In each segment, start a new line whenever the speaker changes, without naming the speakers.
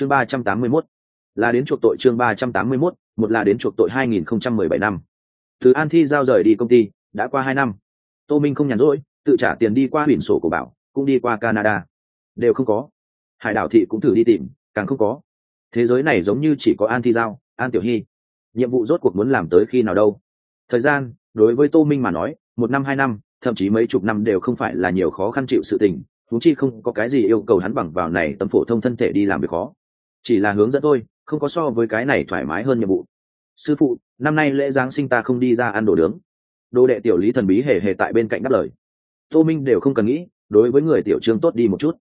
chương ba trăm tám mươi mốt, là đến chuộc tội chương ba trăm tám mươi mốt, một là đến chuộc tội hai nghìn không trăm mười bảy năm. Từ an thi giao rời đi công ty, đã qua hai năm. Tô minh không nhàn rỗi, tự trả tiền đi qua biển sổ của bảo, cũng đi qua canada. Đều không có. Hải đảo thị cũng thử đi tìm, càng không có. Thế giới này giống như chỉ có an thi giao, an tiểu hy. Nhiệm vụ rốt cuộc muốn làm tới khi nào đâu. Thời gian, đối với tô minh mà nói, một năm, hai năm, thậm chí mấy chục năm đều không phải là nhiều khó khăn chịu sự tình thú chi không có cái gì yêu cầu hắn bằng vào này tấm phổ thông thân thể đi làm việc khó chỉ là hướng dẫn thôi, không có so với cái này thoải mái hơn nhiệm vụ. Sư phụ, năm nay lễ giáng sinh ta không đi ra ăn đồ nướng. Đồ đệ tiểu lý thần bí hề hề tại bên cạnh đáp lời. Tô minh đều không cần nghĩ, đối với người tiểu trương tốt đi một chút.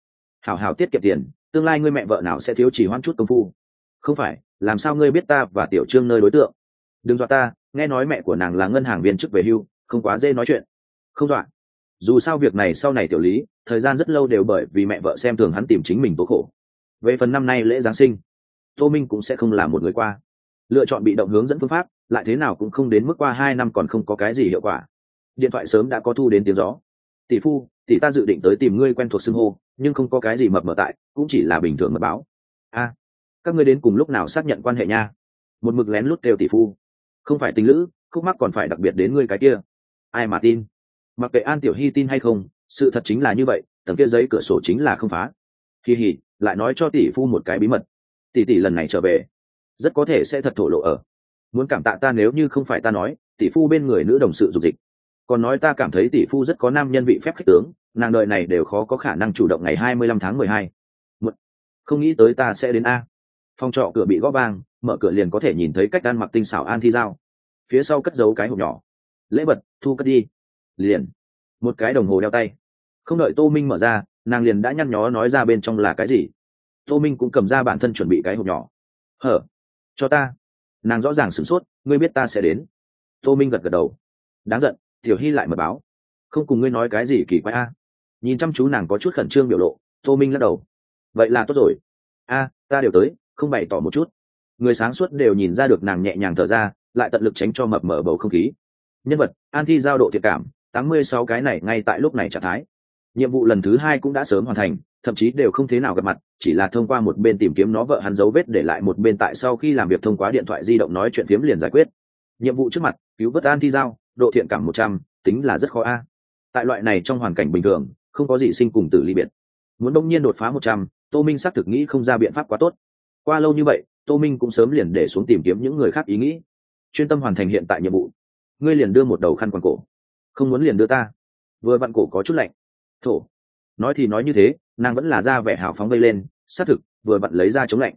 Hảo hảo tiết kiệm tiền, tương lai ngươi mẹ vợ nào sẽ thiếu chỉ hoan chút công phu. Không phải, làm sao ngươi biết ta và tiểu trương nơi đối tượng? Đừng dọa ta, nghe nói mẹ của nàng là ngân hàng viên chức về hưu, không quá dễ nói chuyện. Không dọa. Dù sao việc này sau này tiểu lý, thời gian rất lâu đều bởi vì mẹ vợ xem thường hắn tìm chính mình tố khổ về phần năm nay lễ giáng sinh, tô minh cũng sẽ không là một người qua. Lựa chọn bị động hướng dẫn phương pháp, lại thế nào cũng không đến mức qua hai năm còn không có cái gì hiệu quả. Điện thoại sớm đã có thu đến tiếng gió. Tỷ phu, tỷ ta dự định tới tìm ngươi quen thuộc xưng hô, nhưng không có cái gì mập mờ tại, cũng chỉ là bình thường mật báo. A, các ngươi đến cùng lúc nào xác nhận quan hệ nha? Một mực lén lút đều tỷ phu. Không phải tình lữ, khúc mắc còn phải đặc biệt đến ngươi cái kia. Ai mà tin? Mặc kệ an tiểu hy tin hay không, sự thật chính là như vậy, tầng kia giấy cửa sổ chính là không phá. Kỳ hỉ lại nói cho tỷ phu một cái bí mật. Tỷ tỷ lần này trở về, rất có thể sẽ thật thổ lộ ở. Muốn cảm tạ ta nếu như không phải ta nói, tỷ phu bên người nữ đồng sự dục dịch. Còn nói ta cảm thấy tỷ phu rất có nam nhân vị phép khích tướng, nàng đợi này đều khó có khả năng chủ động ngày hai mươi lăm tháng mười hai. Không nghĩ tới ta sẽ đến a. Phòng trọ cửa bị gõ vang, mở cửa liền có thể nhìn thấy cách ăn mặc tinh xảo an thi dao phía sau cất giấu cái hộp nhỏ. Lễ vật, thu cất đi. Liền. Một cái đồng hồ đeo tay. Không đợi tô minh mở ra nàng liền đã nhăn nhó nói ra bên trong là cái gì? Tô minh cũng cầm ra bản thân chuẩn bị cái hộp nhỏ. Hở? Cho ta. Nàng rõ ràng sửng sốt, ngươi biết ta sẽ đến. Tô minh gật gật đầu. Đáng giận, tiểu hy lại mật báo. Không cùng ngươi nói cái gì kỳ quái a. Nhìn chăm chú nàng có chút khẩn trương biểu lộ, tô minh lắc đầu. Vậy là tốt rồi. A, ta đều tới, không bày tỏ một chút. Người sáng suốt đều nhìn ra được nàng nhẹ nhàng thở ra, lại tận lực tránh cho mập mở bầu không khí. Nhân vật, an thi giao độ thiệt cảm, tám mươi sáu cái này ngay tại lúc này trạng thái nhiệm vụ lần thứ hai cũng đã sớm hoàn thành, thậm chí đều không thế nào gặp mặt, chỉ là thông qua một bên tìm kiếm nó vợ hắn dấu vết để lại một bên tại sau khi làm việc thông qua điện thoại di động nói chuyện phiếm liền giải quyết. Nhiệm vụ trước mặt, cứu vớt an thi giao, độ thiện cảm một trăm, tính là rất khó a. Tại loại này trong hoàn cảnh bình thường, không có gì sinh cùng tử ly biệt. Muốn đông nhiên đột phá một trăm, tô minh xác thực nghĩ không ra biện pháp quá tốt. Qua lâu như vậy, tô minh cũng sớm liền để xuống tìm kiếm những người khác ý nghĩ. Chuyên tâm hoàn thành hiện tại nhiệm vụ. Ngươi liền đưa một đầu khăn quàng cổ. Không muốn liền đưa ta. Vừa vặn cổ có chút lạnh thổ. Nói thì nói như thế, nàng vẫn là ra vẻ hào phóng vây lên, xác thực, vừa vặn lấy ra chống lạnh.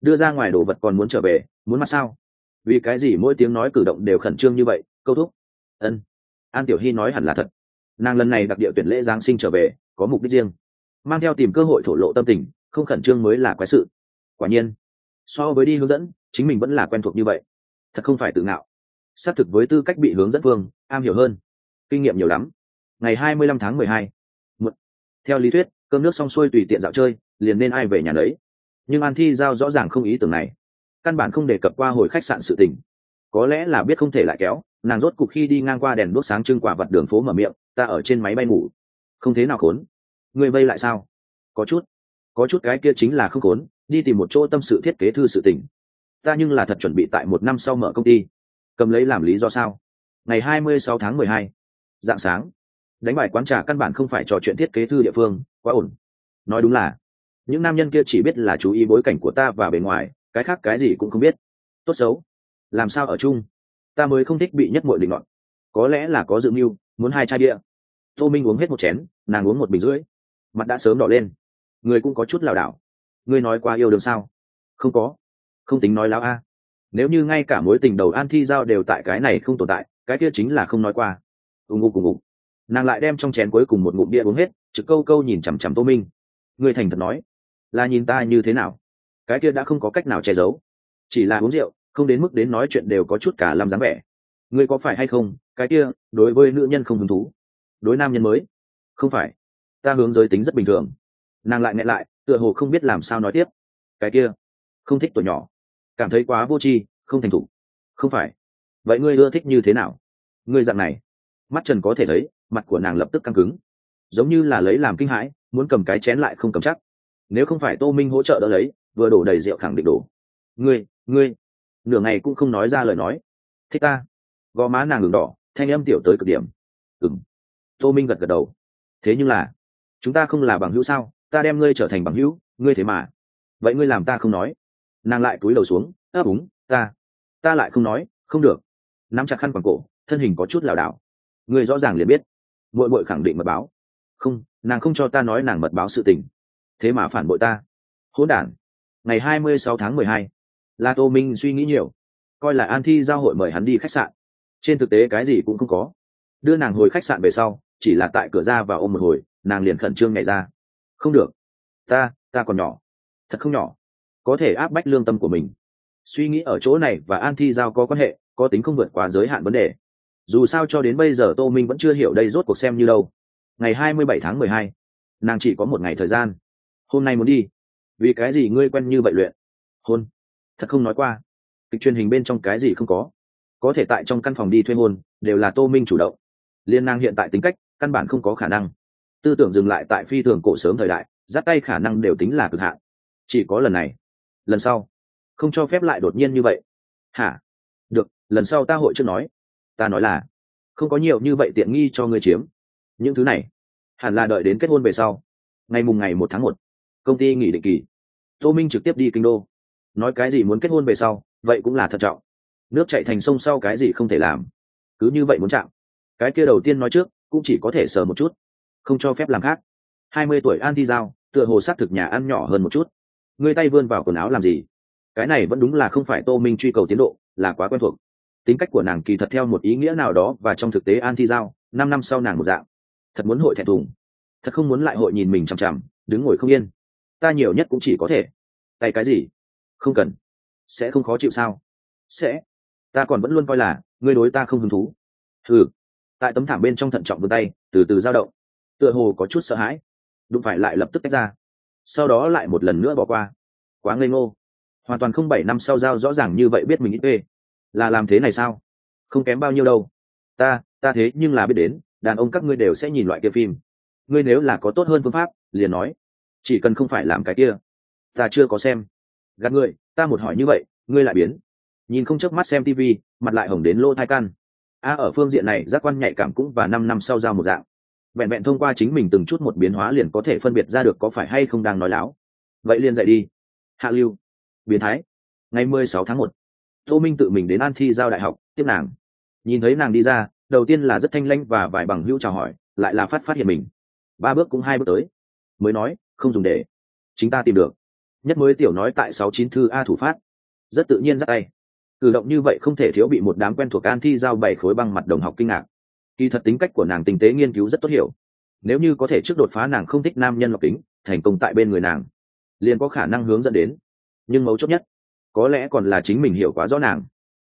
Đưa ra ngoài đồ vật còn muốn trở về, muốn mặt sao? Vì cái gì mỗi tiếng nói cử động đều khẩn trương như vậy? Câu thúc. Ân. An tiểu hy nói hẳn là thật. Nàng lần này đặc địa tuyển lễ giáng sinh trở về, có mục đích riêng. Mang theo tìm cơ hội thổ lộ tâm tình, không khẩn trương mới là quái sự. Quả nhiên, so với đi hướng dẫn, chính mình vẫn là quen thuộc như vậy. Thật không phải tự ngạo. Xác thực với tư cách bị hướng dẫn phương, am hiểu hơn. Kinh nghiệm nhiều lắm. Ngày hai mươi lăm tháng mười hai theo lý thuyết, cơm nước xong xuôi tùy tiện dạo chơi, liền nên ai về nhà đấy nhưng an thi giao rõ ràng không ý tưởng này. Căn bản không đề cập qua hồi khách sạn sự tình. Có lẽ là biết không thể lại kéo, nàng rốt cục khi đi ngang qua đèn đuốc sáng trưng quả vật đường phố mở miệng, ta ở trên máy bay ngủ. Không thế nào khốn. Người vây lại sao? Có chút. Có chút cái kia chính là không khốn, đi tìm một chỗ tâm sự thiết kế thư sự tình. Ta nhưng là thật chuẩn bị tại một năm sau mở công ty. Cầm lấy làm lý do sao? Ngày hai mươi sáu tháng mười hai. Dạng sáng đánh bài quán trà căn bản không phải trò chuyện thiết kế thư địa phương, quá ổn. Nói đúng là, những nam nhân kia chỉ biết là chú ý bối cảnh của ta và bề ngoài, cái khác cái gì cũng không biết. Tốt xấu. Làm sao ở chung? Ta mới không thích bị nhất mội định luận có lẽ là có dự mưu, muốn hai chai bia. Tô minh uống hết một chén, nàng uống một bình rưỡi. Mặt đã sớm đỏ lên. Người cũng có chút lảo đảo. Ngươi nói qua yêu đương sao? Không có. Không tính nói láo a. Nếu như ngay cả mối tình đầu an thi giao đều tại cái này không tồn tại, cái kia chính là không nói qua. Ùng ục ùng ục nàng lại đem trong chén cuối cùng một ngụm bia uống hết, trực câu câu nhìn chằm chằm tô minh. Người thành thật nói, là nhìn ta như thế nào? Cái kia đã không có cách nào che giấu. Chỉ là uống rượu, không đến mức đến nói chuyện đều có chút cả làm dáng vẻ. Ngươi có phải hay không, cái kia, đối với nữ nhân không hứng thú? Đối nam nhân mới? Không phải. Ta hướng giới tính rất bình thường. Nàng lại nghẹn lại, tựa hồ không biết làm sao nói tiếp. Cái kia, không thích tuổi nhỏ. Cảm thấy quá vô tri, không thành thục. Không phải. Vậy ngươi ưa thích như thế nào? Ngươi dạng này. Mắt trần có thể thấy mặt của nàng lập tức căng cứng. Giống như là lấy làm kinh hãi, muốn cầm cái chén lại không cầm chắc. Nếu không phải tô minh hỗ trợ đỡ lấy, vừa đổ đầy rượu khẳng định đổ. Ngươi ngươi. Nửa ngày cũng không nói ra lời nói. Thích ta. Gò má nàng ngừng đỏ, thanh âm tiểu tới cực điểm. Ừng tô minh gật gật đầu. Thế nhưng là, chúng ta không là bằng hữu sao? Ta đem ngươi trở thành bằng hữu, ngươi thế mà. Vậy ngươi làm ta không nói. Nàng lại cúi đầu xuống ấp úng ta. Ta lại không nói, không được. Nắm chặt khăn quàng cổ, thân hình có chút lảo đảo. Ngươi rõ ràng liền biết bội bội khẳng định mật báo. Không, nàng không cho ta nói nàng mật báo sự tình. Thế mà phản bội ta. Hỗn đản. Ngày hai mươi sáu tháng mười hai. Là tô minh suy nghĩ nhiều. Coi là an thi giao hội mời hắn đi khách sạn. Trên thực tế cái gì cũng không có. Đưa nàng hồi khách sạn về sau, chỉ là tại cửa ra và ôm một hồi, nàng liền khẩn trương nhảy ra. Không được. Ta ta còn nhỏ. Thật không nhỏ. Có thể áp bách lương tâm của mình. Suy nghĩ ở chỗ này và an thi giao có quan hệ, có tính không vượt quá giới hạn vấn đề dù sao cho đến bây giờ tô minh vẫn chưa hiểu đây rốt cuộc xem như đâu. Ngày hai mươi bảy tháng mười hai, nàng chỉ có một ngày thời gian. Hôm nay muốn đi. Vì cái gì ngươi quen như vậy luyện? Hôn. Thật không nói qua. Kịch truyền hình bên trong cái gì không có. Có thể tại trong căn phòng đi thuê hôn, đều là tô minh chủ động. Liên nàng hiện tại tính cách, căn bản không có khả năng. Tư tưởng dừng lại tại phi thường cổ sớm thời đại giáp tay khả năng đều tính là cực hạn. Chỉ có lần này. Lần sau. Không cho phép lại đột nhiên như vậy. Hả? Được, lần sau ta hội chưa nói ta nói là, không có nhiều như vậy tiện nghi cho ngươi chiếm. Những thứ này, hẳn là đợi đến kết hôn về sau. Ngày mùng ngày một tháng một, công ty nghỉ định kỳ. Tô minh trực tiếp đi kinh đô. Nói cái gì muốn kết hôn về sau, vậy cũng là thận trọng. Nước chạy thành sông sau cái gì không thể làm. Cứ như vậy muốn chạm. Cái kia đầu tiên nói trước, cũng chỉ có thể sờ một chút. Không cho phép làm khác. Hai mươi tuổi an thi giao, tựa hồ s á t thực nhà ăn nhỏ hơn một chút. Ngươi tay vươn vào quần áo làm gì? Cái này vẫn đúng là không phải tô minh truy cầu tiến độ, là quá quen thuộc tính cách của nàng kỳ thật theo một ý nghĩa nào đó và trong thực tế an thi giao, năm năm sau nàng một dạng. Thật muốn hội thẹn thùng. Thật không muốn lại hội nhìn mình chằm chằm, đứng ngồi không yên. Ta nhiều nhất cũng chỉ có thể. Tay cái gì? Không cần. Sẽ không khó chịu sao? Sẽ. Ta còn vẫn luôn coi là, ngươi đối ta không hứng thú. Ừ tại tấm thảm bên trong thận trọng vươn tay, từ từ dao động. Tựa hồ có chút sợ hãi. Đụng phải lại lập tức tách ra. Sau đó lại một lần nữa bỏ qua. Quá ngây ngô. Hoàn toàn không bảy năm sau giao rõ ràng như vậy biết mình ít ê là làm thế này sao? Không kém bao nhiêu đâu. Ta ta thế nhưng là biết đến, đàn ông các ngươi đều sẽ nhìn loại kia phim. Ngươi nếu là có tốt hơn phương pháp, liền nói. Chỉ cần không phải làm cái kia. Ta chưa có xem. Gạt ngươi, ta một hỏi như vậy, ngươi lại biến. Nhìn không chớp mắt xem tv mặt lại hồng đến lô thai căn a, ở phương diện này, giác quan nhạy cảm cũng và năm năm sau giao một dạng. Vẹn vẹn thông qua chính mình từng chút một biến hóa liền có thể phân biệt ra được có phải hay không đang nói láo. Vậy liền dạy đi. Hạ lưu. Biến thái. Ngày mười sáu tháng một tô minh tự mình đến an thi giao đại học, tiếp nàng. Nhìn thấy nàng đi ra, đầu tiên là rất thanh lanh và vài bằng hữu chào hỏi, lại là phát phát hiện mình. Ba bước cũng hai bước tới. Mới nói, không dùng để. Chính ta tìm được. Nhất mới tiểu nói tại sáu chín thư a thủ phát. Rất tự nhiên dắt tay. Cử động như vậy không thể thiếu bị một đám quen thuộc an thi giao bảy khối băng mặt đồng học kinh ngạc. Kỳ thật tính cách của nàng tinh tế nghiên cứu rất tốt hiểu. Nếu như có thể trước đột phá nàng không thích nam nhân lọc kính, thành công tại bên người nàng, liền có khả năng hướng dẫn đến. Nhưng mấu chốt nhất có lẽ còn là chính mình hiểu quá rõ nàng.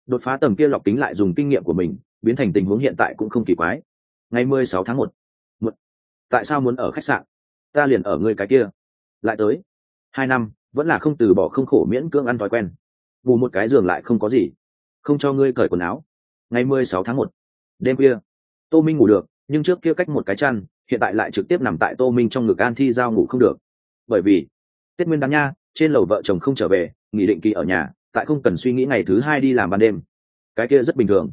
Đột phá tầng kia lọc kính lại dùng kinh nghiệm của mình, biến thành tình huống hiện tại cũng không kỳ quái. Ngày mười sáu tháng một. Một tại sao muốn ở khách sạn? Ta liền ở người cái kia. Lại tới. Hai năm, vẫn là không từ bỏ không khổ miễn cưỡng ăn thói quen. Bù một cái giường lại không có gì. Không cho ngươi cởi quần áo. Ngày mười sáu tháng một. Đêm kia tô minh ngủ được, nhưng trước kia cách một cái chăn, hiện tại lại trực tiếp nằm tại tô minh trong ngực an thi giao ngủ không được. Bởi vì, tết nguyên đáng nha, trên lầu vợ chồng không trở về nghỉ định kỳ ở nhà, tại không cần suy nghĩ ngày thứ hai đi làm ban đêm. Cái kia rất bình thường.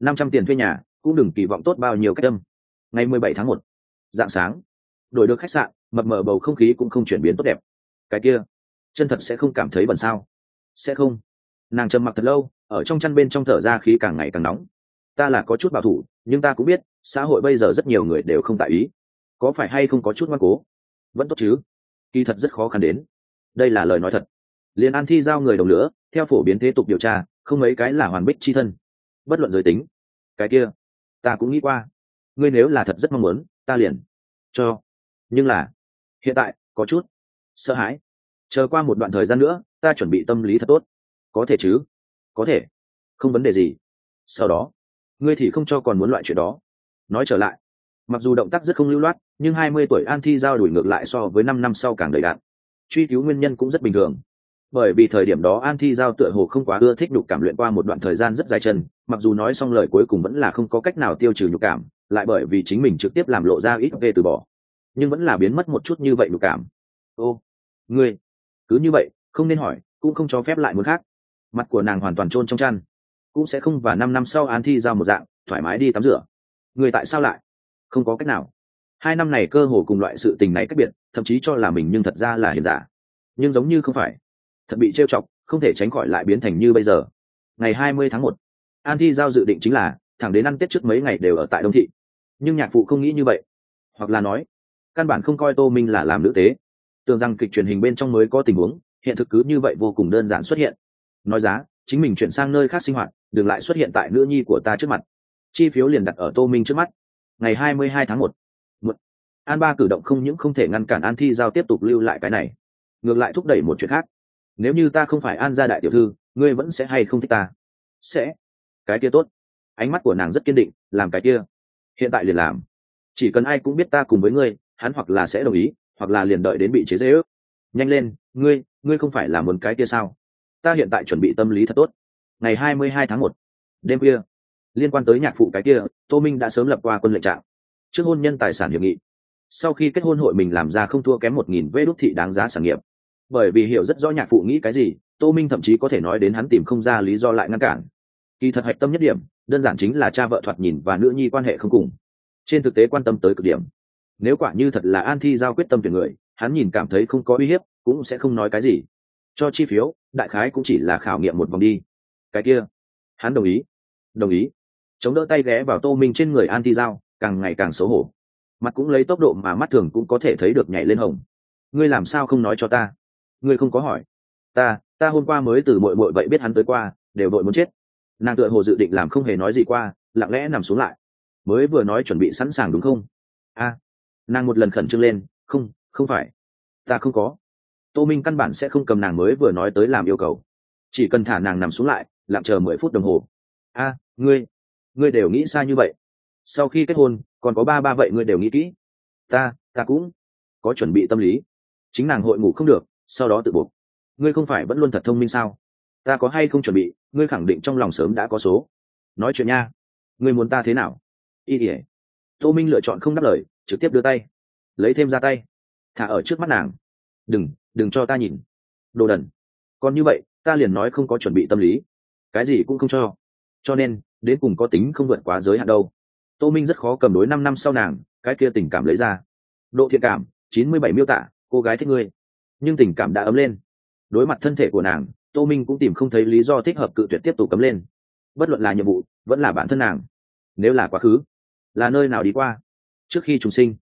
Năm trăm tiền thuê nhà, cũng đừng kỳ vọng tốt bao nhiêu cách tâm. Ngày mười bảy tháng một, dạng sáng, đổi được khách sạn, mập mờ bầu không khí cũng không chuyển biến tốt đẹp. Cái kia, chân thật sẽ không cảm thấy bẩn sao? Sẽ không. Nàng trầm mặc thật lâu, ở trong chăn bên trong thở ra khí càng ngày càng nóng. Ta là có chút bảo thủ, nhưng ta cũng biết, xã hội bây giờ rất nhiều người đều không tại ý. Có phải hay không có chút ngoan cố? Vẫn tốt chứ. Kỳ thật rất khó khăn đến. Đây là lời nói thật liền an thi giao người đồng lửa, theo phổ biến thế tục điều tra, không mấy cái là hoàn bích chi thân. Bất luận giới tính, cái kia, ta cũng nghĩ qua. Ngươi nếu là thật rất mong muốn, ta liền cho. Nhưng là, hiện tại, có chút sợ hãi. Chờ qua một đoạn thời gian nữa, ta chuẩn bị tâm lý thật tốt. Có thể chứ? Có thể. Không vấn đề gì. Sau đó, ngươi thì không cho còn muốn loại chuyện đó. Nói trở lại, mặc dù động tác rất không lưu loát, nhưng hai mươi tuổi an thi giao đuổi ngược lại so với năm năm sau càng đầy đạn truy cứu nguyên nhân cũng rất bình thường bởi vì thời điểm đó an thi giao tựa hồ không quá ưa thích nhục cảm luyện qua một đoạn thời gian rất dài chân, mặc dù nói xong lời cuối cùng vẫn là không có cách nào tiêu trừ nhục cảm, lại bởi vì chính mình trực tiếp làm lộ ra ít về từ bỏ. Nhưng vẫn là biến mất một chút như vậy nhục cảm. Ô, ngươi, cứ như vậy, không nên hỏi, cũng không cho phép lại muốn khác. Mặt của nàng hoàn toàn trôn trong chăn. Cũng sẽ không và năm năm sau an thi giao một dạng, thoải mái đi tắm rửa. Người tại sao lại? Không có cách nào. Hai năm này cơ hồ cùng loại sự tình này cách biệt, thậm chí cho là mình nhưng thật ra là hiền giả. Nhưng giống như không phải thật bị trêu chọc, không thể tránh khỏi lại biến thành như bây giờ. Ngày hai mươi tháng một, an thi giao dự định chính là thẳng đến ăn tết trước mấy ngày đều ở tại đông thị. Nhưng nhạc phụ không nghĩ như vậy. Hoặc là nói, căn bản không coi tô minh là làm nữ tế. Tưởng rằng kịch truyền hình bên trong mới có tình huống, hiện thực cứ như vậy vô cùng đơn giản xuất hiện. Nói giá, chính mình chuyển sang nơi khác sinh hoạt, đừng lại xuất hiện tại nữ nhi của ta trước mặt. Chi phiếu liền đặt ở tô minh trước mắt. Ngày hai mươi hai tháng một an ba cử động không những không thể ngăn cản an thi giao tiếp tục lưu lại cái này, ngược lại thúc đẩy một chuyện khác nếu như ta không phải an gia đại tiểu thư, ngươi vẫn sẽ hay không thích ta? Sẽ. Cái kia tốt. Ánh mắt của nàng rất kiên định, làm cái kia. Hiện tại liền làm. Chỉ cần ai cũng biết ta cùng với ngươi, hắn hoặc là sẽ đồng ý, hoặc là liền đợi đến bị chế dễ ước nhanh lên, ngươi ngươi không phải là muốn cái kia sao? Ta hiện tại chuẩn bị tâm lý thật tốt. Ngày hai mươi hai tháng một, đêm kia liên quan tới nhạc phụ cái kia, tô minh đã sớm lập qua quân lệnh trạng trước hôn nhân tài sản hiệp nghị. Sau khi kết hôn hội mình làm ra không thua kém một nghìn vê đúc thị đáng giá sản nghiệp bởi vì hiểu rất rõ nhạc phụ nghĩ cái gì, tô minh thậm chí có thể nói đến hắn tìm không ra lý do lại ngăn cản. Kỳ thật hạch tâm nhất điểm, đơn giản chính là cha vợ thoạt nhìn và nữ nhi quan hệ không cùng. Trên thực tế quan tâm tới cực điểm. Nếu quả như thật là an thi giao quyết tâm tuyển người, hắn nhìn cảm thấy không có uy hiếp, cũng sẽ không nói cái gì. Cho chi phiếu, đại khái cũng chỉ là khảo nghiệm một vòng đi. Cái kia, hắn đồng ý. Đồng ý. Chống đỡ tay ghé vào tô minh trên người an thi giao, càng ngày càng xấu hổ. Mặt cũng lấy tốc độ mà mắt thường cũng có thể thấy được nhảy lên hồng. Ngươi làm sao không nói cho ta? Ngươi không có hỏi. Ta ta hôm qua mới từ mội mội vậy biết hắn tới qua, đều đội muốn chết. Nàng tựa hồ dự định làm không hề nói gì qua, lặng lẽ nằm xuống lại. Mới vừa nói chuẩn bị sẵn sàng đúng không? A. Nàng một lần khẩn trương lên, không không phải. Ta không có. Tô minh căn bản sẽ không cầm nàng mới vừa nói tới làm yêu cầu. Chỉ cần thả nàng nằm xuống lại, lặng chờ mười phút đồng hồ. A, ngươi ngươi đều nghĩ xa như vậy. Sau khi kết hôn, còn có ba ba vậy ngươi đều nghĩ kỹ. Ta ta cũng có chuẩn bị tâm lý. Chính nàng hội ngủ không được sau đó tự buộc. Ngươi không phải vẫn luôn thật thông minh sao? Ta có hay không chuẩn bị? Ngươi khẳng định trong lòng sớm đã có số. Nói chuyện nha. Ngươi muốn ta thế nào? Y ỉa tô minh lựa chọn không đáp lời, trực tiếp đưa tay. Lấy thêm ra tay. Thả ở trước mắt nàng. Đừng đừng cho ta nhìn. Đồ đần. Còn như vậy, ta liền nói không có chuẩn bị tâm lý. Cái gì cũng không cho. Cho nên, đến cùng có tính không vượt quá giới hạn đâu. Tô minh rất khó cầm đối năm năm sau nàng, cái kia tình cảm lấy ra. Độ thiện cảm, chín mươi bảy miêu tả, cô gái thích ngươi nhưng tình cảm đã ấm lên. Đối mặt thân thể của nàng, tô minh cũng tìm không thấy lý do thích hợp cự tuyệt tiếp tục cấm lên. Bất luận là nhiệm vụ, vẫn là bản thân nàng. Nếu là quá khứ, là nơi nào đi qua? Trước khi trùng sinh,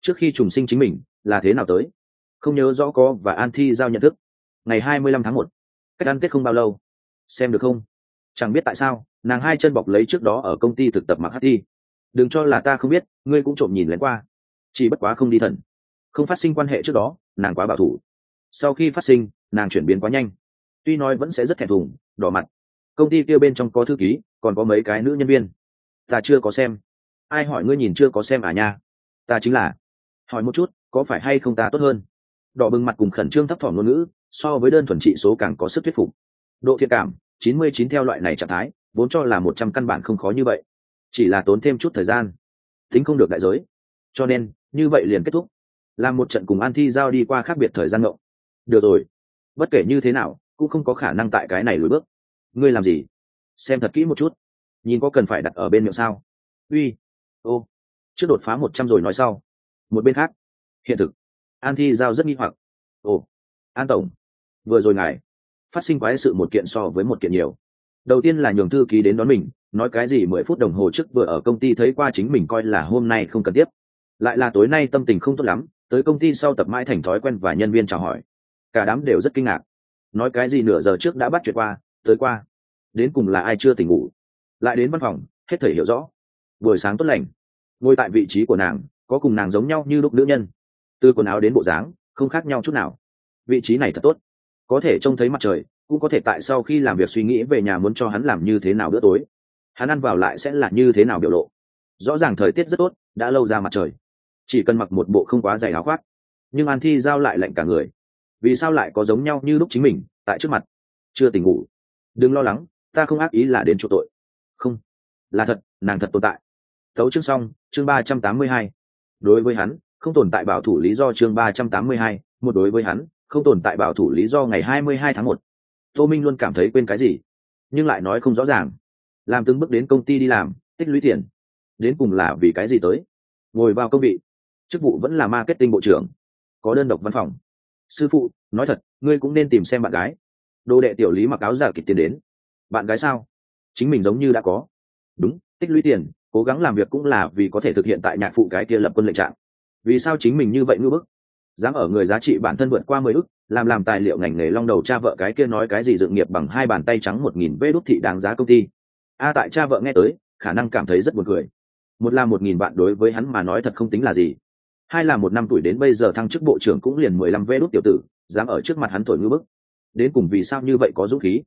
trước khi trùng sinh chính mình, là thế nào tới? Không nhớ rõ có và an thi giao nhận thức. Ngày hai mươi lăm tháng một, cách ăn tết không bao lâu. Xem được không? Chẳng biết tại sao, nàng hai chân bọc lấy trước đó ở công ty thực tập mặc hát thi. Đừng cho là ta không biết, ngươi cũng trộm nhìn lén qua. Chỉ bất quá không đi thần. Không phát sinh quan hệ trước đó, nàng quá bảo thủ sau khi phát sinh, nàng chuyển biến quá nhanh. Tuy nói vẫn sẽ rất thẹn thùng, đỏ mặt. Công ty kia bên trong có thư ký, còn có mấy cái nữ nhân viên. Ta chưa có xem. Ai hỏi ngươi nhìn chưa có xem à nha? Ta chính là. Hỏi một chút, có phải hay không ta tốt hơn? Đỏ bừng mặt cùng khẩn trương thấp thỏm ngôn ngữ, so với đơn thuần trị số càng có sức thuyết phục. Độ thiện cảm, chín mươi chín theo loại này trạng thái, vốn cho là một trăm căn bản không khó như vậy. Chỉ là tốn thêm chút thời gian. Tính không được đại giới. Cho nên, như vậy liền kết thúc. Làm một trận cùng an thi giao đi qua khác biệt thời gian ngộ được rồi. Bất kể như thế nào, cũng không có khả năng tại cái này lùi bước. Ngươi làm gì? Xem thật kỹ một chút. Nhìn có cần phải đặt ở bên miệng sao? Uy. Ô. Trước đột phá một trăm rồi nói sau. Một bên khác. Hiện thực. An thi giao rất nghi hoặc. Ồ. An tổng. Vừa rồi ngài. Phát sinh quái sự một kiện so với một kiện nhiều. Đầu tiên là nhường thư ký đến đón mình, nói cái gì mười phút đồng hồ trước vừa ở công ty thấy qua chính mình coi là hôm nay không cần tiếp. Lại là tối nay tâm tình không tốt lắm, tới công ty sau tập mãi thành thói quen và nhân viên chào hỏi cả đám đều rất kinh ngạc. Nói cái gì nửa giờ trước đã bắt chuyện qua, tới qua. Đến cùng là ai chưa tỉnh ngủ? Lại đến văn phòng, hết thể hiểu rõ. Buổi sáng tốt lành. Ngồi tại vị trí của nàng, có cùng nàng giống nhau như lúc nữ nhân. Từ quần áo đến bộ dáng, không khác nhau chút nào. Vị trí này thật tốt. Có thể trông thấy mặt trời, cũng có thể tại sau khi làm việc suy nghĩ về nhà muốn cho hắn làm như thế nào bữa tối. Hắn ăn vào lại sẽ là như thế nào biểu lộ. Rõ ràng thời tiết rất tốt, đã lâu ra mặt trời. Chỉ cần mặc một bộ không quá dày áo khoác. Nhưng an thi giao lại lạnh cả người vì sao lại có giống nhau như lúc chính mình, tại trước mặt? Chưa tỉnh ngủ. Đừng lo lắng, ta không ác ý là đến chỗ tội. Không. Là thật, nàng thật tồn tại. Thấu chương xong, chương ba trăm tám mươi hai. Đối với hắn, không tồn tại bảo thủ lý do chương ba trăm tám mươi hai, một đối với hắn, không tồn tại bảo thủ lý do ngày hai mươi hai tháng một. Tô minh luôn cảm thấy quên cái gì? Nhưng lại nói không rõ ràng. Làm từng bước đến công ty đi làm, tích lũy tiền. Đến cùng là vì cái gì tới? Ngồi vào công vị. Chức vụ vẫn là marketing bộ trưởng. Có đơn độc văn phòng sư phụ, nói thật, ngươi cũng nên tìm xem bạn gái. Đồ đệ tiểu lý mặc áo giả kịp tiền đến. Bạn gái sao? Chính mình giống như đã có. Đúng, tích lũy tiền, cố gắng làm việc cũng là vì có thể thực hiện tại nhạc phụ cái kia lập quân lệnh trạng. Vì sao chính mình như vậy ngư bức? Dám ở người giá trị bản thân vượt qua mười ức, làm làm tài liệu ngành nghề long đầu cha vợ cái kia nói cái gì dự nghiệp bằng hai bàn tay trắng một nghìn vê đốt thị đáng giá công ty. A tại cha vợ nghe tới, khả năng cảm thấy rất buồn cười. Một là một nghìn bạn đối với hắn mà nói thật không tính là gì hai là một năm tuổi đến bây giờ thăng chức bộ trưởng cũng liền mười lăm vê đốt tiểu tử, dám ở trước mặt hắn thổi ngư bức. Đến cùng vì sao như vậy có dũng khí?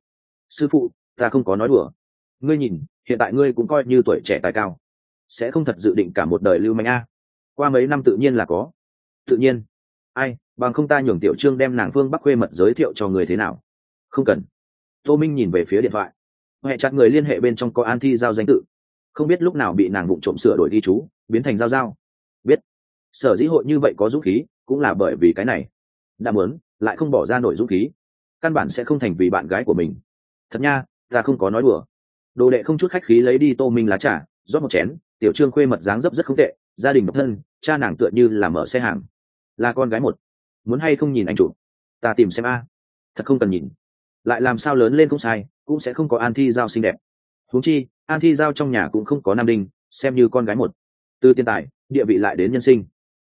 Sư phụ, ta không có nói đùa. Ngươi nhìn, hiện tại ngươi cũng coi như tuổi trẻ tài cao. Sẽ không thật dự định cả một đời lưu manh a. Qua mấy năm tự nhiên là có. Tự nhiên. Ai, bằng không ta nhường tiểu trương đem nàng phương bắc quê mật giới thiệu cho người thế nào? Không cần. Tô minh nhìn về phía điện thoại. Huệ chặt người liên hệ bên trong có an thi giao danh tự. Không biết lúc nào bị nàng vụng trộm sửa đổi đi chú, biến thành giao giao. Biết sở dĩ hội như vậy có dũng khí, cũng là bởi vì cái này. Đã muốn, lại không bỏ ra nổi dũng khí. Căn bản sẽ không thành vì bạn gái của mình. Thật nha, ta không có nói đùa. Đồ đệ không chút khách khí lấy đi tô minh lá trà, rót một chén, tiểu trương khuê mật dáng dấp rất không tệ, gia đình độc thân, cha nàng tựa như là mở xe hàng. Là con gái một. Muốn hay không nhìn anh chủ? Ta tìm xem a. Thật không cần nhìn. Lại làm sao lớn lên cũng sai, cũng sẽ không có an thi giao xinh đẹp. Huống chi, an thi giao trong nhà cũng không có nam đinh, xem như con gái một. Từ tiền tài, địa vị lại đến nhân sinh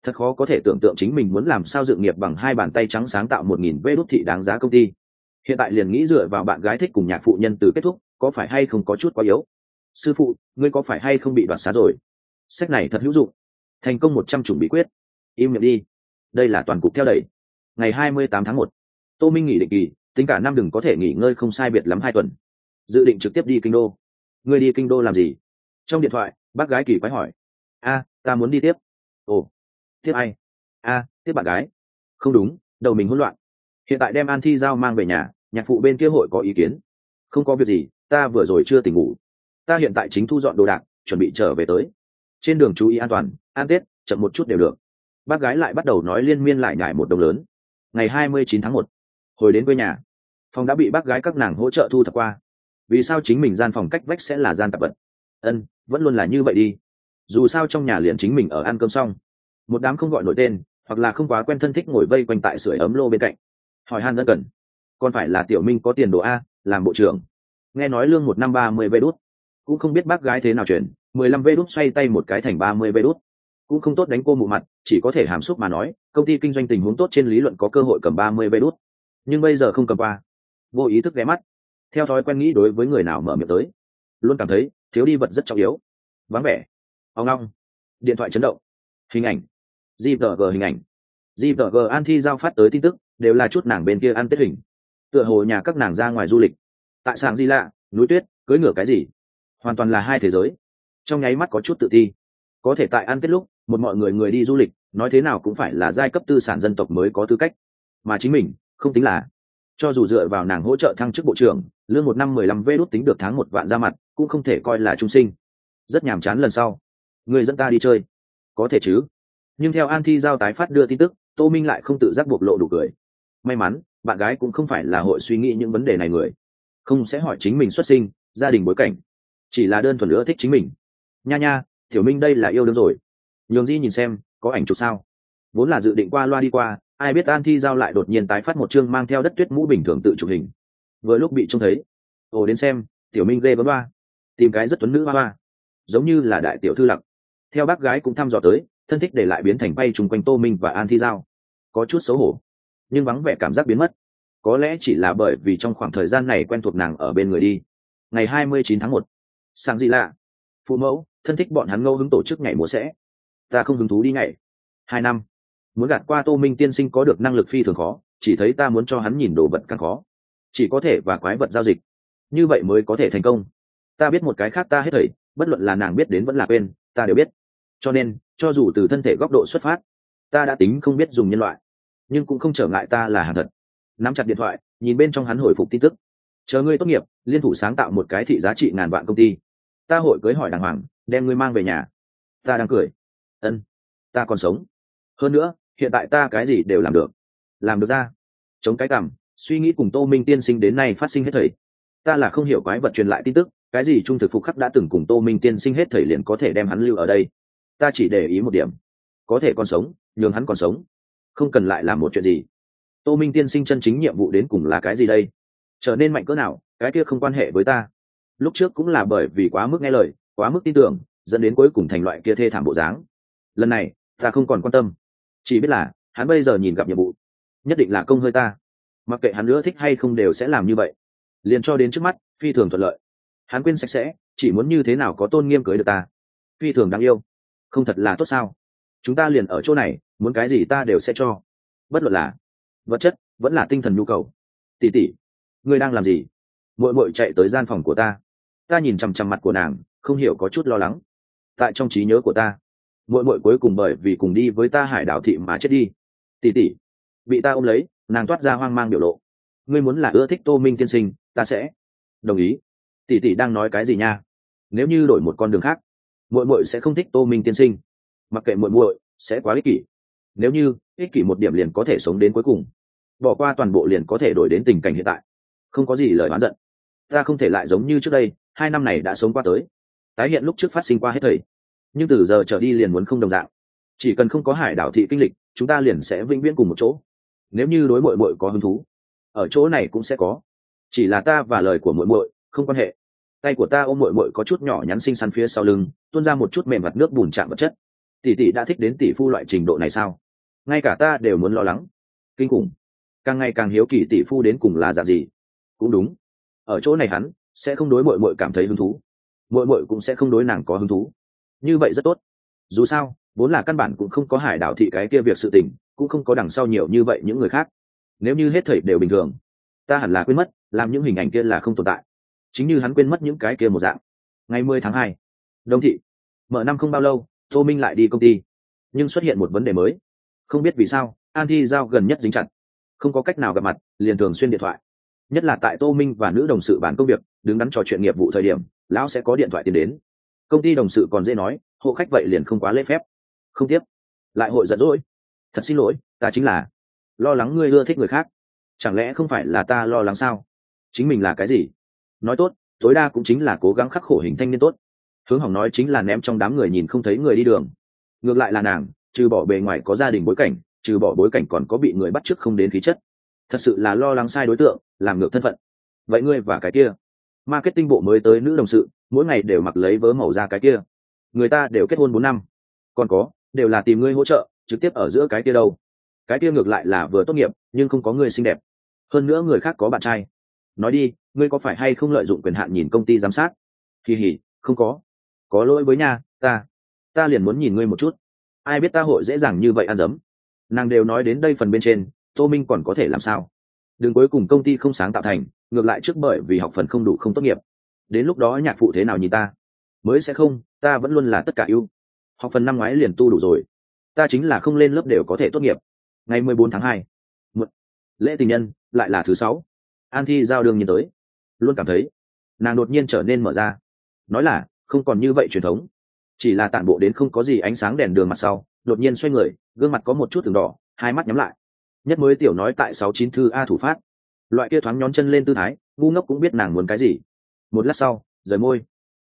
thật khó có thể tưởng tượng chính mình muốn làm sao dự nghiệp bằng hai bàn tay trắng sáng tạo một nghìn vê đốt thị đáng giá công ty. Hiện tại liền nghĩ dựa vào bạn gái thích cùng nhạc phụ nhân từ kết thúc, có phải hay không có chút quá yếu? Sư phụ, ngươi có phải hay không bị đoạt xá rồi? Sách này thật hữu dụng. Thành công một trăm chủng bí quyết. Im miệng đi. Đây là toàn cục theo đẩy. Ngày hai mươi tám tháng một. Tô minh nghỉ định kỳ, tính cả năm đừng có thể nghỉ ngơi không sai biệt lắm hai tuần. Dự định trực tiếp đi kinh đô. Ngươi đi kinh đô làm gì? Trong điện thoại, bác gái kỳ quái hỏi. A, ta muốn đi tiếp. Ồ tiếp ai? A, tiếp bạn gái. Không đúng, đầu mình hỗn loạn. Hiện tại đem an thi giao mang về nhà, nhạc phụ bên kia hội có ý kiến. Không có việc gì, ta vừa rồi chưa tỉnh ngủ. Ta hiện tại chính thu dọn đồ đạc, chuẩn bị trở về tới. Trên đường chú ý an toàn an tết, chậm một chút đều được. Bác gái lại bắt đầu nói liên miên lại nhải một đồng lớn. Ngày hai mươi chín tháng một, hồi đến quê nhà. Phòng đã bị bác gái các nàng hỗ trợ thu thập qua. Vì sao chính mình gian phòng cách vách sẽ là gian tạp vật? Ân, vẫn luôn là như vậy đi. Dù sao trong nhà liền chính mình ở ăn cơm xong một đám không gọi nổi tên, hoặc là không quá quen thân thích ngồi vây quanh tại sưởi ấm lô bên cạnh. Hỏi han ân cần còn phải là tiểu minh có tiền đồ a, làm bộ trưởng. Nghe nói lương một năm ba mươi vê đút. Cũng không biết bác gái thế nào chuyển, mười lăm vê đút xoay tay một cái thành ba mươi vê đút. Cũng không tốt đánh cô mụ mặt, chỉ có thể hàm xúc mà nói, công ty kinh doanh tình huống tốt trên lý luận có cơ hội cầm ba mươi vê đút. Nhưng bây giờ không cầm qua. Vô ý thức ghé mắt. Theo thói quen nghĩ đối với người nào mở miệng tới, luôn cảm thấy thiếu đi vật rất trọng yếu. Vắng vẻ. Ao ngong điện thoại chấn động. Hình ảnh gvg hình ảnh. Gvg an thi giao phát tới tin tức đều là chút nàng bên kia ăn tết hình. Tựa hồ nhà các nàng ra ngoài du lịch. Tại sảng di lạ núi tuyết cưới ngửa cái gì? Hoàn toàn là hai thế giới. Trong nháy mắt có chút tự thi, có thể tại ăn tết lúc một mọi người người đi du lịch nói thế nào cũng phải là giai cấp tư sản dân tộc mới có tư cách. Mà chính mình không tính là. Cho dù dựa vào nàng hỗ trợ thăng chức bộ trưởng lương một năm mười lăm vê đốt tính được tháng một vạn ra mặt cũng không thể coi là trung sinh. Rất nhàm chán lần sau. Người dẫn ta đi chơi. Có thể chứ nhưng theo an thi giao tái phát đưa tin tức, tô minh lại không tự giác bộc lộ đủ cười. May mắn, bạn gái cũng không phải là hội suy nghĩ những vấn đề này người. Không sẽ hỏi chính mình xuất sinh, gia đình bối cảnh. Chỉ là đơn thuần nữa thích chính mình. Nha nha, tiểu minh đây là yêu đương rồi. Nhường di nhìn xem, có ảnh chụp sao? Vốn là dự định qua loa đi qua, ai biết an thi giao lại đột nhiên tái phát một chương mang theo đất tuyết mũ bình thường tự chụp hình. Vừa lúc bị trông thấy, ồ, đến xem, tiểu minh ghê vấn ba. Tìm cái rất tuấn nữ ba ba giống như là đại tiểu thư lặc theo bác gái cũng thăm dò tới, thân thích để lại biến thành bay chung quanh tô minh và an thi giao. Có chút xấu hổ, nhưng vắng vẻ cảm giác biến mất. Có lẽ chỉ là bởi vì trong khoảng thời gian này quen thuộc nàng ở bên người đi. Ngày hai mươi chín tháng một sáng gì lạ. Phụ mẫu, thân thích bọn hắn ngẫu hứng tổ chức ngày múa sẽ. Ta không hứng thú đi ngày. Hai năm. Muốn gạt qua tô minh tiên sinh có được năng lực phi thường khó, chỉ thấy ta muốn cho hắn nhìn đồ vật càng khó. Chỉ có thể và quái vật giao dịch. Như vậy mới có thể thành công. Ta biết một cái khác ta hết thầy, bất luận là nàng biết đến vẫn là quên, ta đều biết cho nên, cho dù từ thân thể góc độ xuất phát, ta đã tính không biết dùng nhân loại, nhưng cũng không trở ngại ta là hàng thật. Nắm chặt điện thoại, nhìn bên trong hắn hồi phục tin tức. Chờ ngươi tốt nghiệp, liên thủ sáng tạo một cái thị giá trị ngàn vạn công ty. Ta hội cưới hỏi đàng hoàng, đem ngươi mang về nhà. Ta đang cười. Ân, ta còn sống. Hơn nữa, hiện tại ta cái gì đều làm được. Làm được ra. Chống cái cảm, suy nghĩ cùng tô minh tiên sinh đến nay phát sinh hết thầy. Ta là không hiểu quái vật truyền lại tin tức, cái gì trung thực phục khắc đã từng cùng tô minh tiên sinh hết thầy liền có thể đem hắn lưu ở đây ta chỉ để ý một điểm. Có thể còn sống, nhường hắn còn sống. Không cần lại làm một chuyện gì. Tô minh tiên sinh chân chính nhiệm vụ đến cùng là cái gì đây? Trở nên mạnh cỡ nào, cái kia không quan hệ với ta. Lúc trước cũng là bởi vì quá mức nghe lời, quá mức tin tưởng, dẫn đến cuối cùng thành loại kia thê thảm bộ dáng. Lần này, ta không còn quan tâm. Chỉ biết là, hắn bây giờ nhìn gặp nhiệm vụ, nhất định là công hơi ta. Mặc kệ hắn nữa thích hay không đều sẽ làm như vậy. Liền cho đến trước mắt, phi thường thuận lợi. Hắn quên sạch sẽ, chỉ muốn như thế nào có tôn nghiêm cưới được ta. Phi thường đáng yêu không thật là tốt sao? Chúng ta liền ở chỗ này, muốn cái gì ta đều sẽ cho. Bất luận là vật chất, vẫn là tinh thần nhu cầu. Tỉ tỉ ngươi đang làm gì? Mội mội chạy tới gian phòng của ta. Ta nhìn chằm chằm mặt của nàng, không hiểu có chút lo lắng. Tại trong trí nhớ của ta mội mội cuối cùng bởi vì cùng đi với ta hải đảo thị mà chết đi. Tỉ tỉ bị ta ôm lấy, nàng toát ra hoang mang biểu lộ. Ngươi muốn là ưa thích tô minh tiên sinh, ta sẽ đồng ý. Tỷ tỷ đang nói cái gì nha? Nếu như đổi một con đường khác muội muội sẽ không thích tô minh tiên sinh. Mặc kệ muội muội, sẽ quá ích kỷ. Nếu như ích kỷ một điểm liền có thể sống đến cuối cùng, bỏ qua toàn bộ liền có thể đổi đến tình cảnh hiện tại. Không có gì lời oán giận. Ta không thể lại giống như trước đây, hai năm này đã sống qua tới. Tái hiện lúc trước phát sinh qua hết thầy. Nhưng từ giờ trở đi liền muốn không đồng dạng. Chỉ cần không có hải đảo thị kinh lịch, chúng ta liền sẽ vĩnh viễn cùng một chỗ. Nếu như đối mội mội có hứng thú, ở chỗ này cũng sẽ có. Chỉ là ta và lời của mội mội không quan hệ tay của ta ôm mội mội có chút nhỏ nhắn xinh xắn phía sau lưng, tuôn ra một chút mềm mặt nước bùn chạm vật chất. Tỷ tỷ đã thích đến tỷ phu loại trình độ này sao? Ngay cả ta đều muốn lo lắng. Kinh khủng. Càng ngày càng hiếu kỳ tỷ phu đến cùng là dạng gì. Cũng đúng. Ở chỗ này hắn sẽ không đối mội mội cảm thấy hứng thú. Mội mội cũng sẽ không đối nàng có hứng thú. Như vậy rất tốt. Dù sao, vốn là căn bản cũng không có hải đảo thị cái kia việc sự tình, cũng không có đằng sau nhiều như vậy những người khác. Nếu như hết thầy đều bình thường, ta hẳn là quên mất, làm những hình ảnh kia là không tồn tại chính như hắn quên mất những cái kia một dạng. Ngày mười tháng hai, đông thị. Mở năm không bao lâu, tô minh lại đi công ty. Nhưng xuất hiện một vấn đề mới. Không biết vì sao, an thi giao gần nhất dính chặt. Không có cách nào gặp mặt, liền thường xuyên điện thoại. Nhất là tại tô minh và nữ đồng sự bán công việc, đứng đắn trò chuyện nghiệp vụ thời điểm, lão sẽ có điện thoại tiền đến. Công ty đồng sự còn dễ nói, hộ khách vậy liền không quá lễ phép. Không tiếp. Lại hội giận dỗi. Thật xin lỗi, ta chính là lo lắng ngươi ưa thích người khác. Chẳng lẽ không phải là ta lo lắng sao? Chính mình là cái gì? Nói tốt, tối đa cũng chính là cố gắng khắc khổ hình thanh niên tốt. Hướng hỏng nói chính là ném trong đám người nhìn không thấy người đi đường. Ngược lại là nàng, trừ bỏ bề ngoài có gia đình bối cảnh, trừ bỏ bối cảnh còn có bị người bắt chước không đến khí chất. Thật sự là lo lắng sai đối tượng, làm ngược thân phận. Vậy ngươi và cái kia? Marketing bộ mới tới nữ đồng sự, mỗi ngày đều mặc lấy vớ màu ra cái kia. Người ta đều kết hôn bốn năm. Còn có, đều là tìm ngươi hỗ trợ, trực tiếp ở giữa cái kia đâu. Cái kia ngược lại là vừa tốt nghiệp, nhưng không có người xinh đẹp. Hơn nữa người khác có bạn trai nói đi, ngươi có phải hay không lợi dụng quyền hạn nhìn công ty giám sát? Kỳ hỉ không có. Có lỗi với nha, ta. Ta liền muốn nhìn ngươi một chút. Ai biết ta hội dễ dàng như vậy ăn dấm? Nàng đều nói đến đây phần bên trên, tô minh còn có thể làm sao? Đừng cuối cùng công ty không sáng tạo thành, ngược lại trước bởi vì học phần không đủ không tốt nghiệp. Đến lúc đó nhạc phụ thế nào nhìn ta? Mới sẽ không, ta vẫn luôn là tất cả ưu. Học phần năm ngoái liền tu đủ rồi. Ta chính là không lên lớp đều có thể tốt nghiệp. Ngày mười bốn tháng hai. Lễ tình nhân, lại là thứ sáu an thi giao đương nhiên tới. Luôn cảm thấy, nàng đột nhiên trở nên mở ra. Nói là, không còn như vậy truyền thống. Chỉ là tản bộ đến không có gì ánh sáng đèn đường mặt sau, đột nhiên xoay người, gương mặt có một chút từng đỏ, hai mắt nhắm lại. Nhất mới tiểu nói tại sáu chín thư a thủ phát. Loại kia thoáng nhón chân lên tư thái, ngu ngốc cũng biết nàng muốn cái gì. Một lát sau, rời môi.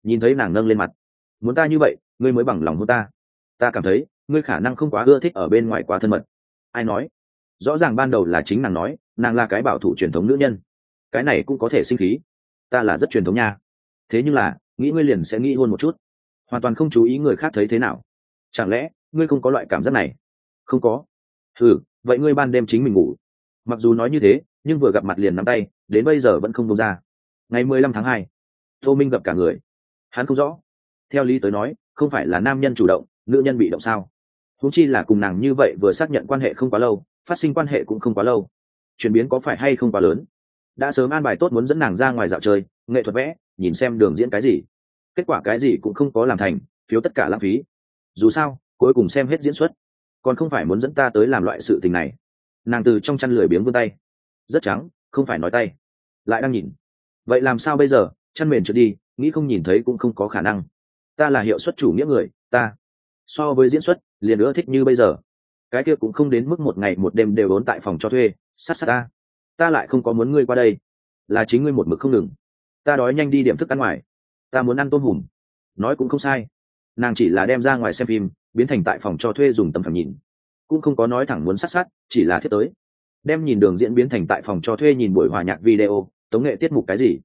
Nhìn thấy nàng nâng lên mặt. Muốn ta như vậy, ngươi mới bằng lòng hôn ta. Ta cảm thấy, ngươi khả năng không quá ưa thích ở bên ngoài quá thân mật. Ai nói? Rõ ràng ban đầu là chính nàng nói, nàng là cái bảo thủ truyền thống nữ nhân cái này cũng có thể sinh khí. Ta là rất truyền thống nha. Thế nhưng là, nghĩ ngươi liền sẽ nghĩ hôn một chút. Hoàn toàn không chú ý người khác thấy thế nào. Chẳng lẽ, ngươi không có loại cảm giác này? Không có. Ừ vậy ngươi ban đêm chính mình ngủ. Mặc dù nói như thế, nhưng vừa gặp mặt liền nắm tay, đến bây giờ vẫn không đông ra. Ngày mười lăm tháng hai, tô minh gặp cả người. Hắn không rõ. Theo lý tới nói, không phải là nam nhân chủ động, nữ nhân bị động sao? Húng chi là cùng nàng như vậy vừa xác nhận quan hệ không quá lâu, phát sinh quan hệ cũng không quá lâu. Chuyển biến có phải hay không quá lớn? Đã sớm an bài tốt muốn dẫn nàng ra ngoài dạo chơi, nghệ thuật vẽ, nhìn xem đường diễn cái gì. Kết quả cái gì cũng không có làm thành, phiếu tất cả lãng phí. Dù sao, cuối cùng xem hết diễn xuất, còn không phải muốn dẫn ta tới làm loại sự tình này. Nàng từ trong chăn lười biếng vươn tay. Rất trắng, không phải nói tay. Lại đang nhìn. Vậy làm sao bây giờ? Chăn mền trượt đi, nghĩ không nhìn thấy cũng không có khả năng. Ta là hiệu suất chủ nghĩa người, ta. So với diễn xuất, liền nữa thích như bây giờ. Cái kia cũng không đến mức một ngày một đêm đều đốn tại phòng cho thuê, sát sát ta ta lại không có muốn ngươi qua đây. Là chính ngươi một mực không ngừng. Ta đói nhanh đi điểm thức ăn ngoài. Ta muốn ăn tôm hùm. Nói cũng không sai. Nàng chỉ là đem ra ngoài xem phim, biến thành tại phòng cho thuê dùng tầm phẳng nhìn. Cũng không có nói thẳng muốn sát sát, chỉ là thiết tới. Đem nhìn đường diễn biến thành tại phòng cho thuê nhìn buổi hòa nhạc video, tống nghệ tiết mục cái gì?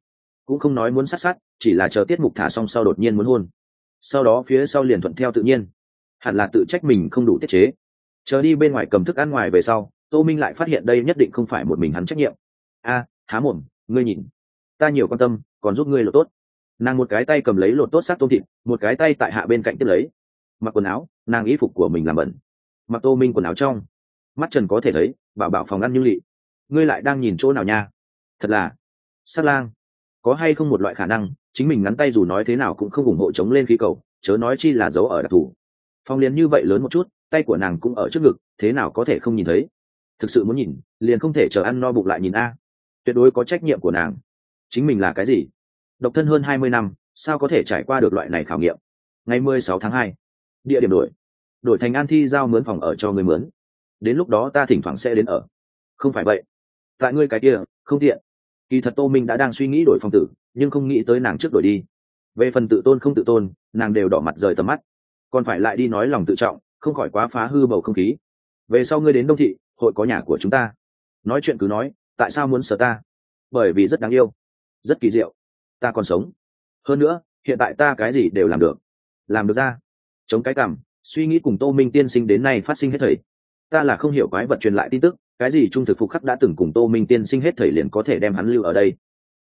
Cũng không nói muốn sát sát, chỉ là chờ tiết mục thả xong sau đột nhiên muốn hôn. Sau đó phía sau liền thuận theo tự nhiên. Hẳn là tự trách mình không đủ tiết chế. Chờ đi bên ngoài cầm thức ăn ngoài về sau tô minh lại phát hiện đây nhất định không phải một mình hắn trách nhiệm. A, há mồm, ngươi nhìn. Ta nhiều quan tâm, còn giúp ngươi lột tốt. Nàng một cái tay cầm lấy lột tốt xác tôm thịt, một cái tay tại hạ bên cạnh tiếp lấy. Mặc quần áo, nàng y phục của mình làm bẩn. Mặc tô minh quần áo trong. Mắt trần có thể thấy, bảo bảo phòng ăn như lị. Ngươi lại đang nhìn chỗ nào nha? Thật là, sát lang. Có hay không một loại khả năng, chính mình ngắn tay dù nói thế nào cũng không ủng hộ chống lên khí cầu, chớ nói chi là giấu ở đặc thù. Phong liền như vậy lớn một chút, tay của nàng cũng ở trước ngực, thế nào có thể không nhìn thấy? Thực sự muốn nhìn, liền không thể chờ ăn no bụng lại nhìn a. Tuyệt đối có trách nhiệm của nàng. Chính mình là cái gì? Độc thân hơn hai mươi năm, sao có thể trải qua được loại này khảo nghiệm? Ngày mười sáu tháng hai, địa điểm đổi. Đổi thành an thi giao mướn phòng ở cho người mướn. Đến lúc đó ta thỉnh thoảng sẽ đến ở. Không phải vậy. Tại ngươi cái kia, không tiện. Kỳ thật tô minh đã đang suy nghĩ đổi phòng tử, nhưng không nghĩ tới nàng trước đổi đi. Về phần tự tôn không tự tôn, nàng đều đỏ mặt rời tầm mắt. Còn phải lại đi nói lòng tự trọng, không khỏi quá phá hư bầu không khí. Về sau ngươi đến đông thị hội có nhà của chúng ta. Nói chuyện cứ nói, tại sao muốn sợ ta? Bởi vì rất đáng yêu, rất kỳ diệu. Ta còn sống. Hơn nữa, hiện tại ta cái gì đều làm được. Làm được ra. Chống cái cảm, suy nghĩ cùng tô minh tiên sinh đến nay phát sinh hết thầy. Ta là không hiểu quái vật truyền lại tin tức, cái gì trung thực phục khắc đã từng cùng tô minh tiên sinh hết thầy liền có thể đem hắn lưu ở đây.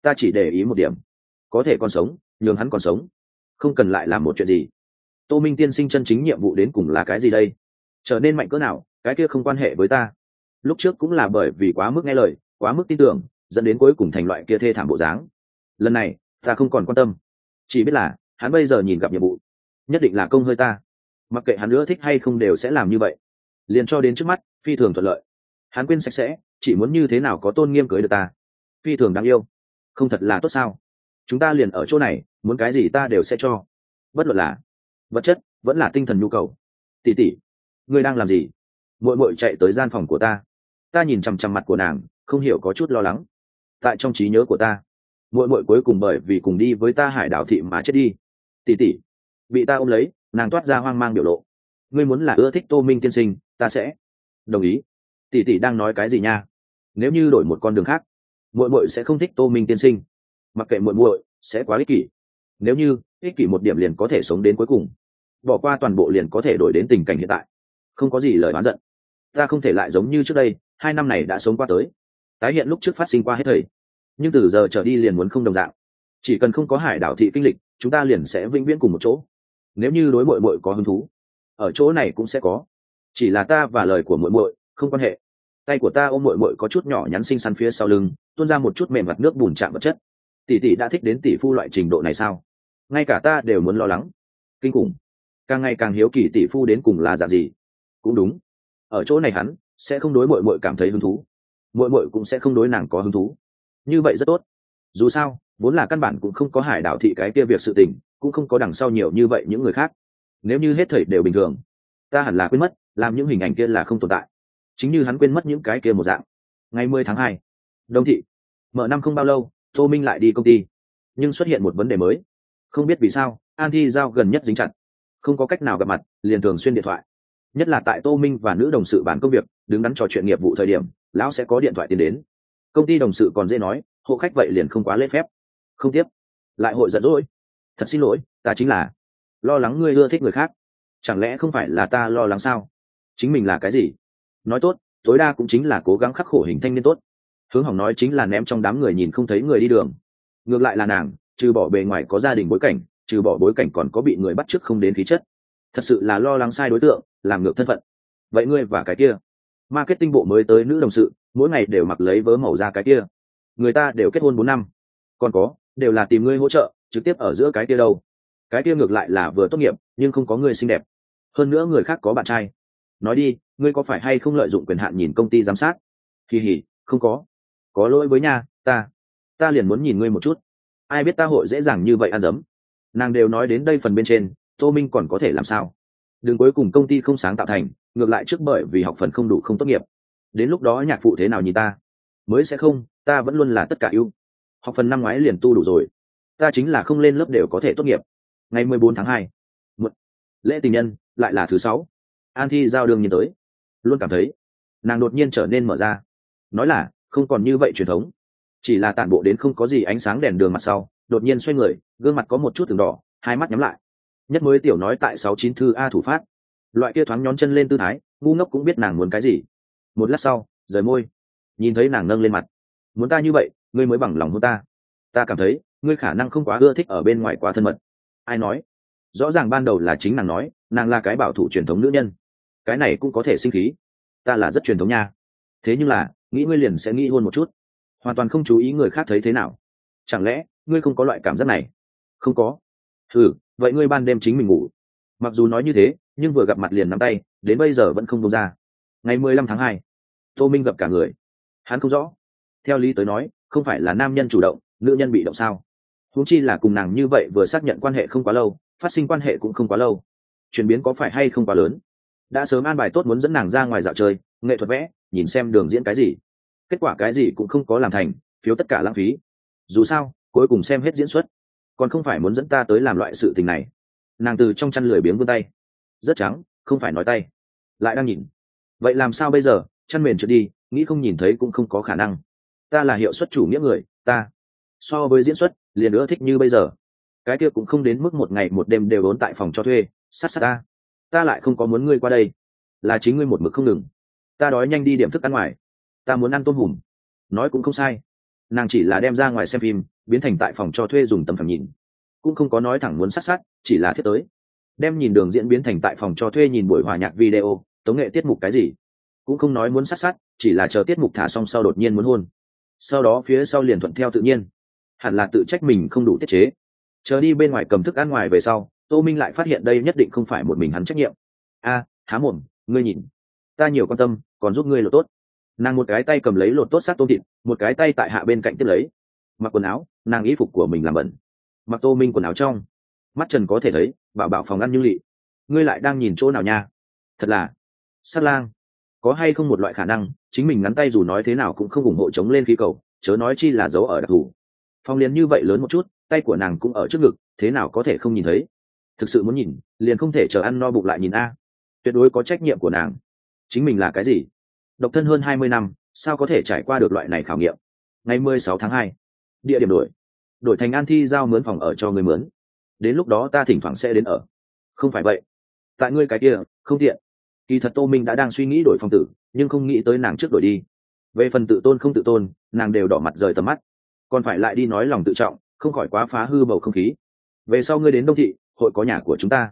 Ta chỉ để ý một điểm. Có thể còn sống, nhường hắn còn sống. Không cần lại làm một chuyện gì. Tô minh tiên sinh chân chính nhiệm vụ đến cùng là cái gì đây? Trở nên mạnh cỡ nào, cái kia không quan hệ với ta lúc trước cũng là bởi vì quá mức nghe lời, quá mức tin tưởng, dẫn đến cuối cùng thành loại kia thê thảm bộ dáng. Lần này, ta không còn quan tâm. Chỉ biết là, hắn bây giờ nhìn gặp nhiệm vụ, nhất định là công hơi ta. Mặc kệ hắn nữa thích hay không đều sẽ làm như vậy. Liền cho đến trước mắt, phi thường thuận lợi. Hắn quên sạch sẽ, chỉ muốn như thế nào có tôn nghiêm cưới được ta. Phi thường đáng yêu. Không thật là tốt sao? Chúng ta liền ở chỗ này, muốn cái gì ta đều sẽ cho. Bất luận là vật chất, vẫn là tinh thần nhu cầu. Tỉ tỉ ngươi đang làm gì? Muội muội chạy tới gian phòng của ta ta nhìn chằm chằm mặt của nàng, không hiểu có chút lo lắng. Tại trong trí nhớ của ta, muội muội cuối cùng bởi vì cùng đi với ta hải đảo thị mà chết đi. Tỉ tỉ bị ta ôm lấy, nàng toát ra hoang mang biểu lộ. Ngươi muốn là ưa thích tô minh tiên sinh, ta sẽ. Đồng ý. Tỷ tỷ đang nói cái gì nha? Nếu như đổi một con đường khác, muội muội sẽ không thích tô minh tiên sinh. Mặc kệ muội muội, sẽ quá ích kỷ. Nếu như, ích kỷ một điểm liền có thể sống đến cuối cùng. Bỏ qua toàn bộ liền có thể đổi đến tình cảnh hiện tại. Không có gì lời oán giận. Ta không thể lại giống như trước đây hai năm này đã sống qua tới. Tái hiện lúc trước phát sinh qua hết thời nhưng từ giờ trở đi liền muốn không đồng dạng. Chỉ cần không có hải đảo thị kinh lịch, chúng ta liền sẽ vĩnh viễn cùng một chỗ. Nếu như đối mội mội có hứng thú, ở chỗ này cũng sẽ có. Chỉ là ta và lời của mội mội không quan hệ. Tay của ta ôm mội mội có chút nhỏ nhắn xinh xắn phía sau lưng, tuôn ra một chút mềm mặt nước bùn chạm vật chất. Tỷ tỷ đã thích đến tỷ phu loại trình độ này sao? Ngay cả ta đều muốn lo lắng. Kinh khủng. Càng ngày càng hiếu kỳ tỷ phu đến cùng là dạng gì. Cũng đúng. Ở chỗ này hắn sẽ không đối mội mội cảm thấy hứng thú. Mội mội cũng sẽ không đối nàng có hứng thú. Như vậy rất tốt. Dù sao, vốn là căn bản cũng không có hải đảo thị cái kia việc sự tình, cũng không có đằng sau nhiều như vậy những người khác. Nếu như hết thầy đều bình thường, ta hẳn là quên mất, làm những hình ảnh kia là không tồn tại. Chính như hắn quên mất những cái kia một dạng. Ngày mười tháng hai, đông thị. Mở năm không bao lâu, tô minh lại đi công ty. Nhưng xuất hiện một vấn đề mới. Không biết vì sao, an thi giao gần nhất dính chặt. Không có cách nào gặp mặt, liền thường xuyên điện thoại nhất là tại tô minh và nữ đồng sự bàn công việc, đứng đắn trò chuyện nghiệp vụ thời điểm, lão sẽ có điện thoại tiến đến. Công ty đồng sự còn dễ nói, hộ khách vậy liền không quá lễ phép. Không tiếp. Lại hội giận dỗi. Thật xin lỗi, ta chính là lo lắng ngươi ưa thích người khác. Chẳng lẽ không phải là ta lo lắng sao? Chính mình là cái gì? Nói tốt, tối đa cũng chính là cố gắng khắc khổ hình thanh niên tốt. Hướng hỏng nói chính là ném trong đám người nhìn không thấy người đi đường. Ngược lại là nàng, trừ bỏ bề ngoài có gia đình bối cảnh, trừ bỏ bối cảnh còn có bị người bắt chước không đến khí chất thật sự là lo lắng sai đối tượng, làm ngược thân phận. Vậy ngươi và cái kia, marketing bộ mới tới nữ đồng sự, mỗi ngày đều mặc lấy vớ màu ra cái kia. Người ta đều kết hôn bốn năm. Còn có, đều là tìm ngươi hỗ trợ, trực tiếp ở giữa cái kia đâu. Cái kia ngược lại là vừa tốt nghiệp, nhưng không có người xinh đẹp. Hơn nữa người khác có bạn trai. Nói đi, ngươi có phải hay không lợi dụng quyền hạn nhìn công ty giám sát? Kỳ hỉ, không có. Có lỗi với nha ta. Ta liền muốn nhìn ngươi một chút. Ai biết ta hội dễ dàng như vậy ăn dấm? Nàng đều nói đến đây phần bên trên tô minh còn có thể làm sao? Đừng cuối cùng công ty không sáng tạo thành, ngược lại trước bởi vì học phần không đủ không tốt nghiệp. Đến lúc đó nhạc phụ thế nào nhìn ta? Mới sẽ không, ta vẫn luôn là tất cả ưu. Học phần năm ngoái liền tu đủ rồi. Ta chính là không lên lớp đều có thể tốt nghiệp. Ngày mười bốn tháng hai lễ tình nhân, lại là thứ sáu. An thi giao đường nhìn tới. Luôn cảm thấy, nàng đột nhiên trở nên mở ra. Nói là, không còn như vậy truyền thống. Chỉ là tản bộ đến không có gì ánh sáng đèn đường mặt sau, đột nhiên xoay người, gương mặt có một chút từng đỏ, hai mắt nhắm lại nhất mới tiểu nói tại sáu chín thư a thủ phát. Loại kia thoáng nhón chân lên tư thái, ngu ngốc cũng biết nàng muốn cái gì. Một lát sau, rời môi, nhìn thấy nàng nâng lên mặt. Muốn ta như vậy, ngươi mới bằng lòng hôn ta. Ta cảm thấy, ngươi khả năng không quá ưa thích ở bên ngoài quá thân mật. Ai nói? Rõ ràng ban đầu là chính nàng nói, nàng là cái bảo thủ truyền thống nữ nhân. Cái này cũng có thể sinh khí. Ta là rất truyền thống nha. Thế nhưng là, nghĩ ngươi liền sẽ nghĩ hôn một chút. Hoàn toàn không chú ý người khác thấy thế nào. Chẳng lẽ, ngươi không có loại cảm giác này? Không có. Ừ vậy ngươi ban đêm chính mình ngủ. Mặc dù nói như thế, nhưng vừa gặp mặt liền nắm tay, đến bây giờ vẫn không đông ra. Ngày mười lăm tháng hai, tô minh gặp cả người. Hắn không rõ. Theo lý tới nói, không phải là nam nhân chủ động, nữ nhân bị động sao? Huống chi là cùng nàng như vậy vừa xác nhận quan hệ không quá lâu, phát sinh quan hệ cũng không quá lâu. Chuyển biến có phải hay không quá lớn? Đã sớm an bài tốt muốn dẫn nàng ra ngoài dạo chơi, nghệ thuật vẽ, nhìn xem đường diễn cái gì. Kết quả cái gì cũng không có làm thành, phiếu tất cả lãng phí. Dù sao, cuối cùng xem hết diễn xuất còn không phải muốn dẫn ta tới làm loại sự tình này. Nàng từ trong chăn lười biếng vươn tay. Rất trắng, không phải nói tay. Lại đang nhìn. Vậy làm sao bây giờ? Chăn mền trượt đi, nghĩ không nhìn thấy cũng không có khả năng. Ta là hiệu suất chủ nghĩa người, ta. So với diễn xuất, liền nữa thích như bây giờ. Cái kia cũng không đến mức một ngày một đêm đều ốn tại phòng cho thuê, sát sát ta. Ta lại không có muốn ngươi qua đây. Là chính ngươi một mực không ngừng. Ta đói nhanh đi điểm thức ăn ngoài. Ta muốn ăn tôm hùm. Nói cũng không sai. Nàng chỉ là đem ra ngoài xem phim biến thành tại phòng cho thuê dùng tầm phẳng nhìn. Cũng không có nói thẳng muốn sát sát, chỉ là thiết tới. Đem nhìn đường diễn biến thành tại phòng cho thuê nhìn buổi hòa nhạc video, tống nghệ tiết mục cái gì? Cũng không nói muốn sát sát, chỉ là chờ tiết mục thả xong sau đột nhiên muốn hôn. Sau đó phía sau liền thuận theo tự nhiên. Hẳn là tự trách mình không đủ tiết chế. Chờ đi bên ngoài cầm thức ăn ngoài về sau, tô minh lại phát hiện đây nhất định không phải một mình hắn trách nhiệm. A, há mồm, ngươi nhìn. Ta nhiều quan tâm, còn giúp ngươi lột tốt. Nàng một cái tay cầm lấy lột tốt sát tôm thịt, một cái tay tại hạ bên cạnh tiếp lấy mặc quần áo, nàng y phục của mình làm bẩn. Mặc tô minh quần áo trong. Mắt trần có thể thấy, bảo bảo phòng ăn như lị. Ngươi lại đang nhìn chỗ nào nha? Thật là, sát lang. Có hay không một loại khả năng, chính mình ngắn tay dù nói thế nào cũng không ủng hộ chống lên khí cầu, chớ nói chi là giấu ở đặc thù. Phong liền như vậy lớn một chút, tay của nàng cũng ở trước ngực, thế nào có thể không nhìn thấy? Thực sự muốn nhìn, liền không thể chờ ăn no bụng lại nhìn a. Tuyệt đối có trách nhiệm của nàng. Chính mình là cái gì? Độc thân hơn hai mươi năm, sao có thể trải qua được loại này khảo nghiệm? Ngày mười sáu tháng hai địa điểm đổi. Đổi thành an thi giao mướn phòng ở cho người mướn. Đến lúc đó ta thỉnh thoảng sẽ đến ở. Không phải vậy. Tại ngươi cái kia, không tiện. Kỳ thật tô minh đã đang suy nghĩ đổi phòng tử, nhưng không nghĩ tới nàng trước đổi đi. Về phần tự tôn không tự tôn, nàng đều đỏ mặt rời tầm mắt. Còn phải lại đi nói lòng tự trọng, không khỏi quá phá hư bầu không khí. Về sau ngươi đến đông thị, hội có nhà của chúng ta.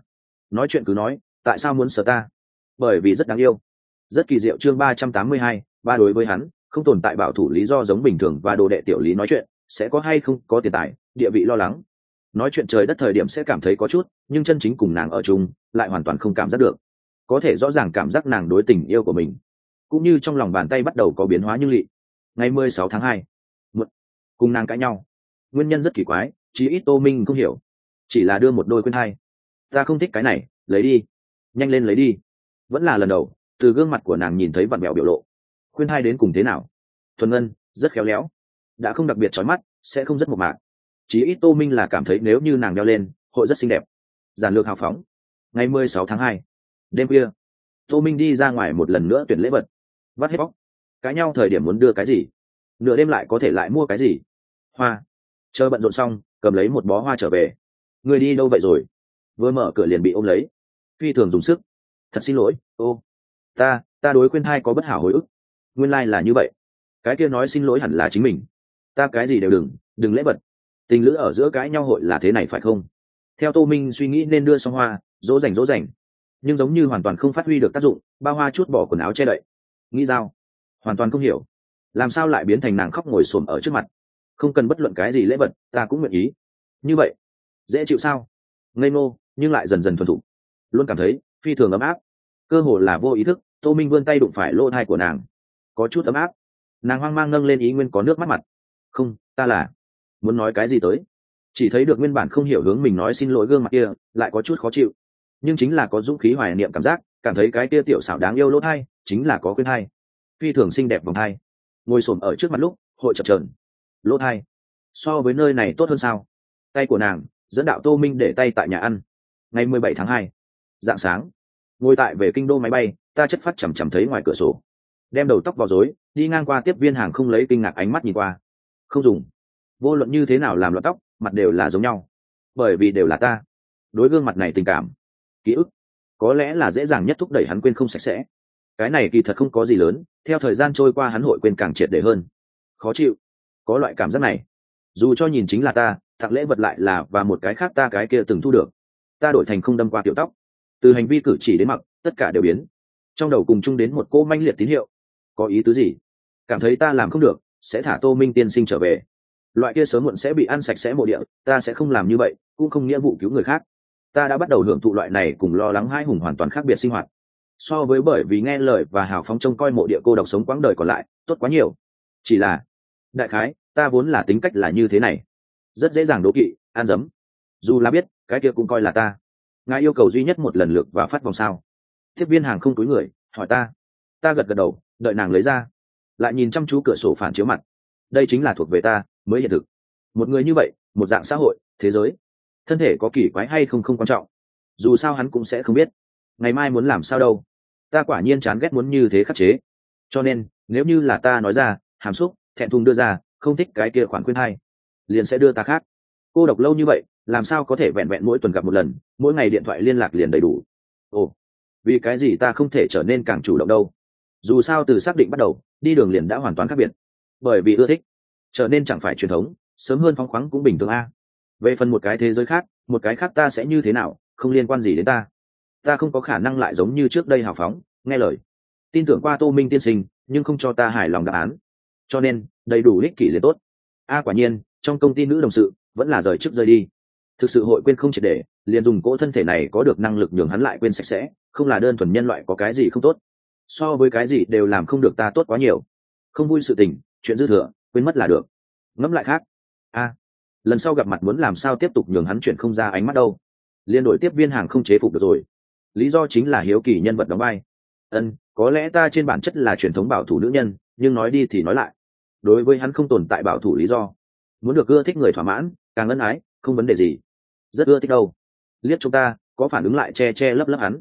Nói chuyện cứ nói, tại sao muốn sợ ta? Bởi vì rất đáng yêu. Rất kỳ diệu chương ba trăm tám mươi hai, ba đối với hắn, không tồn tại bảo thủ lý do giống bình thường và đồ đệ tiểu lý nói chuyện sẽ có hay không có tiền tài, địa vị lo lắng. Nói chuyện trời đất thời điểm sẽ cảm thấy có chút, nhưng chân chính cùng nàng ở chung, lại hoàn toàn không cảm giác được. Có thể rõ ràng cảm giác nàng đối tình yêu của mình. Cũng như trong lòng bàn tay bắt đầu có biến hóa như lị. Ngày mười sáu tháng hai cùng nàng cãi nhau. Nguyên nhân rất kỳ quái, chí ít tô minh không hiểu. Chỉ là đưa một đôi khuyên hai ta không thích cái này, lấy đi. Nhanh lên lấy đi. Vẫn là lần đầu, từ gương mặt của nàng nhìn thấy vặn mẹo biểu lộ. Khuyên hai đến cùng thế nào? Thuần ngân, rất khéo léo đã không đặc biệt trói mắt, sẽ không rất mộc mạc. Chí ít tô minh là cảm thấy nếu như nàng đeo lên, hội rất xinh đẹp. Giản lược hào phóng. Ngày mười sáu tháng hai, đêm khuya, tô minh đi ra ngoài một lần nữa tuyển lễ vật. Vắt hết bóc. Cãi nhau thời điểm muốn đưa cái gì? Nửa đêm lại có thể lại mua cái gì? Hoa. Chờ bận rộn xong, cầm lấy một bó hoa trở về. Người đi đâu vậy rồi? Vừa mở cửa liền bị ôm lấy. Phi thường dùng sức. Thật xin lỗi, ô. Ta ta đối khuyên thai có bất hảo hồi ức. Nguyên lai、like、là như vậy. Cái kia nói xin lỗi hẳn là chính mình ta cái gì đều đừng đừng lễ vật. Tình lữ ở giữa cãi nhau hội là thế này phải không? Theo tô minh suy nghĩ nên đưa xong hoa, dỗ dành dỗ dành. Nhưng giống như hoàn toàn không phát huy được tác dụng ba hoa chút bỏ quần áo che đậy. Nghĩ dao hoàn toàn không hiểu. Làm sao lại biến thành nàng khóc ngồi xổm ở trước mặt? Không cần bất luận cái gì lễ vật, ta cũng nguyện ý. Như vậy, dễ chịu sao? Ngây ngô, nhưng lại dần dần thuần thục. Luôn cảm thấy, phi thường ấm áp. Cơ hồ là vô ý thức, tô minh vươn tay đụng phải lỗ thai của nàng. Có chút ấm áp. Nàng hoang mang nâng lên ý nguyên có nước mắt mặt không, ta là muốn nói cái gì tới. Chỉ thấy được nguyên bản không hiểu hướng mình nói xin lỗi gương mặt kia, lại có chút khó chịu. Nhưng chính là có dũng khí hoài niệm cảm giác, cảm thấy cái kia tiểu xảo đáng yêu lỗ thai, chính là có khuyên thai. Phi thường xinh đẹp vòng thai. Ngồi xổm ở trước mặt lúc, hội chập trờn lỗ thai. So với nơi này tốt hơn sao? Tay của nàng, dẫn đạo tô minh để tay tại nhà ăn. Ngày mười bảy tháng hai, dạng sáng, ngồi tại về kinh đô máy bay, ta chất phát chằm chằm thấy ngoài cửa sổ. Đem đầu tóc vào rối, đi ngang qua tiếp viên hàng không lấy kinh ngạc ánh mắt nhìn qua không dùng. Vô luận như thế nào làm loạn tóc, mặt đều là giống nhau. Bởi vì đều là ta. Đối gương mặt này tình cảm, ký ức, có lẽ là dễ dàng nhất thúc đẩy hắn quên không sạch sẽ. Cái này kỳ thật không có gì lớn, theo thời gian trôi qua hắn hội quên càng triệt để hơn. Khó chịu. Có loại cảm giác này. Dù cho nhìn chính là ta thặng lễ vật lại là và một cái khác ta cái kia từng thu được. Ta đổi thành không đâm qua kiểu tóc. Từ hành vi cử chỉ đến mặc, tất cả đều biến. Trong đầu cùng chung đến một cô manh liệt tín hiệu. Có ý tứ gì? Cảm thấy ta làm không được sẽ thả tô minh tiên sinh trở về. Loại kia sớm muộn sẽ bị ăn sạch sẽ mộ địa, ta sẽ không làm như vậy, cũng không nghĩa vụ cứu người khác. Ta đã bắt đầu hưởng thụ loại này cùng lo lắng hai hùng hoàn toàn khác biệt sinh hoạt. So với bởi vì nghe lời và hào phóng trông coi mộ địa cô độc sống quãng đời còn lại, tốt quá nhiều. Chỉ là, đại khái, ta vốn là tính cách là như thế này. Rất dễ dàng đố kỵ an dấm. Dù là biết, cái kia cũng coi là ta. Ngài yêu cầu duy nhất một lần lượt và phát vòng sao. Tiếp viên hàng không túi người, hỏi ta. Ta gật gật đầu, đợi nàng lấy ra lại nhìn chăm chú cửa sổ phản chiếu mặt. Đây chính là thuộc về ta, mới hiện thực. Một người như vậy, một dạng xã hội, thế giới, thân thể có kỳ quái hay không không quan trọng. Dù sao hắn cũng sẽ không biết. Ngày mai muốn làm sao đâu. Ta quả nhiên chán ghét muốn như thế khắc chế. Cho nên, nếu như là ta nói ra, hàm xúc, thẹn thùng đưa ra, không thích cái kia khoản khuyên hay, liền sẽ đưa ta khác. Cô độc lâu như vậy, làm sao có thể vẹn vẹn mỗi tuần gặp một lần, mỗi ngày điện thoại liên lạc liền đầy đủ. Ồ, vì cái gì ta không thể trở nên càng chủ động đâu? Dù sao từ xác định bắt đầu đi đường liền đã hoàn toàn khác biệt. Bởi vì ưa thích, trở nên chẳng phải truyền thống, sớm hơn phóng khoáng cũng bình thường a. Về phần một cái thế giới khác, một cái khác ta sẽ như thế nào, không liên quan gì đến ta. Ta không có khả năng lại giống như trước đây hào phóng, nghe lời. Tin tưởng qua tô minh tiên sinh, nhưng không cho ta hài lòng đáp án. Cho nên, đầy đủ ích kỷ liền tốt. A, quả nhiên, trong công ty nữ đồng sự, vẫn là rời trước rơi đi. Thực sự hội quên không triệt để, liền dùng cỗ thân thể này có được năng lực nhường hắn lại quên sạch sẽ, không là đơn thuần nhân loại có cái gì không tốt so với cái gì đều làm không được ta tốt quá nhiều. Không vui sự tình, chuyện dư thừa, quên mất là được. Ngẫm lại khác. A, lần sau gặp mặt muốn làm sao tiếp tục nhường hắn chuyển không ra ánh mắt đâu. Liên đội tiếp viên hàng không chế phục được rồi. Lý do chính là hiếu kỳ nhân vật đóng vai. Ân, có lẽ ta trên bản chất là truyền thống bảo thủ nữ nhân, nhưng nói đi thì nói lại. Đối với hắn không tồn tại bảo thủ lý do. Muốn được ưa thích người thỏa mãn, càng ân ái, không vấn đề gì. Rất ưa thích đâu. Liếc chúng ta, có phản ứng lại che che lấp lấp hắn.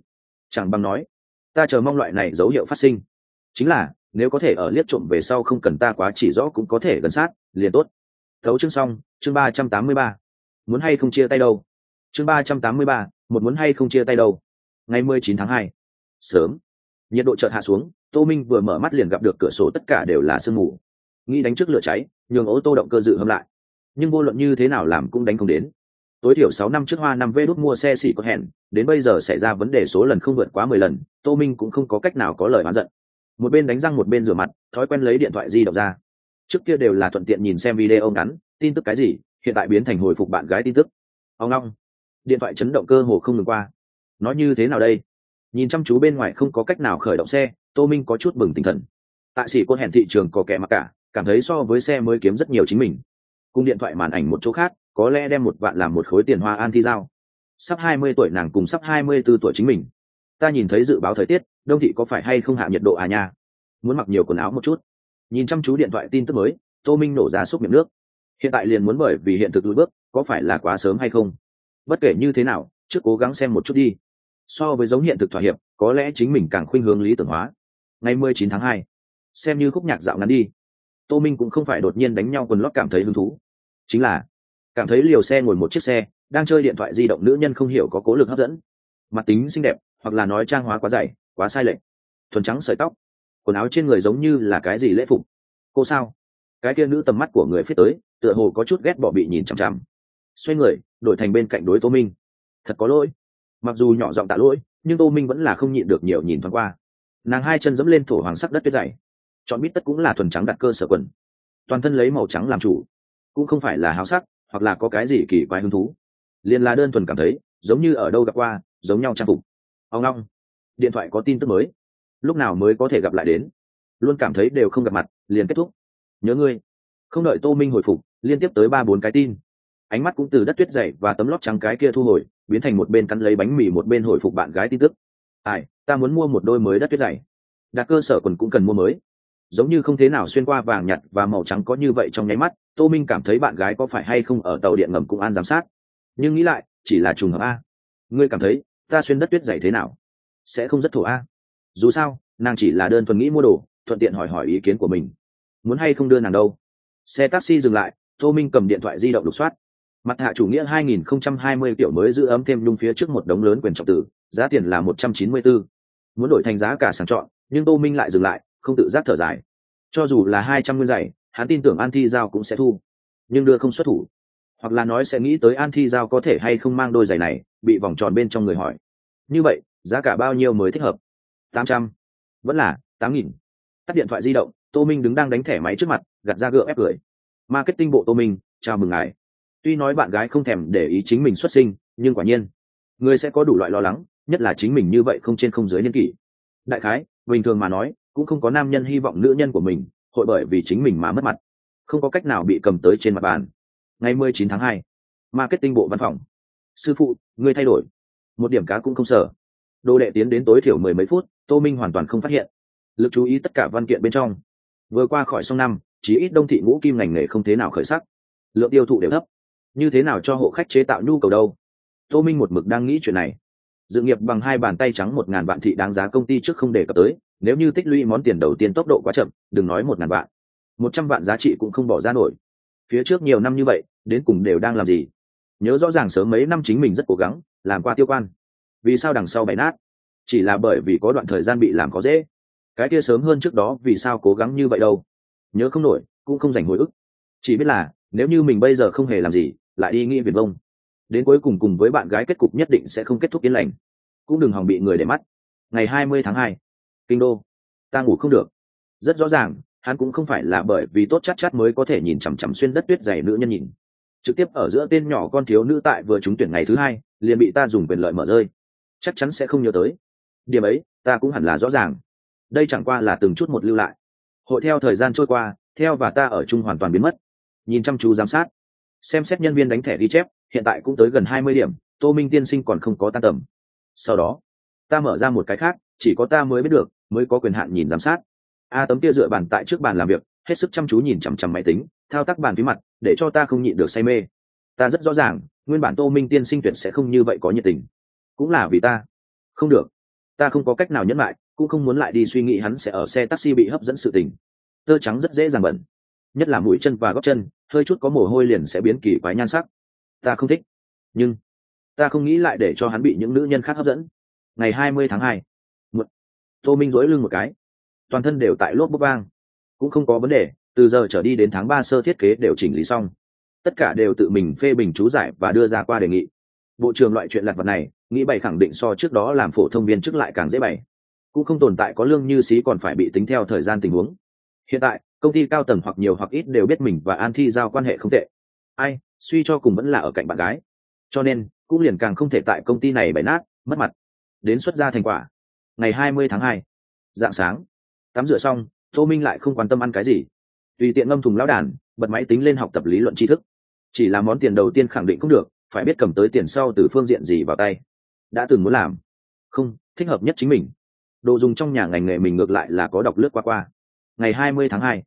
Chẳng bằng nói ta chờ mong loại này dấu hiệu phát sinh. Chính là, nếu có thể ở liếc trộm về sau không cần ta quá chỉ rõ cũng có thể gần sát, liền tốt. Thấu chương xong, chương ba trăm tám mươi ba. Muốn hay không chia tay đâu? Chương ba trăm tám mươi ba, một muốn hay không chia tay đâu? Ngày mười chín tháng hai. Sớm. Nhiệt độ chợt hạ xuống, tô minh vừa mở mắt liền gặp được cửa sổ tất cả đều là sương mù. Nghĩ đánh trước lửa cháy, nhường ô tô động cơ dự hâm lại. Nhưng vô luận như thế nào làm cũng đánh không đến tối thiểu sáu năm trước hoa năm vê đốt mua xe xỉ có hẹn, đến bây giờ xảy ra vấn đề số lần không vượt quá mười lần, tô minh cũng không có cách nào có lời oán giận. Một bên đánh răng một bên rửa mặt, thói quen lấy điện thoại di động ra. Trước kia đều là thuận tiện nhìn xem video ngắn, tin tức cái gì, hiện tại biến thành hồi phục bạn gái tin tức. Ông long điện thoại chấn động cơ hồ không ngừng qua. Nói như thế nào đây? Nhìn chăm chú bên ngoài không có cách nào khởi động xe, tô minh có chút bừng tinh thần. Tại sĩ quân hẹn thị trường có kẻ mặc cả, cảm thấy so với xe mới kiếm rất nhiều chính mình cùng điện thoại màn ảnh một chỗ khác, có lẽ đem một vạn làm một khối tiền hoa an thi giao. Sắp hai mươi tuổi nàng cùng sắp hai mươi b ố tuổi chính mình. Ta nhìn thấy dự báo thời tiết, đông thị có phải hay không hạ nhiệt độ à nha? Muốn mặc nhiều quần áo một chút. Nhìn chăm chú điện thoại tin tức mới, tô minh nổ ra xúc miệng nước. Hiện tại liền muốn bởi vì hiện thực lùi bước, có phải là quá sớm hay không? Bất kể như thế nào, trước cố gắng xem một chút đi. So với giống hiện thực thỏa hiệp, có lẽ chính mình càng khuynh hướng lý tưởng hóa. Ngày mười chín tháng hai, xem như khúc nhạc dạo ngắn đi tô minh cũng không phải đột nhiên đánh nhau quần lót cảm thấy hứng thú. Chính là, cảm thấy liều xe ngồi một chiếc xe, đang chơi điện thoại di động nữ nhân không hiểu có cố lực hấp dẫn. Mặt tính xinh đẹp, hoặc là nói trang hóa quá dày, quá sai lệch. Thuần trắng sợi tóc. Quần áo trên người giống như là cái gì lễ phục. Cô sao? Cái kia nữ tầm mắt của người phía tới, tựa hồ có chút ghét bỏ bị nhìn chằm chằm. Xoay người, đổi thành bên cạnh đối tô minh. Thật có lỗi. Mặc dù nhỏ giọng tạ lỗi, nhưng tô minh vẫn là không nhịn được nhiều nhìn thoáng qua. Nàng hai chân dẫm lên thổ hoàng sắc đất tuyết dày chọn bít tất cũng là thuần trắng đặt cơ sở quần. Toàn thân lấy màu trắng làm chủ, cũng không phải là háo sắc, hoặc là có cái gì kỳ quái hứng thú. Liền là đơn thuần cảm thấy, giống như ở đâu gặp qua, giống nhau trang phục. Ông long điện thoại có tin tức mới. Lúc nào mới có thể gặp lại đến? Luôn cảm thấy đều không gặp mặt, liền kết thúc. Nhớ ngươi. Không đợi tô minh hồi phục, liên tiếp tới ba bốn cái tin. Ánh mắt cũng từ đất tuyết dày và tấm lót trắng cái kia thu hồi, biến thành một bên cắn lấy bánh mì một bên hồi phục bạn gái tin tức. Ai, ta muốn mua một đôi mới đất tuyết dày. Đặt cơ sở quần cũng cần mua mới giống như không thế nào xuyên qua vàng nhặt và màu trắng có như vậy trong nháy mắt, tô minh cảm thấy bạn gái có phải hay không ở tàu điện ngầm cũng an giám sát. Nhưng nghĩ lại, chỉ là trùng hợp a. Ngươi cảm thấy, ta xuyên đất tuyết dày thế nào? Sẽ không rất thổ a. Dù sao, nàng chỉ là đơn thuần nghĩ mua đồ, thuận tiện hỏi hỏi ý kiến của mình. Muốn hay không đưa nàng đâu? Xe taxi dừng lại, tô minh cầm điện thoại di động lục soát. Mặt hạ chủ nghĩa 2020 kiểu mới giữ ấm thêm nhung phía trước một đống lớn quyền trọng tử, giá tiền là 194. muốn đổi thành giá cả sàng chọn, nhưng tô minh lại dừng lại không tự giác thở dài. Cho dù là hai trăm nguyên giày hắn tin tưởng an thi giao cũng sẽ thu. Nhưng đưa không xuất thủ. Hoặc là nói sẽ nghĩ tới an thi giao có thể hay không mang đôi giày này, bị vòng tròn bên trong người hỏi. Như vậy, giá cả bao nhiêu mới thích hợp? Tám trăm. Vẫn là tám nghìn. Tắt điện thoại di động, tô minh đứng đang đánh thẻ máy trước mặt gặt ra gượng ép cười. Marketing bộ tô minh, chào mừng ngài. Tuy nói bạn gái không thèm để ý chính mình xuất sinh, nhưng quả nhiên, người sẽ có đủ loại lo lắng, nhất là chính mình như vậy không trên không dưới nhân kỷ. Đại khái, bình thường mà nói cũng không có nam nhân hy vọng nữ nhân của mình hội bởi vì chính mình mà mất mặt. Không có cách nào bị cầm tới trên mặt bàn. Ngày mười chín tháng 2, marketing bộ văn phòng. Sư phụ ngươi thay đổi. Một điểm cá cũng không sợ. Đồ đệ tiến đến tối thiểu mười mấy phút tô minh hoàn toàn không phát hiện. Lực chú ý tất cả văn kiện bên trong. Vừa qua khỏi sông năm chỉ ít đông thị ngũ kim ngành nghề không thế nào khởi sắc. Lượng tiêu thụ đều thấp. Như thế nào cho hộ khách chế tạo nhu cầu đâu? Tô minh một mực đang nghĩ chuyện này. Dự nghiệp bằng hai bàn tay trắng một ngàn vạn thị đáng giá công ty trước không đề cập tới nếu như tích lũy món tiền đầu tiên tốc độ quá chậm, đừng nói một ngàn vạn. Một trăm vạn giá trị cũng không bỏ ra nổi. Phía trước nhiều năm như vậy, đến cùng đều đang làm gì? Nhớ rõ ràng sớm mấy năm chính mình rất cố gắng, làm qua tiêu quan. Vì sao đằng sau bày nát? Chỉ là bởi vì có đoạn thời gian bị làm có dễ. Cái kia sớm hơn trước đó vì sao cố gắng như vậy đâu? Nhớ không nổi, cũng không dành hồi ức. Chỉ biết là, nếu như mình bây giờ không hề làm gì, lại đi nghĩ viền vông. Đến cuối cùng cùng với bạn gái kết cục nhất định sẽ không kết thúc yên lành. Cũng đừng hòng bị người để mắt. Ngày hai mươi tháng hai kinh đô. Ta ngủ không được. Rất rõ ràng, hắn cũng không phải là bởi vì tốt chắc chắc mới có thể nhìn chằm chằm xuyên đất tuyết dày nữ nhân nhìn. Trực tiếp ở giữa tên nhỏ con thiếu nữ tại vừa trúng tuyển ngày thứ hai, liền bị ta dùng quyền lợi mở rơi. Chắc chắn sẽ không nhớ tới. Điểm ấy, ta cũng hẳn là rõ ràng. Đây chẳng qua là từng chút một lưu lại. Hội theo thời gian trôi qua, theo và ta ở chung hoàn toàn biến mất. Nhìn chăm chú giám sát. Xem xét nhân viên đánh thẻ ghi chép, hiện tại cũng tới gần hai mươi điểm, tô minh tiên sinh còn không có tan tầm. Sau đó, ta mở ra một cái khác, chỉ có ta mới biết được mới có quyền hạn nhìn giám sát. A tấm kia dựa bàn tại trước bàn làm việc, hết sức chăm chú nhìn chằm chằm máy tính, thao tác bàn phí mặt, để cho ta không nhịn được say mê. Ta rất rõ ràng, nguyên bản tô minh tiên sinh tuyển sẽ không như vậy có nhiệt tình. Cũng là vì ta. Không được. Ta không có cách nào nhẫn lại, cũng không muốn lại đi suy nghĩ hắn sẽ ở xe taxi bị hấp dẫn sự tình. Tơ trắng rất dễ dàng bẩn nhất là mũi chân và góc chân, hơi chút có mồ hôi liền sẽ biến kỳ quái nhan sắc. Ta không thích. Nhưng, ta không nghĩ lại để cho hắn bị những nữ nhân khác hấp dẫn. Ngày hai mươi tháng hai tô minh dối lưng một cái. Toàn thân đều tại lốp bốc vang. Cũng không có vấn đề, từ giờ trở đi đến tháng ba sơ thiết kế đều chỉnh lý xong. Tất cả đều tự mình phê bình chú giải và đưa ra qua đề nghị. Bộ trưởng loại chuyện lặt vật này, nghĩ bày khẳng định so trước đó làm phổ thông viên chức lại càng dễ bày. Cũng không tồn tại có lương như xí còn phải bị tính theo thời gian tình huống. Hiện tại, công ty cao tầng hoặc nhiều hoặc ít đều biết mình và an thi giao quan hệ không tệ. Ai, suy cho cùng vẫn là ở cạnh bạn gái. Cho nên, cũng liền càng không thể tại công ty này bày nát, mất mặt. Đến xuất ra thành quả ngày hai mươi tháng hai, dạng sáng. Tắm rửa xong, tô minh lại không quan tâm ăn cái gì. Tùy tiện ngâm thùng lão đàn, bật máy tính lên học tập lý luận tri thức. Chỉ là món tiền đầu tiên khẳng định không được, phải biết cầm tới tiền sau từ phương diện gì vào tay. Đã từng muốn làm. Không, thích hợp nhất chính mình. Đồ dùng trong nhà ngành nghề mình ngược lại là có đọc lướt qua qua. Ngày hai mươi tháng hai,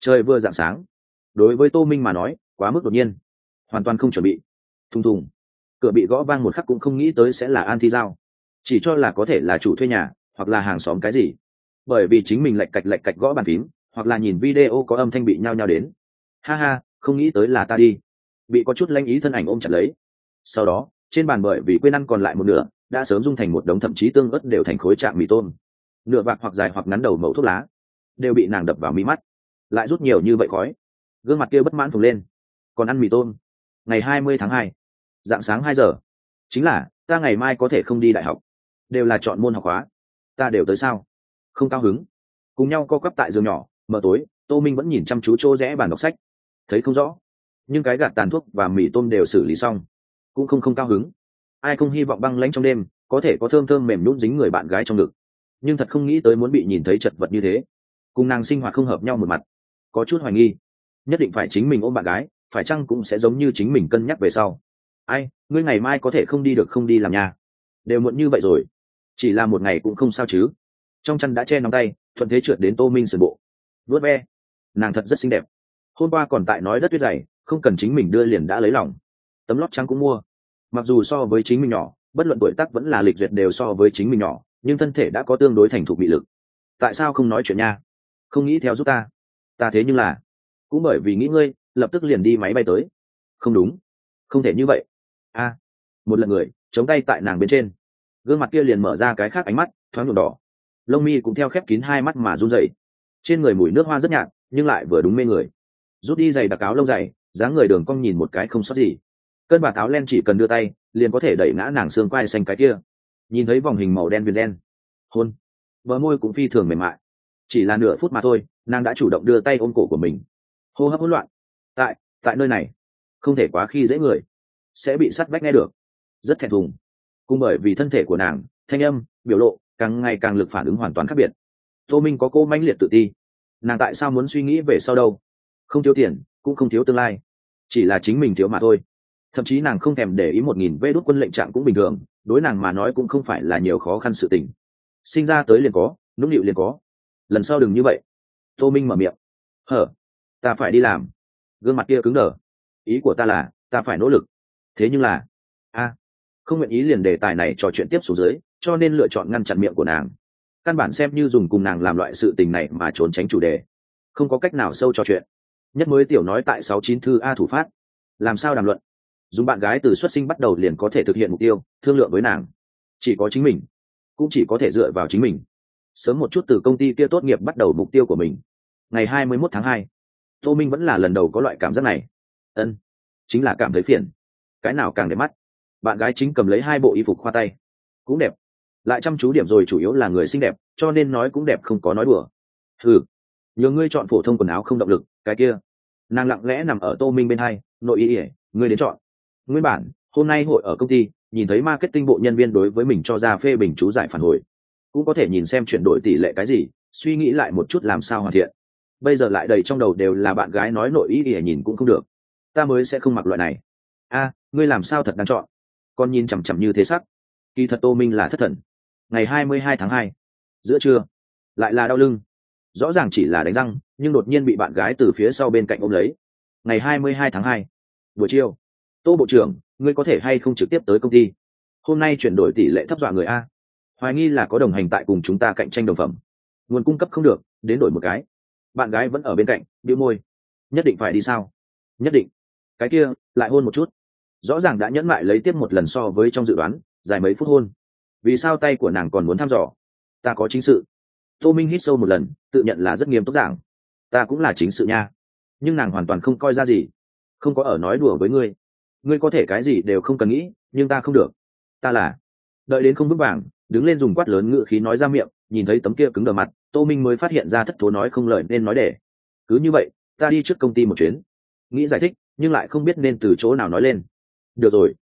trời vừa dạng sáng. Đối với tô minh mà nói, quá mức đột nhiên. Hoàn toàn không chuẩn bị. Thùng thùng. Cửa bị gõ vang một khắc cũng không nghĩ tới sẽ là an thi giao chỉ cho là có thể là chủ thuê nhà, hoặc là hàng xóm cái gì. Bởi vì chính mình lạch cạch lạch cạch gõ bàn phím, hoặc là nhìn video có âm thanh bị nhao nhao đến. Ha ha, không nghĩ tới là ta đi. Bị có chút lanh ý thân ảnh ôm chặt lấy. Sau đó, trên bàn bởi vì quên ăn còn lại một nửa, đã sớm dung thành một đống thậm chí tương ớt đều thành khối trạng mì tôm. Nửa bạc hoặc dài hoặc ngắn đầu mẫu thuốc lá, đều bị nàng đập vào mí mắt. Lại rút nhiều như vậy khói. Gương mặt kia bất mãn phồng lên. Còn ăn mì tôm. Ngày hai mươi tháng hai, dạng sáng hai giờ. Chính là, ta ngày mai có thể không đi đại học đều là chọn môn học hóa. Ta đều tới sao? Không cao hứng. Cùng nhau co quắp tại giường nhỏ mờ tối, tô minh vẫn nhìn chăm chú chỗ rẽ bàn đọc sách. Thấy không rõ, nhưng cái gạt tàn thuốc và mì tôm đều xử lý xong, cũng không không cao hứng. Ai không hy vọng băng lanh trong đêm, có thể có thơm thơm mềm nhún dính người bạn gái trong ngực. Nhưng thật không nghĩ tới muốn bị nhìn thấy chật vật như thế. Cùng nàng sinh hoạt không hợp nhau một mặt, có chút hoài nghi. Nhất định phải chính mình ôm bạn gái, phải chăng cũng sẽ giống như chính mình cân nhắc về sau. Ai, ngươi ngày mai có thể không đi được không đi làm nhà. Đều muộn như vậy rồi chỉ là một ngày cũng không sao chứ. Trong chăn đã che nóng tay, thuận thế trượt đến tô minh sườn bộ. Vớt ve. Nàng thật rất xinh đẹp. Hôm qua còn tại nói đất tuyết dày, không cần chính mình đưa liền đã lấy lòng. Tấm lót trắng cũng mua. Mặc dù so với chính mình nhỏ, bất luận tuổi tác vẫn là lịch duyệt đều so với chính mình nhỏ, nhưng thân thể đã có tương đối thành thục bị lực. Tại sao không nói chuyện nha? Không nghĩ theo giúp ta. Ta thế nhưng là. Cũng bởi vì nghĩ ngươi, lập tức liền đi máy bay tới. Không đúng. Không thể như vậy. A. Một lần người, chống tay tại nàng bên trên gương mặt kia liền mở ra cái khác ánh mắt, thoáng nhuộm đỏ. Lông mi cũng theo khép kín hai mắt mà run dậy trên người mùi nước hoa rất nhạt, nhưng lại vừa đúng mê người. Rút đi giày đặc áo lông dày, dáng người đường cong nhìn một cái không sót gì. Cơn bà táo len chỉ cần đưa tay, liền có thể đẩy ngã nàng xương quai xanh cái kia. Nhìn thấy vòng hình màu đen viên gen. Hôn. Bờ môi cũng phi thường mềm mại. Chỉ là nửa phút mà thôi, nàng đã chủ động đưa tay ôm cổ của mình. Hô hấp hỗn loạn. Tại tại nơi này. Không thể quá khi dễ người. Sẽ bị sắt vách nghe được. Rất thẹn thùng cùng bởi vì thân thể của nàng, thanh âm, biểu lộ càng ngày càng lực phản ứng hoàn toàn khác biệt. Tô minh có cô mãnh liệt tự ti. Nàng tại sao muốn suy nghĩ về sau đâu? Không thiếu tiền, cũng không thiếu tương lai. Chỉ là chính mình thiếu mà thôi. Thậm chí nàng không thèm để ý một nghìn vê đốt quân lệnh trạng cũng bình thường, đối nàng mà nói cũng không phải là nhiều khó khăn sự tình. Sinh ra tới liền có, nũng nịu liền có. Lần sau đừng như vậy. Tô minh mở miệng. Hở, ta phải đi làm. Gương mặt kia cứng đờ. Ý của ta là, ta phải nỗ lực. Thế nhưng là, a không nguyện ý liền đề tài này trò chuyện tiếp xuống dưới, cho nên lựa chọn ngăn chặn miệng của nàng. Căn bản xem như dùng cùng nàng làm loại sự tình này mà trốn tránh chủ đề. Không có cách nào sâu trò chuyện. Nhất mới tiểu nói tại sáu chín thư a thủ phát. Làm sao đàm luận? Dùng bạn gái từ xuất sinh bắt đầu liền có thể thực hiện mục tiêu, thương lượng với nàng. Chỉ có chính mình. Cũng chỉ có thể dựa vào chính mình. Sớm một chút từ công ty kia tốt nghiệp bắt đầu mục tiêu của mình. Ngày hai mươi 21 tháng hai. Tô minh vẫn là lần đầu có loại cảm giác này. Ân, chính là cảm thấy phiền. Cái nào càng để mắt? Bạn gái chính cầm lấy hai bộ y phục khoa tay. Cũng đẹp. Lại chăm chú điểm rồi chủ yếu là người xinh đẹp, cho nên nói cũng đẹp không có nói đùa. Ừ nhờ ngươi chọn phổ thông quần áo không động lực, cái kia. Nàng lặng lẽ nằm ở tô minh bên hai, nội ý ỉa ngươi đến chọn. Nguyên bản, hôm nay hội ở công ty, nhìn thấy marketing bộ nhân viên đối với mình cho ra phê bình chú giải phản hồi. Cũng có thể nhìn xem chuyển đổi tỷ lệ cái gì, suy nghĩ lại một chút làm sao hoàn thiện. Bây giờ lại đầy trong đầu đều là bạn gái nói nội ý ỉa nhìn cũng không được. Ta mới sẽ không mặc loại này. A, ngươi làm sao thật đáng chọn? Con nhìn chằm chằm như thế sắc. Kỳ thật tô minh là thất thần. Ngày hai mươi hai tháng hai, giữa trưa, lại là đau lưng. Rõ ràng chỉ là đánh răng, nhưng đột nhiên bị bạn gái từ phía sau bên cạnh ôm lấy. Ngày hai mươi hai tháng hai, buổi chiều, tô bộ trưởng, ngươi có thể hay không trực tiếp tới công ty? Hôm nay chuyển đổi tỷ lệ thấp dọa người a. Hoài nghi là có đồng hành tại cùng chúng ta cạnh tranh đồng phẩm. Nguồn cung cấp không được, đến đổi một cái. Bạn gái vẫn ở bên cạnh biêu môi. Nhất định phải đi sao? Nhất định. Cái kia, lại hôn một chút rõ ràng đã nhẫn mại lấy tiếp một lần so với trong dự đoán, dài mấy phút hôn. Vì sao tay của nàng còn muốn thăm dò? Ta có chính sự. Tô minh hít sâu một lần, tự nhận là rất nghiêm túc giảng. Ta cũng là chính sự nha. Nhưng nàng hoàn toàn không coi ra gì. Không có ở nói đùa với ngươi. Ngươi có thể cái gì đều không cần nghĩ, nhưng ta không được. Ta là. Đợi đến không vững vàng, đứng lên dùng quát lớn ngự khí nói ra miệng, nhìn thấy tấm kia cứng đờ mặt, tô minh mới phát hiện ra thất thố nói không lời nên nói để. Cứ như vậy, ta đi trước công ty một chuyến. Nghĩ giải thích, nhưng lại không biết nên từ chỗ nào nói lên được rồi.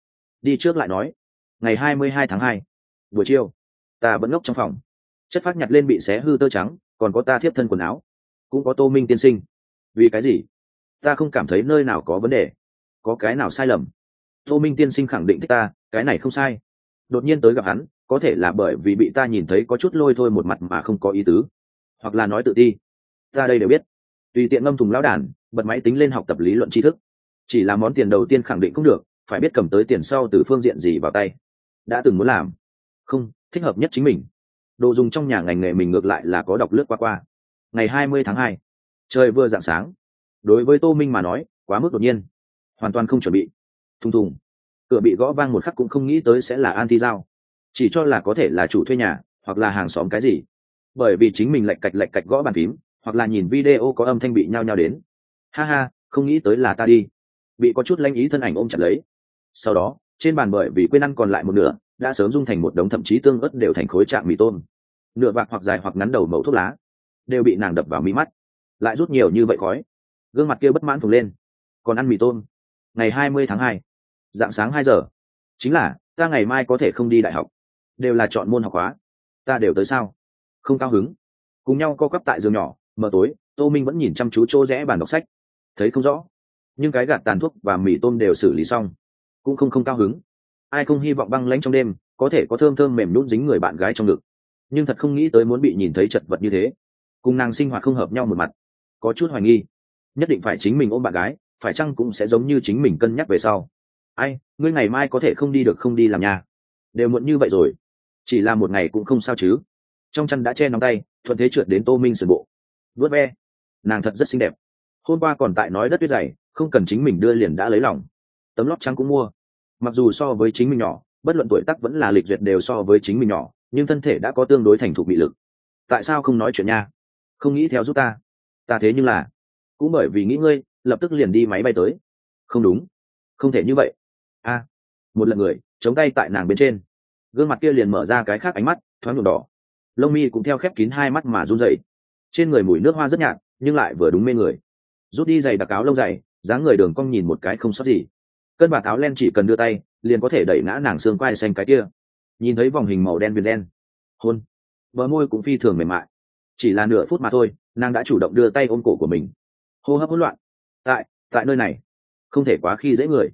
Đi trước lại nói. Ngày hai mươi hai tháng hai. Buổi chiều, ta vẫn ngốc trong phòng. Chất phát nhặt lên bị xé hư tơ trắng, còn có ta thiếp thân quần áo. Cũng có tô minh tiên sinh. Vì cái gì? Ta không cảm thấy nơi nào có vấn đề. Có cái nào sai lầm? Tô minh tiên sinh khẳng định thích ta, cái này không sai. Đột nhiên tới gặp hắn, có thể là bởi vì bị ta nhìn thấy có chút lôi thôi một mặt mà không có ý tứ. Hoặc là nói tự ti. Ta đây đều biết. Tùy tiện ngâm thùng lão đàn, bật máy tính lên học tập lý luận tri thức. Chỉ là món tiền đầu tiên khẳng định cũng được phải biết cầm tới tiền sau từ phương diện gì vào tay. Đã từng muốn làm. Không, thích hợp nhất chính mình. Đồ dùng trong nhà ngành nghề mình ngược lại là có đọc lướt qua qua. Ngày hai mươi tháng hai, trời vừa d ạ n g sáng. Đối với tô minh mà nói, quá mức đột nhiên. Hoàn toàn không chuẩn bị. Thùng thùng. Cửa bị gõ vang một khắc cũng không nghĩ tới sẽ là an thi giao. Chỉ cho là có thể là chủ thuê nhà, hoặc là hàng xóm cái gì. Bởi vì chính mình lạch cạch lạch cạch gõ bàn phím, hoặc là nhìn video có âm thanh bị nhao nhao đến. Ha ha, không nghĩ tới là ta đi. Bị có chút lanh ý thân ảnh ôm chặt lấy sau đó, trên bàn bởi vì quên ăn còn lại một nửa, đã sớm dung thành một đống thậm chí tương ớt đều thành khối trạng mì tôm. Nửa bạc hoặc dài hoặc ngắn đầu mẫu thuốc lá đều bị nàng đập vào mí mắt. Lại rút nhiều như vậy khói, gương mặt kia bất mãn phồng lên. Còn ăn mì tôm. Ngày hai mươi tháng hai, dạng sáng hai giờ, chính là ta ngày mai có thể không đi đại học, đều là chọn môn học hóa. Ta đều tới sao? Không cao hứng. Cùng nhau co quắp tại giường nhỏ mờ tối, tô minh vẫn nhìn chăm chú chỗ rẽ bàn đọc sách. Thấy không rõ, nhưng cái gạt tàn thuốc và mì tôm đều xử lý xong cũng không không cao hứng. Ai không hy vọng băng lãnh trong đêm có thể có thơm thơm mềm nhún dính người bạn gái trong ngực. Nhưng thật không nghĩ tới muốn bị nhìn thấy chật vật như thế. Cùng nàng sinh hoạt không hợp nhau một mặt. Có chút hoài nghi. Nhất định phải chính mình ôm bạn gái, phải chăng cũng sẽ giống như chính mình cân nhắc về sau. Ai, ngươi ngày mai có thể không đi được không đi làm nhà. Đều muộn như vậy rồi. Chỉ là một ngày cũng không sao chứ. Trong chăn đã che nóng tay, thuận thế trượt đến tô minh sườn bộ. Vớt ve. Nàng thật rất xinh đẹp. Hôm qua còn tại nói đất tuyết dày, không cần chính mình đưa liền đã lấy lòng tấm lót trắng cũng mua. Mặc dù so với chính mình nhỏ, bất luận tuổi tác vẫn là lịch duyệt đều so với chính mình nhỏ, nhưng thân thể đã có tương đối thành thục bị lực. Tại sao không nói chuyện nha? Không nghĩ theo giúp ta. Ta thế nhưng là, cũng bởi vì nghĩ ngươi, lập tức liền đi máy bay tới. Không đúng. Không thể như vậy. A. Một lần người, chống tay tại nàng bên trên. Gương mặt kia liền mở ra cái khác ánh mắt, thoáng nhuộm đỏ. Lông mi cũng theo khép kín hai mắt mà run dậy trên người mùi nước hoa rất nhạt, nhưng lại vừa đúng mê người. Rút đi giày đặc áo lông dày, dáng người đường cong nhìn một cái không sót gì cân bà tháo len chỉ cần đưa tay, liền có thể đẩy ngã nàng xương quai xanh cái kia. Nhìn thấy vòng hình màu đen viền đen. Hôn. Bờ môi cũng phi thường mềm mại. Chỉ là nửa phút mà thôi, nàng đã chủ động đưa tay ôm cổ của mình. Hô hấp hỗn loạn. Tại tại nơi này. Không thể quá khi dễ người.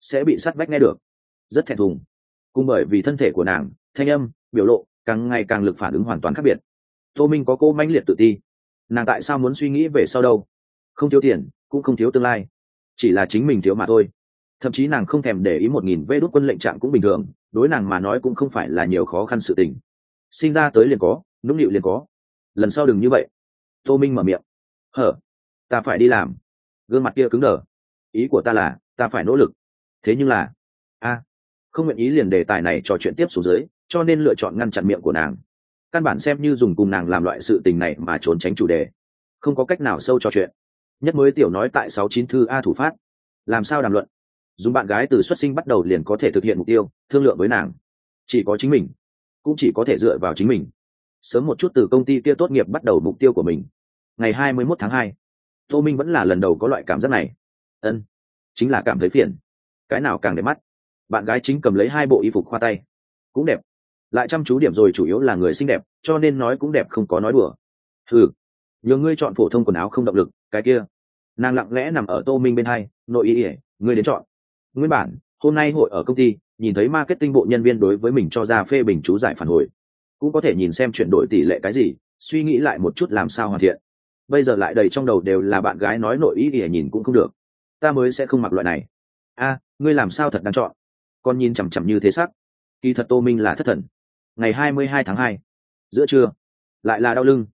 Sẽ bị sắt vách nghe được. Rất thẹn thùng. Cùng bởi vì thân thể của nàng, thanh âm, biểu lộ, càng ngày càng lực phản ứng hoàn toàn khác biệt. Tô minh có cô mãnh liệt tự ti. Nàng tại sao muốn suy nghĩ về sau đâu? Không thiếu tiền, cũng không thiếu tương lai. Chỉ là chính mình thiếu mà thôi thậm chí nàng không thèm để ý một nghìn vê đốt quân lệnh trạng cũng bình thường, đối nàng mà nói cũng không phải là nhiều khó khăn sự tình. Sinh ra tới liền có, nũng nịu liền có. Lần sau đừng như vậy. Tô minh mở miệng. Hở, ta phải đi làm. Gương mặt kia cứng đờ. Ý của ta là, ta phải nỗ lực. Thế nhưng là, a, không nguyện ý liền đề tài này trò chuyện tiếp xuống dưới, cho nên lựa chọn ngăn chặn miệng của nàng. Căn bản xem như dùng cùng nàng làm loại sự tình này mà trốn tránh chủ đề. Không có cách nào sâu trò chuyện. Nhất mới tiểu nói tại sáu chín thư a thủ phát. Làm sao đàm luận? Dùng bạn gái từ xuất sinh bắt đầu liền có thể thực hiện mục tiêu, thương lượng với nàng. Chỉ có chính mình, cũng chỉ có thể dựa vào chính mình. Sớm một chút từ công ty kia tốt nghiệp bắt đầu mục tiêu của mình. Ngày hai mươi 21 tháng hai, tô minh vẫn là lần đầu có loại cảm giác này. Ân, chính là cảm thấy phiền. Cái nào càng đẹp mắt. Bạn gái chính cầm lấy hai bộ y phục khoa tay. Cũng đẹp. Lại chăm chú điểm rồi chủ yếu là người xinh đẹp, cho nên nói cũng đẹp không có nói đùa. Ừ nhờ ngươi chọn phổ thông quần áo không động lực, cái kia. Nàng lặng lẽ nằm ở tô minh bên hai, nội ý ỉa ngươi đến chọn nguyên bản, hôm nay hội ở công ty, nhìn thấy marketing bộ nhân viên đối với mình cho ra phê bình chú giải phản hồi. Cũng có thể nhìn xem chuyển đổi tỷ lệ cái gì, suy nghĩ lại một chút làm sao hoàn thiện. Bây giờ lại đầy trong đầu đều là bạn gái nói nội ý ỉa nhìn cũng không được. Ta mới sẽ không mặc loại này. A, ngươi làm sao thật đáng chọn? Con nhìn chằm chằm như thế sắc. Kỳ thật tô minh là thất thần. Ngày hai mươi hai tháng hai, giữa trưa, lại là đau lưng.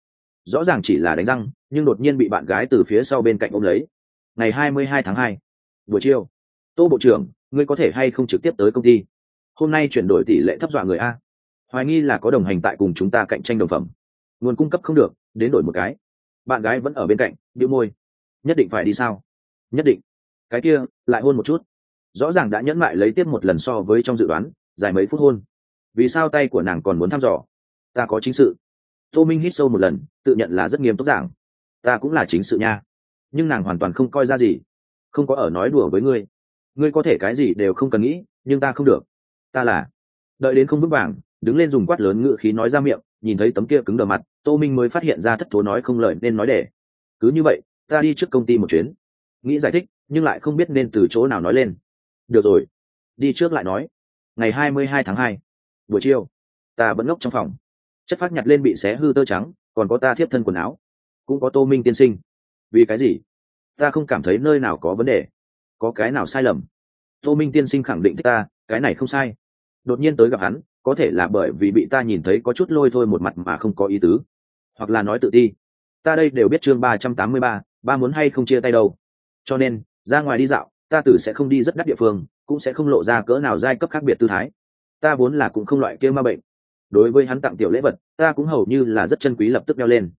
Rõ ràng chỉ là đánh răng, nhưng đột nhiên bị bạn gái từ phía sau bên cạnh ôm lấy. Ngày hai mươi hai tháng hai, buổi chiều tô bộ trưởng, ngươi có thể hay không trực tiếp tới công ty? Hôm nay chuyển đổi tỷ lệ thấp dọa người a. Hoài nghi là có đồng hành tại cùng chúng ta cạnh tranh đồng phẩm. Nguồn cung cấp không được, đến đổi một cái. Bạn gái vẫn ở bên cạnh, bĩu môi. Nhất định phải đi sao? Nhất định. Cái kia, lại hôn một chút. Rõ ràng đã nhẫn mại lấy tiếp một lần so với trong dự đoán, dài mấy phút hôn. Vì sao tay của nàng còn muốn thăm dò? Ta có chính sự. Tô minh hít sâu một lần, tự nhận là rất nghiêm túc giảng. Ta cũng là chính sự nha. Nhưng nàng hoàn toàn không coi ra gì. Không có ở nói đùa với ngươi ngươi có thể cái gì đều không cần nghĩ, nhưng ta không được. Ta là, đợi đến không vững vàng, đứng lên dùng quát lớn ngự khí nói ra miệng, nhìn thấy tấm kia cứng đờ mặt, tô minh mới phát hiện ra thất thố nói không lời nên nói để. Cứ như vậy, ta đi trước công ty một chuyến. Nghĩ giải thích, nhưng lại không biết nên từ chỗ nào nói lên. Được rồi, đi trước lại nói. Ngày hai mươi hai tháng hai, buổi chiều, ta vẫn ngốc trong phòng. Chất phát nhặt lên bị xé hư tơ trắng, còn có ta thiếp thân quần áo. Cũng có tô minh tiên sinh. Vì cái gì? Ta không cảm thấy nơi nào có vấn đề có cái nào sai lầm? Tô minh tiên sinh khẳng định thích ta, cái này không sai. Đột nhiên tới gặp hắn, có thể là bởi vì bị ta nhìn thấy có chút lôi thôi một mặt mà không có ý tứ. Hoặc là nói tự ti. Ta đây đều biết chương ba trăm tám mươi ba ba muốn hay không chia tay đâu. Cho nên, ra ngoài đi dạo, ta tử sẽ không đi rất đắt địa phương, cũng sẽ không lộ ra cỡ nào giai cấp khác biệt tư thái. Ta vốn là cũng không loại kia ma bệnh. Đối với hắn tặng tiểu lễ vật, ta cũng hầu như là rất chân quý lập tức đeo lên.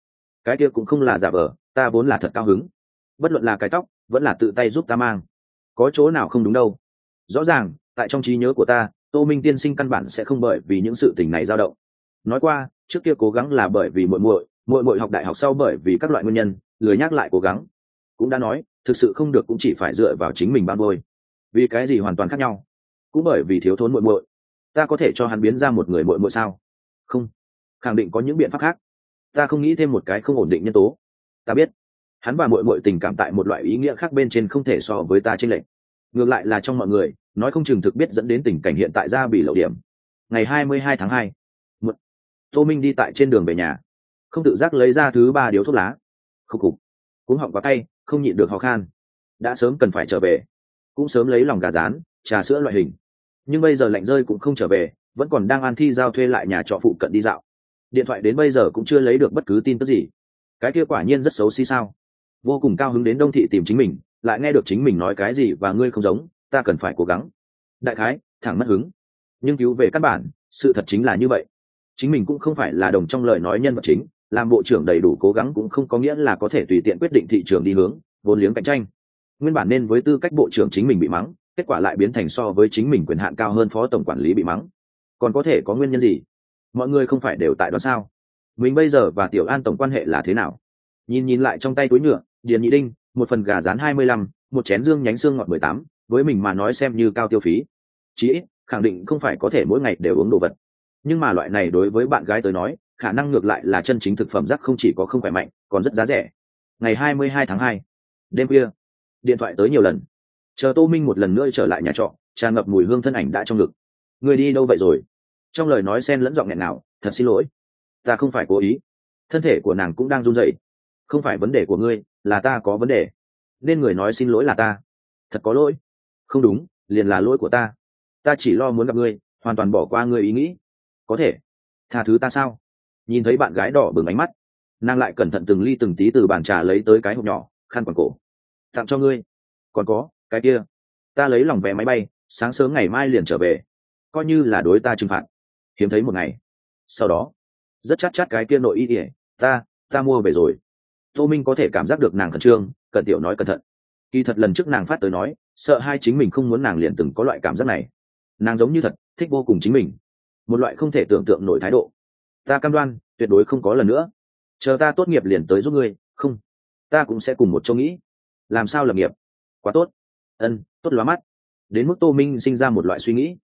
Cái kia cũng không là giả vờ, ta vốn là thật cao hứng. Bất luận là cái tóc, vẫn là tự tay giúp ta mang có chỗ nào không đúng đâu. Rõ ràng, tại trong trí nhớ của ta, tô minh tiên sinh căn bản sẽ không bởi vì những sự tình này dao động. Nói qua, trước kia cố gắng là bởi vì muội muội muội muội học đại học sau bởi vì các loại nguyên nhân, lười nhắc lại cố gắng. Cũng đã nói, thực sự không được cũng chỉ phải dựa vào chính mình ban bôi vì cái gì hoàn toàn khác nhau? Cũng bởi vì thiếu thốn muội muội. Ta có thể cho hắn biến ra một người muội muội sao? Không. Khẳng định có những biện pháp khác. Ta không nghĩ thêm một cái không ổn định nhân tố. Ta biết hắn và mội mội tình cảm tại một loại ý nghĩa khác bên trên không thể so với ta trên lệnh ngược lại là trong mọi người, nói không chừng thực biết dẫn đến tình cảnh hiện tại ra bị lậu điểm. Ngày hai mươi hai tháng hai tô minh đi tại trên đường về nhà. Không tự giác lấy ra thứ ba điếu thuốc lá. Khúc cục cũng họng quá tay không nhịn được ho khan. Đã sớm cần phải trở về. Cũng sớm lấy lòng gà rán, trà sữa loại hình. Nhưng bây giờ lạnh rơi cũng không trở về, vẫn còn đang an thi giao thuê lại nhà trọ phụ cận đi dạo. Điện thoại đến bây giờ cũng chưa lấy được bất cứ tin tức gì. Cái kia quả nhiên rất xấu xí sao? Vô cùng cao hứng đến đông thị tìm chính mình, lại nghe được chính mình nói cái gì và ngươi không giống, ta cần phải cố gắng. Đại khái, thẳng mất hứng. Nhưng cứu về căn bản, sự thật chính là như vậy. Chính mình cũng không phải là đồng trong lời nói nhân vật chính, làm bộ trưởng đầy đủ cố gắng cũng không có nghĩa là có thể tùy tiện quyết định thị trường đi hướng, vốn liếng cạnh tranh. Nguyên bản nên với tư cách bộ trưởng chính mình bị mắng, kết quả lại biến thành so với chính mình quyền hạn cao hơn phó tổng quản lý bị mắng. Còn có thể có nguyên nhân gì? Mọi người không phải đều tại đó sao? Mình bây giờ và tiểu an tổng quan hệ là thế nào? Nhìn nhìn lại trong tay túi nhựa điền nhị đinh, một phần gà rán hai mươi lăm, một chén dương nhánh xương ngọt mười tám, với mình mà nói xem như cao tiêu phí. Chí ít, khẳng định không phải có thể mỗi ngày đều uống đồ vật. Nhưng mà loại này đối với bạn gái tới nói, khả năng ngược lại là chân chính thực phẩm rắc không chỉ có không khỏe mạnh, còn rất giá rẻ. Ngày hai mươi hai tháng hai, đêm khuya, điện thoại tới nhiều lần. Chờ tô minh một lần nữa trở lại nhà trọ, tràn ngập mùi hương thân ảnh đã trong ngực. Người đi đâu vậy rồi? Trong lời nói xen lẫn giọng nghẹn nào thật xin lỗi, ta không phải cố ý. Thân thể của nàng cũng đang run rẩy. Không phải vấn đề của ngươi là ta có vấn đề. Nên người nói xin lỗi là ta. Thật có lỗi. Không đúng, liền là lỗi của ta. Ta chỉ lo muốn gặp ngươi, hoàn toàn bỏ qua ngươi ý nghĩ. Có thể. Tha thứ ta sao? Nhìn thấy bạn gái đỏ bừng ánh mắt. Nàng lại cẩn thận từng ly từng tí từ bàn trà lấy tới cái hộp nhỏ, khăn quàng cổ. Tặng cho ngươi. Còn có, cái kia. Ta lấy lòng vé máy bay, sáng sớm ngày mai liền trở về. Coi như là đối ta trừng phạt. Hiếm thấy một ngày. Sau đó, rất chắc chắc cái kia nội y ỉa ta ta mua về rồi tô minh có thể cảm giác được nàng khẩn trương cần tiểu nói cẩn thận. Kỳ thật lần trước nàng phát tới nói, sợ hai chính mình không muốn nàng liền từng có loại cảm giác này. Nàng giống như thật, thích vô cùng chính mình. Một loại không thể tưởng tượng nổi thái độ. Ta cam đoan, tuyệt đối không có lần nữa. Chờ ta tốt nghiệp liền tới giúp ngươi, không, ta cũng sẽ cùng một chỗ nghĩ. Làm sao lập nghiệp? Quá tốt. Ân, tốt lóa mắt. Đến mức tô minh sinh ra một loại suy nghĩ.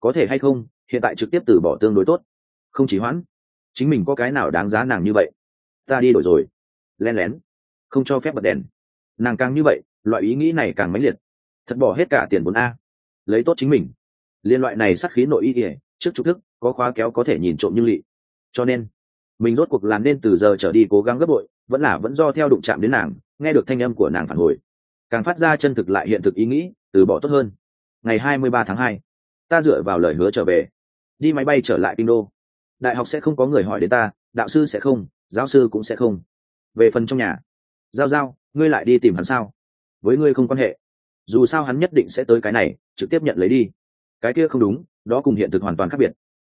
Có thể hay không, hiện tại trực tiếp từ bỏ tương đối tốt. Không chỉ hoãn, chính mình có cái nào đáng giá nàng như vậy? Ta đi đổi rồi len lén, không cho phép bật đèn. Nàng càng như vậy, loại ý nghĩ này càng mãnh liệt. Thật bỏ hết cả tiền vốn a. Lấy tốt chính mình. Liên loại này sắc khí nội y ỉa trước trục thức, có khóa kéo có thể nhìn trộm như lị. Cho nên, mình rốt cuộc làm nên từ giờ trở đi cố gắng gấp bội, vẫn là vẫn do theo đụng chạm đến nàng, nghe được thanh âm của nàng phản hồi. Càng phát ra chân thực lại hiện thực ý nghĩ, từ bỏ tốt hơn. Ngày hai mươi ba tháng hai, ta dựa vào lời hứa trở về. Đi máy bay trở lại kinh đô. Đại học sẽ không có người hỏi đến ta, đạo sư sẽ không, giáo sư cũng sẽ không về phần trong nhà. Giao giao, ngươi lại đi tìm hắn sao? Với ngươi không quan hệ. Dù sao hắn nhất định sẽ tới cái này, trực tiếp nhận lấy đi. Cái kia không đúng, đó cùng hiện thực hoàn toàn khác biệt.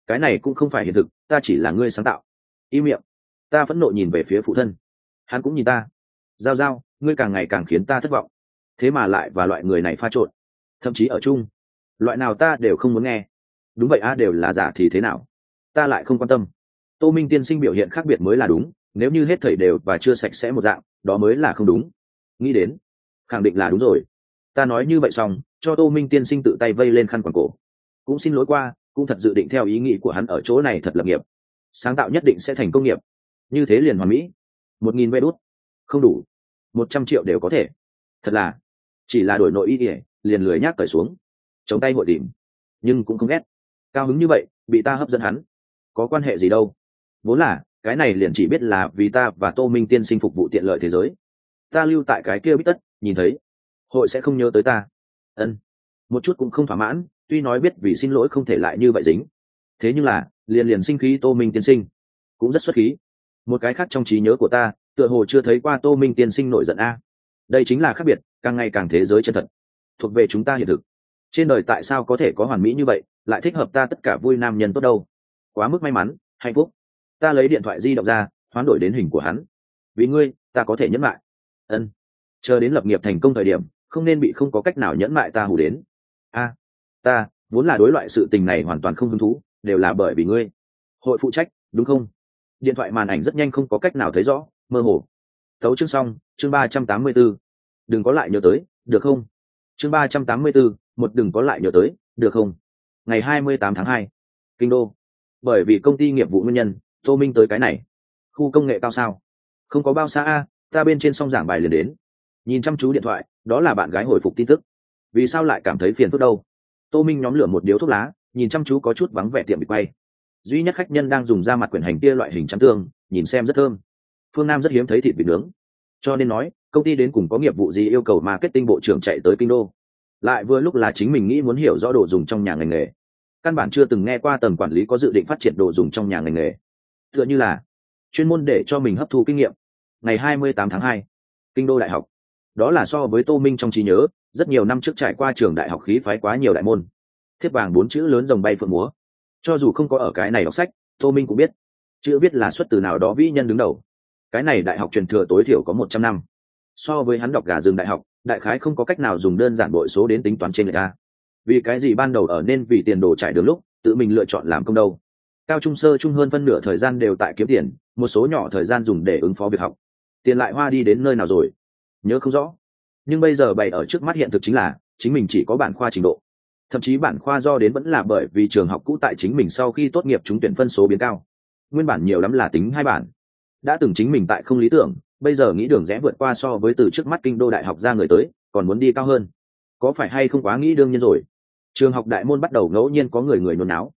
Cái này cũng không phải hiện thực, ta chỉ là ngươi sáng tạo. Y miệng. Ta phẫn nộ nhìn về phía phụ thân. Hắn cũng nhìn ta. Giao giao, ngươi càng ngày càng khiến ta thất vọng. Thế mà lại và loại người này pha trộn. Thậm chí ở chung. Loại nào ta đều không muốn nghe. Đúng vậy a đều là giả thì thế nào? Ta lại không quan tâm. Tô minh tiên sinh biểu hiện khác biệt mới là đúng nếu như hết thầy đều và chưa sạch sẽ một dạng đó mới là không đúng. Nghĩ đến khẳng định là đúng rồi. Ta nói như vậy xong cho tô minh tiên sinh tự tay vây lên khăn quàng cổ. Cũng xin lỗi qua cũng thật dự định theo ý nghĩ của hắn ở chỗ này thật lập nghiệp. Sáng tạo nhất định sẽ thành công nghiệp. Như thế liền hoàn mỹ. Một nghìn vé đốt không đủ. Một trăm triệu đều có thể. Thật là chỉ là đổi nội ý ỉa liền lười nhác cởi xuống. Chống tay hội điểm, nhưng cũng không ghét. Cao hứng như vậy bị ta hấp dẫn hắn. Có quan hệ gì đâu. Vốn là cái này liền chỉ biết là vì ta và tô minh tiên sinh phục vụ tiện lợi thế giới. Ta lưu tại cái kia biết tất, nhìn thấy, hội sẽ không nhớ tới ta. Ân, một chút cũng không thỏa mãn, tuy nói biết vì xin lỗi không thể lại như vậy dính. Thế nhưng là, liền liền sinh khí tô minh tiên sinh, cũng rất xuất khí. Một cái khác trong trí nhớ của ta, tựa hồ chưa thấy qua tô minh tiên sinh nổi giận a. Đây chính là khác biệt, càng ngày càng thế giới chân thật, thuộc về chúng ta hiện thực. Trên đời tại sao có thể có hoàn mỹ như vậy, lại thích hợp ta tất cả vui nam nhân tốt đâu? Quá mức may mắn, hạnh phúc ta lấy điện thoại di động ra, hoán đổi đến hình của hắn. Vì ngươi, ta có thể nhẫn lại ân. Chờ đến lập nghiệp thành công thời điểm, không nên bị không có cách nào nhẫn mại ta hủ đến. A, ta vốn là đối loại sự tình này hoàn toàn không hứng thú, đều là bởi vì ngươi. Hội phụ trách, đúng không? Điện thoại màn ảnh rất nhanh không có cách nào thấy rõ, mơ hồ. Thấu chương xong, chương ba trăm tám mươi b ố đừng có lại nhớ tới, được không? Chương ba trăm tám mươi b ố một đừng có lại nhớ tới, được không? Ngày hai mươi tám tháng hai. Kinh đô. Bởi vì công ty nghiệp vụ nguyên nhân tô minh tới cái này. Khu công nghệ cao sao? Không có bao xa a, ta bên trên song giảng bài liền đến. Nhìn chăm chú điện thoại, đó là bạn gái hồi phục tin tức. Vì sao lại cảm thấy phiền phức đâu? Tô minh nhóm lửa một điếu thuốc lá, nhìn chăm chú có chút vắng vẻ tiệm bị quay. Duy nhất khách nhân đang dùng da mặt quyển hành kia loại hình trắng tương, nhìn xem rất thơm. Phương nam rất hiếm thấy thịt vịt nướng. Cho nên nói, công ty đến cùng có nghiệp vụ gì yêu cầu marketing bộ trưởng chạy tới kinh đô lại vừa lúc là chính mình nghĩ muốn hiểu rõ đồ dùng trong nhà ngành nghề. Căn bản chưa từng nghe qua tầng quản lý có dự định phát triển đồ dùng trong nhà ngành nghề tựa như là chuyên môn để cho mình hấp thu kinh nghiệm. Ngày 28 tháng 2, kinh đô đại học. Đó là so với tô minh trong trí nhớ rất nhiều năm trước trải qua trường đại học khí phái quá nhiều đại môn. Thiếp vàng bốn chữ lớn rồng bay phượng múa. Cho dù không có ở cái này đọc sách tô minh cũng biết. Chữ biết là xuất từ nào đó vĩ nhân đứng đầu. Cái này đại học truyền thừa tối thiểu có một trăm năm. So với hắn đọc gà rừng đại học đại khái không có cách nào dùng đơn giản bội số đến tính toán trên người ta. Vì cái gì ban đầu ở nên vì tiền đồ trải đường lúc tự mình lựa chọn làm công đâu? Cao trung sơ trung hơn phân nửa thời gian đều tại kiếm tiền, một số nhỏ thời gian dùng để ứng phó việc học. Tiền lại hoa đi đến nơi nào rồi? Nhớ không rõ. Nhưng bây giờ bày ở trước mắt hiện thực chính là, chính mình chỉ có bản khoa trình độ. Thậm chí bản khoa do đến vẫn là bởi vì trường học cũ tại chính mình sau khi tốt nghiệp trúng tuyển phân số biến cao. Nguyên bản nhiều lắm là tính hai bản. Đã từng chính mình tại không lý tưởng, bây giờ nghĩ đường rẽ vượt qua so với từ trước mắt kinh đô đại học ra người tới, còn muốn đi cao hơn. Có phải hay không quá nghĩ đương nhiên rồi? Trường học đại môn bắt đầu ngẫu nhiên có người người nôn náo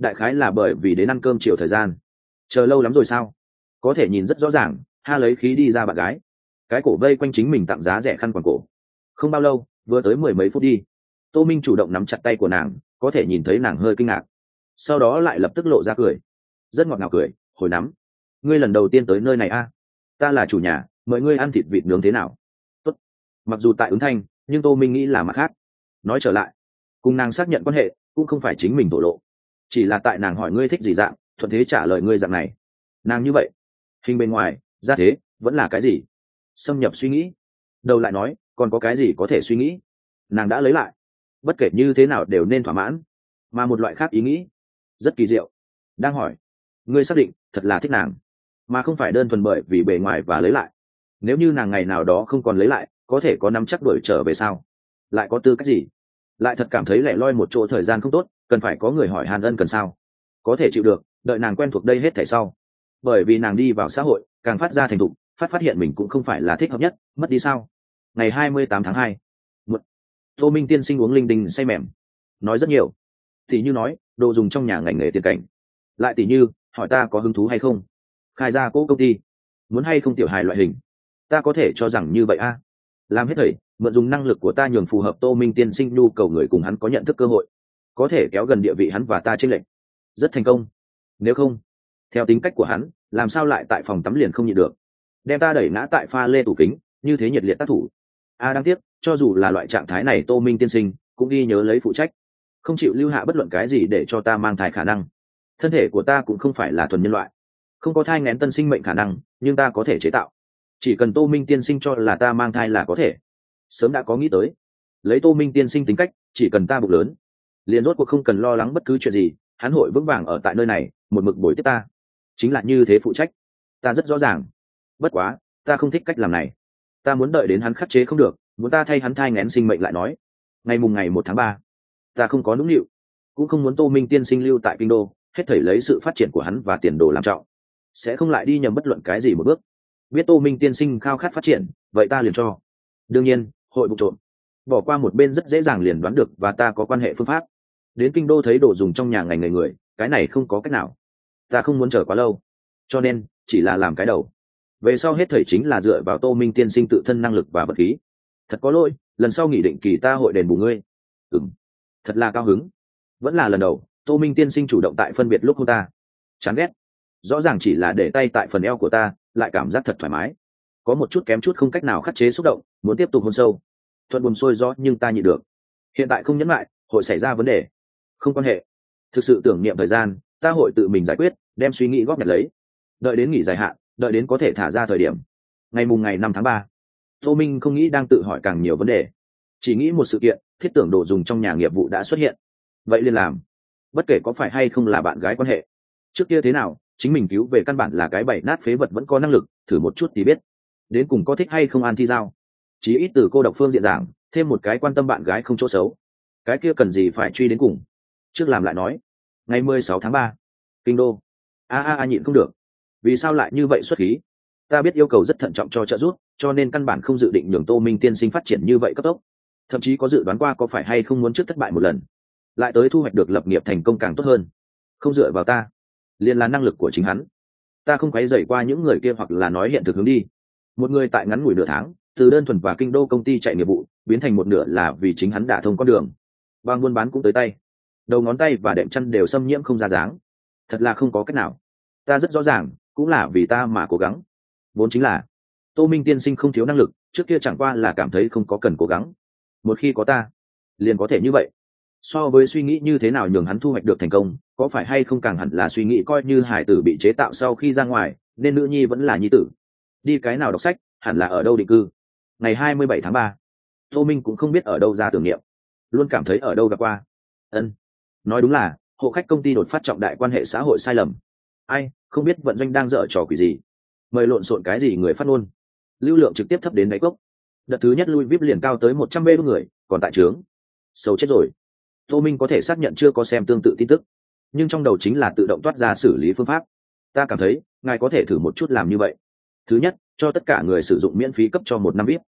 đại khái là bởi vì đến ăn cơm chiều thời gian. Chờ lâu lắm rồi sao? Có thể nhìn rất rõ ràng, ha lấy khí đi ra bạn gái. Cái cổ vây quanh chính mình tặng giá rẻ khăn quàng cổ. Không bao lâu, vừa tới mười mấy phút đi. Tô minh chủ động nắm chặt tay của nàng, có thể nhìn thấy nàng hơi kinh ngạc. Sau đó lại lập tức lộ ra cười. Rất ngọt ngào cười, hồi nắm, ngươi lần đầu tiên tới nơi này a? À? ta là chủ nhà, mời ngươi ăn thịt vịt nướng thế nào? Tốt. mặc dù tại ứng thanh, nhưng tô minh nghĩ là mặt khác. Nói trở lại, cùng nàng xác nhận quan hệ, cũng không phải chính mình thổ lộ chỉ là tại nàng hỏi ngươi thích gì dạng, thuận thế trả lời ngươi dạng này. Nàng như vậy. Hình bên ngoài, ra thế, vẫn là cái gì? Xâm nhập suy nghĩ. Đầu lại nói, còn có cái gì có thể suy nghĩ? Nàng đã lấy lại. Bất kể như thế nào đều nên thỏa mãn. Mà một loại khác ý nghĩ. Rất kỳ diệu. Đang hỏi, ngươi xác định thật là thích nàng, mà không phải đơn thuần bởi vì bề ngoài và lấy lại. Nếu như nàng ngày nào đó không còn lấy lại, có thể có nắm chắc đuổi trở về sao? Lại có tư cách gì? Lại thật cảm thấy lẻ loi một chỗ thời gian không tốt cần phải có người hỏi hàn ân cần sao? Có thể chịu được, đợi nàng quen thuộc đây hết thể sau. Bởi vì nàng đi vào xã hội, càng phát ra thành thục, phát phát hiện mình cũng không phải là thích hợp nhất, mất đi sao? Ngày hai mươi tám tháng hai tô minh tiên sinh uống linh đình say mềm. Nói rất nhiều. Thì như nói, đồ dùng trong nhà ngành nghề tiền cảnh. Lại tỷ như, hỏi ta có hứng thú hay không? Khai ra cỗ công ty. Muốn hay không tiểu hài loại hình? Ta có thể cho rằng như vậy a. Làm hết thầy, mượn dùng năng lực của ta nhường phù hợp tô minh tiên sinh nhu cầu người cùng hắn có nhận thức cơ hội có thể kéo gần địa vị hắn và ta trên lệnh rất thành công. Nếu không, theo tính cách của hắn, làm sao lại tại phòng tắm liền không nhịn được? Đem ta đẩy ngã tại pha lê tủ kính, như thế nhiệt liệt tác thủ. A đáng tiếc cho dù là loại trạng thái này tô minh tiên sinh, cũng đi nhớ lấy phụ trách. Không chịu lưu hạ bất luận cái gì để cho ta mang thai khả năng. Thân thể của ta cũng không phải là thuần nhân loại. Không có thai ngén tân sinh mệnh khả năng, nhưng ta có thể chế tạo. Chỉ cần tô minh tiên sinh cho là ta mang thai là có thể. Sớm đã có nghĩ tới. Lấy tô minh tiên sinh tính cách, chỉ cần ta bụng lớn liền rốt cuộc không cần lo lắng bất cứ chuyện gì, hắn hội vững vàng ở tại nơi này, một mực bồi tiếp ta. Chính là như thế phụ trách, ta rất rõ ràng. Bất quá, ta không thích cách làm này. Ta muốn đợi đến hắn khắc chế không được, muốn ta thay hắn thai ngén sinh mệnh lại nói. Ngày mùng ngày một tháng ba, ta không có nũng nịu, cũng không muốn tô minh tiên sinh lưu tại kinh đô, hết thảy lấy sự phát triển của hắn và tiền đồ làm trọng. Sẽ không lại đi nhầm bất luận cái gì một bước. Biết tô minh tiên sinh khao khát phát triển, vậy ta liền cho. Đương nhiên, hội vụ trộm. Bỏ qua một bên rất dễ dàng liền đoán được và ta có quan hệ phương pháp đến kinh đô thấy đồ dùng trong nhà ngành người người, cái này không có cách nào. Ta không muốn chờ quá lâu. Cho nên, chỉ là làm cái đầu. Về sau hết thầy chính là dựa vào tô minh tiên sinh tự thân năng lực và vật khí. Thật có lỗi, lần sau nghị định kỳ ta hội đền bù ngươi. Ừng thật là cao hứng. Vẫn là lần đầu, tô minh tiên sinh chủ động tại phân biệt lúc cô ta. Chán ghét. Rõ ràng chỉ là để tay tại phần eo của ta, lại cảm giác thật thoải mái. Có một chút kém chút không cách nào khắc chế xúc động, muốn tiếp tục hôn sâu. Thuận buồn sôi do nhưng ta nhịn được. Hiện tại không nhấn lại, hội xảy ra vấn đề không quan hệ. Thực sự tưởng niệm thời gian, ta hội tự mình giải quyết, đem suy nghĩ góp nhặt lấy. Đợi đến nghỉ dài hạn, đợi đến có thể thả ra thời điểm. Ngày mùng ngày năm tháng ba, tô minh không nghĩ đang tự hỏi càng nhiều vấn đề. Chỉ nghĩ một sự kiện, thiết tưởng đồ dùng trong nhà nghiệp vụ đã xuất hiện. Vậy liền làm. Bất kể có phải hay không là bạn gái quan hệ. Trước kia thế nào, chính mình cứu về căn bản là cái bậy nát phế vật vẫn có năng lực, thử một chút thì biết. Đến cùng có thích hay không an thi giao? Chí ít từ cô độc phương diện giảng, thêm một cái quan tâm bạn gái không chỗ xấu. Cái kia cần gì phải truy đến cùng? Trước làm lại nói. Ngày mười sáu tháng ba, kinh đô. A a a nhịn không được. Vì sao lại như vậy xuất khí? Ta biết yêu cầu rất thận trọng cho trợ giúp, cho nên căn bản không dự định nhường tô minh tiên sinh phát triển như vậy cấp tốc. Thậm chí có dự đoán qua có phải hay không muốn trước thất bại một lần. Lại tới thu hoạch được lập nghiệp thành công càng tốt hơn. Không dựa vào ta. Liền là năng lực của chính hắn. Ta không quấy dày qua những người kia hoặc là nói hiện thực hướng đi. Một người tại ngắn ngủi nửa tháng, từ đơn thuần và kinh đô công ty chạy nghiệp vụ, biến thành một nửa là vì chính hắn đả thông con đường. Bằng buôn bán cũng tới tay đầu ngón tay và đệm chân đều xâm nhiễm không ra dáng. Thật là không có cách nào. Ta rất rõ ràng, cũng là vì ta mà cố gắng. Vốn chính là, tô minh tiên sinh không thiếu năng lực, trước kia chẳng qua là cảm thấy không có cần cố gắng. Một khi có ta, liền có thể như vậy. So với suy nghĩ như thế nào nhường hắn thu hoạch được thành công, có phải hay không càng hẳn là suy nghĩ coi như hải tử bị chế tạo sau khi ra ngoài, nên nữ nhi vẫn là nhi tử. Đi cái nào đọc sách, hẳn là ở đâu định cư. Ngày hai mươi bảy tháng ba, tô minh cũng không biết ở đâu ra tưởng niệm. Luôn cảm thấy ở đâu gặp qua. Ân nói đúng là, hộ khách công ty đột phát trọng đại quan hệ xã hội sai lầm. Ai, không biết vận doanh đang dở trò quỷ gì. Mời lộn xộn cái gì người phát ngôn. Lưu lượng trực tiếp thấp đến đáy cốc. Đợt thứ nhất lui vip liền cao tới một trăm bê người, còn tại trướng. Sâu chết rồi. Tô minh có thể xác nhận chưa có xem tương tự tin tức. Nhưng trong đầu chính là tự động toát ra xử lý phương pháp. Ta cảm thấy, ngài có thể thử một chút làm như vậy. Thứ nhất, cho tất cả người sử dụng miễn phí cấp cho một năm vip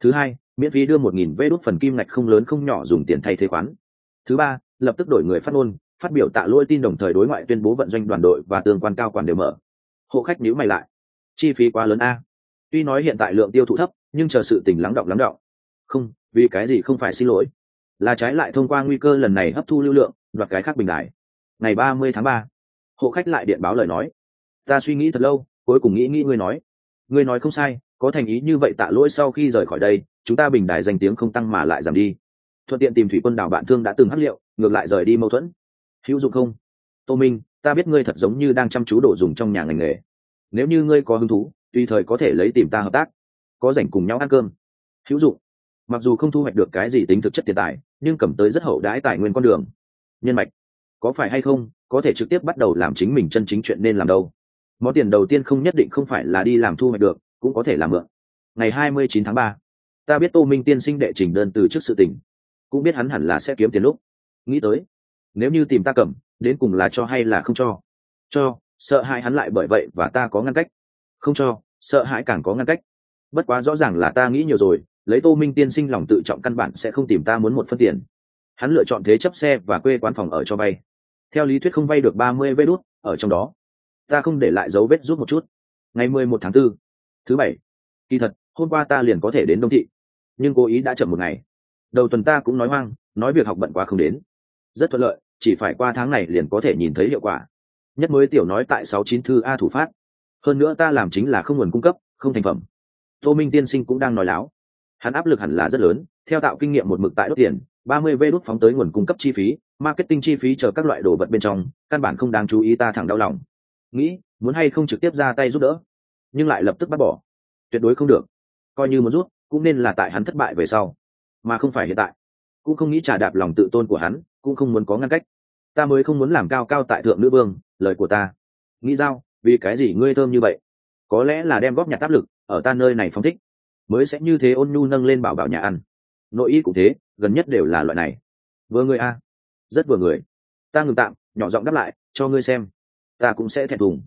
thứ hai, miễn phí đưa một nghìn vê đốt phần kim ngạch không lớn không nhỏ dùng tiền thay thế khoán. Thứ ba lập tức đổi người phát ngôn, phát biểu tạ lỗi tin đồng thời đối ngoại tuyên bố vận doanh đoàn đội và tương quan cao quản đều mở. Hộ khách nhíu mày lại. Chi phí quá lớn a. Tuy nói hiện tại lượng tiêu thụ thấp, nhưng chờ sự tình lắng động lắng động. Không, vì cái gì không phải xin lỗi? Là trái lại thông qua nguy cơ lần này hấp thu lưu lượng, đoạt cái khác bình đại. Ngày ba mươi tháng ba, hộ khách lại điện báo lời nói. Ta suy nghĩ thật lâu, cuối cùng nghĩ nghĩ ngươi nói. Ngươi nói không sai, có thành ý như vậy tạ lỗi sau khi rời khỏi đây, chúng ta bình đài danh tiếng không tăng mà lại giảm đi. Thuận tiện tìm thủy quân đảo bạn thương đã từng hắc liệu ngược lại rời đi mâu thuẫn. Hữu dụng không? Tô minh, ta biết ngươi thật giống như đang chăm chú đồ dùng trong nhà ngành nghề. Nếu như ngươi có hứng thú, tùy thời có thể lấy tìm ta hợp tác. Có rảnh cùng nhau ăn cơm. Hữu dụng. Mặc dù không thu hoạch được cái gì tính thực chất tiền tài, nhưng cầm tới rất hậu đãi tài nguyên con đường. Nhân mạch. Có phải hay không, có thể trực tiếp bắt đầu làm chính mình chân chính chuyện nên làm đâu. Món tiền đầu tiên không nhất định không phải là đi làm thu hoạch được, cũng có thể làm mượn. Ngày hai mươi chín tháng ba, ta biết tô minh tiên sinh đệ trình đơn từ trước sự tình. Cũng biết hắn hẳn là sẽ kiếm tiền lúc nghĩ tới. Nếu như tìm ta cầm đến cùng là cho hay là không cho? Cho sợ hãi hắn lại bởi vậy và ta có ngăn cách. Không cho sợ hãi càng có ngăn cách. Bất quá rõ ràng là ta nghĩ nhiều rồi lấy tô minh tiên sinh lòng tự trọng căn bản sẽ không tìm ta muốn một phân tiền. Hắn lựa chọn thế chấp xe và quê quán phòng ở cho vay theo lý thuyết không vay được ba mươi vê đốt ở trong đó. Ta không để lại dấu vết rút một chút. Ngày mười một tháng 4, thứ bảy. Kỳ thật hôm qua ta liền có thể đến đông thị. Nhưng cố ý đã chậm một ngày. Đầu tuần ta cũng nói hoang nói việc học bận quá không đến rất thuận lợi, chỉ phải qua tháng này liền có thể nhìn thấy hiệu quả. Nhất mới tiểu nói tại sáu chín thư a thủ phát. Hơn nữa ta làm chính là không nguồn cung cấp, không thành phẩm. Tô minh tiên sinh cũng đang nói láo. Hắn áp lực hẳn là rất lớn, theo tạo kinh nghiệm một mực tại đốt tiền, ba mươi v đốt phóng tới nguồn cung cấp chi phí, marketing chi phí chờ các loại đồ vật bên trong, căn bản không đáng chú ý ta thẳng đau lòng. Nghĩ, muốn hay không trực tiếp ra tay giúp đỡ. Nhưng lại lập tức bắt bỏ. Tuyệt đối không được. Coi như muốn rút cũng nên là tại hắn thất bại về sau. Mà không phải hiện tại. Cũng không nghĩ trả đạp lòng tự tôn của hắn cũng không muốn có ngăn cách. Ta mới không muốn làm cao cao tại thượng nữ vương, lời của ta. Nghĩ giao vì cái gì ngươi thơm như vậy? Có lẽ là đem góp nhặt áp lực ở ta nơi này phóng thích. Mới sẽ như thế ôn nhu nâng lên bảo bảo nhà ăn. Nội y cũng thế, gần nhất đều là loại này. Vừa người a. Rất vừa người. Ta ngừng tạm, nhỏ giọng đáp lại, cho ngươi xem. Ta cũng sẽ thẹn thùng.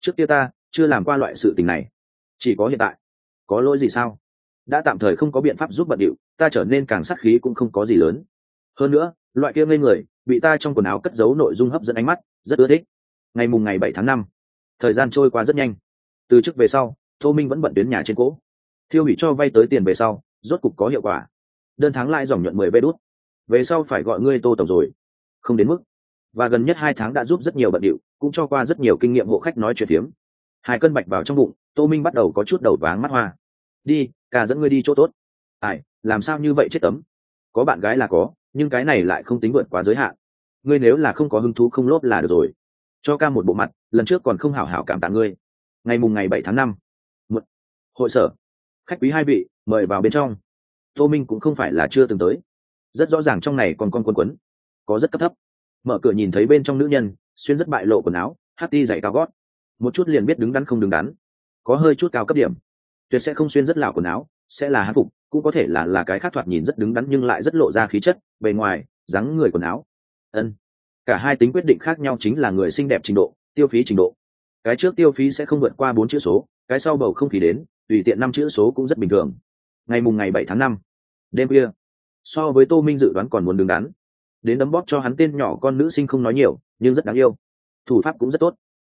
Trước kia ta chưa làm qua loại sự tình này. Chỉ có hiện tại. Có lỗi gì sao? Đã tạm thời không có biện pháp giúp bận điệu, ta trở nên càng sát khí cũng không có gì lớn. Hơn nữa loại kia ngây người, bị ta trong quần áo cất giấu nội dung hấp dẫn ánh mắt, rất ưa thích. Ngày mùng ngày bảy tháng năm, thời gian trôi qua rất nhanh. Từ trước về sau, tô minh vẫn bận tuyến nhà trên cỗ. Thiêu hủy cho vay tới tiền về sau, rốt cục có hiệu quả. Đơn tháng lại dòng nhuận mười vé đút. Về sau phải gọi ngươi tô tổng rồi. Không đến mức. Và gần nhất hai tháng đã giúp rất nhiều bận điệu, cũng cho qua rất nhiều kinh nghiệm hộ khách nói chuyện phiếm. Hai cân bạch vào trong bụng, tô minh bắt đầu có chút đầu váng mắt hoa. Đi, ca dẫn ngươi đi chỗ tốt. Ai, làm sao như vậy chết tấm? Có bạn gái là có nhưng cái này lại không tính vượt quá giới hạn. Ngươi nếu là không có hứng thú không lốp là được rồi. Cho ca một bộ mặt, lần trước còn không hảo hảo cảm tạ ngươi. Ngày mùng ngày bảy tháng năm, một hội sở. Khách quý hai vị, mời vào bên trong. Tô minh cũng không phải là chưa từng tới. Rất rõ ràng trong này còn con quần quấn. Có rất cấp thấp. Mở cửa nhìn thấy bên trong nữ nhân, xuyên rất bại lộ quần áo, hát ti dày cao gót. Một chút liền biết đứng đắn không đứng đắn. Có hơi chút cao cấp điểm. Tuyệt sẽ không xuyên rất lạo quần áo sẽ là hát phục, cũng có thể là là cái khác thoạt nhìn rất đứng đắn nhưng lại rất lộ ra khí chất, bề ngoài, dáng người quần áo. Ân. Cả hai tính quyết định khác nhau chính là người xinh đẹp trình độ, tiêu phí trình độ. Cái trước tiêu phí sẽ không vượt qua bốn chữ số, cái sau bầu không khí đến, tùy tiện năm chữ số cũng rất bình thường. Ngày mùng ngày bảy tháng năm, đêm kia so với tô minh dự đoán còn muốn đứng đắn. Đến đấm bóp cho hắn tên nhỏ con nữ sinh không nói nhiều, nhưng rất đáng yêu. Thủ pháp cũng rất tốt.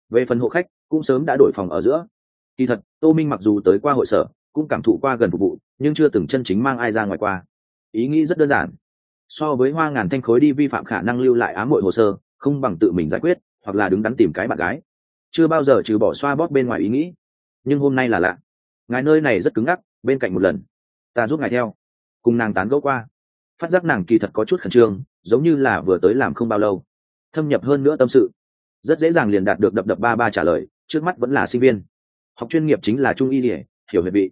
Về phần hộ khách, cũng sớm đã đổi phòng ở giữa. Kỳ thật, tô minh mặc dù tới qua hội sở cũng cảm thụ qua gần phục vụ, nhưng chưa từng chân chính mang ai ra ngoài qua. Ý nghĩ rất đơn giản. So với hoa ngàn thanh khối đi vi phạm khả năng lưu lại ám hội hồ sơ, không bằng tự mình giải quyết, hoặc là đứng đắn tìm cái bạn gái. Chưa bao giờ trừ bỏ xoa bóp bên ngoài ý nghĩ. Nhưng hôm nay là lạ. Ngài nơi này rất cứng ngắc, bên cạnh một lần. Ta giúp ngài theo. Cùng nàng tán gẫu qua. Phát giác nàng kỳ thật có chút khẩn trương, giống như là vừa tới làm không bao lâu. Thâm nhập hơn nữa tâm sự. Rất dễ dàng liền đạt được đập đập ba ba trả lời, trước mắt vẫn là sinh viên. Học chuyên nghiệp chính là trung y địa hiểu hệ vị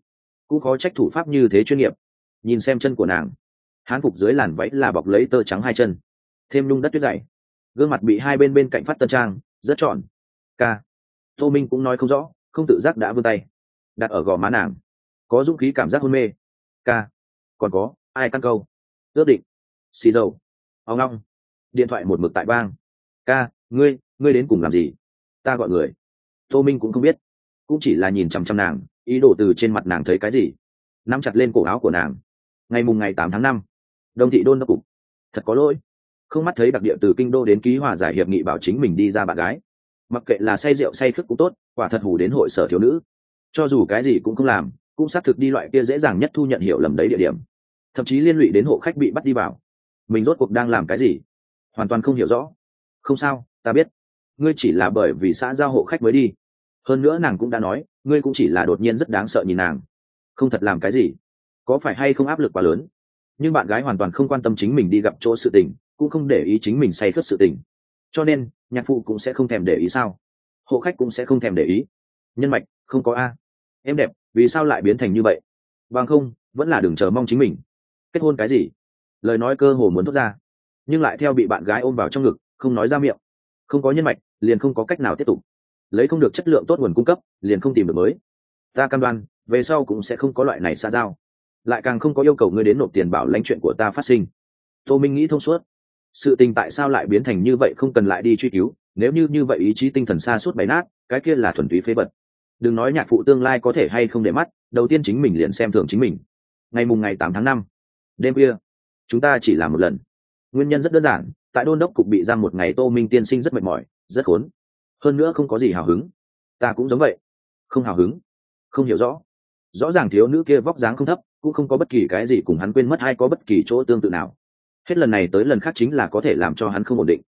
cũng khó trách thủ pháp như thế chuyên nghiệp. Nhìn xem chân của nàng, hán phục dưới làn váy là bọc lấy tơ trắng hai chân, thêm nung đất tuyết dày. Gương mặt bị hai bên bên cạnh phát tân trang, rất tròn. Ca. Tô minh cũng nói không rõ, không tự giác đã vươn tay, đặt ở gò má nàng. Có dũng khí cảm giác hôn mê. Ca. Còn có, ai căn câu? Ước định. Xì dầu. Ao ngong điện thoại một mực tại bang ca, ngươi ngươi đến cùng làm gì? Ta gọi người. Tô minh cũng không biết. Cũng chỉ là nhìn chằm chằm nàng ý đồ từ trên mặt nàng thấy cái gì? Nắm chặt lên cổ áo của nàng. Ngày mùng ngày tám tháng năm, đông thị đôn đốc cục. Thật có lỗi. Không mắt thấy đặc địa từ kinh đô đến ký hòa giải hiệp nghị bảo chính mình đi ra bạn gái. Mặc kệ là say rượu, say khức cũng tốt, quả thật hủ đến hội sở thiếu nữ. Cho dù cái gì cũng không làm, cũng xác thực đi loại kia dễ dàng nhất thu nhận hiểu lầm đấy địa điểm. Thậm chí liên lụy đến hộ khách bị bắt đi vào mình rốt cuộc đang làm cái gì? Hoàn toàn không hiểu rõ. Không sao, ta biết. Ngươi chỉ là bởi vì xã giao hộ khách mới đi. Hơn nữa nàng cũng đã nói ngươi cũng chỉ là đột nhiên rất đáng sợ nhìn nàng. Không thật làm cái gì? Có phải hay không áp lực quá lớn? Nhưng bạn gái hoàn toàn không quan tâm chính mình đi gặp chỗ sự tình, cũng không để ý chính mình say khớp sự tình. Cho nên, nhạc phụ cũng sẽ không thèm để ý sao? Hộ khách cũng sẽ không thèm để ý. Nhân mạch, không có a. Em đẹp, vì sao lại biến thành như vậy? Bằng không, vẫn là đừng chờ mong chính mình. Kết hôn cái gì? Lời nói cơ hồ muốn thốt ra. Nhưng lại theo bị bạn gái ôm vào trong ngực, không nói ra miệng. Không có nhân mạch, liền không có cách nào tiếp tục lấy không được chất lượng tốt nguồn cung cấp, liền không tìm được mới. Ta cam đoan, về sau cũng sẽ không có loại này xa giao. Lại càng không có yêu cầu ngươi đến nộp tiền bảo lãnh chuyện của ta phát sinh. Tô minh nghĩ thông suốt. Sự tình tại sao lại biến thành như vậy không cần lại đi truy cứu, nếu như như vậy ý chí tinh thần xa suốt bày nát, cái kia là thuần túy phế vật. Đừng nói nhạc phụ tương lai có thể hay không để mắt, đầu tiên chính mình liền xem thường chính mình. Ngày mùng ngày tám tháng năm, đêm kia chúng ta chỉ làm một lần. Nguyên nhân rất đơn giản, tại đôn đốc cục bị giam một ngày, tô minh tiên sinh rất mệt mỏi, rất khốn hơn nữa không có gì hào hứng. Ta cũng giống vậy. Không hào hứng. Không hiểu rõ. Rõ ràng thiếu nữ kia vóc dáng không thấp, cũng không có bất kỳ cái gì cùng hắn quên mất hay có bất kỳ chỗ tương tự nào. Hết lần này tới lần khác chính là có thể làm cho hắn không ổn định.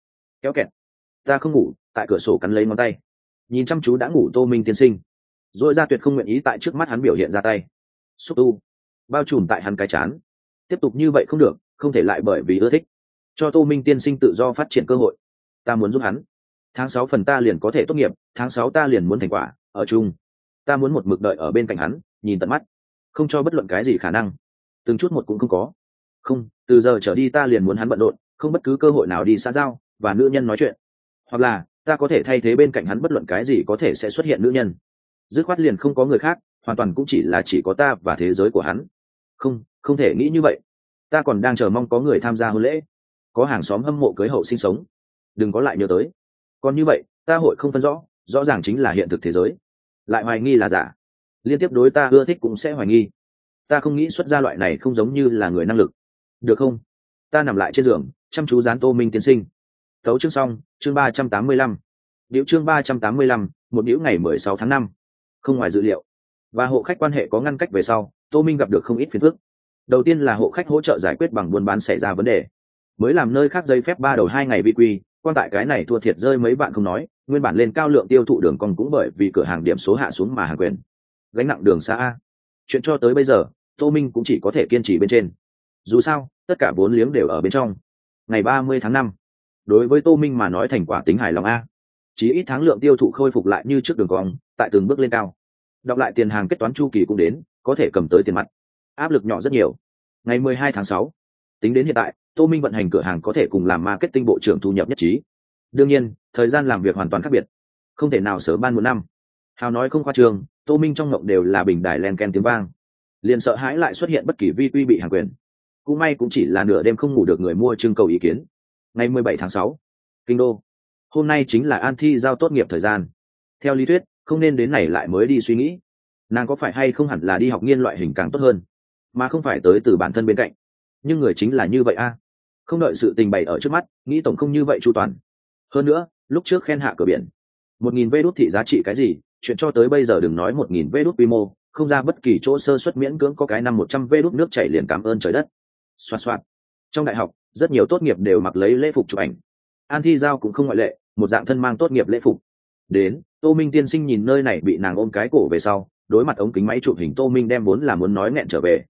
Kéo kẹt. Ta không ngủ, tại cửa sổ cắn lấy ngón tay. Nhìn chăm chú đã ngủ tô minh tiên sinh. Dội ra tuyệt không nguyện ý tại trước mắt hắn biểu hiện ra tay. Xúc tu. Bao trùm tại hắn cái chán. Tiếp tục như vậy không được, không thể lại bởi vì ưa thích. Cho tô minh tiên sinh tự do phát triển cơ hội. Ta muốn giúp hắn tháng sáu phần ta liền có thể tốt nghiệp, tháng sáu ta liền muốn thành quả, ở chung. Ta muốn một mực đợi ở bên cạnh hắn, nhìn tận mắt. Không cho bất luận cái gì khả năng. Từng chút một cũng không có. Không, từ giờ trở đi ta liền muốn hắn bận rộn, không bất cứ cơ hội nào đi xa giao, và nữ nhân nói chuyện. Hoặc là, ta có thể thay thế bên cạnh hắn bất luận cái gì có thể sẽ xuất hiện nữ nhân. Dứt khoát liền không có người khác, hoàn toàn cũng chỉ là chỉ có ta và thế giới của hắn. Không không thể nghĩ như vậy. Ta còn đang chờ mong có người tham gia hôn lễ. Có hàng xóm hâm mộ cưới hậu sinh sống. Đừng có lại nhớ tới còn như vậy, ta hội không phân rõ rõ ràng chính là hiện thực thế giới. Lại hoài nghi là giả. Liên tiếp đối ta ưa thích cũng sẽ hoài nghi. Ta không nghĩ xuất ra loại này không giống như là người năng lực. Được không? Ta nằm lại trên giường, chăm chú dán tô minh tiến sinh. Tấu chương xong, chương ba trăm tám mươi lăm. Điệu chương ba trăm tám mươi lăm, một điệu ngày mười sáu tháng năm. Không ngoài dự liệu. Và hộ khách quan hệ có ngăn cách về sau, tô minh gặp được không ít phiền phức. Đầu tiên là hộ khách hỗ trợ giải quyết bằng buôn bán xảy ra vấn đề. Mới làm nơi khác giấy phép ba đầu hai ngày vi quy quan tại cái này thua thiệt rơi mấy bạn không nói, nguyên bản lên cao lượng tiêu thụ đường còn cũng bởi vì cửa hàng điểm số hạ xuống mà hàng quyền. Gánh nặng đường xa a. Chuyện cho tới bây giờ, tô minh cũng chỉ có thể kiên trì bên trên. Dù sao, tất cả vốn liếng đều ở bên trong. Ngày ba mươi tháng năm, đối với tô minh mà nói thành quả tính hài lòng a. Chỉ ít tháng lượng tiêu thụ khôi phục lại như trước đường cong, tại từng bước lên cao. Đọc lại tiền hàng kết toán chu kỳ cũng đến, có thể cầm tới tiền mặt. Áp lực nhỏ rất nhiều. Ngày mười hai tháng sáu tính đến hiện tại, tô minh vận hành cửa hàng có thể cùng làm marketing bộ trưởng thu nhập nhất trí. Đương nhiên, thời gian làm việc hoàn toàn khác biệt. Không thể nào sớm ban một năm. Hào nói không khoa trường tô minh trong ngộng đều là bình đài len ken tiếng vang. Liền sợ hãi lại xuất hiện bất kỳ vi quy bị hàng quyền. Cũng may cũng chỉ là nửa đêm không ngủ được người mua trưng cầu ý kiến. Ngày mười bảy tháng sáu, kinh đô. Hôm nay chính là an thi giao tốt nghiệp thời gian. Theo lý thuyết, không nên đến này lại mới đi suy nghĩ. Nàng có phải hay không hẳn là đi học nghiên loại hình càng tốt hơn, mà không phải tới từ bản thân bên cạnh nhưng người chính là như vậy a. Không đợi sự tình bày ở trước mắt, nghĩ tổng không như vậy chu toàn. Hơn nữa, lúc trước khen hạ cửa biển, một nghìn vê đốt thị giá trị cái gì? Chuyện cho tới bây giờ đừng nói một nghìn vê đốt quy mô, không ra bất kỳ chỗ sơ xuất miễn cưỡng có cái năm một trăm vê đốt nước chảy liền cảm ơn trời đất. Xoạt xoạt. Trong đại học, rất nhiều tốt nghiệp đều mặc lấy lễ phục chụp ảnh. An thi giao cũng không ngoại lệ, một dạng thân mang tốt nghiệp lễ phục. Đến, tô minh tiên sinh nhìn nơi này bị nàng ôm cái cổ về sau, đối mặt ống kính máy chụp hình tô minh đem vốn là muốn nói nghẹn trở về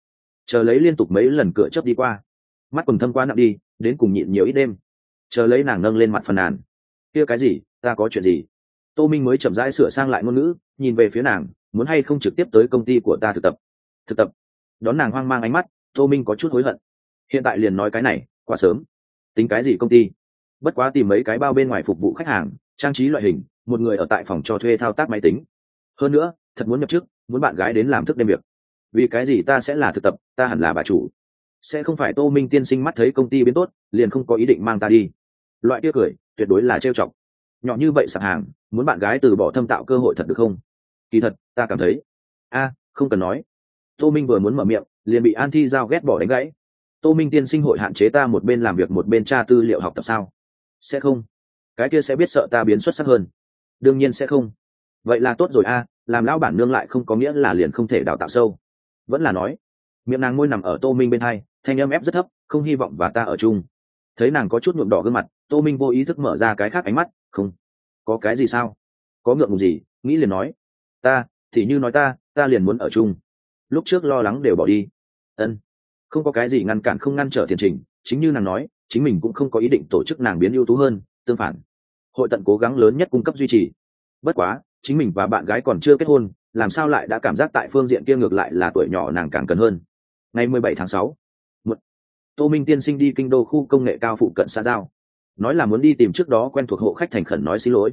chờ lấy liên tục mấy lần cửa chớp đi qua. Mắt quần thâm quá nặng đi, đến cùng nhịn nhiều ít đêm. Chờ lấy nàng nâng lên mặt phần nàn. Kia cái gì, ta có chuyện gì? Tô minh mới chậm rãi sửa sang lại ngôn ngữ, nhìn về phía nàng, muốn hay không trực tiếp tới công ty của ta thực tập? Thực tập? Đón nàng hoang mang ánh mắt, tô minh có chút hối hận. Hiện tại liền nói cái này, quá sớm. Tính cái gì công ty? Bất quá tìm mấy cái bao bên ngoài phục vụ khách hàng, trang trí loại hình, một người ở tại phòng cho thuê thao tác máy tính. Hơn nữa, thật muốn nhập chức, muốn bạn gái đến làm thức đêm việc vì cái gì ta sẽ là thực tập, ta hẳn là bà chủ. Sẽ không phải tô minh tiên sinh mắt thấy công ty biến tốt, liền không có ý định mang ta đi. Loại kia cười, tuyệt đối là trêu chọc. Nhỏ như vậy sạp hàng, muốn bạn gái từ bỏ thâm tạo cơ hội thật được không? Kỳ thật, ta cảm thấy, a, không cần nói. Tô minh vừa muốn mở miệng, liền bị an thi giao ghét bỏ đánh gãy. Tô minh tiên sinh hội hạn chế ta một bên làm việc một bên tra tư liệu học tập sao? Sẽ không. Cái kia sẽ biết sợ ta biến xuất sắc hơn. Đương nhiên sẽ không. Vậy là tốt rồi a, làm lão bản nương lại không có nghĩa là liền không thể đào tạo sâu vẫn là nói, miệng nàng ngôi nằm ở tô minh bên hai, thanh âm ép rất thấp, không hy vọng và ta ở chung. Thấy nàng có chút nhuộm đỏ gương mặt, tô minh vô ý thức mở ra cái khác ánh mắt, không, có cái gì sao? Có ngượng ngùng gì? Nghĩ liền nói, ta, thì như nói ta ta liền muốn ở chung. Lúc trước lo lắng đều bỏ đi. Ân, không có cái gì ngăn cản không ngăn trở tiền trình, chính như nàng nói, chính mình cũng không có ý định tổ chức nàng biến ưu tú hơn, tương phản. Hội tận cố gắng lớn nhất cung cấp duy trì. Bất quá, chính mình và bạn gái còn chưa kết hôn làm sao lại đã cảm giác tại phương diện kia ngược lại là tuổi nhỏ nàng càng cần hơn. Ngày mười bảy tháng sáu tô minh tiên sinh đi kinh đô khu công nghệ cao phụ cận xa giao. Nói là muốn đi tìm trước đó quen thuộc hộ khách thành khẩn nói xin lỗi.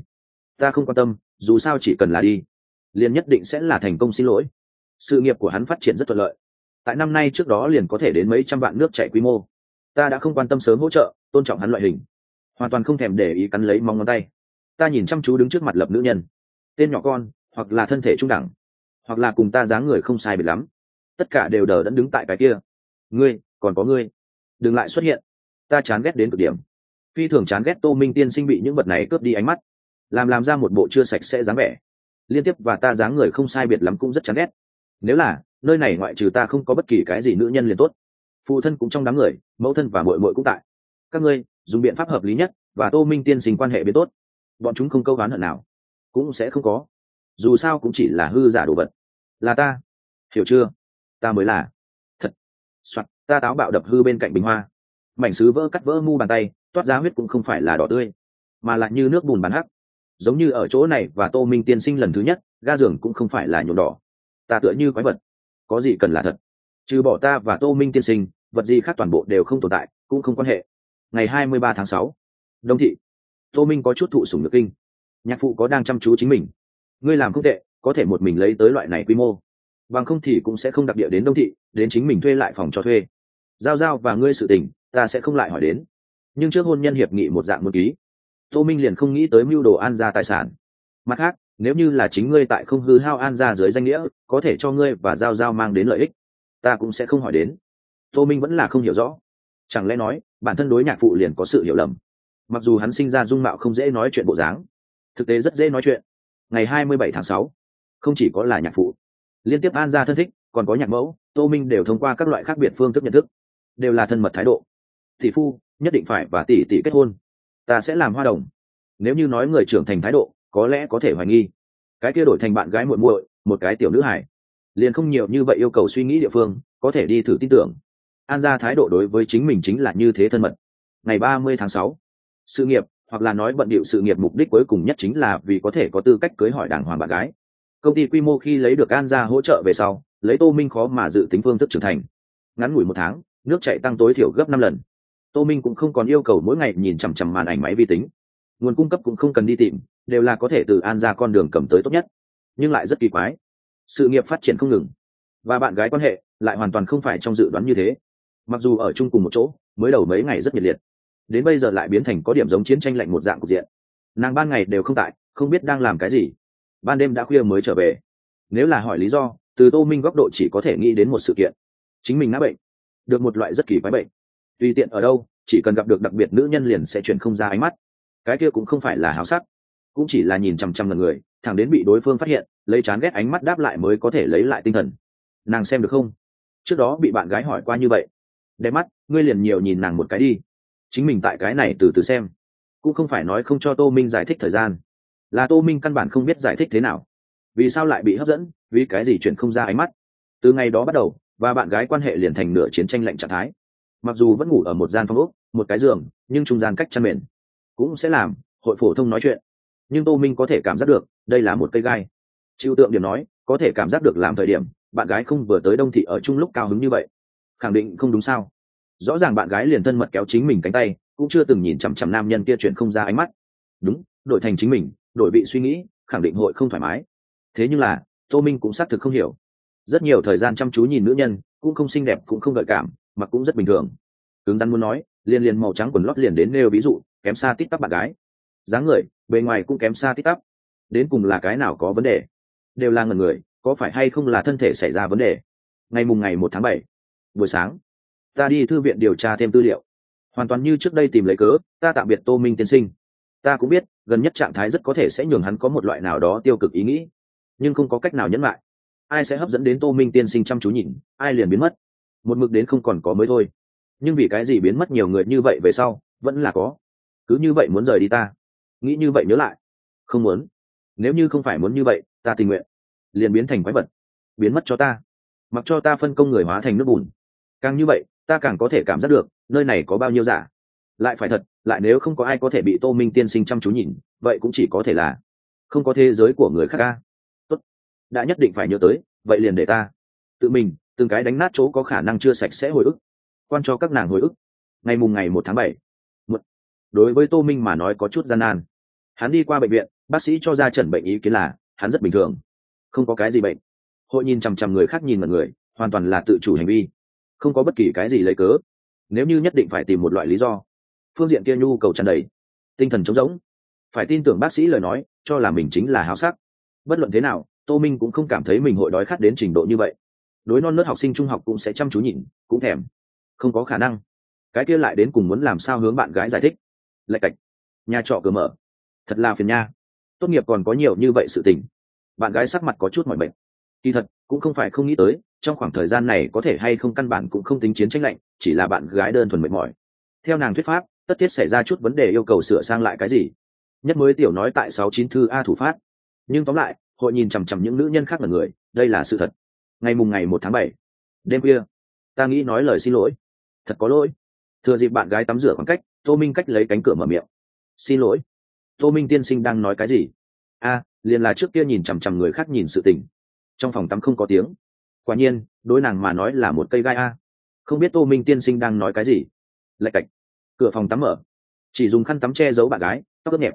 Ta không quan tâm, dù sao chỉ cần là đi, liền nhất định sẽ là thành công xin lỗi. Sự nghiệp của hắn phát triển rất thuận lợi. Tại năm nay trước đó liền có thể đến mấy trăm vạn nước chạy quy mô. Ta đã không quan tâm sớm hỗ trợ, tôn trọng hắn loại hình. Hoàn toàn không thèm để ý cắn lấy mong ngón tay. Ta nhìn chăm chú đứng trước mặt lập nữ nhân. Tên nhỏ con hoặc là thân thể trung đẳng, hoặc là cùng ta dáng người không sai biệt lắm. Tất cả đều đờ đẫn đứng tại cái kia. Ngươi, còn có ngươi. Đừng lại xuất hiện. Ta chán ghét đến cực điểm. Phi thường chán ghét tô minh tiên sinh bị những vật này cướp đi ánh mắt. Làm làm ra một bộ chưa sạch sẽ dáng vẻ. Liên tiếp và ta dáng người không sai biệt lắm cũng rất chán ghét. Nếu là, nơi này ngoại trừ ta không có bất kỳ cái gì nữ nhân liền tốt. Phụ thân cũng trong đám người, mẫu thân và mội mội cũng tại. Các ngươi, dùng biện pháp hợp lý nhất và tô minh tiên sinh quan hệ biến tốt. Bọn chúng không câu oán hận nào. Cũng sẽ không có dù sao cũng chỉ là hư giả đồ vật. Là ta. Hiểu chưa? Ta mới là. Thật. Soạt, ta táo bạo đập hư bên cạnh bình hoa. Mảnh sứ vỡ cắt vỡ mu bàn tay, toát ra huyết cũng không phải là đỏ tươi, mà lại như nước bùn bắn hắc. Giống như ở chỗ này và tô minh tiên sinh lần thứ nhất, ga giường cũng không phải là nhuộm đỏ. Ta tựa như quái vật. Có gì cần là thật. Trừ bỏ ta và tô minh tiên sinh, vật gì khác toàn bộ đều không tồn tại, cũng không quan hệ. Ngày hai mươi ba tháng sáu. Đông thị. Tô minh có chút thụ sủng nhược kinh. Nhạc phụ có đang chăm chú chính mình ngươi làm không tệ, có thể một mình lấy tới loại này quy mô. Bằng không thì cũng sẽ không đặc địa đến đông thị, đến chính mình thuê lại phòng cho thuê. Giao giao và ngươi sự tình, ta sẽ không lại hỏi đến. Nhưng trước hôn nhân hiệp nghị một dạng một ký. Tô minh liền không nghĩ tới mưu đồ an gia tài sản. Mặt khác, nếu như là chính ngươi tại không hư hao an gia dưới danh nghĩa, có thể cho ngươi và giao giao mang đến lợi ích. Ta cũng sẽ không hỏi đến. Tô minh vẫn là không hiểu rõ. Chẳng lẽ nói, bản thân đối nhạc phụ liền có sự hiểu lầm? Mặc dù hắn sinh ra dung mạo không dễ nói chuyện bộ dáng, thực tế rất dễ nói chuyện ngày hai mươi bảy tháng sáu, không chỉ có là nhạc phụ, liên tiếp an gia thân thích, còn có nhạc mẫu, tô minh đều thông qua các loại khác biệt phương thức nhận thức, đều là thân mật thái độ. Tỷ phu, nhất định phải và tỷ tỷ kết hôn. Ta sẽ làm hoa đồng. Nếu như nói người trưởng thành thái độ, có lẽ có thể hoài nghi. Cái kia đổi thành bạn gái muội muội, một cái tiểu nữ hải liền không nhiều như vậy yêu cầu suy nghĩ địa phương, có thể đi thử tin tưởng. An ra thái độ đối với chính mình chính là như thế thân mật. Ngày ba mươi tháng sáu, sự nghiệp hoặc là nói bận điệu sự nghiệp mục đích cuối cùng nhất chính là vì có thể có tư cách cưới hỏi đàng hoàng bạn gái. Công ty quy mô khi lấy được an ra hỗ trợ về sau, lấy tô minh khó mà dự tính phương thức trưởng thành. Ngắn ngủi một tháng, nước chạy tăng tối thiểu gấp năm lần. Tô minh cũng không còn yêu cầu mỗi ngày nhìn chằm chằm màn ảnh máy vi tính. Nguồn cung cấp cũng không cần đi tìm, đều là có thể từ an ra con đường cầm tới tốt nhất. Nhưng lại rất kỳ quái. Sự nghiệp phát triển không ngừng. Và bạn gái quan hệ lại hoàn toàn không phải trong dự đoán như thế. Mặc dù ở chung cùng một chỗ, mới đầu mấy ngày rất nhiệt liệt đến bây giờ lại biến thành có điểm giống chiến tranh lạnh một dạng cục diện. Nàng ban ngày đều không tại, không biết đang làm cái gì. Ban đêm đã khuya mới trở về. Nếu là hỏi lý do, từ tô minh góc độ chỉ có thể nghĩ đến một sự kiện. Chính mình ngã bệnh. Được một loại rất kỳ quái bệnh. Tùy tiện ở đâu, chỉ cần gặp được đặc biệt nữ nhân liền sẽ chuyển không ra ánh mắt. Cái kia cũng không phải là háo sắc. Cũng chỉ là nhìn chằm chằm lần người, thẳng đến bị đối phương phát hiện, lấy chán ghét ánh mắt đáp lại mới có thể lấy lại tinh thần. Nàng xem được không? Trước đó bị bạn gái hỏi qua như vậy. Đẹp mắt, ngươi liền nhiều nhìn nàng một cái đi chính mình tại cái này từ từ xem. Cũng không phải nói không cho tô minh giải thích thời gian. Là tô minh căn bản không biết giải thích thế nào. Vì sao lại bị hấp dẫn? Vì cái gì chuyển không ra ánh mắt? Từ ngày đó bắt đầu, và bạn gái quan hệ liền thành nửa chiến tranh lạnh trạng thái. Mặc dù vẫn ngủ ở một gian phòng ốc, một cái giường, nhưng trung gian cách chăn mền cũng sẽ làm hội phổ thông nói chuyện. Nhưng tô minh có thể cảm giác được, đây là một cây gai. Chịu tượng điểm nói, có thể cảm giác được làm thời điểm, bạn gái không vừa tới đông thị ở chung lúc cao hứng như vậy. Khẳng định không đúng sao? Rõ ràng bạn gái liền thân mật kéo chính mình cánh tay, cũng chưa từng nhìn chằm chằm nam nhân kia chuyện không ra ánh mắt. Đúng, đổi thành chính mình, đổi vị suy nghĩ, khẳng định hội không thoải mái. Thế nhưng là, tô minh cũng xác thực không hiểu. Rất nhiều thời gian chăm chú nhìn nữ nhân, cũng không xinh đẹp, cũng không gợi cảm, mà cũng rất bình thường. Cứng rắn muốn nói, liền liền màu trắng quần lót liền đến nêu ví dụ, kém xa tít tắp bạn gái. Dáng người, bề ngoài cũng kém xa tít tắp. Đến cùng là cái nào có vấn đề? Đều là ngần người, có phải hay không là thân thể xảy ra vấn đề? Ngày mùng ngày một tháng bảy, buổi sáng ta đi thư viện điều tra thêm tư liệu. Hoàn toàn như trước đây tìm lấy cớ, ta tạm biệt tô minh tiên sinh. Ta cũng biết, gần nhất trạng thái rất có thể sẽ nhường hắn có một loại nào đó tiêu cực ý nghĩ. Nhưng không có cách nào nhẫn lại. Ai sẽ hấp dẫn đến tô minh tiên sinh chăm chú nhìn, ai liền biến mất. Một mực đến không còn có mới thôi. Nhưng vì cái gì biến mất nhiều người như vậy về sau, vẫn là có. Cứ như vậy muốn rời đi ta. Nghĩ như vậy nhớ lại. Không muốn. Nếu như không phải muốn như vậy, ta tình nguyện. Liền biến thành quái vật. Biến mất cho ta. Mặc cho ta phân công người hóa thành nước bùn. Càng như vậy ta càng có thể cảm giác được, nơi này có bao nhiêu giả. Lại phải thật, lại nếu không có ai có thể bị tô minh tiên sinh chăm chú nhìn, vậy cũng chỉ có thể là không có thế giới của người khác ca tốt. Đã nhất định phải nhớ tới, vậy liền để ta. Tự mình, từng cái đánh nát chỗ có khả năng chưa sạch sẽ hồi ức. Quan cho các nàng hồi ức. Ngày mùng ngày một tháng bảy. Đối với tô minh mà nói có chút gian nan. Hắn đi qua bệnh viện, bác sĩ cho ra trần bệnh ý kiến là, hắn rất bình thường. Không có cái gì bệnh. Hội nhìn chằm chằm người khác nhìn mọi người, hoàn toàn là tự chủ hành vi không có bất kỳ cái gì lấy cớ. Nếu như nhất định phải tìm một loại lý do, phương diện kia nhu cầu tràn đầy. Tinh thần trống rỗng. Phải tin tưởng bác sĩ lời nói, cho là mình chính là háo sắc. Bất luận thế nào, tô minh cũng không cảm thấy mình hội đói khát đến trình độ như vậy. Đối non nớt học sinh trung học cũng sẽ chăm chú nhìn, cũng thèm. Không có khả năng. Cái kia lại đến cùng muốn làm sao hướng bạn gái giải thích. Lạch cạch. Nhà trọ cửa mở. Thật là phiền nha. Tốt nghiệp còn có nhiều như vậy sự tình. Bạn gái sắc mặt có chút mọi bệnh kỳ thật, cũng không phải không nghĩ tới, trong khoảng thời gian này có thể hay không căn bản cũng không tính chiến tranh lạnh, chỉ là bạn gái đơn thuần mệt mỏi. Theo nàng thuyết pháp, tất thiết xảy ra chút vấn đề yêu cầu sửa sang lại cái gì. Nhất mới tiểu nói tại sáu chín thư a thủ phát. Nhưng tóm lại, hội nhìn chằm chằm những nữ nhân khác là người, đây là sự thật. Ngày mùng ngày một tháng bảy, đêm khuya, ta nghĩ nói lời xin lỗi. Thật có lỗi. Thừa dịp bạn gái tắm rửa khoảng cách, tô minh cách lấy cánh cửa mở miệng. Xin lỗi. Tô minh tiên sinh đang nói cái gì? A, liền là trước kia nhìn chằm chằm người khác nhìn sự tình trong phòng tắm không có tiếng. Quả nhiên đối nàng mà nói là một cây gai a. Không biết tô minh tiên sinh đang nói cái gì. Lạch cạch. Cửa phòng tắm mở. Chỉ dùng khăn tắm che giấu bạn gái tóc ướt nhẹp.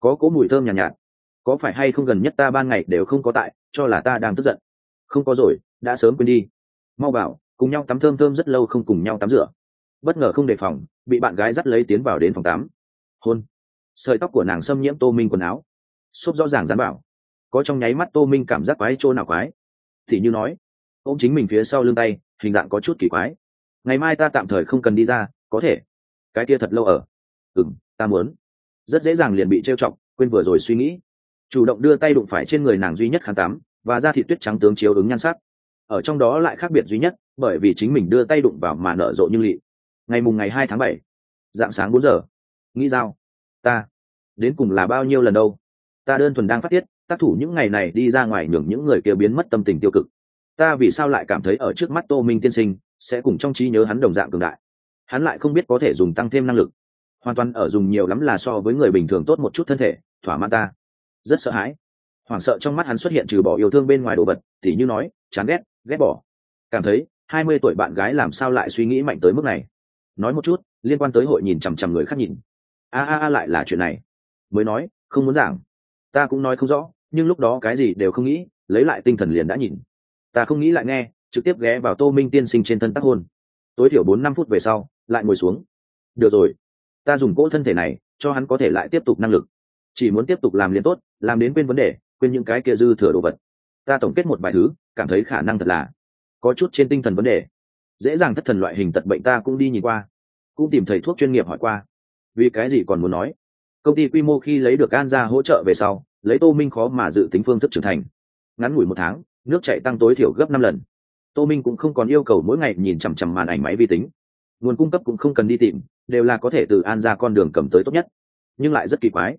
Có cố mùi thơm nhàn nhạt, nhạt. Có phải hay không gần nhất ta ban ngày đều không có tại cho là ta đang tức giận. Không có rồi đã sớm quên đi. Mau vào cùng nhau tắm thơm thơm rất lâu không cùng nhau tắm rửa. Bất ngờ không đề phòng bị bạn gái dắt lấy tiến vào đến phòng tắm. Hôn. Sợi tóc của nàng xâm nhiễm tô minh quần áo. Xốp rõ ràng dán bảo có trong nháy mắt tô minh cảm giác quái chỗ nào quái. Thì như nói ô m chính mình phía sau lưng tay, hình dạng có chút kỳ quái. Ngày mai ta tạm thời không cần đi ra, có thể. Cái kia thật lâu ở. Ừ m ta muốn. Rất dễ dàng liền bị trêu chọc, quên vừa rồi suy nghĩ. Chủ động đưa tay đụng phải trên người nàng duy nhất kháng tám và ra thị tuyết trắng tướng chiếu ứng nhan sắc. Ở trong đó lại khác biệt duy nhất, bởi vì chính mình đưa tay đụng vào mà nở rộ như lị. Ngày mùng ngày hai tháng bảy, dạng sáng bốn giờ. Nghĩ dao ta, đến cùng là bao nhiêu lần đâu? Ta đơn thuần đang phát tiết tác thủ những ngày này đi ra ngoài nhường những người kia biến mất tâm tình tiêu cực. Ta vì sao lại cảm thấy ở trước mắt tô minh tiên sinh, sẽ cùng trong trí nhớ hắn đồng dạng cường đại? Hắn lại không biết có thể dùng tăng thêm năng lực. Hoàn toàn ở dùng nhiều lắm là so với người bình thường tốt một chút thân thể, thỏa mãn ta. Rất sợ hãi. Hoảng sợ trong mắt hắn xuất hiện trừ bỏ yêu thương bên ngoài đồ vật thì như nói, chán ghét ghét bỏ. Cảm thấy, hai mươi tuổi bạn gái làm sao lại suy nghĩ mạnh tới mức này? Nói một chút, liên quan tới hội nhìn chằm chằm người khác nhìn. A a a lại là chuyện này. Mới nói, không muốn giảng. Ta cũng nói không rõ nhưng lúc đó cái gì đều không nghĩ, lấy lại tinh thần liền đã nhìn. Ta không nghĩ lại nghe, trực tiếp ghé vào tô minh tiên sinh trên thân tác hôn. Tối thiểu bốn năm phút về sau, lại ngồi xuống. Được rồi. Ta dùng cỗ thân thể này, cho hắn có thể lại tiếp tục năng lực. Chỉ muốn tiếp tục làm liền tốt, làm đến quên vấn đề, quên những cái kia dư thừa đồ vật. Ta tổng kết một vài thứ, cảm thấy khả năng thật là có chút trên tinh thần vấn đề. Dễ dàng thất thần loại hình tật bệnh ta cũng đi nhìn qua, cũng tìm thầy thuốc chuyên nghiệp hỏi qua. Vì cái gì còn muốn nói? Công ty quy mô khi lấy được an ra hỗ trợ về sau lấy tô minh khó mà dự tính phương thức trưởng thành. Ngắn ngủi một tháng, nước chạy tăng tối thiểu gấp năm lần. Tô minh cũng không còn yêu cầu mỗi ngày nhìn chằm chằm màn ảnh máy vi tính. Nguồn cung cấp cũng không cần đi tìm, đều là có thể từ an ra con đường cầm tới tốt nhất. Nhưng lại rất kỳ quái.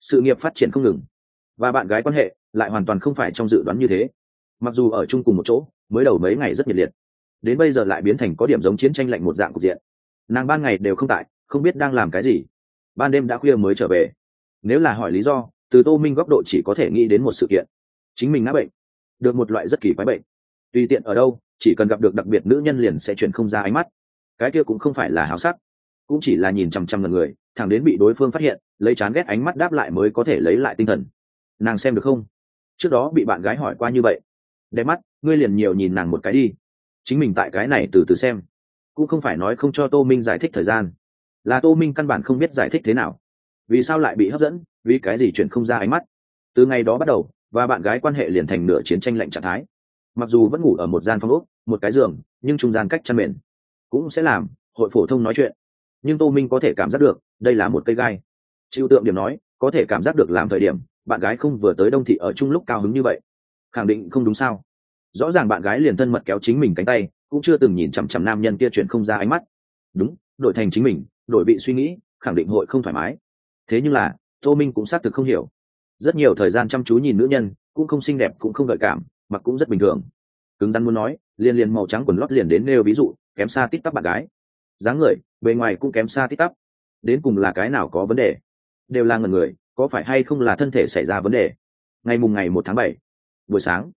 Sự nghiệp phát triển không ngừng. Và bạn gái quan hệ lại hoàn toàn không phải trong dự đoán như thế. Mặc dù ở chung cùng một chỗ, mới đầu mấy ngày rất nhiệt liệt. Đến bây giờ lại biến thành có điểm giống chiến tranh lạnh một dạng cục diện. Nàng ban ngày đều không tại, không biết đang làm cái gì. Ban đêm đã khuya mới trở về. Nếu là hỏi lý do từ tô minh góc độ chỉ có thể nghĩ đến một sự kiện. Chính mình ngã bệnh. Được một loại rất kỳ quái bệnh. Tùy tiện ở đâu, chỉ cần gặp được đặc biệt nữ nhân liền sẽ chuyển không ra ánh mắt. Cái kia cũng không phải là háo sắc. Cũng chỉ là nhìn chằm chằm lần người, thẳng đến bị đối phương phát hiện, lấy chán ghét ánh mắt đáp lại mới có thể lấy lại tinh thần. Nàng xem được không? Trước đó bị bạn gái hỏi qua như vậy. Đẹp mắt, ngươi liền nhiều nhìn nàng một cái đi. Chính mình tại cái này từ từ xem. Cũng không phải nói không cho tô minh giải thích thời gian. Là tô minh căn bản không biết giải thích thế nào vì sao lại bị hấp dẫn, vì cái gì chuyển không ra ánh mắt? Từ ngày đó bắt đầu, và bạn gái quan hệ liền thành nửa chiến tranh lạnh trạng thái. Mặc dù vẫn ngủ ở một gian phòng ốc, một cái giường, nhưng trung gian cách chăn mền cũng sẽ làm hội phổ thông nói chuyện. Nhưng tô minh có thể cảm giác được, đây là một cây gai. Chịu tượng điểm nói, có thể cảm giác được làm thời điểm, bạn gái không vừa tới đông thị ở chung lúc cao hứng như vậy. Khẳng định không đúng sao? Rõ ràng bạn gái liền thân mật kéo chính mình cánh tay, cũng chưa từng nhìn chằm chằm nam nhân kia chuyện không ra ánh mắt. Đúng, đổi thành chính mình, đổi vị suy nghĩ, khẳng định hội không thoải mái thế nhưng là, tô minh cũng xác thực không hiểu. Rất nhiều thời gian chăm chú nhìn nữ nhân, cũng không xinh đẹp, cũng không gợi cảm, mặc cũng rất bình thường. Cứng rắn muốn nói, liền liền màu trắng quần lót liền đến nêu ví dụ, kém xa tít tắp bạn gái. Dáng người, bề ngoài cũng kém xa tít tắp. Đến cùng là cái nào có vấn đề? Đều là ngần người, có phải hay không là thân thể xảy ra vấn đề? Ngày mùng ngày một tháng bảy, buổi sáng,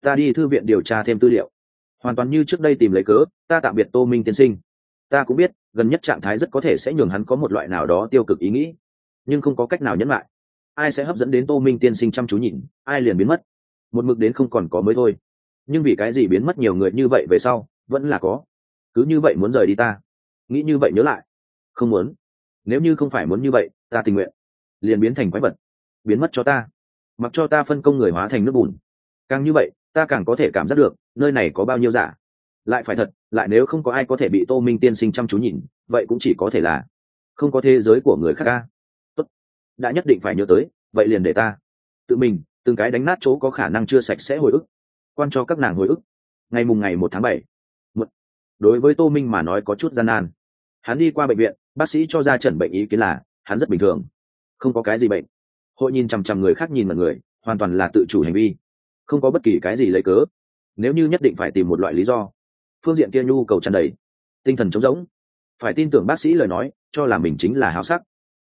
ta đi thư viện điều tra thêm tư liệu. Hoàn toàn như trước đây tìm lấy cớ, ta tạm biệt tô minh tiên sinh. Ta cũng biết, gần nhất trạng thái rất có thể sẽ nhường hắn có một loại nào đó tiêu cực ý nghĩ nhưng không có cách nào nhẫn lại. Ai sẽ hấp dẫn đến tô minh tiên sinh chăm chú nhìn, ai liền biến mất. Một mực đến không còn có mới thôi. Nhưng vì cái gì biến mất nhiều người như vậy về sau, vẫn là có. Cứ như vậy muốn rời đi ta. Nghĩ như vậy nhớ lại. Không muốn. Nếu như không phải muốn như vậy, ta tình nguyện. Liền biến thành quái vật. Biến mất cho ta. Mặc cho ta phân công người hóa thành nước bùn. Càng như vậy, ta càng có thể cảm giác được, nơi này có bao nhiêu giả. Lại phải thật, lại nếu không có ai có thể bị tô minh tiên sinh chăm chú nhìn, vậy cũng chỉ có thể là không có thế giới của người khác ca đã nhất định phải nhớ tới, vậy liền để ta. Tự mình, từng cái đánh nát chỗ có khả năng chưa sạch sẽ hồi ức. Quan cho các nàng hồi ức. Ngày mùng ngày một tháng bảy. Đối với tô minh mà nói có chút gian nan. Hắn đi qua bệnh viện, bác sĩ cho ra trần bệnh ý kiến là, hắn rất bình thường. Không có cái gì bệnh. Hội nhìn chằm chằm người khác nhìn mọi người, hoàn toàn là tự chủ hành vi. Không có bất kỳ cái gì lấy cớ. Nếu như nhất định phải tìm một loại lý do. Phương diện kia nhu cầu tràn đầy. Tinh thần trống rỗng. Phải tin tưởng bác sĩ lời nói, cho là mình chính là háo sắc.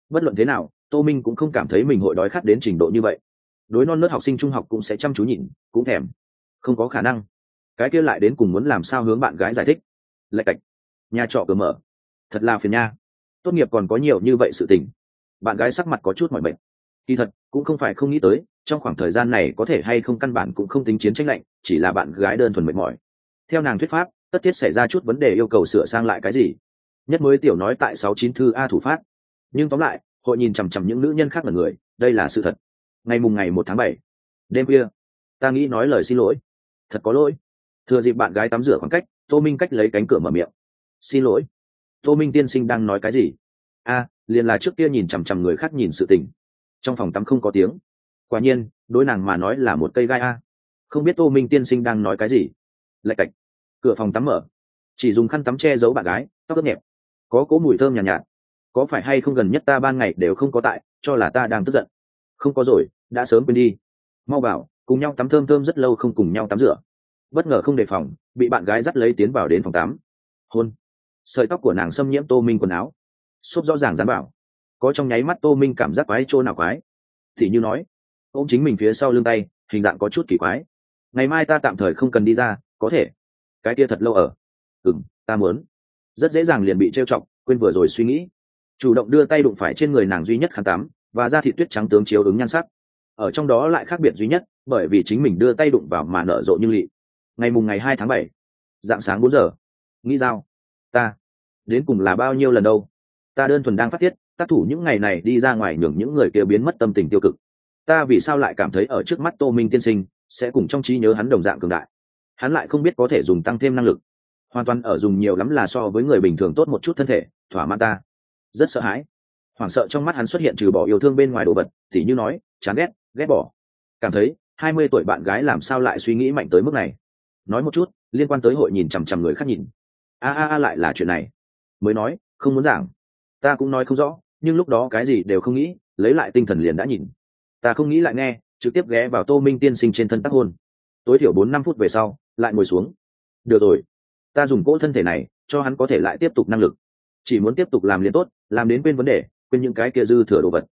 Bất luận thế nào tô minh cũng không cảm thấy mình hội đói khát đến trình độ như vậy. Đối non nớt học sinh trung học cũng sẽ chăm chú nhịn, cũng thèm. Không có khả năng. Cái kia lại đến cùng muốn làm sao hướng bạn gái giải thích. Lạch cạch. Nhà trọ cửa mở. Thật là phiền nha. Tốt nghiệp còn có nhiều như vậy sự tình. Bạn gái sắc mặt có chút mỏi bệnh kỳ thật cũng không phải không nghĩ tới trong khoảng thời gian này có thể hay không căn bản cũng không tính chiến tranh lạnh chỉ là bạn gái đơn thuần mệt mỏi. Theo nàng thuyết pháp tất thiết xảy ra chút vấn đề yêu cầu sửa sang lại cái gì. Nhất mới tiểu nói tại sáu chín thư a thủ phát nhưng tóm lại hội nhìn chằm chằm những nữ nhân khác là người đây là sự thật. Ngày mùng ngày một tháng bảy đêm khuya ta nghĩ nói lời xin lỗi. Thật có lỗi. Thừa dịp bạn gái tắm rửa khoảng cách tô minh cách lấy cánh cửa mở miệng. Xin lỗi. Tô minh tiên sinh đang nói cái gì? A liền là trước kia nhìn chằm chằm người khác nhìn sự tình. Trong phòng tắm không có tiếng. Quả nhiên đối nàng mà nói là một cây gai a. Không biết tô minh tiên sinh đang nói cái gì? Lạch cạch. Cửa phòng tắm mở. Chỉ dùng khăn tắm che giấu bạn gái tóc ướt nhẹp. Có cố mùi thơm nhàn nhạt, nhạt có phải hay không gần nhất ta ban ngày đều không có tại, cho là ta đang tức giận. Không có rồi, đã sớm quên đi. Mau vào, cùng nhau tắm thơm thơm rất lâu không cùng nhau tắm rửa. Bất ngờ không đề phòng, bị bạn gái dắt lấy tiến vào đến phòng tắm. Hôn. Sợi tóc của nàng xâm nhiễm tô minh quần áo. Xốp rõ ràng dán bảo có trong nháy mắt tô minh cảm giác quái trô nào quái? Thì như nói ô m chính mình phía sau lưng tay, hình dạng có chút kỳ quái. Ngày mai ta tạm thời không cần đi ra, có thể. Cái kia thật lâu ở. Ừ m ta muốn. Rất dễ dàng liền bị trêu chọc, quên vừa rồi suy nghĩ chủ động đưa tay đụng phải trên người nàng duy nhất khăn tắm, và ra thị tuyết trắng tướng chiếu ứng nhan sắc. Ở trong đó lại khác biệt duy nhất, bởi vì chính mình đưa tay đụng vào mà nở rộ như lị. Ngày mùng ngày hai tháng bảy, dạng sáng bốn giờ. Nghĩ giao ta, đến cùng là bao nhiêu lần đâu? Ta đơn thuần đang phát tiết, tác thủ những ngày này đi ra ngoài nhường những người kia biến mất tâm tình tiêu cực. Ta vì sao lại cảm thấy ở trước mắt tô minh tiên sinh, sẽ cùng trong trí nhớ hắn đồng dạng cường đại? Hắn lại không biết có thể dùng tăng thêm năng lực. Hoàn toàn ở dùng nhiều lắm là so với người bình thường tốt một chút thân thể, thỏa mãn ta rất sợ hãi. Hoảng sợ trong mắt hắn xuất hiện trừ bỏ yêu thương bên ngoài đồ vật thì như nói, chán ghét ghét bỏ. Cảm thấy, hai mươi tuổi bạn gái làm sao lại suy nghĩ mạnh tới mức này? Nói một chút, liên quan tới hội nhìn chằm chằm người khác nhìn. A a a lại là chuyện này. Mới nói, không muốn giảng. Ta cũng nói không rõ, nhưng lúc đó cái gì đều không nghĩ, lấy lại tinh thần liền đã nhìn. Ta không nghĩ lại nghe, trực tiếp ghé vào tô minh tiên sinh trên thân tác hôn. Tối thiểu bốn năm phút về sau, lại ngồi xuống. Được rồi. Ta dùng cỗ thân thể này, cho hắn có thể lại tiếp tục năng lực. Chỉ muốn tiếp tục làm liền tốt làm đến quên vấn đề, quên những cái kia dư thừa đồ vật.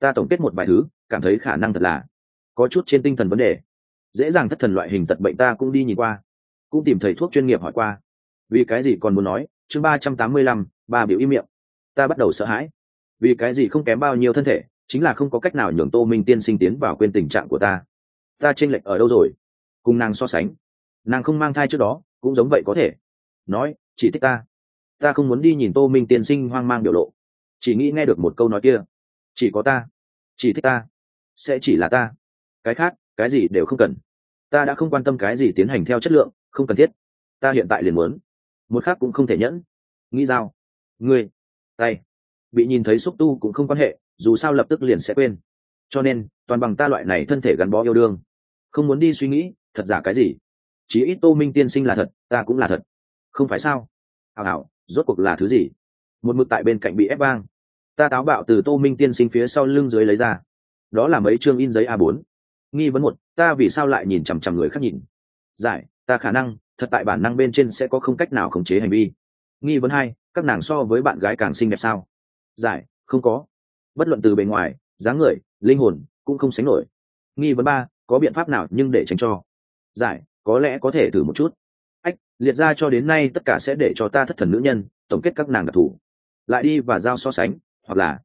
Ta tổng kết một vài thứ, cảm thấy khả năng thật là có chút trên tinh thần vấn đề. Dễ dàng thất thần loại hình tật bệnh ta cũng đi nhìn qua, cũng tìm thầy thuốc chuyên nghiệp hỏi qua. Vì cái gì còn muốn nói, chương ba trăm tám mươi lăm, ba biểu im miệng. Ta bắt đầu sợ hãi. Vì cái gì không kém bao nhiêu thân thể, chính là không có cách nào nhường tô minh tiên sinh tiến vào quên tình trạng của ta. Ta chênh lệch ở đâu rồi? Cùng nàng so sánh. Nàng không mang thai trước đó, cũng giống vậy có thể. Nói, chỉ thích ta. Ta không muốn đi nhìn tô minh tiên sinh hoang mang biểu lộ chỉ nghĩ nghe được một câu nói kia. Chỉ có ta. Chỉ thích ta. Sẽ chỉ là ta. Cái khác, cái gì đều không cần. Ta đã không quan tâm cái gì tiến hành theo chất lượng, không cần thiết. Ta hiện tại liền muốn. Một khác cũng không thể nhẫn. Nghĩ dao. Người tay. Bị nhìn thấy xúc tu cũng không quan hệ, dù sao lập tức liền sẽ quên. Cho nên, toàn bằng ta loại này thân thể gắn bó yêu đương. Không muốn đi suy nghĩ, thật giả cái gì? Chí ít tô minh tiên sinh là thật, ta cũng là thật. Không phải sao? Hào hảo rốt cuộc là thứ gì? Một mực tại bên cạnh bị ép vang ta táo bạo từ tô minh tiên sinh phía sau lưng dưới lấy ra. Đó là mấy chương in giấy a 4 nghi vấn một, ta vì sao lại nhìn chằm chằm người khác nhìn? Giải, ta khả năng, thật tại bản năng bên trên sẽ có không cách nào khống chế hành vi. Nghi vấn hai, các nàng so với bạn gái càng xinh đẹp sao? Giải, không có. Bất luận từ bề ngoài, dáng người, linh hồn, cũng không sánh nổi. Nghi vấn ba, có biện pháp nào nhưng để tránh cho? Giải, có lẽ có thể thử một chút. Ách, liệt ra cho đến nay tất cả sẽ để cho ta thất thần nữ nhân, tổng kết các nàng đặc thù. Lại đi và giao so sánh hoặc là,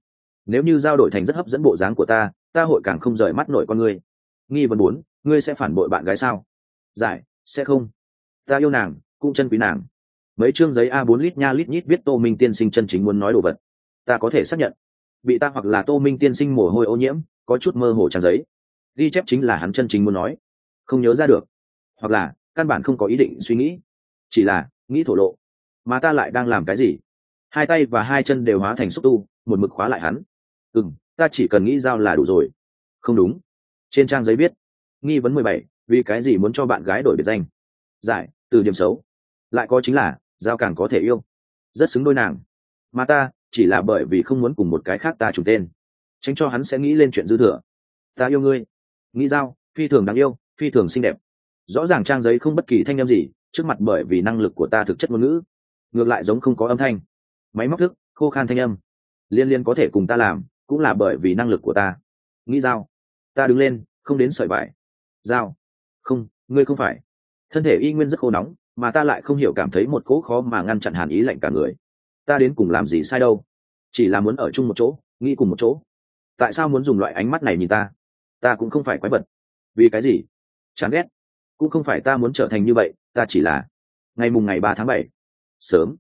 nếu như giao đổi thành rất hấp dẫn bộ dáng của ta ta hội càng không rời mắt nổi con ngươi. Nghi vấn bốn, ngươi sẽ phản bội bạn gái sao? Giải, sẽ không. Ta yêu nàng, cũng chân quý nàng. Mấy chương giấy a 4 lít nha lít nhít viết tô minh tiên sinh chân chính muốn nói đồ vật. Ta có thể xác nhận. Bị ta hoặc là tô minh tiên sinh mồ hôi ô nhiễm, có chút mơ hồ trang giấy. Ghi chép chính là hắn chân chính muốn nói. Không nhớ ra được. Hoặc là, căn bản không có ý định suy nghĩ. Chỉ là, nghĩ thổ lộ. Mà ta lại đang làm cái gì? Hai tay và hai chân đều hóa thành xúc tu một mực khóa lại hắn. Ừ m ta chỉ cần nghĩ giao là đủ rồi. Không đúng. Trên trang giấy viết, nghi vấn mười bảy, vì cái gì muốn cho bạn gái đổi biệt danh? Giải, từ điểm xấu. Lại có chính là, giao càng có thể yêu. Rất xứng đôi nàng. Mà ta, chỉ là bởi vì không muốn cùng một cái khác ta trùng tên. Tránh cho hắn sẽ nghĩ lên chuyện dư thừa. Ta yêu ngươi. Nghĩ giao, phi thường đáng yêu, phi thường xinh đẹp. Rõ ràng trang giấy không bất kỳ thanh â m gì, trước mặt bởi vì năng lực của ta thực chất ngôn ngữ, ngược lại giống không có âm thanh. Máy móc thức, khô khan thanh âm liên liên có thể cùng ta làm, cũng là bởi vì năng lực của ta. Nghĩ giao ta đứng lên, không đến sợi vải. Giao không, ngươi không phải. Thân thể y nguyên rất khô nóng, mà ta lại không hiểu cảm thấy một cỗ khó mà ngăn chặn hàn ý lạnh cả người. Ta đến cùng làm gì sai đâu? Chỉ là muốn ở chung một chỗ, nghĩ cùng một chỗ. Tại sao muốn dùng loại ánh mắt này nhìn ta? Ta cũng không phải quái vật. Vì cái gì? Chán ghét. Cũng không phải ta muốn trở thành như vậy, ta chỉ là ngày mùng ngày ba tháng bảy. Sớm.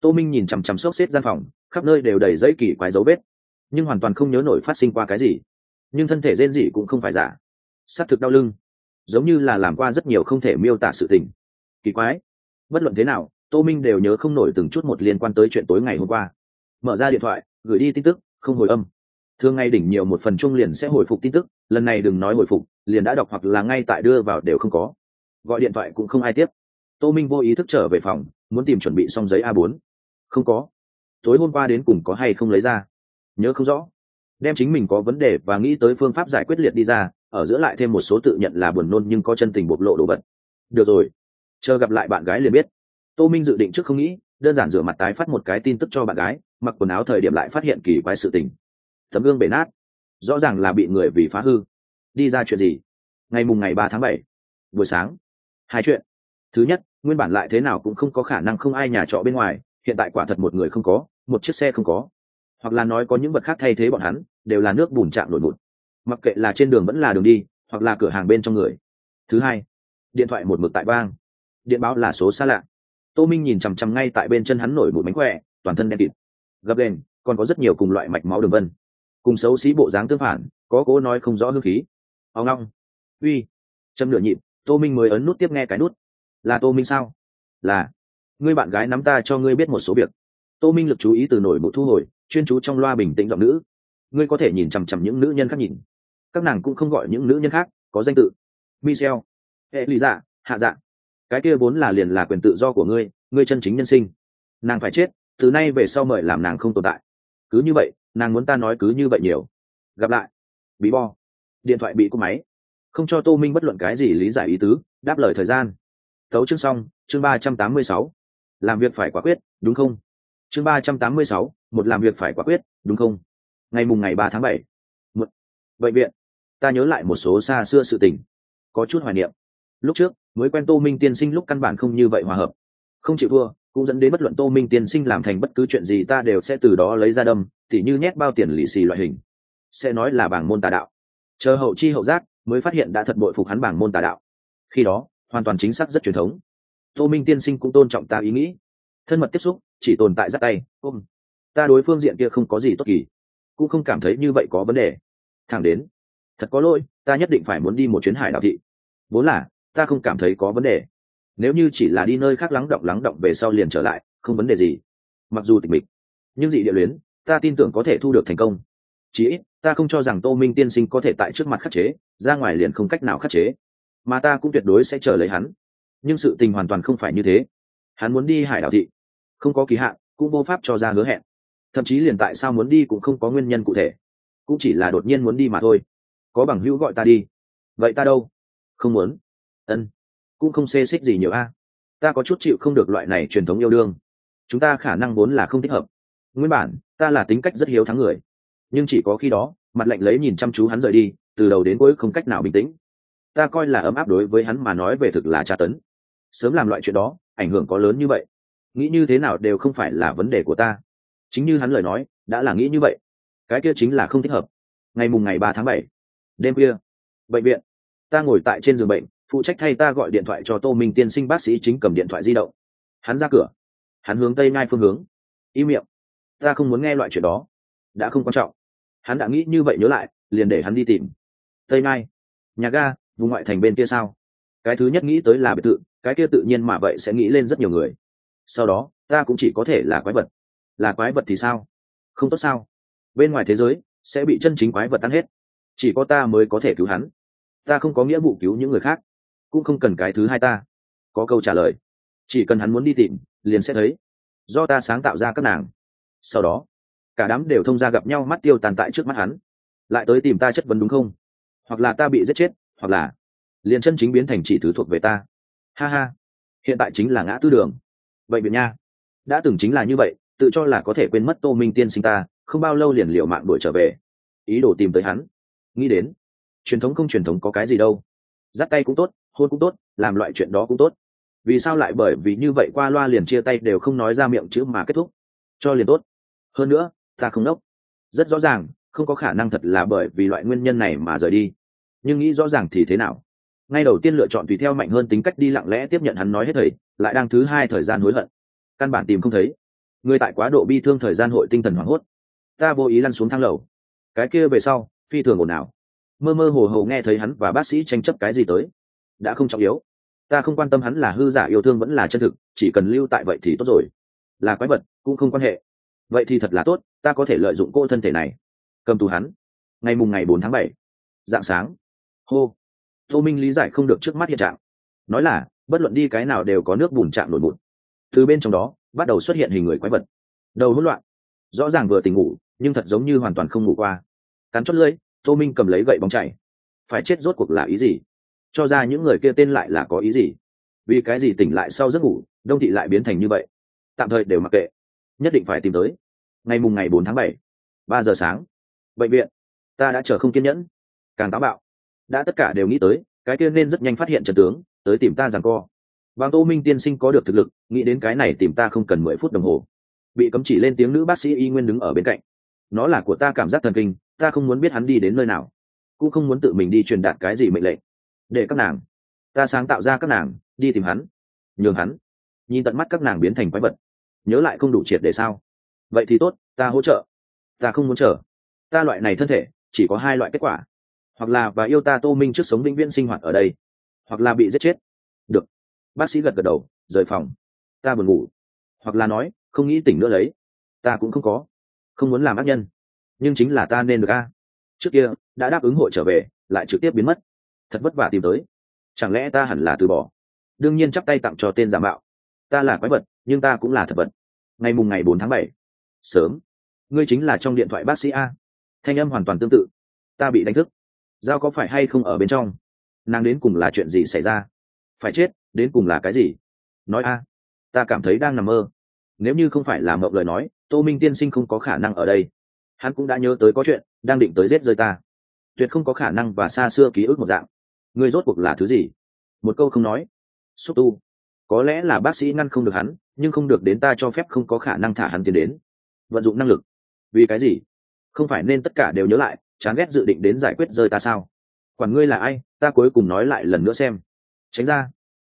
Tô minh nhìn chằm chằm xốc xếp gian phòng khắp nơi đều đầy dãy kỳ quái dấu vết, nhưng hoàn toàn không nhớ nổi phát sinh qua cái gì. Nhưng thân thể rên rỉ cũng không phải giả. S á c thực đau lưng, giống như là làm qua rất nhiều không thể miêu tả sự tình. Kỳ quái. Bất luận thế nào, tô minh đều nhớ không nổi từng chút một liên quan tới chuyện tối ngày hôm qua. Mở ra điện thoại, gửi đi tin tức, không hồi âm. Thường ngày đỉnh nhiều một phần chung liền sẽ hồi phục tin tức, lần này đừng nói hồi phục, liền đã đọc hoặc là ngay tại đưa vào đều không có. Gọi điện thoại cũng không ai tiếp. Tô minh vô ý thức trở về phòng, muốn tìm chuẩn bị xong giấy a 4 không có tối hôm qua đến cùng có hay không lấy ra? Nhớ không rõ. Đem chính mình có vấn đề và nghĩ tới phương pháp giải quyết liệt đi ra, ở giữa lại thêm một số tự nhận là buồn nôn nhưng có chân tình bộc lộ đồ vật. Được rồi. Chờ gặp lại bạn gái liền biết. Tô minh dự định trước không nghĩ, đơn giản rửa mặt tái phát một cái tin tức cho bạn gái, mặc quần áo thời điểm lại phát hiện kỳ quái sự tình. Tấm gương bể nát. Rõ ràng là bị người vì phá hư. Đi ra chuyện gì? Ngày mùng ngày ba tháng bảy. Buổi sáng. Hai chuyện. Thứ nhất, nguyên bản lại thế nào cũng không có khả năng không ai nhà trọ bên ngoài hiện tại quả thật một người không có, một chiếc xe không có. Hoặc là nói có những vật khác thay thế bọn hắn, đều là nước bùn chạm nổi bụt mặc kệ là trên đường vẫn là đường đi, hoặc là cửa hàng bên trong người. Thứ hai, điện thoại một mực tại bang điện báo là số xa lạ. Tô minh nhìn chằm chằm ngay tại bên chân hắn nổi bụi bánh khỏe, toàn thân đen kịt. Gập đền còn có rất nhiều cùng loại mạch máu đường vân. Cùng xấu xí bộ dáng tương phản, có cố nói không rõ hương khí. Ao ngong uy. Châm lửa nhịp, tô minh mới ấn nút tiếp nghe cái nút. Là tô minh sao? Là ngươi bạn gái nắm ta cho ngươi biết một số việc. Tô minh lực chú ý từ nổi bộ thu hồi, chuyên chú trong loa bình tĩnh giọng nữ. Ngươi có thể nhìn chằm chằm những nữ nhân khác nhìn. Các nàng cũng không gọi những nữ nhân khác, có danh tự. Michel hệ lý dạ hạ dạ. Cái kia vốn là liền là quyền tự do của ngươi ngươi chân chính nhân sinh. Nàng phải chết, từ nay về sau mời làm nàng không tồn tại. Cứ như vậy, nàng muốn ta nói cứ như vậy nhiều. Gặp lại. Bí bo. Điện thoại bị cúp máy. Không cho tô minh bất luận cái gì lý giải ý tứ, đáp lời thời gian. Tấu chương xong, chương ba trăm tám mươi sáu làm việc phải quả quyết, đúng không? Chương ba trăm tám mươi sáu, một làm việc phải quả quyết, đúng không? Ngày mùng ngày ba tháng bảy. Một. Bệnh viện. Ta nhớ lại một số xa xưa sự tình. Có chút hoài niệm. Lúc trước, mới quen tô minh tiên sinh lúc căn bản không như vậy hòa hợp. Không chịu thua, cũng dẫn đến bất luận tô minh tiên sinh làm thành bất cứ chuyện gì ta đều sẽ từ đó lấy ra đâm, tỉ như nhét bao tiền lì xì loại hình. Sẽ nói là bảng môn tà đạo. Chờ hậu chi hậu giác, mới phát hiện đã thật bội phục hắn bảng môn tà đạo. Khi đó, hoàn toàn chính xác rất truyền thống tô minh tiên sinh cũng tôn trọng ta ý nghĩ. Thân mật tiếp xúc, chỉ tồn tại giắt tay, ôm. Ta đối phương diện kia không có gì tốt kỳ. Cũng không cảm thấy như vậy có vấn đề. Thẳng đến, thật có lỗi, ta nhất định phải muốn đi một chuyến hải đảo thị. Vốn là, ta không cảm thấy có vấn đề. Nếu như chỉ là đi nơi khác lắng động lắng động về sau liền trở lại, không vấn đề gì. Mặc dù tịch mịch, nhưng dị địa luyến, ta tin tưởng có thể thu được thành công. Chí ít, ta không cho rằng tô minh tiên sinh có thể tại trước mặt khắc chế, ra ngoài liền không cách nào khắc chế. Mà ta cũng tuyệt đối sẽ chờ lấy hắn nhưng sự tình hoàn toàn không phải như thế. Hắn muốn đi hải đảo thị. Không có kỳ hạn, cũng vô pháp cho ra hứa hẹn. Thậm chí liền tại sao muốn đi cũng không có nguyên nhân cụ thể. Cũng chỉ là đột nhiên muốn đi mà thôi. Có bằng hữu gọi ta đi. Vậy ta đâu? Không muốn. Ân. Cũng không xê xích gì nhiều a. Ta có chút chịu không được loại này truyền thống yêu đương. Chúng ta khả năng vốn là không thích hợp. Nguyên bản, ta là tính cách rất hiếu thắng người. Nhưng chỉ có khi đó, mặt lạnh lấy nhìn chăm chú hắn rời đi, từ đầu đến cuối không cách nào bình tĩnh. Ta coi là ấm áp đối với hắn mà nói về thực là tra tấn sớm làm loại chuyện đó, ảnh hưởng có lớn như vậy. Nghĩ như thế nào đều không phải là vấn đề của ta. Chính như hắn lời nói, đã là nghĩ như vậy. Cái kia chính là không thích hợp. Ngày mùng ngày ba tháng bảy, đêm kia bệnh viện. Ta ngồi tại trên giường bệnh, phụ trách thay ta gọi điện thoại cho tô minh tiên sinh bác sĩ chính cầm điện thoại di động. Hắn ra cửa. Hắn hướng tây ngay phương hướng. Im miệng. Ta không muốn nghe loại chuyện đó. Đã không quan trọng. Hắn đã nghĩ như vậy nhớ lại, liền để hắn đi tìm. Tây ngay nhà ga, vùng ngoại thành bên kia sao? Cái thứ nhất nghĩ tới là biệt thự cái kia tự nhiên mà vậy sẽ nghĩ lên rất nhiều người. Sau đó, ta cũng chỉ có thể là quái vật. Là quái vật thì sao? Không tốt sao? Bên ngoài thế giới, sẽ bị chân chính quái vật tan hết. Chỉ có ta mới có thể cứu hắn. Ta không có nghĩa vụ cứu những người khác. Cũng không cần cái thứ hai ta. Có câu trả lời. Chỉ cần hắn muốn đi tìm, liền sẽ thấy. Do ta sáng tạo ra các nàng. Sau đó, cả đám đều thông ra gặp nhau mắt tiêu tàn tại trước mắt hắn. Lại tới tìm ta chất vấn đúng không? Hoặc là ta bị giết chết, hoặc là liền chân chính biến thành chỉ thứ thuộc về ta ha ha. Hiện tại chính là ngã tư đường. Vậy biệt nha, đã từng chính là như vậy, tự cho là có thể quên mất tô minh tiên sinh ta, không bao lâu liền liệu mạng đuổi trở về. Ý đồ tìm tới hắn. Nghĩ đến, truyền thống không truyền thống có cái gì đâu. Dắt tay cũng tốt, hôn cũng tốt, làm loại chuyện đó cũng tốt. Vì sao lại bởi vì như vậy qua loa liền chia tay đều không nói ra miệng chữ mà kết thúc? Cho liền tốt. Hơn nữa, ta không nốc. Rất rõ ràng, không có khả năng thật là bởi vì loại nguyên nhân này mà rời đi. Nhưng nghĩ rõ ràng thì thế nào? Ngay đầu tiên lựa chọn tùy theo mạnh hơn tính cách đi lặng lẽ tiếp nhận hắn nói hết thầy, lại đang thứ hai thời gian hối hận. Căn bản tìm không thấy. Người tại quá độ bi thương thời gian hội tinh thần hoảng hốt. Ta vô ý lăn xuống thang lầu. Cái kia về sau, phi thường ồn ào. Mơ mơ hồ hồ nghe thấy hắn và bác sĩ tranh chấp cái gì tới. Đã không trọng yếu. Ta không quan tâm hắn là hư giả yêu thương vẫn là chân thực, chỉ cần lưu tại vậy thì tốt rồi. Là quái vật, cũng không quan hệ. Vậy thì thật là tốt, ta có thể lợi dụng cô thân thể này. Cầm tù hắn. Ngày mùng ngày bốn tháng bảy. Dạng sáng. Hô tô minh lý giải không được trước mắt hiện trạng. Nói là, bất luận đi cái nào đều có nước bùn chạm nổi bụt từ bên trong đó, bắt đầu xuất hiện hình người quái vật. Đầu hỗn loạn. Rõ ràng vừa tỉnh ngủ, nhưng thật giống như hoàn toàn không ngủ qua. Cắn chót lưỡi, tô minh cầm lấy gậy bóng chảy. Phải chết rốt cuộc là ý gì? Cho ra những người kia tên lại là có ý gì? Vì cái gì tỉnh lại sau giấc ngủ, đông thị lại biến thành như vậy? Tạm thời đều mặc kệ. Nhất định phải tìm tới. Ngày mùng ngày bốn tháng bảy, ba giờ sáng. Bệnh viện. Ta đã chờ không kiên nhẫn. Càng táo bạo đã tất cả đều nghĩ tới cái kia nên rất nhanh phát hiện trần tướng tới tìm ta rằng co Vàng Tô Minh tiên sinh có được thực lực, nghĩ đến cái này tìm ta không cần mười phút đồng hồ. Bị cấm chỉ lên tiếng nữ bác sĩ y nguyên đứng ở bên cạnh. Nó là của ta cảm giác thần kinh, ta không muốn biết hắn đi đến nơi nào, cũng không muốn tự mình đi truyền đạt cái gì mệnh lệnh. Để các nàng, ta sáng tạo ra các nàng, đi tìm hắn, nhường hắn, nhìn tận mắt các nàng biến thành quái vật. Nhớ lại không đủ triệt để sao? Vậy thì tốt, ta hỗ trợ. Ta không muốn chờ. Ta loại này thân thể, chỉ có hai loại kết quả. Hoặc là và yêu ta Tô Minh trước sống vĩnh viễn sinh hoạt ở đây, hoặc là bị giết chết. Được. Bác sĩ gật gật đầu rời phòng. Ta buồn ngủ. Hoặc là nói không nghĩ tỉnh nữa lấy ta cũng không có. Không muốn làm ác nhân. Nhưng chính là ta nên được a. Trước kia đã đáp ứng hội trở về lại trực tiếp biến mất. Thật vất vả tìm tới. Chẳng lẽ ta hẳn là từ bỏ? Đương nhiên chắp tay tặng cho tên giả mạo. Ta là quái vật nhưng ta cũng là thật vật. Ngày mùng ngày bốn tháng bảy. Sớm. Ngươi chính là trong điện thoại bác sĩ a. Thanh âm hoàn toàn tương tự. Ta bị đánh thức giao có phải hay không ở bên trong? Nàng đến cùng là chuyện gì xảy ra? Phải chết, đến cùng là cái gì? Nói a, ta cảm thấy đang nằm mơ. Nếu như không phải là mộng lời nói, tô minh tiên sinh không có khả năng ở đây. Hắn cũng đã nhớ tới có chuyện, đang định tới giết rơi ta. Tuyệt không có khả năng và xa xưa ký ức một dạng. Người rốt cuộc là thứ gì? Một câu không nói. Xúc tu. Có lẽ là bác sĩ ngăn không được hắn, nhưng không được đến ta cho phép không có khả năng thả hắn tiến đến. Vận dụng năng lực. Vì cái gì? Không phải nên tất cả đều nhớ lại chán ghét dự định đến giải quyết rơi ta sao? Quản ngươi là ai, ta cuối cùng nói lại lần nữa xem. Tránh ra.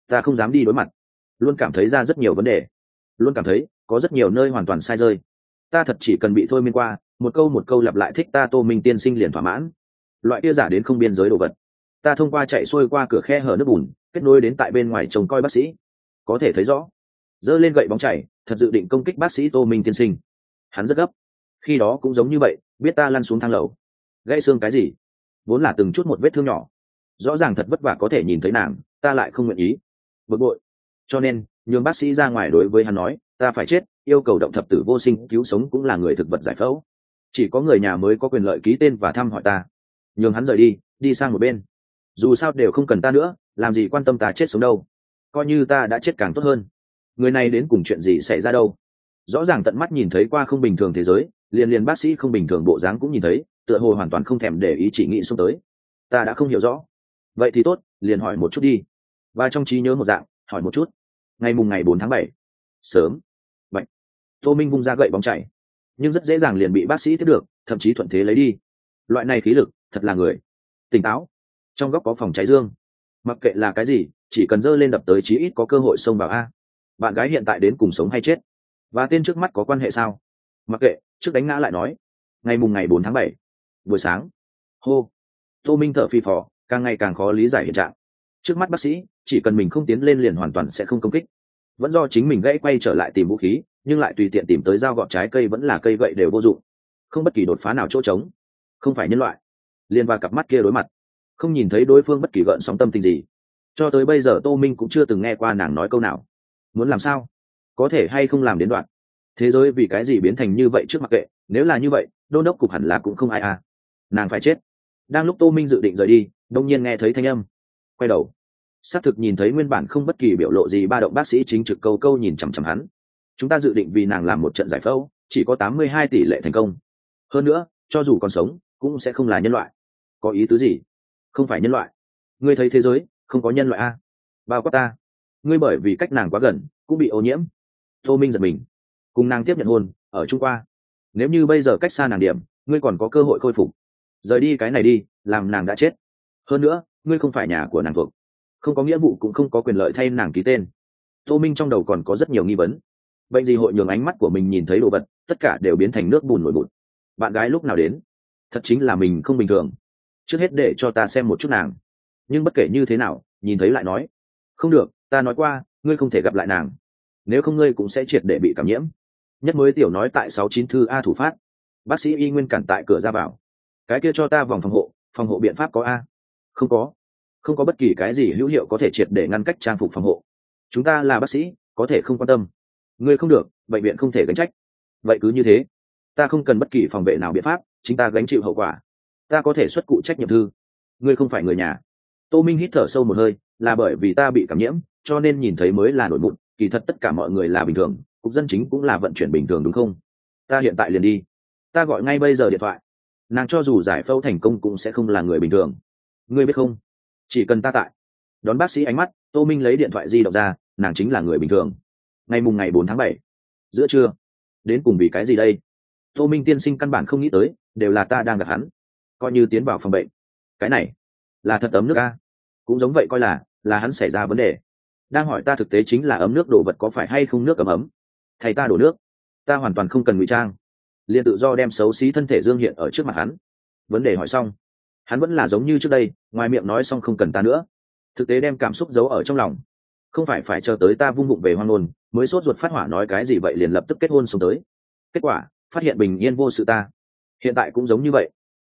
Ta không dám đi đối mặt. Luôn cảm thấy ra rất nhiều vấn đề. Luôn cảm thấy, có rất nhiều nơi hoàn toàn sai rơi. Ta thật chỉ cần bị thôi miên qua, một câu một câu lặp lại thích ta tô minh tiên sinh liền thỏa mãn. Loại kia giả đến không biên giới đồ vật. Ta thông qua chạy xuôi qua cửa khe hở nước bùn, kết nối đến tại bên ngoài trông coi bác sĩ. Có thể thấy rõ giơ lên gậy bóng chảy, thật dự định công kích bác sĩ tô minh tiên sinh. Hắn rất gấp. Khi đó cũng giống như vậy, biết ta lăn xuống thang lầu gãy xương cái gì? Vốn là từng chút một vết thương nhỏ. Rõ ràng thật vất vả có thể nhìn thấy nàng, ta lại không nguyện ý. Bực bội. Cho nên, nhường bác sĩ ra ngoài đối với hắn nói, ta phải chết, yêu cầu động thập tử vô sinh cứu sống cũng là người thực vật giải phẫu. Chỉ có người nhà mới có quyền lợi ký tên và thăm hỏi ta. Nhường hắn rời đi đi sang một bên. Dù sao đều không cần ta nữa, làm gì quan tâm ta chết sống đâu. Coi như ta đã chết càng tốt hơn. Người này đến cùng chuyện gì xảy ra đâu? Rõ ràng tận mắt nhìn thấy qua không bình thường thế giới, liền liền bác sĩ không bình thường bộ dáng cũng nhìn thấy tựa hồ hoàn toàn không thèm để ý chỉ nghĩ xuống tới. Ta đã không hiểu rõ. Vậy thì tốt, liền hỏi một chút đi. Và trong trí nhớ một dạng, hỏi một chút. Ngày mùng ngày bốn tháng bảy. Sớm. Bệnh. Tô minh vung ra gậy bóng chảy. Nhưng rất dễ dàng liền bị bác sĩ tiếp được, thậm chí thuận thế lấy đi. Loại này khí lực, thật là người. Tỉnh táo. Trong góc có phòng cháy dương. Mặc kệ là cái gì, chỉ cần dơ lên đập tới chí ít có cơ hội xông vào a. Bạn gái hiện tại đến cùng sống hay chết? Và tên trước mắt có quan hệ sao? Mặc kệ, trước đánh ngã lại nói. Ngày mùng ngày bốn tháng bảy buổi sáng. Hô. Tô minh thở phi phò, càng ngày càng khó lý giải hiện trạng. Trước mắt bác sĩ, chỉ cần mình không tiến lên liền hoàn toàn sẽ không công kích. Vẫn do chính mình gãy quay trở lại tìm vũ khí, nhưng lại tùy tiện tìm tới dao gọt trái cây vẫn là cây gậy đều vô dụng. Không bất kỳ đột phá nào chỗ trống. Không phải nhân loại. Liền và cặp mắt kia đối mặt. Không nhìn thấy đối phương bất kỳ gợn sóng tâm tình gì. Cho tới bây giờ tô minh cũng chưa từng nghe qua nàng nói câu nào. Muốn làm sao? Có thể hay không làm đến đoạn? Thế giới vì cái gì biến thành như vậy trước mặt kệ? Nếu là như vậy, đôn đốc cục hẳn là cũng không ai à nàng phải chết. Đang lúc tô minh dự định rời đi, đông nhiên nghe thấy thanh âm. Quay đầu. Xác thực nhìn thấy nguyên bản không bất kỳ biểu lộ gì, ba động bác sĩ chính trực câu câu nhìn chằm chằm hắn. Chúng ta dự định vì nàng làm một trận giải phẫu, chỉ có tám mươi hai tỷ lệ thành công. Hơn nữa, cho dù còn sống, cũng sẽ không là nhân loại. Có ý tứ gì? Không phải nhân loại. Ngươi thấy thế giới, không có nhân loại a. Bao quát ta. Ngươi bởi vì cách nàng quá gần, cũng bị ô nhiễm. Tô minh giật mình. Cùng nàng tiếp nhận hôn, ở trung qua nếu như bây giờ cách xa nàng điểm, ngươi còn có cơ hội khôi phục rời đi cái này đi, làm nàng đã chết. Hơn nữa, ngươi không phải nhà của nàng thuộc. Không có nghĩa vụ cũng không có quyền lợi thay nàng ký tên. Tô minh trong đầu còn có rất nhiều nghi vấn. Bệnh gì hội nhường ánh mắt của mình nhìn thấy đồ vật, tất cả đều biến thành nước bùn nổi bụt. Bạn gái lúc nào đến? Thật chính là mình không bình thường. Trước hết để cho ta xem một chút nàng. Nhưng bất kể như thế nào, nhìn thấy lại nói. Không được, ta nói qua, ngươi không thể gặp lại nàng. Nếu không ngươi cũng sẽ triệt để bị cảm nhiễm. Nhất mới tiểu nói tại sáu chín thư a thủ phát. Bác sĩ y nguyên cản tại cửa ra vào cái kia cho ta vòng phòng hộ phòng hộ biện pháp có a? Không có. Không có bất kỳ cái gì hữu hiệu có thể triệt để ngăn cách trang phục phòng hộ. Chúng ta là bác sĩ, có thể không quan tâm. Ngươi không được, bệnh viện không thể gánh trách. Vậy cứ như thế. Ta không cần bất kỳ phòng vệ nào biện pháp, chính ta gánh chịu hậu quả. Ta có thể xuất cụ trách nhiệm thư. Ngươi không phải người nhà. Tô minh hít thở sâu một hơi, là bởi vì ta bị cảm nhiễm, cho nên nhìn thấy mới là nổi mụn, kỳ thật tất cả mọi người là bình thường, cục dân chính cũng là vận chuyển bình thường đúng không? Ta hiện tại liền đi. Ta gọi ngay bây giờ điện thoại nàng cho dù giải phẫu thành công cũng sẽ không là người bình thường. Ngươi biết không? Chỉ cần ta tại. Đón bác sĩ ánh mắt, tô minh lấy điện thoại di động ra, nàng chính là người bình thường. Ngày mùng ngày bốn tháng bảy. Giữa trưa. Đến cùng vì cái gì đây? Tô minh tiên sinh căn bản không nghĩ tới, đều là ta đang gặp hắn. Coi như tiến vào phòng bệnh. Cái này, là thật ấm nước a. Cũng giống vậy coi là là hắn xảy ra vấn đề. Đang hỏi ta thực tế chính là ấm nước đổ vật có phải hay không nước ấm ấm? Thầy ta đổ nước. Ta hoàn toàn không cần ngụy trang liền tự do đem xấu xí thân thể dương hiện ở trước mặt hắn. Vấn đề hỏi xong hắn vẫn là giống như trước đây ngoài miệng nói xong không cần ta nữa. Thực tế đem cảm xúc giấu ở trong lòng. Không phải phải chờ tới ta vung bụng về hoang hồn, mới sốt ruột phát hỏa nói cái gì vậy liền lập tức kết hôn xuống tới. Kết quả phát hiện bình yên vô sự ta. Hiện tại cũng giống như vậy.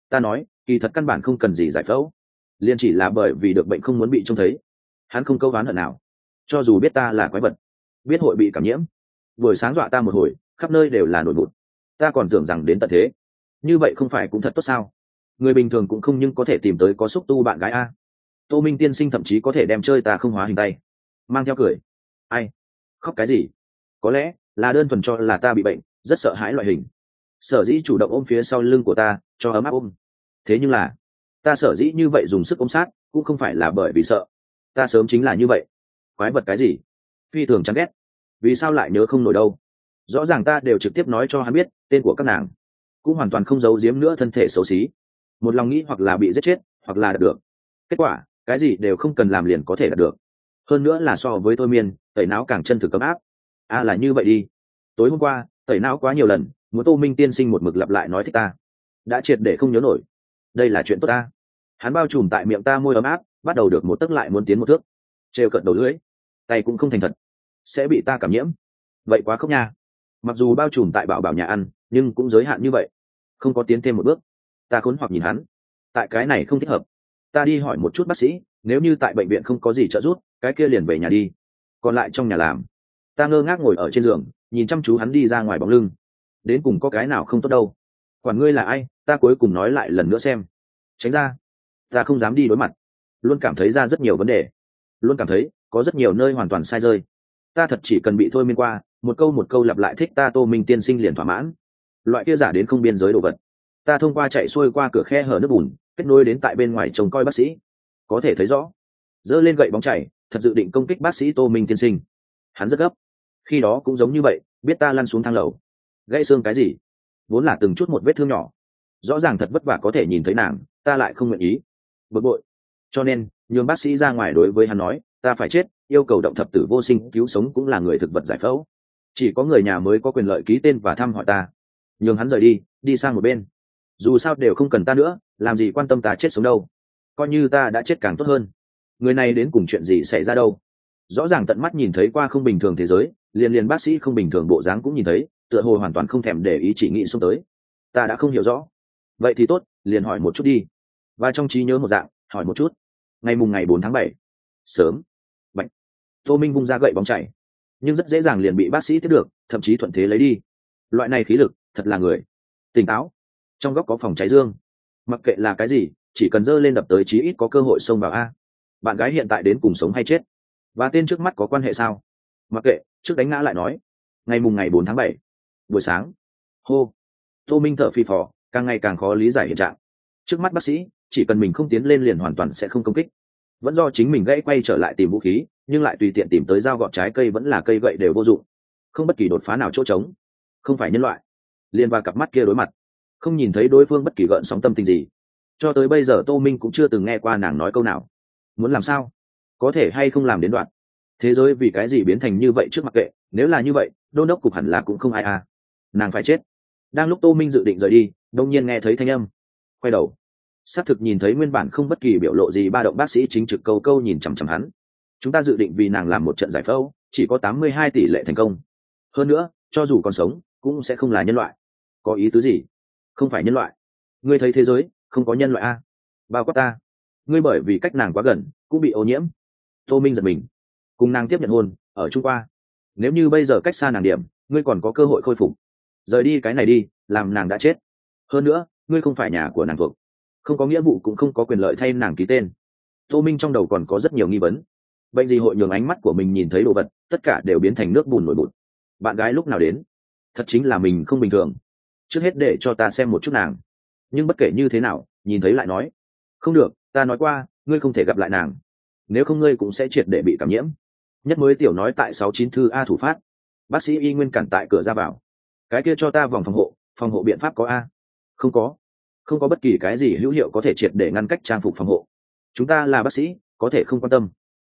Ta nói kỳ thật căn bản không cần gì giải phẫu. Liền chỉ là bởi vì được bệnh không muốn bị trông thấy. Hắn không câu ván hận nào. Cho dù biết ta là quái vật biết hội bị cảm nhiễm. Buổi sáng dọa ta một hồi khắp nơi đều là nổi bụt ta còn tưởng rằng đến tận thế. Như vậy không phải cũng thật tốt sao? Người bình thường cũng không nhưng có thể tìm tới có xúc tu bạn gái a. Tô minh tiên sinh thậm chí có thể đem chơi ta không hóa hình tay. Mang theo cười. Ai? Khóc cái gì? Có lẽ là đơn thuần cho là ta bị bệnh, rất sợ hãi loại hình. Sở dĩ chủ động ôm phía sau lưng của ta, cho ấm áp ôm. Thế nhưng là, ta sở dĩ như vậy dùng sức ôm sát, cũng không phải là bởi vì sợ. Ta sớm chính là như vậy. Quái vật cái gì? Phi thường chán ghét. Vì sao lại nhớ không nổi đâu? Rõ ràng ta đều trực tiếp nói cho hắn biết tên của các nàng, cũng hoàn toàn không giấu giếm nữa thân thể xấu xí. Một lòng nghĩ hoặc là bị giết chết, hoặc là đạt được. Kết quả, cái gì đều không cần làm liền có thể đạt được. Hơn nữa là so với thôi miên, tẩy não càng chân thực cấm áp. A à là như vậy đi. Tối hôm qua, tẩy não quá nhiều lần, muốn tô minh tiên sinh một mực lặp lại nói thích ta. Đã triệt để không nhớ nổi. Đây là chuyện tốt ta. Hắn bao trùm tại miệng ta môi ấm áp, bắt đầu được một tấc lại muốn tiến một thước. Trêu cận đầu lưỡi. Tay cũng không thành thật. Sẽ bị ta cảm nhiễm. Vậy quá khóc nha. Mặc dù bao trùm tại bảo bảo nhà ăn nhưng cũng giới hạn như vậy. Không có tiến thêm một bước. Ta khốn hoặc nhìn hắn. Tại cái này không thích hợp. Ta đi hỏi một chút bác sĩ, nếu như tại bệnh viện không có gì trợ giúp, cái kia liền về nhà đi. Còn lại trong nhà làm. Ta ngơ ngác ngồi ở trên giường, nhìn chăm chú hắn đi ra ngoài bóng lưng. Đến cùng có cái nào không tốt đâu. Quản ngươi là ai, ta cuối cùng nói lại lần nữa xem. Tránh ra. Ta không dám đi đối mặt. Luôn cảm thấy ra rất nhiều vấn đề. Luôn cảm thấy, có rất nhiều nơi hoàn toàn sai rơi. Ta thật chỉ cần bị thôi miên qua, một câu một câu lặp lại thích ta tô minh tiên sinh liền thỏa mãn loại kia giả đến không biên giới đồ vật. Ta thông qua chạy xuôi qua cửa khe hở nước bùn, kết nối đến tại bên ngoài trông coi bác sĩ. Có thể thấy rõ, Dơ lên gậy bóng chảy, thật dự định công kích bác sĩ tô minh tiên sinh. Hắn rất gấp. Khi đó cũng giống như vậy, biết ta lăn xuống thang lầu. Gãy xương cái gì? Vốn là từng chút một vết thương nhỏ. Rõ ràng thật vất vả có thể nhìn thấy nàng, ta lại không nguyện ý. Bực bội. Cho nên, nhường bác sĩ ra ngoài đối với hắn nói, ta phải chết, yêu cầu động thập tử vô sinh, cứu sống cũng là người thực vật giải phẫu. Chỉ có người nhà mới có quyền lợi ký tên và thăm hỏi ta nhường hắn rời đi đi sang một bên. Dù sao đều không cần ta nữa, làm gì quan tâm ta chết sống đâu. Coi như ta đã chết càng tốt hơn. Người này đến cùng chuyện gì xảy ra đâu? Rõ ràng tận mắt nhìn thấy qua không bình thường thế giới, liền liền bác sĩ không bình thường bộ dáng cũng nhìn thấy, tựa hồ hoàn toàn không thèm để ý chỉ nghĩ xuống tới. Ta đã không hiểu rõ. Vậy thì tốt, liền hỏi một chút đi. Và trong trí nhớ một dạng, hỏi một chút. Ngày mùng ngày bốn tháng bảy. Sớm. Bệnh. Tô minh vung ra gậy bóng chảy. Nhưng rất dễ dàng liền bị bác sĩ tiếp được, thậm chí thuận thế lấy đi. Loại này khí lực thật là người. Tỉnh táo. Trong góc có phòng cháy dương. Mặc kệ là cái gì, chỉ cần dơ lên đập tới chí ít có cơ hội xông vào a. Bạn gái hiện tại đến cùng sống hay chết? Và tên trước mắt có quan hệ sao? Mặc kệ, trước đánh ngã lại nói. Ngày mùng ngày bốn tháng bảy. Buổi sáng. Hô. Tô minh thở phi phò, càng ngày càng khó lý giải hiện trạng. Trước mắt bác sĩ, chỉ cần mình không tiến lên liền hoàn toàn sẽ không công kích. Vẫn do chính mình gãy quay trở lại tìm vũ khí, nhưng lại tùy tiện tìm tới dao gọt trái cây vẫn là cây gậy đều vô dụng. Không bất kỳ đột phá nào chỗ trống. Không phải nhân loại liền và cặp mắt kia đối mặt, không nhìn thấy đối phương bất kỳ gợn sóng tâm tình gì. Cho tới bây giờ tô minh cũng chưa từng nghe qua nàng nói câu nào. Muốn làm sao? Có thể hay không làm đến đoạn? Thế giới vì cái gì biến thành như vậy trước mặt kệ? Nếu là như vậy, đôn đốc cục hẳn là cũng không ai à. Nàng phải chết. Đang lúc tô minh dự định rời đi đông nhiên nghe thấy thanh âm. Quay đầu. Xác thực nhìn thấy nguyên bản không bất kỳ biểu lộ gì, ba động bác sĩ chính trực câu câu nhìn chằm chằm hắn. Chúng ta dự định vì nàng làm một trận giải phẫu, chỉ có tám mươi hai tỷ lệ thành công. Hơn nữa, cho dù còn sống cũng sẽ không là nhân loại. Có ý tứ gì? Không phải nhân loại. Ngươi thấy thế giới, không có nhân loại a. Bao quát ta. Ngươi bởi vì cách nàng quá gần, cũng bị ô nhiễm. Tô minh giật mình. Cùng nàng tiếp nhận hôn, ở trung qua. Nếu như bây giờ cách xa nàng điểm, ngươi còn có cơ hội khôi phục. Rời đi cái này đi, làm nàng đã chết. Hơn nữa, ngươi không phải nhà của nàng thuộc. Không có nghĩa vụ cũng không có quyền lợi thay nàng ký tên. Tô minh trong đầu còn có rất nhiều nghi vấn. Bệnh gì hội nhường ánh mắt của mình nhìn thấy đồ vật, tất cả đều biến thành nước bùn nổi bụt. Bạn gái lúc nào đến? Thật chính là mình không bình thường. Trước hết để cho ta xem một chút nàng. Nhưng bất kể như thế nào, nhìn thấy lại nói. Không được, ta nói qua, ngươi không thể gặp lại nàng. Nếu không ngươi cũng sẽ triệt để bị cảm nhiễm. Nhất mới tiểu nói tại sáu chín thư a thủ phát. Bác sĩ y nguyên cản tại cửa ra vào. Cái kia cho ta vòng phòng hộ phòng hộ biện pháp có a? Không có. Không có bất kỳ cái gì hữu hiệu có thể triệt để ngăn cách trang phục phòng hộ. Chúng ta là bác sĩ, có thể không quan tâm.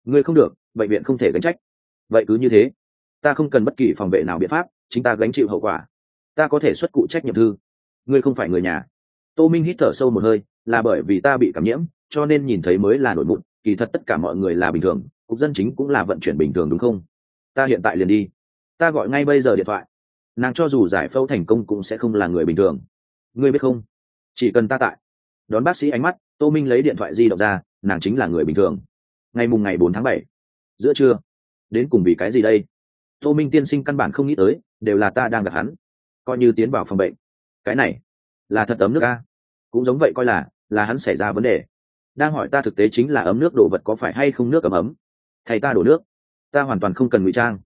Ngươi không được, bệnh viện không thể gánh trách. Vậy cứ như thế. Ta không cần bất kỳ phòng vệ nào biện pháp chính ta gánh chịu hậu quả. Ta có thể xuất cụ trách nhiệm thư. Ngươi không phải người nhà. Tô minh hít thở sâu một hơi, là bởi vì ta bị cảm nhiễm, cho nên nhìn thấy mới là nổi mụn, kỳ thật tất cả mọi người là bình thường, cục dân chính cũng là vận chuyển bình thường đúng không? Ta hiện tại liền đi. Ta gọi ngay bây giờ điện thoại. Nàng cho dù giải phẫu thành công cũng sẽ không là người bình thường. Ngươi biết không? Chỉ cần ta tại. Đón bác sĩ ánh mắt, tô minh lấy điện thoại di động ra, nàng chính là người bình thường. Ngày mùng ngày bốn tháng bảy. Giữa trưa. Đến cùng vì cái gì đây? Tô minh tiên sinh căn bản không nghĩ tới đều là ta đang gặp hắn. Coi như tiến vào phòng bệnh. Cái này, là thật ấm nước a. Cũng giống vậy coi là là hắn xảy ra vấn đề. Đang hỏi ta thực tế chính là ấm nước đồ vật có phải hay không nước ấm ấm. Thầy ta đổ nước. Ta hoàn toàn không cần ngụy trang.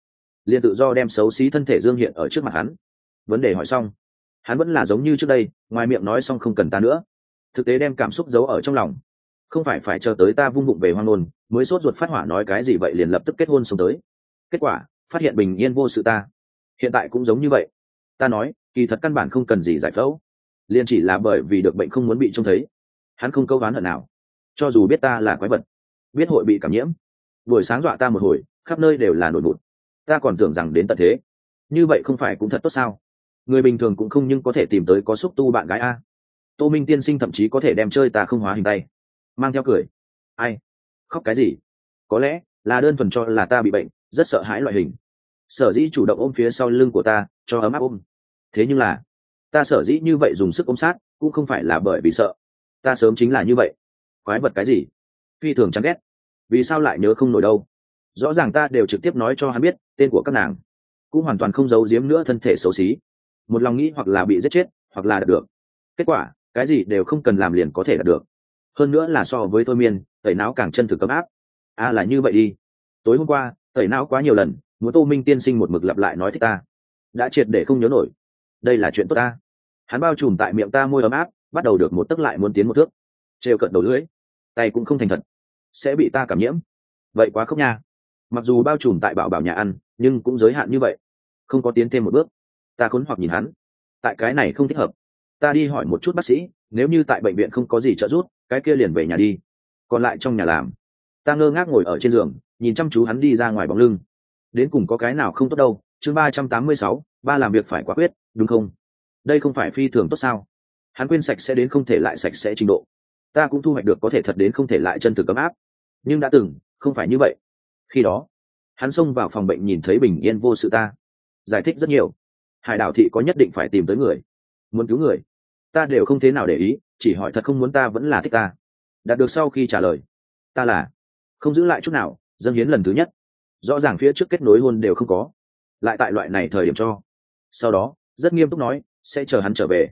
Liền tự do đem xấu xí thân thể dương hiện ở trước mặt hắn. Vấn đề hỏi xong, hắn vẫn là giống như trước đây, ngoài miệng nói xong không cần ta nữa. Thực tế đem cảm xúc giấu ở trong lòng. Không phải phải chờ tới ta vung bụng về hoang nôn mới sốt ruột phát hỏa nói cái gì vậy liền lập tức kết hôn xuống tới. Kết quả, phát hiện bình yên vô sự ta hiện tại cũng giống như vậy. Ta nói, kỳ thật căn bản không cần gì giải phẫu. Liền chỉ là bởi vì được bệnh không muốn bị trông thấy. Hắn không câu ván hận nào. Cho dù biết ta là quái vật, biết hội bị cảm nhiễm, buổi sáng dọa ta một hồi, khắp nơi đều là nổi bụt. Ta còn tưởng rằng đến tận thế. Như vậy không phải cũng thật tốt sao? Người bình thường cũng không nhưng có thể tìm tới có xúc tu bạn gái a. Tô minh tiên sinh thậm chí có thể đem chơi ta không hóa hình tay. Mang theo cười. Ai? Khóc cái gì? Có lẽ là đơn thuần cho là ta bị bệnh, rất sợ hãi loại hình sở dĩ chủ động ôm phía sau lưng của ta, cho ấm áp ôm. Thế nhưng là, ta sở dĩ như vậy dùng sức ôm sát, cũng không phải là bởi vì sợ. Ta sớm chính là như vậy. Quái vật cái gì? Phi thường chán ghét. Vì sao lại nhớ không nổi đâu? Rõ ràng ta đều trực tiếp nói cho hắn biết, tên của các nàng. Cũng hoàn toàn không giấu giếm nữa thân thể xấu xí. Một lòng nghĩ hoặc là bị giết chết, hoặc là đạt được. Kết quả, cái gì đều không cần làm liền có thể đạt được. Hơn nữa là so với thôi miên, tẩy não càng chân thực cấm áp. A à là như vậy đi. Tối hôm qua, tẩy não quá nhiều lần muốn tô minh tiên sinh một mực lặp lại nói thích ta. Đã triệt để không nhớ nổi. Đây là chuyện tốt ta. Hắn bao trùm tại miệng ta môi ấm áp, bắt đầu được một tấc lại muốn tiến một thước. Trêu cận đầu lưỡi. Tay cũng không thành thật. Sẽ bị ta cảm nhiễm. Vậy quá khóc nha. Mặc dù bao trùm tại bảo bảo nhà ăn, nhưng cũng giới hạn như vậy. Không có tiến thêm một bước. Ta khốn hoặc nhìn hắn. Tại cái này không thích hợp. Ta đi hỏi một chút bác sĩ, nếu như tại bệnh viện không có gì trợ giúp, cái kia liền về nhà đi. Còn lại trong nhà làm. Ta ngơ ngác ngồi ở trên giường, nhìn chăm chú hắn đi ra ngoài bóng lưng đến cùng có cái nào không tốt đâu, chương ba trăm tám mươi sáu, ba làm việc phải quả quyết, đúng không? Đây không phải phi thường tốt sao? Hắn quên sạch sẽ đến không thể lại sạch sẽ trình độ. Ta cũng thu hoạch được có thể thật đến không thể lại chân thực ấm áp. Nhưng đã từng, không phải như vậy. Khi đó, hắn xông vào phòng bệnh nhìn thấy bình yên vô sự ta. Giải thích rất nhiều. Hải đảo thị có nhất định phải tìm tới người. Muốn cứu người. Ta đều không thế nào để ý, chỉ hỏi thật không muốn ta vẫn là thích ta. Đạt được sau khi trả lời, ta là không giữ lại chút nào, dâng hiến lần thứ nhất rõ ràng phía trước kết nối hôn đều không có. Lại tại loại này thời điểm cho. Sau đó, rất nghiêm túc nói, sẽ chờ hắn trở về.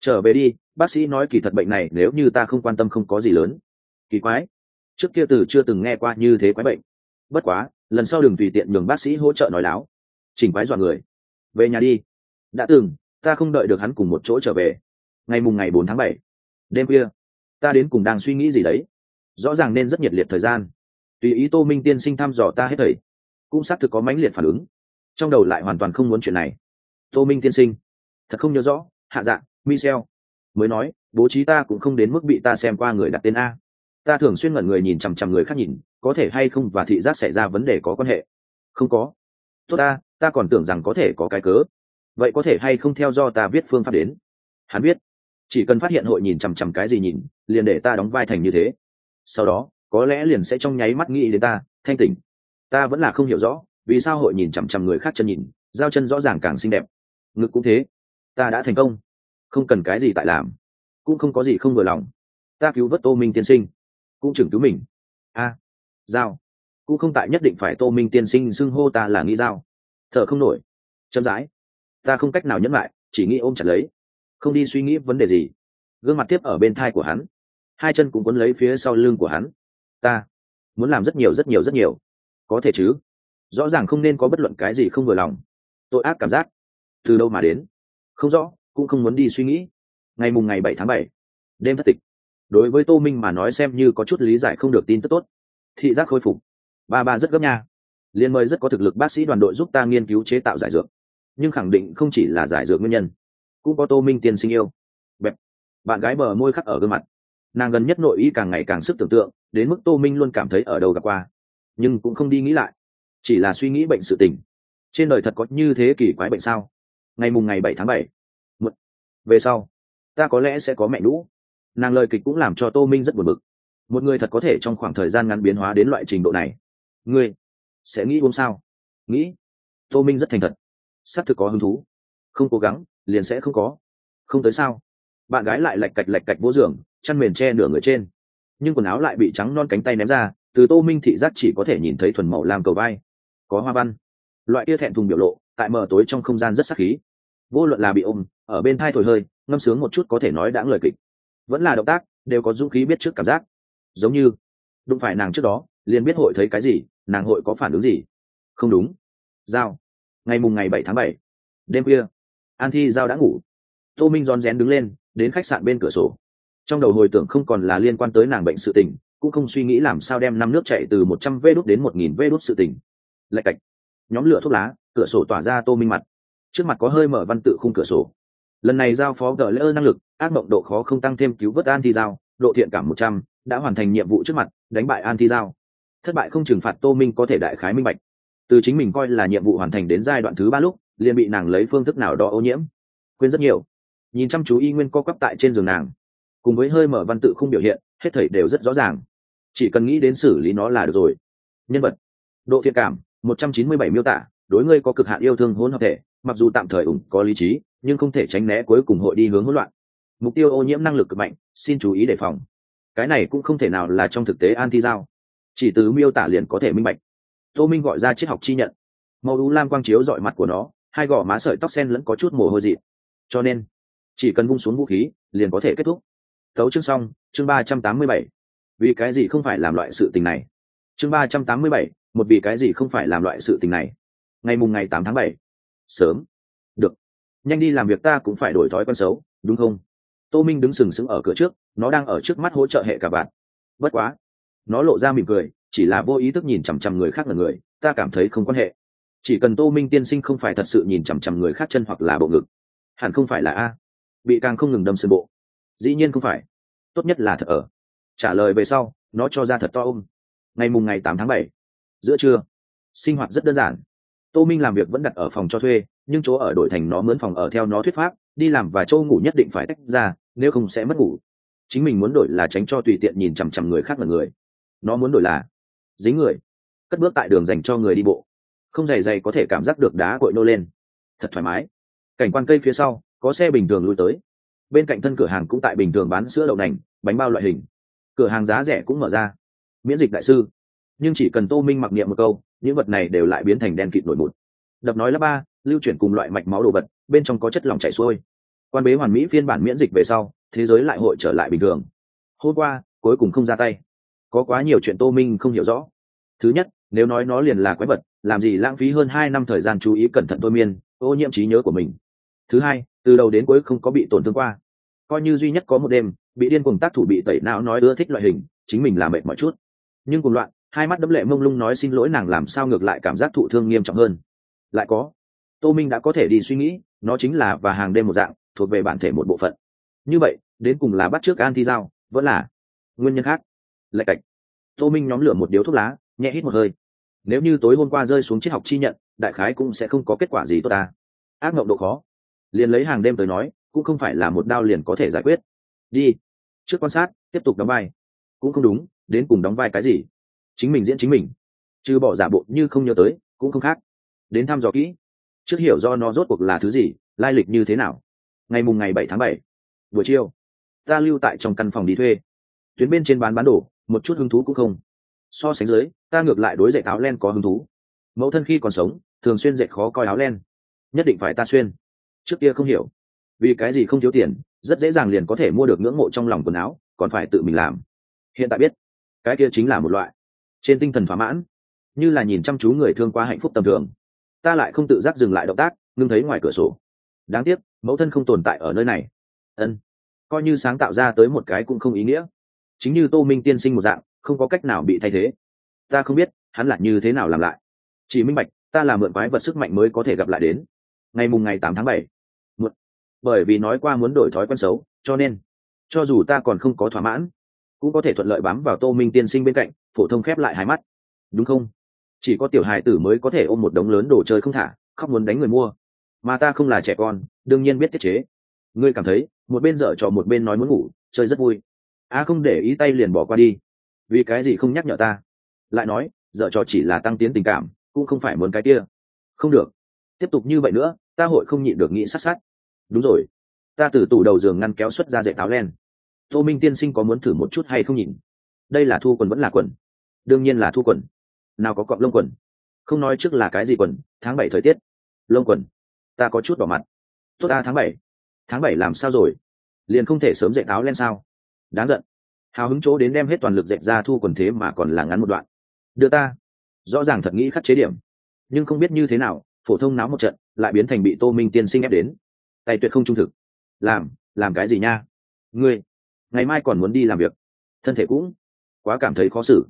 Trở về đi, bác sĩ nói kỳ thật bệnh này nếu như ta không quan tâm không có gì lớn. Kỳ quái. Trước kia từ chưa từng nghe qua như thế quái bệnh. Bất quá, lần sau đừng tùy tiện nhường bác sĩ hỗ trợ nói láo. Chỉnh quái dọa người. Về nhà đi. Đã từng, ta không đợi được hắn cùng một chỗ trở về. Ngày mùng ngày bốn tháng bảy. Đêm khuya. Ta đến cùng đang suy nghĩ gì đấy? Rõ ràng nên rất nhiệt liệt thời gian. Tùy ý tô minh tiên sinh thăm dò ta hết thầy cũng xác thực có mãnh liệt phản ứng. Trong đầu lại hoàn toàn không muốn chuyện này. Tô minh tiên sinh, thật không nhớ rõ, hạ dạng michel. Mới nói, bố trí ta cũng không đến mức bị ta xem qua người đặt tên a. Ta thường xuyên ngẩn người nhìn chằm chằm người khác nhìn, có thể hay không và thị giác xảy ra vấn đề có quan hệ? Không có. Tốt ta ta còn tưởng rằng có thể có cái cớ. Vậy có thể hay không theo do ta viết phương pháp đến? Hắn biết chỉ cần phát hiện hội nhìn chằm chằm cái gì nhìn, liền để ta đóng vai thành như thế. Sau đó, có lẽ liền sẽ trong nháy mắt nghĩ đến ta, thanh tỉnh ta vẫn là không hiểu rõ vì sao hội nhìn chằm chằm người khác chân nhìn giao chân rõ ràng càng xinh đẹp. Ngực cũng thế. Ta đã thành công. Không cần cái gì tại làm. Cũng không có gì không vừa lòng. Ta cứu vớt tô minh tiên sinh. Cũng chừng cứu mình. A. À, giao. Cũng không tại nhất định phải tô minh tiên sinh xưng hô ta là nghĩ giao. Thở không nổi. Chậm rãi. Ta không cách nào nhẫn lại chỉ nghĩ ôm chặt lấy. Không đi suy nghĩ vấn đề gì. Gương mặt tiếp ở bên thai của hắn. Hai chân cũng quấn lấy phía sau lưng của hắn. Ta muốn làm rất nhiều rất nhiều rất nhiều có thể chứ? Rõ ràng không nên có bất luận cái gì không vừa lòng. Tội ác cảm giác. Từ đâu mà đến? Không rõ, cũng không muốn đi suy nghĩ. Ngày mùng ngày bảy tháng bảy, đêm thất tịch. Đối với tô minh mà nói xem như có chút lý giải không được tin tức tốt. Thị giác khôi phục. Ba ba rất gấp nha. Liền mời rất có thực lực bác sĩ đoàn đội giúp ta nghiên cứu chế tạo giải dược. Nhưng khẳng định không chỉ là giải dược nguyên nhân, cũng có tô minh tiên sinh yêu. Bẹp. Bạn gái bờ môi khắc ở gương mặt. Nàng gần nhất nội y càng ngày càng sức tưởng tượng, đến mức tô minh luôn cảm thấy ở đầu gặp qua nhưng cũng không đi nghĩ lại. Chỉ là suy nghĩ bệnh sự tình. Trên đời thật có như thế kỷ quái bệnh sao? Ngày mùng ngày bảy tháng bảy. Về sau, ta có lẽ sẽ có mẹ lũ nàng lời kịch cũng làm cho tô minh rất buồn bực. Một người thật có thể trong khoảng thời gian ngắn biến hóa đến loại trình độ này. Ngươi sẽ nghĩ uống sao? Nghĩ. Tô minh rất thành thật. Xác thực có hứng thú. Không cố gắng, liền sẽ không có. Không tới sao? Bạn gái lại lạch cạch lạch cạch vỗ giường, chăn mền che nửa người trên. Nhưng quần áo lại bị trắng non cánh tay ném ra từ tô minh thị giác chỉ có thể nhìn thấy thuần màu làm cầu vai. Có hoa văn. Loại kia thẹn thùng biểu lộ, tại mờ tối trong không gian rất sắc khí. Vô luận là bị ôm, ở bên thai thổi hơi, ngâm sướng một chút có thể nói đãng lời kịch. Vẫn là động tác, đều có dũng khí biết trước cảm giác. Giống như, đụng phải nàng trước đó, liền biết hội thấy cái gì, nàng hội có phản ứng gì. Không đúng. Giao. Ngày mùng ngày bảy tháng bảy. Đêm khuya. An thi giao đã ngủ. Tô minh rón rén đứng lên, đến khách sạn bên cửa sổ. Trong đầu hồi tưởng không còn là liên quan tới nàng bệnh sự tình cũng không suy nghĩ làm sao đem năm nước chạy từ một trăm vê đốt đến một nghìn vê đốt sự tình. Lạch cạch. Nhóm lửa thuốc lá, cửa sổ tỏa ra tô minh mặt. Trước mặt có hơi mở văn tự khung cửa sổ. Lần này giao phó gỡ lỡ năng lực, ác mộng độ khó không tăng thêm cứu vớt an thi giao độ thiện cảm một trăm, đã hoàn thành nhiệm vụ trước mặt, đánh bại an thi giao thất bại không trừng phạt tô minh có thể đại khái minh bạch. Từ chính mình coi là nhiệm vụ hoàn thành đến giai đoạn thứ ba lúc, liền bị nàng lấy phương thức nào đó ô nhiễm. Quên rất nhiều. Nhìn chăm chú y nguyên co quắp tại trên giường nàng. Cùng với hơi mở văn tự không biểu hiện, hết thảy đều rất rõ ràng chỉ cần nghĩ đến xử lý nó là được rồi. Nhân vật. Độ thiện cảm, một trăm chín mươi bảy miêu tả, đối ngươi có cực hạn yêu thương hỗn hợp thể, mặc dù tạm thời ủng có lý trí, nhưng không thể tránh né cuối cùng hội đi hướng hỗn loạn. Mục tiêu ô nhiễm năng lực cực mạnh, xin chú ý đề phòng. Cái này cũng không thể nào là trong thực tế anti giao chỉ từ miêu tả liền có thể minh bạch. Tô minh gọi ra triết học chi nhận. Màu u lam quang chiếu dọi mặt của nó, hai gò má sợi tóc sen lẫn có chút mồ hôi dị cho nên, chỉ cần vung xuống vũ khí, liền có thể kết thúc. Tấu chương xong, chương ba trăm tám mươi bảy vì cái gì không phải làm loại sự tình này? Chương ba trăm tám mươi bảy, một vì cái gì không phải làm loại sự tình này? Ngày mùng ngày tám tháng bảy. Sớm. Được. Nhanh đi làm việc ta cũng phải đổi thói quen xấu, đúng không? Tô minh đứng sừng sững ở cửa trước, nó đang ở trước mắt hỗ trợ hệ cả bạn. Bất quá. Nó lộ ra mỉm cười, chỉ là vô ý thức nhìn chằm chằm người khác là người, ta cảm thấy không quan hệ. Chỉ cần tô minh tiên sinh không phải thật sự nhìn chằm chằm người khác chân hoặc là bộ ngực. Hẳn không phải là a. Bị càng không ngừng đâm sơn bộ. Dĩ nhiên không phải. Tốt nhất là thật ở trả lời về sau, nó cho ra thật to ôm. Ngày mùng ngày tám tháng bảy, giữa trưa, sinh hoạt rất đơn giản. Tô minh làm việc vẫn đặt ở phòng cho thuê, nhưng chỗ ở đổi thành nó mướn phòng ở theo nó thuyết pháp, đi làm và châu ngủ nhất định phải tách ra, nếu không sẽ mất ngủ. Chính mình muốn đổi là tránh cho tùy tiện nhìn chằm chằm người khác là người. Nó muốn đổi là dính người, cất bước tại đường dành cho người đi bộ. Không dày dày có thể cảm giác được đá cội nô lên. Thật thoải mái. Cảnh quan cây phía sau, có xe bình thường lui tới. Bên cạnh thân cửa hàng cũng tại bình thường bán sữa đậu nành, bánh bao loại hình cửa hàng giá rẻ cũng mở ra. Miễn dịch đại sư. Nhưng chỉ cần tô minh mặc niệm một câu, những vật này đều lại biến thành đen kịt nổi bụt đập nói là ba, lưu chuyển cùng loại mạch máu đồ vật, bên trong có chất lỏng chảy xuôi. Quan bế hoàn mỹ phiên bản miễn dịch về sau, thế giới lại hội trở lại bình thường. Hôm qua, cuối cùng không ra tay. Có quá nhiều chuyện tô minh không hiểu rõ. Thứ nhất, nếu nói nó liền là quái vật, làm gì lãng phí hơn hai năm thời gian chú ý cẩn thận thôi miên, ô nhiễm trí nhớ của mình. Thứ hai, từ đầu đến cuối không có bị tổn thương qua coi như duy nhất có một đêm, bị điên cuồng tác thủ bị tẩy não nói ưa thích loại hình, chính mình làm mệt mọi chút. Nhưng cùng loạn, hai mắt đấm lệ mông lung nói xin lỗi nàng làm sao ngược lại cảm giác thụ thương nghiêm trọng hơn. Lại có, tô minh đã có thể đi suy nghĩ, nó chính là và hàng đêm một dạng, thuộc về bản thể một bộ phận. Như vậy, đến cùng là bắt trước an thi giao vẫn là nguyên nhân khác. Lạch cạch. Tô minh nhóm lửa một điếu thuốc lá, nhẹ hít một hơi. Nếu như tối hôm qua rơi xuống triết học chi nhận, đại khái cũng sẽ không có kết quả gì tốt ta. Ác mộng độ khó. Liền lấy hàng đêm tới nói cũng không phải là một đao liền có thể giải quyết. Đi. Trước quan sát, tiếp tục đóng vai. Cũng không đúng, đến cùng đóng vai cái gì? Chính mình diễn chính mình. Chứ bỏ giả bộ như không nhớ tới, cũng không khác. Đến thăm dò kỹ. Trước hiểu do nó rốt cuộc là thứ gì, lai lịch như thế nào. Ngày mùng ngày bảy tháng bảy. Buổi chiều. Ta lưu tại trong căn phòng đi thuê. Tuyến bên trên bán bán đồ, một chút hứng thú cũng không. So sánh dưới, ta ngược lại đối dạy áo len có hứng thú. Mẫu thân khi còn sống, thường xuyên dạy khó coi áo len. Nhất định phải ta xuyên. Trước kia không hiểu vì cái gì không thiếu tiền, rất dễ dàng liền có thể mua được ngưỡng mộ trong lòng quần áo, còn phải tự mình làm. Hiện tại biết, cái kia chính là một loại. Trên tinh thần thỏa mãn, như là nhìn chăm chú người thương qua hạnh phúc tầm thường. Ta lại không tự giác dừng lại động tác, ngưng thấy ngoài cửa sổ. Đáng tiếc, mẫu thân không tồn tại ở nơi này. Ân, coi như sáng tạo ra tới một cái cũng không ý nghĩa. Chính như tô minh tiên sinh một dạng, không có cách nào bị thay thế. Ta không biết, hắn là như thế nào làm lại. Chỉ minh bạch, ta là mượn quái vật sức mạnh mới có thể gặp lại đến. Ngày mùng ngày tám tháng bảy bởi vì nói qua muốn đổi thói quen xấu, cho nên, cho dù ta còn không có thỏa mãn, cũng có thể thuận lợi bám vào tô minh tiên sinh bên cạnh, phổ thông khép lại hai mắt. Đúng không? Chỉ có tiểu hài tử mới có thể ôm một đống lớn đồ chơi không thả, khóc muốn đánh người mua. Mà ta không là trẻ con, đương nhiên biết tiết chế. Ngươi cảm thấy, một bên dở trò một bên nói muốn ngủ, chơi rất vui. A không để ý tay liền bỏ qua đi. Vì cái gì không nhắc nhở ta? Lại nói, dở trò chỉ là tăng tiến tình cảm, cũng không phải muốn cái kia. Không được. Tiếp tục như vậy nữa, ta hội không nhịn được nghĩ sát sát đúng rồi. Ta từ tủ đầu giường ngăn kéo xuất ra dạy táo len. Tô minh tiên sinh có muốn thử một chút hay không nhìn? Đây là thu quần vẫn là quần? Đương nhiên là thu quần. Nào có cọp lông quần? Không nói trước là cái gì quần, tháng bảy thời tiết. Lông quần. Ta có chút đỏ mặt. Tốt ta, tháng bảy. Tháng bảy làm sao rồi? Liền không thể sớm dạy áo len sao? Đáng giận. Hào hứng chỗ đến đem hết toàn lực dạy ra thu quần thế mà còn là ngắn một đoạn. Đưa ta. Rõ ràng thật nghĩ khắc chế điểm. Nhưng không biết như thế nào, phổ thông náo một trận, lại biến thành bị tô minh tiên sinh ép đến tay tuyệt không trung thực. Làm làm cái gì nha? Ngươi, ngày mai còn muốn đi làm việc. Thân thể cũng quá cảm thấy khó xử.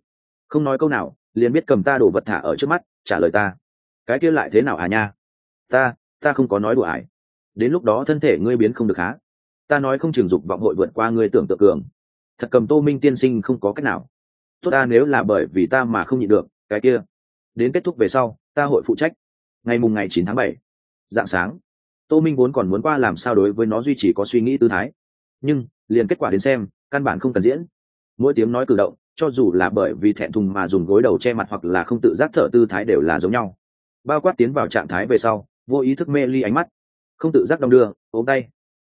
Không nói câu nào, liền biết cầm ta đổ vật thả ở trước mắt, trả lời ta. Cái kia lại thế nào à nha? Ta ta không có nói đùa ải. Đến lúc đó thân thể ngươi biến không được há. Ta nói không chừng dục vọng hội vượt qua ngươi tưởng tượng cường. Thật cầm tô minh tiên sinh không có cách nào. Tốt ta nếu là bởi vì ta mà không nhịn được, cái kia. Đến kết thúc về sau, ta hội phụ trách. Ngày mùng ngày chín tháng bảy. Dạng sáng tô minh vốn còn muốn qua làm sao đối với nó duy trì có suy nghĩ tư thái. Nhưng, liền kết quả đến xem, căn bản không cần diễn. Mỗi tiếng nói cử động, cho dù là bởi vì thẹn thùng mà dùng gối đầu che mặt hoặc là không tự giác thở tư thái đều là giống nhau. Bao quát tiến vào trạng thái về sau, vô ý thức mê ly ánh mắt. Không tự giác đong đưa, ôm tay.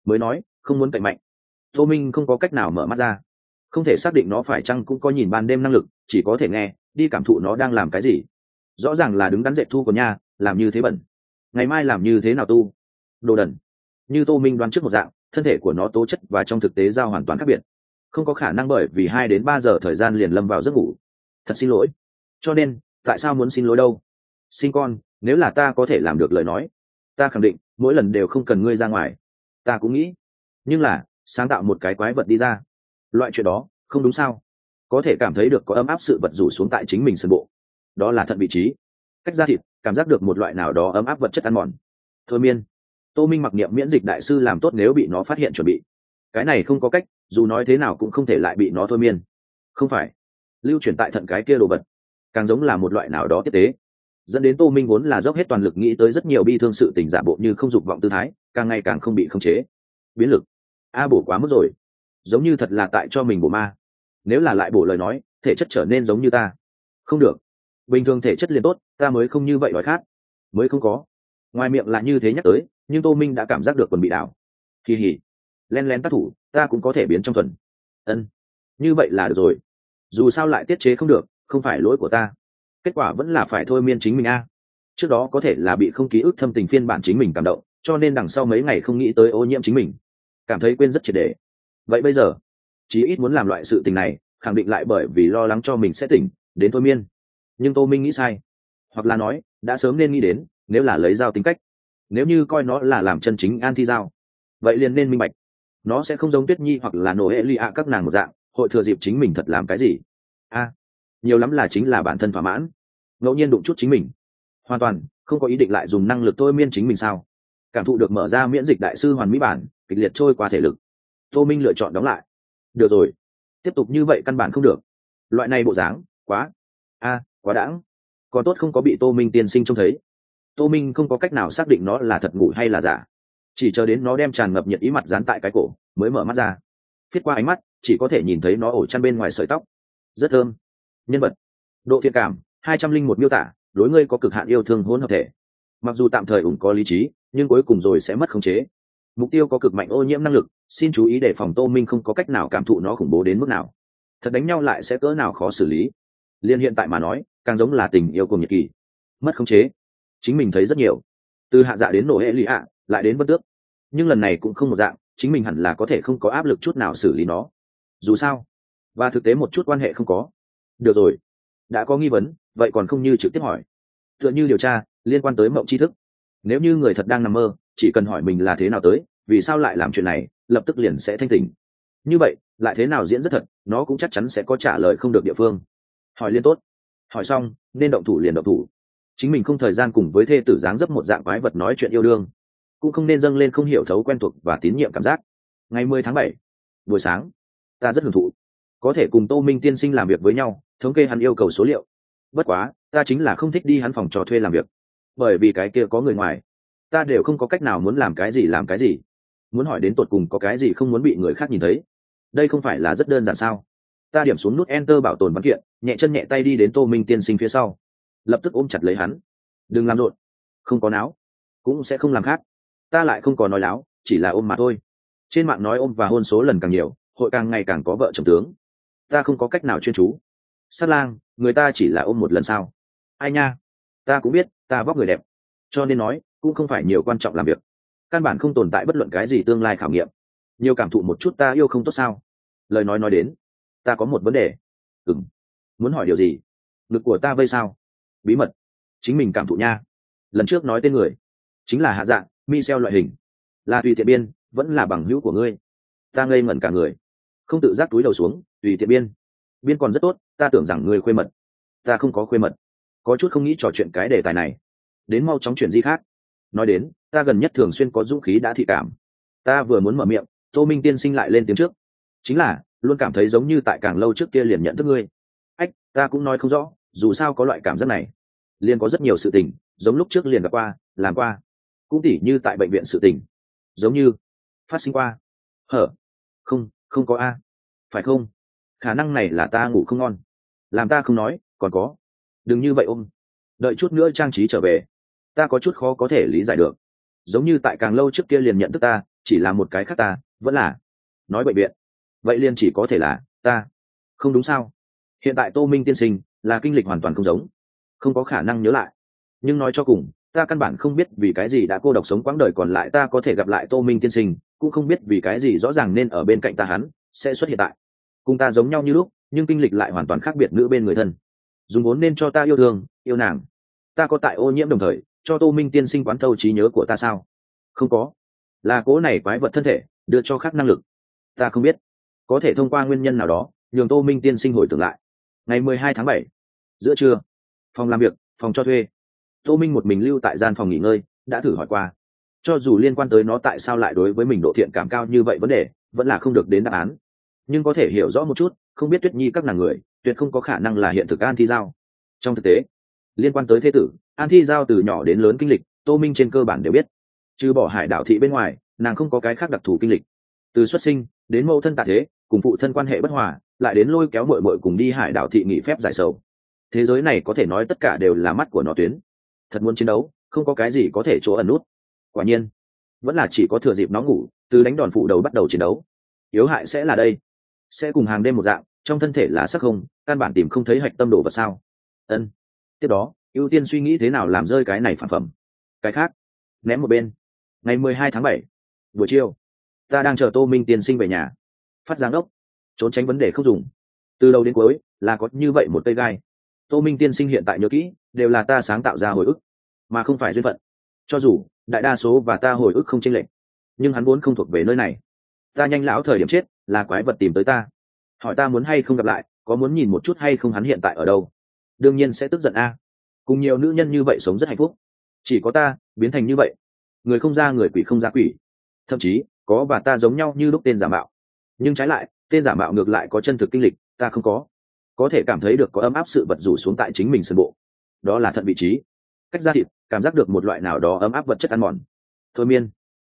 Mới nói, không muốn cạnh mạnh. Tô minh không có cách nào mở mắt ra. Không thể xác định nó phải chăng cũng có nhìn ban đêm năng lực, chỉ có thể nghe, đi cảm thụ nó đang làm cái gì. Rõ ràng là đứng đắn dạy thu của nha làm như thế bẩn. Ngày mai làm như thế nào tu? Đồ đần. Như tô minh đoán trước một dạng, thân thể của nó tố chất và trong thực tế giao hoàn toàn khác biệt. Không có khả năng bởi vì hai đến ba giờ thời gian liền lâm vào giấc ngủ. Thật xin lỗi. Cho nên, tại sao muốn xin lỗi đâu? Sinh con, nếu là ta có thể làm được lời nói, ta khẳng định mỗi lần đều không cần ngươi ra ngoài. Ta cũng nghĩ. Nhưng là, sáng tạo một cái quái vật đi ra. Loại chuyện đó, không đúng sao? Có thể cảm thấy được có ấm áp sự vật rủ xuống tại chính mình sân bộ. Đó là thận vị trí. Cách ra thịt, cảm giác được một loại nào đó ấm áp vật chất ăn mòn. Thôi miên tô minh mặc niệm miễn dịch đại sư làm tốt nếu bị nó phát hiện chuẩn bị. Cái này không có cách, dù nói thế nào cũng không thể lại bị nó thôi miên. Không phải. Lưu chuyển tại thận cái kia đồ vật, càng giống là một loại nào đó tiếp tế. Dẫn đến tô minh vốn là dốc hết toàn lực nghĩ tới rất nhiều bi thương sự tình giả bộ như không dục vọng tư thái, càng ngày càng không bị khống chế. Biến lực. A bổ quá mức rồi. Giống như thật là tại cho mình bổ ma. Nếu là lại bổ lời nói, thể chất trở nên giống như ta. Không được. Bình thường thể chất liền tốt, ta mới không như vậy đói khát. Mới không có. Ngoài miệng là như thế nhắc tới nhưng tô minh đã cảm giác được quần bị đảo. Kỳ hỉ. Len len tác thủ, ta cũng có thể biến trong tuần ân. Như vậy là được rồi. Dù sao lại tiết chế không được, không phải lỗi của ta. Kết quả vẫn là phải thôi miên chính mình a. Trước đó có thể là bị không ký ức thâm tình phiên bản chính mình cảm động, cho nên đằng sau mấy ngày không nghĩ tới ô nhiễm chính mình. Cảm thấy quên rất triệt đề vậy bây giờ, chí ít muốn làm loại sự tình này, khẳng định lại bởi vì lo lắng cho mình sẽ tỉnh, đến thôi miên. Nhưng tô minh nghĩ sai. Hoặc là nói, đã sớm nên nghĩ đến, nếu là lấy dao tính cách nếu như coi nó là làm chân chính an thi dao vậy liền nên minh bạch. Nó sẽ không giống tuyết nhi hoặc là nổ hệ lụy ạ các nàng một dạng, hội thừa dịp chính mình thật làm cái gì? A, nhiều lắm là chính là bản thân thỏa mãn. Ngẫu nhiên đụng chút chính mình. Hoàn toàn, không có ý định lại dùng năng lực thôi miên chính mình sao? Cảm thụ được mở ra miễn dịch đại sư hoàn mỹ bản, kịch liệt trôi qua thể lực. Tô minh lựa chọn đóng lại. Được rồi. Tiếp tục như vậy căn bản không được. Loại này bộ dáng, quá. A, quá đãng. Còn tốt không có bị tô minh tiên sinh trông thấy tô minh không có cách nào xác định nó là thật ngủ hay là giả. Chỉ chờ đến nó đem tràn ngập nhiệt ý mặt dán tại cái cổ, mới mở mắt ra. Viết qua ánh mắt, chỉ có thể nhìn thấy nó ổ chăn bên ngoài sợi tóc. Rất thơm. Nhân vật. Độ thiện cảm, hai trăm linh một miêu tả, đối ngươi có cực hạn yêu thương hỗn hợp thể. Mặc dù tạm thời ủng có lý trí, nhưng cuối cùng rồi sẽ mất khống chế. Mục tiêu có cực mạnh ô nhiễm năng lực, xin chú ý để phòng tô minh không có cách nào cảm thụ nó khủng bố đến mức nào. Thật đánh nhau lại sẽ cỡ nào khó xử lý. Liên hiện tại mà nói, càng giống là tình yêu cùng nhật kỳ mất khống chế chính mình thấy rất nhiều. Từ hạ dạ đến nổ hệ lụy ạ, lại đến bất tước. Nhưng lần này cũng không một dạng, chính mình hẳn là có thể không có áp lực chút nào xử lý nó. Dù sao, và thực tế một chút quan hệ không có. Được rồi. Đã có nghi vấn, vậy còn không như trực tiếp hỏi. Tựa như điều tra, liên quan tới mộng tri thức. Nếu như người thật đang nằm mơ, chỉ cần hỏi mình là thế nào tới, vì sao lại làm chuyện này, lập tức liền sẽ thanh tỉnh. Như vậy, lại thế nào diễn rất thật, nó cũng chắc chắn sẽ có trả lời không được địa phương. Hỏi liên tốt. Hỏi xong, nên động thủ liền động thủ chính mình không thời gian cùng với thê tử dáng dấp một dạng quái vật nói chuyện yêu đương, cũng không nên dâng lên không hiểu thấu quen thuộc và tín nhiệm cảm giác. Ngày mười tháng bảy, buổi sáng, ta rất hưởng thụ. Có thể cùng tô minh tiên sinh làm việc với nhau, thống kê hắn yêu cầu số liệu. Bất quá, ta chính là không thích đi hắn phòng trò thuê làm việc. Bởi vì cái kia có người ngoài. Ta đều không có cách nào muốn làm cái gì làm cái gì. Muốn hỏi đến tột cùng có cái gì không muốn bị người khác nhìn thấy. Đây không phải là rất đơn giản sao? Ta điểm xuống nút enter bảo tồn văn kiện, nhẹ chân nhẹ tay đi đến tô minh tiên sinh phía sau lập tức ôm chặt lấy hắn. Đừng làm rộn, không có não, cũng sẽ không làm khác. Ta lại không có nói láo, chỉ là ôm mà thôi. Trên mạng nói ôm và hôn số lần càng nhiều, hội càng ngày càng có vợ chồng tướng. Ta không có cách nào chuyên chú. Sát lang, người ta chỉ là ôm một lần sao? Ai nha, ta cũng biết, ta vóc người đẹp. Cho nên nói, cũng không phải nhiều quan trọng làm việc. Căn bản không tồn tại bất luận cái gì tương lai khảo nghiệm. Nhiều cảm thụ một chút ta yêu không tốt sao? Lời nói nói đến, ta có một vấn đề. Ừng muốn hỏi điều gì? Ngực của ta vây sao? Bí mật. Chính mình cảm thụ nha. Lần trước nói tên người, chính là hạ dạng mi xeo loại hình. Là tùy tiện biên, vẫn là bằng hữu của ngươi. Ta ngây ngẩn cả người. Không tự giác túi đầu xuống, tùy tiện biên. Biên còn rất tốt, ta tưởng rằng ngươi khuê mật. Ta không có khuê mật. Có chút không nghĩ trò chuyện cái đề tài này. Đến mau chóng chuyện gì khác. Nói đến, ta gần nhất thường xuyên có dũng khí đã thị cảm. Ta vừa muốn mở miệng, tô minh tiên sinh lại lên tiếng trước. Chính là, luôn cảm thấy giống như tại càng lâu trước kia liền nhận thức ngươi. Ách, ta cũng nói không rõ dù sao có loại cảm giác này, liền có rất nhiều sự tình, giống lúc trước liền gặp qua, làm qua, cũng tỉ như tại bệnh viện sự tình, giống như phát sinh qua. Hở, không không có a. Phải không? Khả năng này là ta ngủ không ngon. Làm ta không nói, còn có. Đừng như vậy ôm. Đợi chút nữa trang trí trở về, ta có chút khó có thể lý giải được. Giống như tại càng lâu trước kia liền nhận thức ta, chỉ là một cái khác ta, vẫn là nói bệnh viện. Vậy liền chỉ có thể là ta. Không đúng sao? Hiện tại tô minh tiên sinh là kinh lịch hoàn toàn không giống, không có khả năng nhớ lại. Nhưng nói cho cùng, ta căn bản không biết vì cái gì đã cô độc sống quãng đời còn lại ta có thể gặp lại tô minh tiên sinh, cũng không biết vì cái gì rõ ràng nên ở bên cạnh ta hắn sẽ xuất hiện tại. Cùng ta giống nhau như lúc, nhưng kinh lịch lại hoàn toàn khác biệt nữ bên người thân. Dùng vốn nên cho ta yêu thương, yêu nàng. Ta có tại ô nhiễm đồng thời, cho tô minh tiên sinh quán thâu trí nhớ của ta sao? Không có. Là cố này quái vật thân thể, đưa cho khác năng lực. Ta không biết. Có thể thông qua nguyên nhân nào đó, nhường tô minh tiên sinh hồi tưởng lại. Ngày mười hai tháng bảy giữa trưa, phòng làm việc, phòng cho thuê. Tô minh một mình lưu tại gian phòng nghỉ ngơi, đã thử hỏi qua. Cho dù liên quan tới nó tại sao lại đối với mình độ thiện cảm cao như vậy vấn đề, vẫn là không được đến đáp án. Nhưng có thể hiểu rõ một chút, không biết tuyết nhi các nàng người, tuyệt không có khả năng là hiện thực an thi giao. Trong thực tế, liên quan tới thế tử, an thi giao từ nhỏ đến lớn kinh lịch, tô minh trên cơ bản đều biết. Trừ bỏ hải đảo thị bên ngoài, nàng không có cái khác đặc thù kinh lịch. Từ xuất sinh, đến mẫu thân tạ thế, cùng phụ thân quan hệ bất hòa, lại đến lôi kéo mội mội cùng đi hải đảo thị nghỉ phép giải sầu thế giới này có thể nói tất cả đều là mắt của nó tuyến. Thật muốn chiến đấu, không có cái gì có thể chỗ ẩn nút. Quả nhiên, vẫn là chỉ có thừa dịp nó ngủ, từ đánh đòn phụ đầu bắt đầu chiến đấu. Yếu hại sẽ là đây. Sẽ cùng hàng đêm một dạng, trong thân thể là sắc không, căn bản tìm không thấy hạch tâm đồ vật sao? Ân. Tiếp đó, ưu tiên suy nghĩ thế nào làm rơi cái này phản phẩm. Cái khác, ném một bên. Ngày mười hai tháng bảy, buổi chiều, ta đang chờ tô minh tiên sinh về nhà. Phát giáng đốc, trốn tránh vấn đề không dùng. Từ đầu đến cuối, là có như vậy một cây gai tô minh tiên sinh hiện tại nhớ kỹ, đều là ta sáng tạo ra hồi ức, mà không phải duyên phận. Cho dù, đại đa số và ta hồi ức không chênh lệch, nhưng hắn vốn không thuộc về nơi này. Ta nhanh lão thời điểm chết, là quái vật tìm tới ta. Hỏi ta muốn hay không gặp lại, có muốn nhìn một chút hay không hắn hiện tại ở đâu? Đương nhiên sẽ tức giận a. Cùng nhiều nữ nhân như vậy sống rất hạnh phúc. Chỉ có ta, biến thành như vậy. Người không ra người quỷ không ra quỷ. Thậm chí, có và ta giống nhau như lúc tên giả mạo. Nhưng trái lại, tên giả mạo ngược lại có chân thực kinh lịch, ta không có có thể cảm thấy được có ấm áp sự vật rủ xuống tại chính mình sân bộ. Đó là thận vị trí. Cách ra thịt, cảm giác được một loại nào đó ấm áp vật chất ăn mòn. Thôi miên.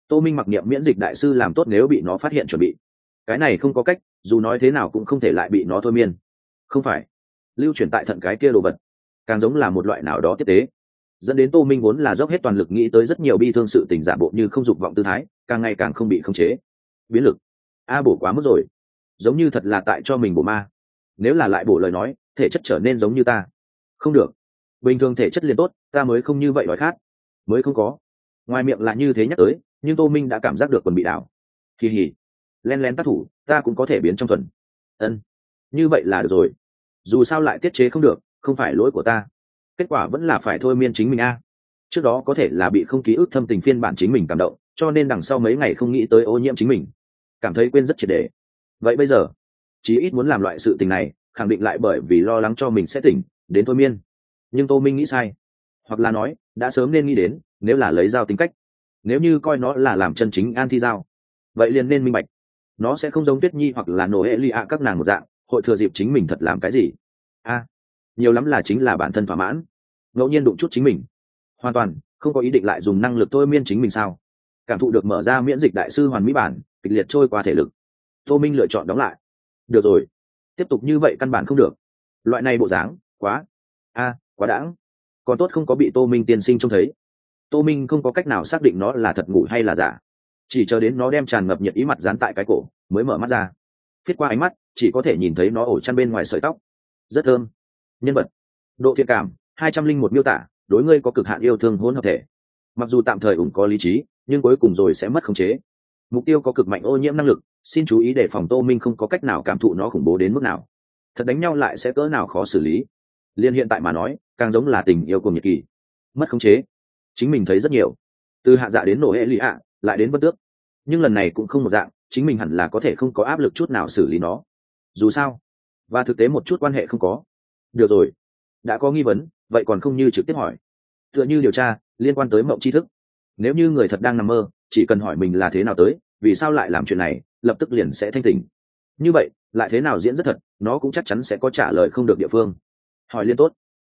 Tô minh mặc niệm miễn dịch đại sư làm tốt nếu bị nó phát hiện chuẩn bị. Cái này không có cách, dù nói thế nào cũng không thể lại bị nó thôi miên. Không phải. Lưu chuyển tại thận cái kia đồ vật, càng giống là một loại nào đó tiếp tế. Dẫn đến tô minh vốn là dốc hết toàn lực nghĩ tới rất nhiều bi thương sự tình giả bộ như không dục vọng tư thái, càng ngày càng không bị khống chế. Biến lực. A bổ quá mức rồi. Giống như thật là tại cho mình bổ ma nếu là lại bổ lời nói, thể chất trở nên giống như ta. Không được. Bình thường thể chất liền tốt, ta mới không như vậy đói khát. Mới không có. Ngoài miệng là như thế nhắc tới, nhưng tô minh đã cảm giác được quần bị đảo. Kỳ hỉ. Len len tác thủ, ta cũng có thể biến trong tuần ân. Như vậy là được rồi. Dù sao lại tiết chế không được, không phải lỗi của ta. Kết quả vẫn là phải thôi miên chính mình a. Trước đó có thể là bị không ký ức thâm tình phiên bản chính mình cảm động, cho nên đằng sau mấy ngày không nghĩ tới ô nhiễm chính mình. Cảm thấy quên rất triệt đề vậy bây giờ? Chí ít muốn làm loại sự tình này, khẳng định lại bởi vì lo lắng cho mình sẽ tỉnh, đến thôi miên. Nhưng tô minh nghĩ sai. Hoặc là nói, đã sớm nên nghĩ đến, nếu là lấy dao tính cách. Nếu như coi nó là làm chân chính an thi dao, vậy liền nên minh bạch. Nó sẽ không giống tuyết nhi hoặc là nổ hệ lụy ạ các nàng một dạng, hội thừa dịp chính mình thật làm cái gì. A, nhiều lắm là chính là bản thân thỏa mãn. Ngẫu nhiên đụng chút chính mình. Hoàn toàn, không có ý định lại dùng năng lực thôi miên chính mình sao? Cảm thụ được mở ra miễn dịch đại sư hoàn mỹ bản, kịch liệt trôi qua thể lực. Tô minh lựa chọn đóng lại được rồi. Tiếp tục như vậy căn bản không được. Loại này bộ dáng, quá. A, quá đãng. Còn tốt không có bị tô minh tiên sinh trông thấy. Tô minh không có cách nào xác định nó là thật ngủ hay là giả. Chỉ chờ đến nó đem tràn ngập nhiệt ý mặt dán tại cái cổ, mới mở mắt ra. Viết qua ánh mắt, chỉ có thể nhìn thấy nó ổ chăn bên ngoài sợi tóc. Rất thơm. Nhân vật. Độ thiện cảm, hai trăm linh một miêu tả, đối ngươi có cực hạn yêu thương hỗn hợp thể. Mặc dù tạm thời ủng có lý trí, nhưng cuối cùng rồi sẽ mất khống chế mục tiêu có cực mạnh ô nhiễm năng lực, xin chú ý để phòng tô minh không có cách nào cảm thụ nó khủng bố đến mức nào. Thật đánh nhau lại sẽ cỡ nào khó xử lý. Liên hiện tại mà nói, càng giống là tình yêu cùng nhiệt kỳ mất khống chế. Chính mình thấy rất nhiều. Từ hạ dạ đến nổ hệ lụy ạ, lại đến bất tước. Nhưng lần này cũng không một dạng, chính mình hẳn là có thể không có áp lực chút nào xử lý nó. Dù sao, và thực tế một chút quan hệ không có. Được rồi. Đã có nghi vấn, vậy còn không như trực tiếp hỏi. Tựa như điều tra, liên quan tới mộng tri thức. Nếu như người thật đang nằm mơ chỉ cần hỏi mình là thế nào tới, vì sao lại làm chuyện này, lập tức liền sẽ thanh tỉnh. Như vậy, lại thế nào diễn rất thật, nó cũng chắc chắn sẽ có trả lời không được địa phương. Hỏi liên tốt.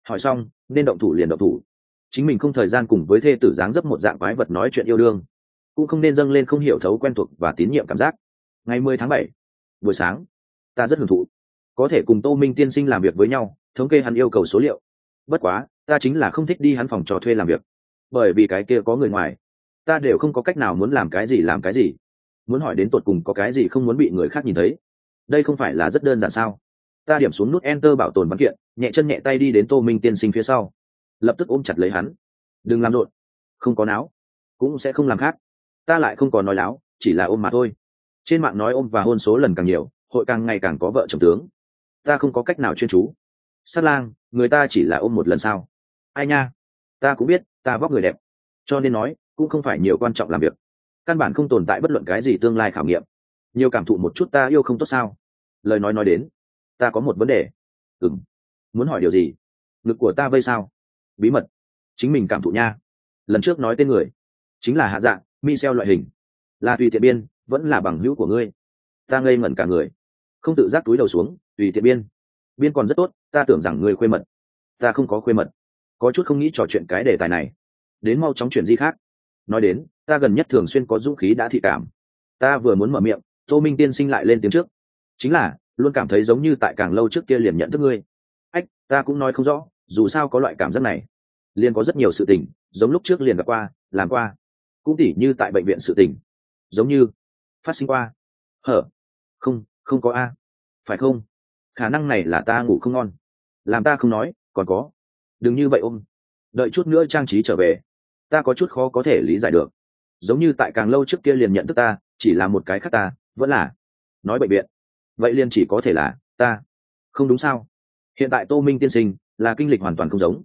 Hỏi xong, nên động thủ liền động thủ. Chính mình không thời gian cùng với thê tử dáng dấp một dạng quái vật nói chuyện yêu đương. Cũng không nên dâng lên không hiểu thấu quen thuộc và tín nhiệm cảm giác. Ngày mười tháng bảy, buổi sáng, ta rất hưởng thụ. Có thể cùng tô minh tiên sinh làm việc với nhau, thống kê hắn yêu cầu số liệu. Bất quá, ta chính là không thích đi hắn phòng trò thuê làm việc. Bởi vì cái kia có người ngoài ta đều không có cách nào muốn làm cái gì làm cái gì. Muốn hỏi đến tột cùng có cái gì không muốn bị người khác nhìn thấy. Đây không phải là rất đơn giản sao? Ta điểm xuống nút enter bảo tồn văn kiện, nhẹ chân nhẹ tay đi đến tô minh tiên sinh phía sau. Lập tức ôm chặt lấy hắn. Đừng làm rộn. Không có não. Cũng sẽ không làm khác. Ta lại không có nói láo, chỉ là ôm mà thôi. Trên mạng nói ôm và hôn số lần càng nhiều, hội càng ngày càng có vợ chồng tướng. Ta không có cách nào chuyên chú. Sát lang, người ta chỉ là ôm một lần sao? Ai nha? Ta cũng biết, ta vóc người đẹp. Cho nên nói cũng không phải nhiều quan trọng làm việc. Căn bản không tồn tại bất luận cái gì tương lai khảo nghiệm. Nhiều cảm thụ một chút ta yêu không tốt sao? Lời nói nói đến, ta có một vấn đề. Ừng muốn hỏi điều gì? Ngực của ta vây sao? Bí mật. Chính mình cảm thụ nha. Lần trước nói tên người, chính là hạ dạng mi xeo loại hình. Là tùy tiện biên, vẫn là bằng hữu của ngươi. Ta ngây ngẩn cả người. Không tự giác túi đầu xuống, tùy tiện biên. Biên còn rất tốt, ta tưởng rằng ngươi khuê mật. Ta không có khuê mật. Có chút không nghĩ trò chuyện cái đề tài này. Đến mau chóng chuyển di khác nói đến, ta gần nhất thường xuyên có dũng khí đã thị cảm. Ta vừa muốn mở miệng, tô minh tiên sinh lại lên tiếng trước. Chính là, luôn cảm thấy giống như tại càng lâu trước kia liền nhận thức ngươi. Ách, ta cũng nói không rõ, dù sao có loại cảm giác này. Liền có rất nhiều sự tình, giống lúc trước liền gặp qua, làm qua. Cũng tỉ như tại bệnh viện sự tình. Giống như, phát sinh qua. Hở? Không không có a. Phải không? Khả năng này là ta ngủ không ngon. Làm ta không nói, còn có. Đừng như vậy ôm. Đợi chút nữa trang trí trở về ta có chút khó có thể lý giải được. Giống như tại càng lâu trước kia liền nhận thức ta, chỉ là một cái khác ta, vẫn là. Nói bệnh viện. Vậy liền chỉ có thể là ta. Không đúng sao? Hiện tại tô minh tiên sinh là kinh lịch hoàn toàn không giống.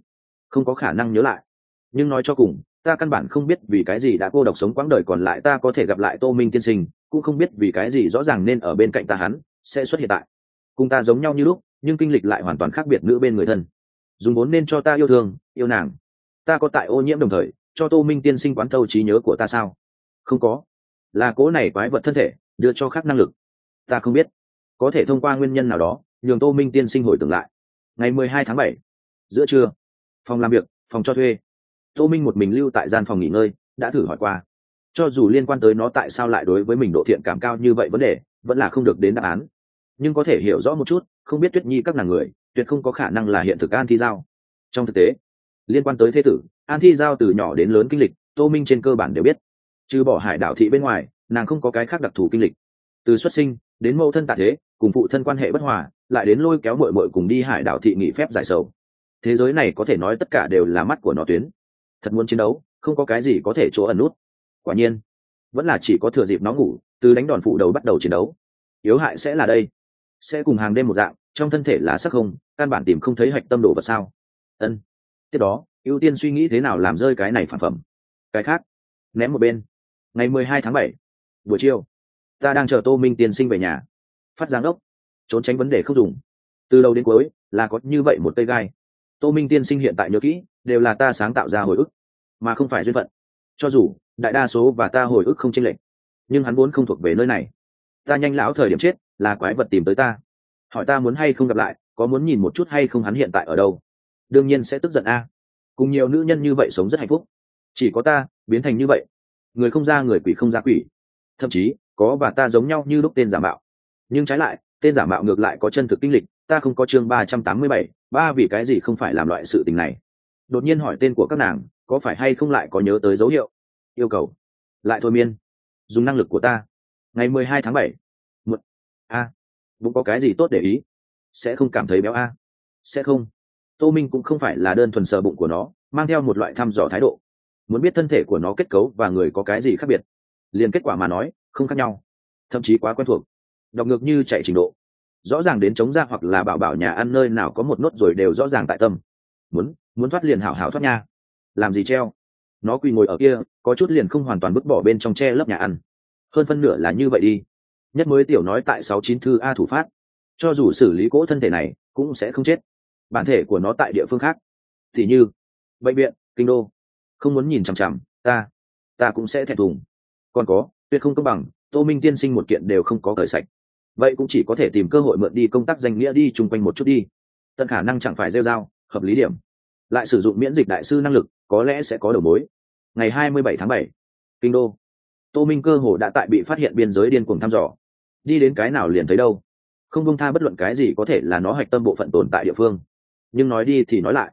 Không có khả năng nhớ lại. Nhưng nói cho cùng, ta căn bản không biết vì cái gì đã cô độc sống quãng đời còn lại ta có thể gặp lại tô minh tiên sinh, cũng không biết vì cái gì rõ ràng nên ở bên cạnh ta hắn sẽ xuất hiện tại. Cùng ta giống nhau như lúc, nhưng kinh lịch lại hoàn toàn khác biệt nữ bên người thân. Dùng vốn nên cho ta yêu thương, yêu nàng. Ta có tại ô nhiễm đồng thời cho tô minh tiên sinh quán thâu trí nhớ của ta sao? Không có. Là cố này quái vật thân thể, đưa cho khác năng lực. Ta không biết. Có thể thông qua nguyên nhân nào đó, nhường tô minh tiên sinh hồi tưởng lại. Ngày mười hai tháng bảy, giữa trưa, phòng làm việc, phòng cho thuê. Tô minh một mình lưu tại gian phòng nghỉ ngơi, đã thử hỏi qua. Cho dù liên quan tới nó tại sao lại đối với mình độ thiện cảm cao như vậy vấn đề, vẫn là không được đến đáp án. Nhưng có thể hiểu rõ một chút, không biết tuyết nhi các nàng người, tuyệt không có khả năng là hiện thực an thi giao. Trong thực tế liên quan tới thế tử, an thi giao từ nhỏ đến lớn kinh lịch, tô minh trên cơ bản đều biết. Trừ bỏ hải đảo thị bên ngoài, nàng không có cái khác đặc thù kinh lịch. Từ xuất sinh, đến mẫu thân tạ thế, cùng phụ thân quan hệ bất hòa, lại đến lôi kéo mội mội cùng đi hải đảo thị nghỉ phép giải sầu. Thế giới này có thể nói tất cả đều là mắt của nó tuyến. Thật muốn chiến đấu, không có cái gì có thể chỗ ẩn nút. Quả nhiên, vẫn là chỉ có thừa dịp nó ngủ, từ đánh đòn phụ đầu bắt đầu chiến đấu. Yếu hại sẽ là đây. Sẽ cùng hàng đêm một dạng, trong thân thể là sắc không, căn bản tìm không thấy hạch tâm đồ vật sao? Ân tiếp đó ưu tiên suy nghĩ thế nào làm rơi cái này phản phẩm? Cái khác ném một bên. Ngày mười hai tháng bảy buổi chiều ta đang chờ tô minh tiên sinh về nhà. Phát giáng đốc, trốn tránh vấn đề không dùng. Từ đầu đến cuối là có như vậy một cây gai. Tô minh tiên sinh hiện tại nhớ kỹ đều là ta sáng tạo ra hồi ức mà không phải duyên phận. Cho dù đại đa số và ta hồi ức không chênh lệch nhưng hắn vốn không thuộc về nơi này. Ta nhanh lão thời điểm chết là quái vật tìm tới ta. Hỏi ta muốn hay không gặp lại có muốn nhìn một chút hay không hắn hiện tại ở đâu? Đương nhiên sẽ tức giận a. Cùng nhiều nữ nhân như vậy sống rất hạnh phúc. Chỉ có ta, biến thành như vậy. Người không ra người quỷ không ra quỷ. Thậm chí, có và ta giống nhau như lúc tên giả mạo. Nhưng trái lại, tên giả mạo ngược lại có chân thực kinh lịch, ta không có chương ba trăm tám mươi bảy, ba vì cái gì không phải làm loại sự tình này. Đột nhiên hỏi tên của các nàng, có phải hay không lại có nhớ tới dấu hiệu? Yêu cầu. Lại thôi miên. Dùng năng lực của ta. Ngày mười hai tháng bảy. Một a. Bụng có cái gì tốt để ý? Sẽ không cảm thấy béo a. Sẽ không tô minh cũng không phải là đơn thuần sờ bụng của nó, mang theo một loại thăm dò thái độ. Muốn biết thân thể của nó kết cấu và người có cái gì khác biệt, liền kết quả mà nói, không khác nhau, thậm chí quá quen thuộc. Đọc ngược như chạy trình độ. Rõ ràng đến chống ra hoặc là bảo bảo nhà ăn nơi nào có một nốt rồi đều rõ ràng tại tâm. Muốn muốn thoát liền hảo hảo thoát nha. Làm gì treo? Nó quỳ ngồi ở kia, có chút liền không hoàn toàn vứt bỏ bên trong tre lớp nhà ăn. Hơn phân nửa là như vậy đi. Nhất mới tiểu nói tại sáu chín thư a thủ phát. Cho dù xử lý cỗ thân thể này, cũng sẽ không chết bản thể của nó tại địa phương khác. Thì như bệnh viện kinh đô. Không muốn nhìn chằm chằm ta ta cũng sẽ thẹn thùng. Còn có tuyệt không công bằng tô minh tiên sinh một kiện đều không có cởi sạch. Vậy cũng chỉ có thể tìm cơ hội mượn đi công tác danh nghĩa đi chung quanh một chút đi. Tận khả năng chẳng phải rêu dao hợp lý điểm. Lại sử dụng miễn dịch đại sư năng lực có lẽ sẽ có đầu mối. Ngày 27 tháng 7, kinh đô. Tô minh cơ hồ đã tại bị phát hiện biên giới điên cuồng thăm dò. Đi đến cái nào liền thấy đâu. Không công tha bất luận cái gì có thể là nó hạch tâm bộ phận tồn tại địa phương nhưng nói đi thì nói lại.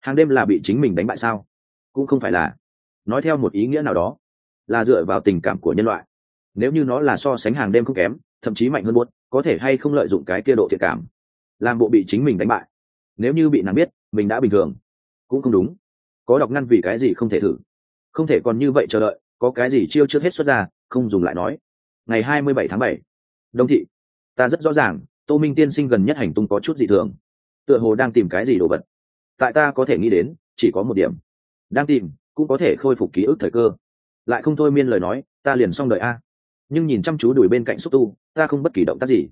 Hàng đêm là bị chính mình đánh bại sao? Cũng không phải là. Nói theo một ý nghĩa nào đó, là dựa vào tình cảm của nhân loại. Nếu như nó là so sánh hàng đêm không kém, thậm chí mạnh hơn buốt, có thể hay không lợi dụng cái kia độ thiệt cảm, làm bộ bị chính mình đánh bại. Nếu như bị nàng biết, mình đã bình thường. Cũng không đúng. Có đọc ngăn vì cái gì không thể thử. Không thể còn như vậy chờ đợi, có cái gì chiêu trước hết xuất ra, không dùng lại nói. Ngày hai mươi bảy tháng bảy. Đông thị. Ta rất rõ ràng, tô minh tiên sinh gần nhất hành tung có chút dị thường tựa hồ đang tìm cái gì đồ vật. Tại ta có thể nghĩ đến, chỉ có một điểm. Đang tìm, cũng có thể khôi phục ký ức thời cơ. Lại không thôi miên lời nói, ta liền xong đợi a. Nhưng nhìn chăm chú đuổi bên cạnh xúc tu, ta không bất kỳ động tác gì.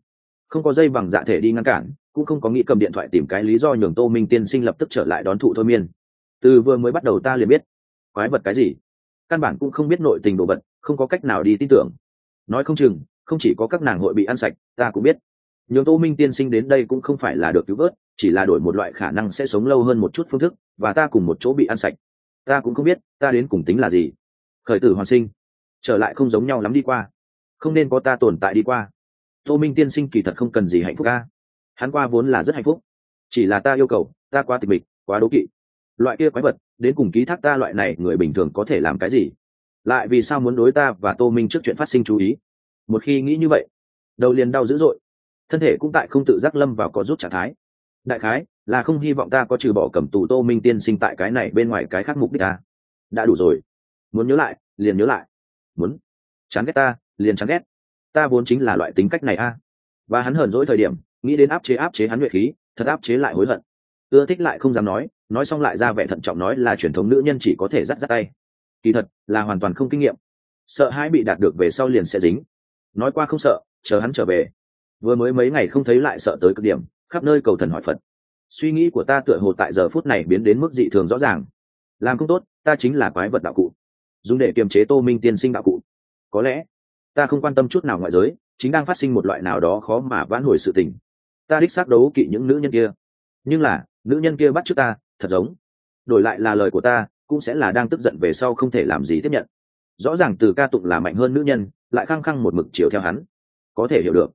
Không có dây bằng dạ thể đi ngăn cản, cũng không có nghĩ cầm điện thoại tìm cái lý do nhường tô minh tiên sinh lập tức trở lại đón thụ thôi miên. Từ vừa mới bắt đầu ta liền biết. Quái vật cái gì? Căn bản cũng không biết nội tình đồ vật, không có cách nào đi tin tưởng. Nói không chừng, không chỉ có các nàng hội bị ăn sạch, ta cũng biết. Nhường tô minh tiên sinh đến đây cũng không phải là được cứu vớt chỉ là đổi một loại khả năng sẽ sống lâu hơn một chút phương thức, và ta cùng một chỗ bị ăn sạch. Ta cũng không biết, ta đến cùng tính là gì. Khởi tử hoàn sinh, trở lại không giống nhau lắm đi qua. Không nên có ta tồn tại đi qua. Tô minh tiên sinh kỳ thật không cần gì hạnh phúc ca hắn qua vốn là rất hạnh phúc. Chỉ là ta yêu cầu, ta quá tịch mịch, quá đố kỵ. Loại kia quái vật, đến cùng ký thác ta loại này, người bình thường có thể làm cái gì? Lại vì sao muốn đối ta và tô minh trước chuyện phát sinh chú ý? Một khi nghĩ như vậy, đầu liền đau dữ dội. Thân thể cũng tại không tự giác lâm vào có rút trạng thái đại khái, là không hy vọng ta có trừ bỏ cầm tù tô minh tiên sinh tại cái này bên ngoài cái khác mục đích ta. Đã đủ rồi. Muốn nhớ lại, liền nhớ lại. Muốn. Chán ghét ta, liền chán ghét. Ta vốn chính là loại tính cách này a. Và hắn hờn dỗi thời điểm, nghĩ đến áp chế áp chế hắn nhuệ khí, thật áp chế lại hối hận. Ưa thích lại không dám nói nói xong lại ra vẻ thận trọng nói là truyền thống nữ nhân chỉ có thể dắt dắt tay. Kỳ thật, là hoàn toàn không kinh nghiệm. Sợ hãi bị đạt được về sau liền sẽ dính. Nói qua không sợ, chờ hắn trở về. Vừa mới mấy ngày không thấy lại sợ tới cực điểm khắp nơi cầu thần hỏi phật. Suy nghĩ của ta tựa hồ tại giờ phút này biến đến mức dị thường rõ ràng. Làm không tốt, ta chính là quái vật đạo cụ. Dùng để kiềm chế tô minh tiên sinh đạo cụ. Có lẽ, ta không quan tâm chút nào ngoại giới, chính đang phát sinh một loại nào đó khó mà vãn hồi sự tình. Ta đích xác đấu kỵ những nữ nhân kia. Nhưng là, nữ nhân kia bắt trước ta, thật giống. Đổi lại là lời của ta, cũng sẽ là đang tức giận về sau không thể làm gì tiếp nhận. Rõ ràng từ ca tụng là mạnh hơn nữ nhân, lại khăng khăng một mực chiều theo hắn. Có thể hiểu được.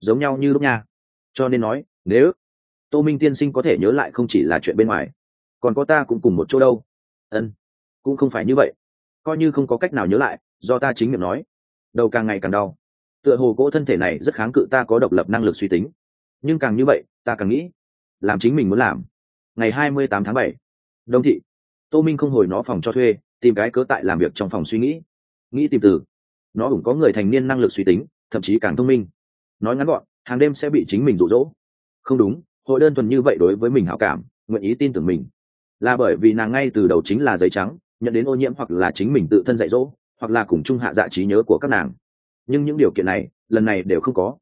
Giống nhau như lúc nha. Cho nên nói nếu tô minh tiên sinh có thể nhớ lại không chỉ là chuyện bên ngoài, còn có ta cũng cùng một chỗ đâu. Ân, cũng không phải như vậy. Coi như không có cách nào nhớ lại, do ta chính miệng nói. Đầu càng ngày càng đau. Tựa hồ cỗ thân thể này rất kháng cự ta có độc lập năng lực suy tính. Nhưng càng như vậy, ta càng nghĩ, làm chính mình muốn làm. Ngày hai mươi tám tháng bảy, đông thị, tô minh không hồi nó phòng cho thuê, tìm cái cớ tại làm việc trong phòng suy nghĩ. Nghĩ tìm từ. Nó cũng có người thành niên năng lực suy tính, thậm chí càng thông minh. Nói ngắn gọn, hàng đêm sẽ bị chính mình rụ rỗ không đúng, hội đơn thuần như vậy đối với mình hảo cảm, nguyện ý tin tưởng mình. Là bởi vì nàng ngay từ đầu chính là giấy trắng, nhận đến ô nhiễm hoặc là chính mình tự thân dạy dỗ, hoặc là cùng chung hạ dạ trí nhớ của các nàng. Nhưng những điều kiện này, lần này đều không có.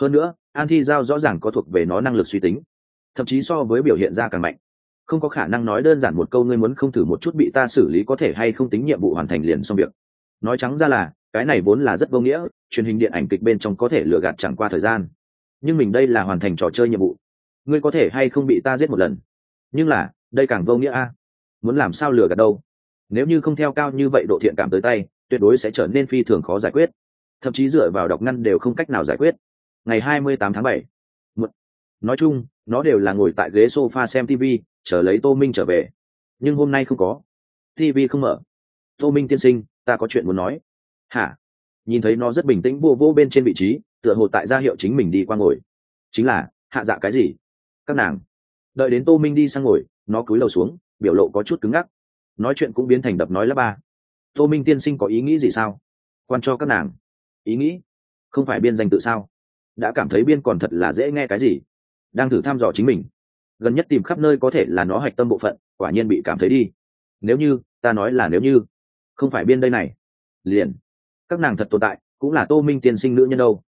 Hơn nữa, an thi giao rõ ràng có thuộc về nó năng lực suy tính. Thậm chí so với biểu hiện ra càng mạnh. Không có khả năng nói đơn giản một câu ngươi muốn không thử một chút bị ta xử lý có thể hay không tính nhiệm vụ hoàn thành liền xong việc. Nói trắng ra là, cái này vốn là rất vô nghĩa, truyền hình điện ảnh kịch bên trong có thể lừa gạt chẳng qua thời gian nhưng mình đây là hoàn thành trò chơi nhiệm vụ. Ngươi có thể hay không bị ta giết một lần? Nhưng là, đây càng vô nghĩa a. Muốn làm sao lừa gạt đâu? Nếu như không theo cao như vậy độ thiện cảm tới tay, tuyệt đối sẽ trở nên phi thường khó giải quyết. Thậm chí dựa vào đọc ngăn đều không cách nào giải quyết. Ngày 28 tháng 7. nói chung, nó đều là ngồi tại ghế sofa xem tv chờ lấy tô minh trở về. Nhưng hôm nay không có. tv không mở. Tô minh tiên sinh, ta có chuyện muốn nói. Hả? Nhìn thấy nó rất bình tĩnh vô vô bên trên vị trí tựa hồ tại gia hiệu chính mình đi qua ngồi. Chính là, hạ dạ cái gì? Các nàng. Đợi đến tô minh đi sang ngồi, nó cúi đầu xuống, biểu lộ có chút cứng ngắc. Nói chuyện cũng biến thành đập nói lớp ba. Tô minh tiên sinh có ý nghĩ gì sao? Quan cho các nàng. Ý nghĩ? Không phải biên danh tự sao? Đã cảm thấy biên còn thật là dễ nghe cái gì? Đang thử thăm dò chính mình. Gần nhất tìm khắp nơi có thể là nó hạch tâm bộ phận, quả nhiên bị cảm thấy đi. Nếu như, ta nói là nếu như. Không phải biên đây này. Liền. Các nàng thật tồn tại, cũng là tô minh tiên sinh nữ nhân đâu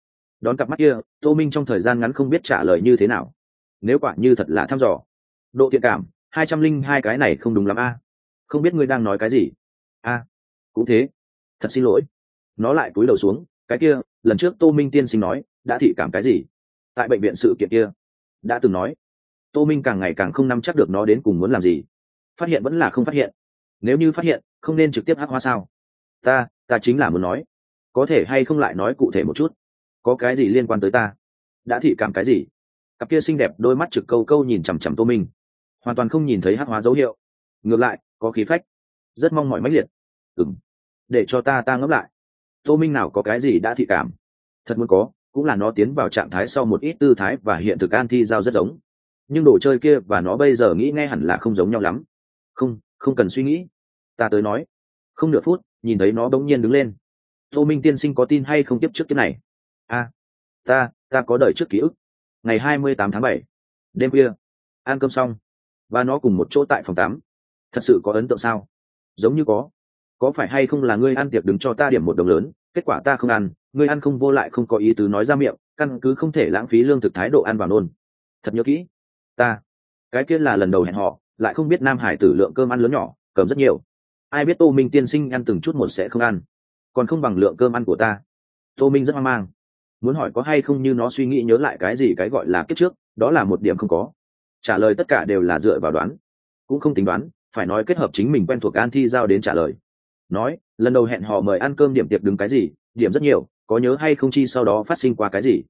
đón cặp mắt kia, tô minh trong thời gian ngắn không biết trả lời như thế nào. Nếu quả như thật là thăm dò. Độ thiện cảm, hai trăm linh hai cái này không đúng lắm a. Không biết ngươi đang nói cái gì. A, cũng thế. Thật xin lỗi. Nó lại cúi đầu xuống, cái kia, lần trước tô minh tiên sinh nói, đã thị cảm cái gì? Tại bệnh viện sự kiện kia, đã từng nói. Tô minh càng ngày càng không nắm chắc được nó đến cùng muốn làm gì. Phát hiện vẫn là không phát hiện. Nếu như phát hiện, không nên trực tiếp hắc hoa sao? Ta ta chính là muốn nói. Có thể hay không lại nói cụ thể một chút? Có cái gì liên quan tới ta? Đã thị cảm cái gì? Cặp kia xinh đẹp đôi mắt trực câu câu nhìn chằm chằm tô minh. Hoàn toàn không nhìn thấy hắc hóa dấu hiệu. Ngược lại, có khí phách. Rất mong mỏi mãnh liệt. Ừng để cho ta ta ngẫm lại. Tô minh nào có cái gì đã thị cảm? Thật muốn có, cũng là nó tiến vào trạng thái sau một ít tư thái và hiện thực an thi giao rất giống. Nhưng đồ chơi kia và nó bây giờ nghĩ nghe hẳn là không giống nhau lắm. Không không cần suy nghĩ. Ta tới nói. Không nửa phút, nhìn thấy nó bỗng nhiên đứng lên. Tô minh tiên sinh có tin hay không tiếp trước cái này? A ta ta có đời trước ký ức. Ngày hai mươi tám tháng bảy, đêm khuya, ăn cơm xong và nó cùng một chỗ tại phòng tắm. Thật sự có ấn tượng sao? Giống như có. Có phải hay không là ngươi ăn tiệc đứng cho ta điểm một đồng lớn, kết quả ta không ăn, ngươi ăn không vô lại không có ý tứ nói ra miệng, căn cứ không thể lãng phí lương thực thái độ ăn vào nôn. Thật nhớ kỹ, ta, cái kia là lần đầu hẹn họ, lại không biết nam hải tử lượng cơm ăn lớn nhỏ, cầm rất nhiều. Ai biết tô minh tiên sinh ăn từng chút một sẽ không ăn, còn không bằng lượng cơm ăn của ta. Tô minh rất hoang mang muốn hỏi có hay không như nó suy nghĩ nhớ lại cái gì cái gọi là kiếp trước, đó là một điểm không có. Trả lời tất cả đều là dựa vào đoán. Cũng không tính đoán, phải nói kết hợp chính mình quen thuộc an thi giao đến trả lời. Nói, lần đầu hẹn họ mời ăn cơm điểm tiệc đứng cái gì, điểm rất nhiều, có nhớ hay không chi sau đó phát sinh qua cái gì.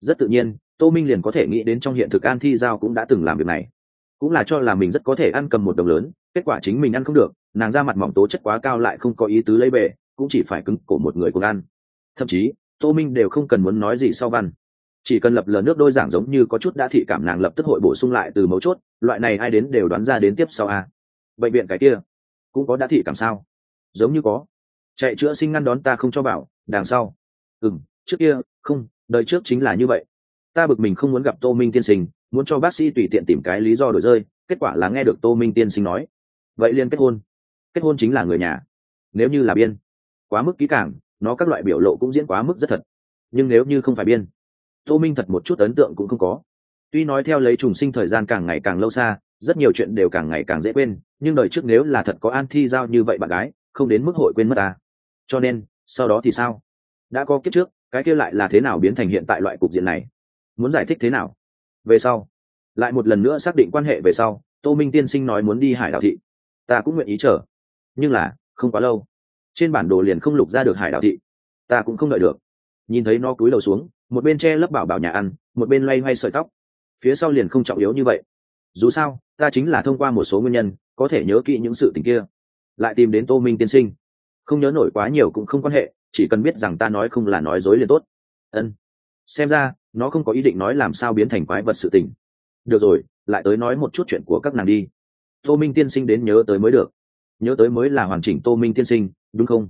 Rất tự nhiên, tô minh liền có thể nghĩ đến trong hiện thực an thi giao cũng đã từng làm việc này. Cũng là cho là mình rất có thể ăn cầm một đồng lớn, kết quả chính mình ăn không được, nàng ra mặt mỏng tố chất quá cao lại không có ý tứ lấy bề, cũng chỉ phải cứng cổ một người cùng ăn. Thậm chí tô minh đều không cần muốn nói gì sau văn. Chỉ cần lập lờ nước đôi giảng giống như có chút đã thị cảm nàng lập tức hội bổ sung lại từ mấu chốt, loại này ai đến đều đoán ra đến tiếp sau a. Bệnh viện cái kia, cũng có đã thị cảm sao? Giống như có. Chạy chữa sinh ngăn đón ta không cho bảo, đằng sau. Ừ m trước kia, không, đời trước chính là như vậy. Ta bực mình không muốn gặp tô minh tiên sinh, muốn cho bác sĩ tùy tiện tìm cái lý do đổi rơi, kết quả là nghe được tô minh tiên sinh nói. Vậy liền kết hôn. Kết hôn chính là người nhà. Nếu như là biên, quá mức kỹ càng nó các loại biểu lộ cũng diễn quá mức rất thật. Nhưng nếu như không phải biên, tô minh thật một chút ấn tượng cũng không có. Tuy nói theo lấy trùng sinh thời gian càng ngày càng lâu xa, rất nhiều chuyện đều càng ngày càng dễ quên, nhưng đời trước nếu là thật có an thi giao như vậy bạn gái, không đến mức hội quên mất ta cho nên, sau đó thì sao? Đã có kiếp trước, cái kia lại là thế nào biến thành hiện tại loại cục diện này? Muốn giải thích thế nào? Về sau, lại một lần nữa xác định quan hệ về sau, tô minh tiên sinh nói muốn đi hải đảo thị. Ta cũng nguyện ý chờ. Nhưng là, không quá lâu trên bản đồ liền không lục ra được hải đảo thị. Ta cũng không đợi được. Nhìn thấy nó cúi đầu xuống, một bên che lấp bảo bảo nhà ăn, một bên loay hoay sợi tóc. Phía sau liền không trọng yếu như vậy. Dù sao, ta chính là thông qua một số nguyên nhân, có thể nhớ kỹ những sự tình kia. Lại tìm đến tô minh tiên sinh. Không nhớ nổi quá nhiều cũng không quan hệ, chỉ cần biết rằng ta nói không là nói dối liền tốt. Ân. Xem ra, nó không có ý định nói làm sao biến thành quái vật sự tình. Được rồi, lại tới nói một chút chuyện của các nàng đi. Tô minh tiên sinh đến nhớ tới mới được. Nhớ tới mới là hoàn chỉnh tô minh tiên sinh đúng không?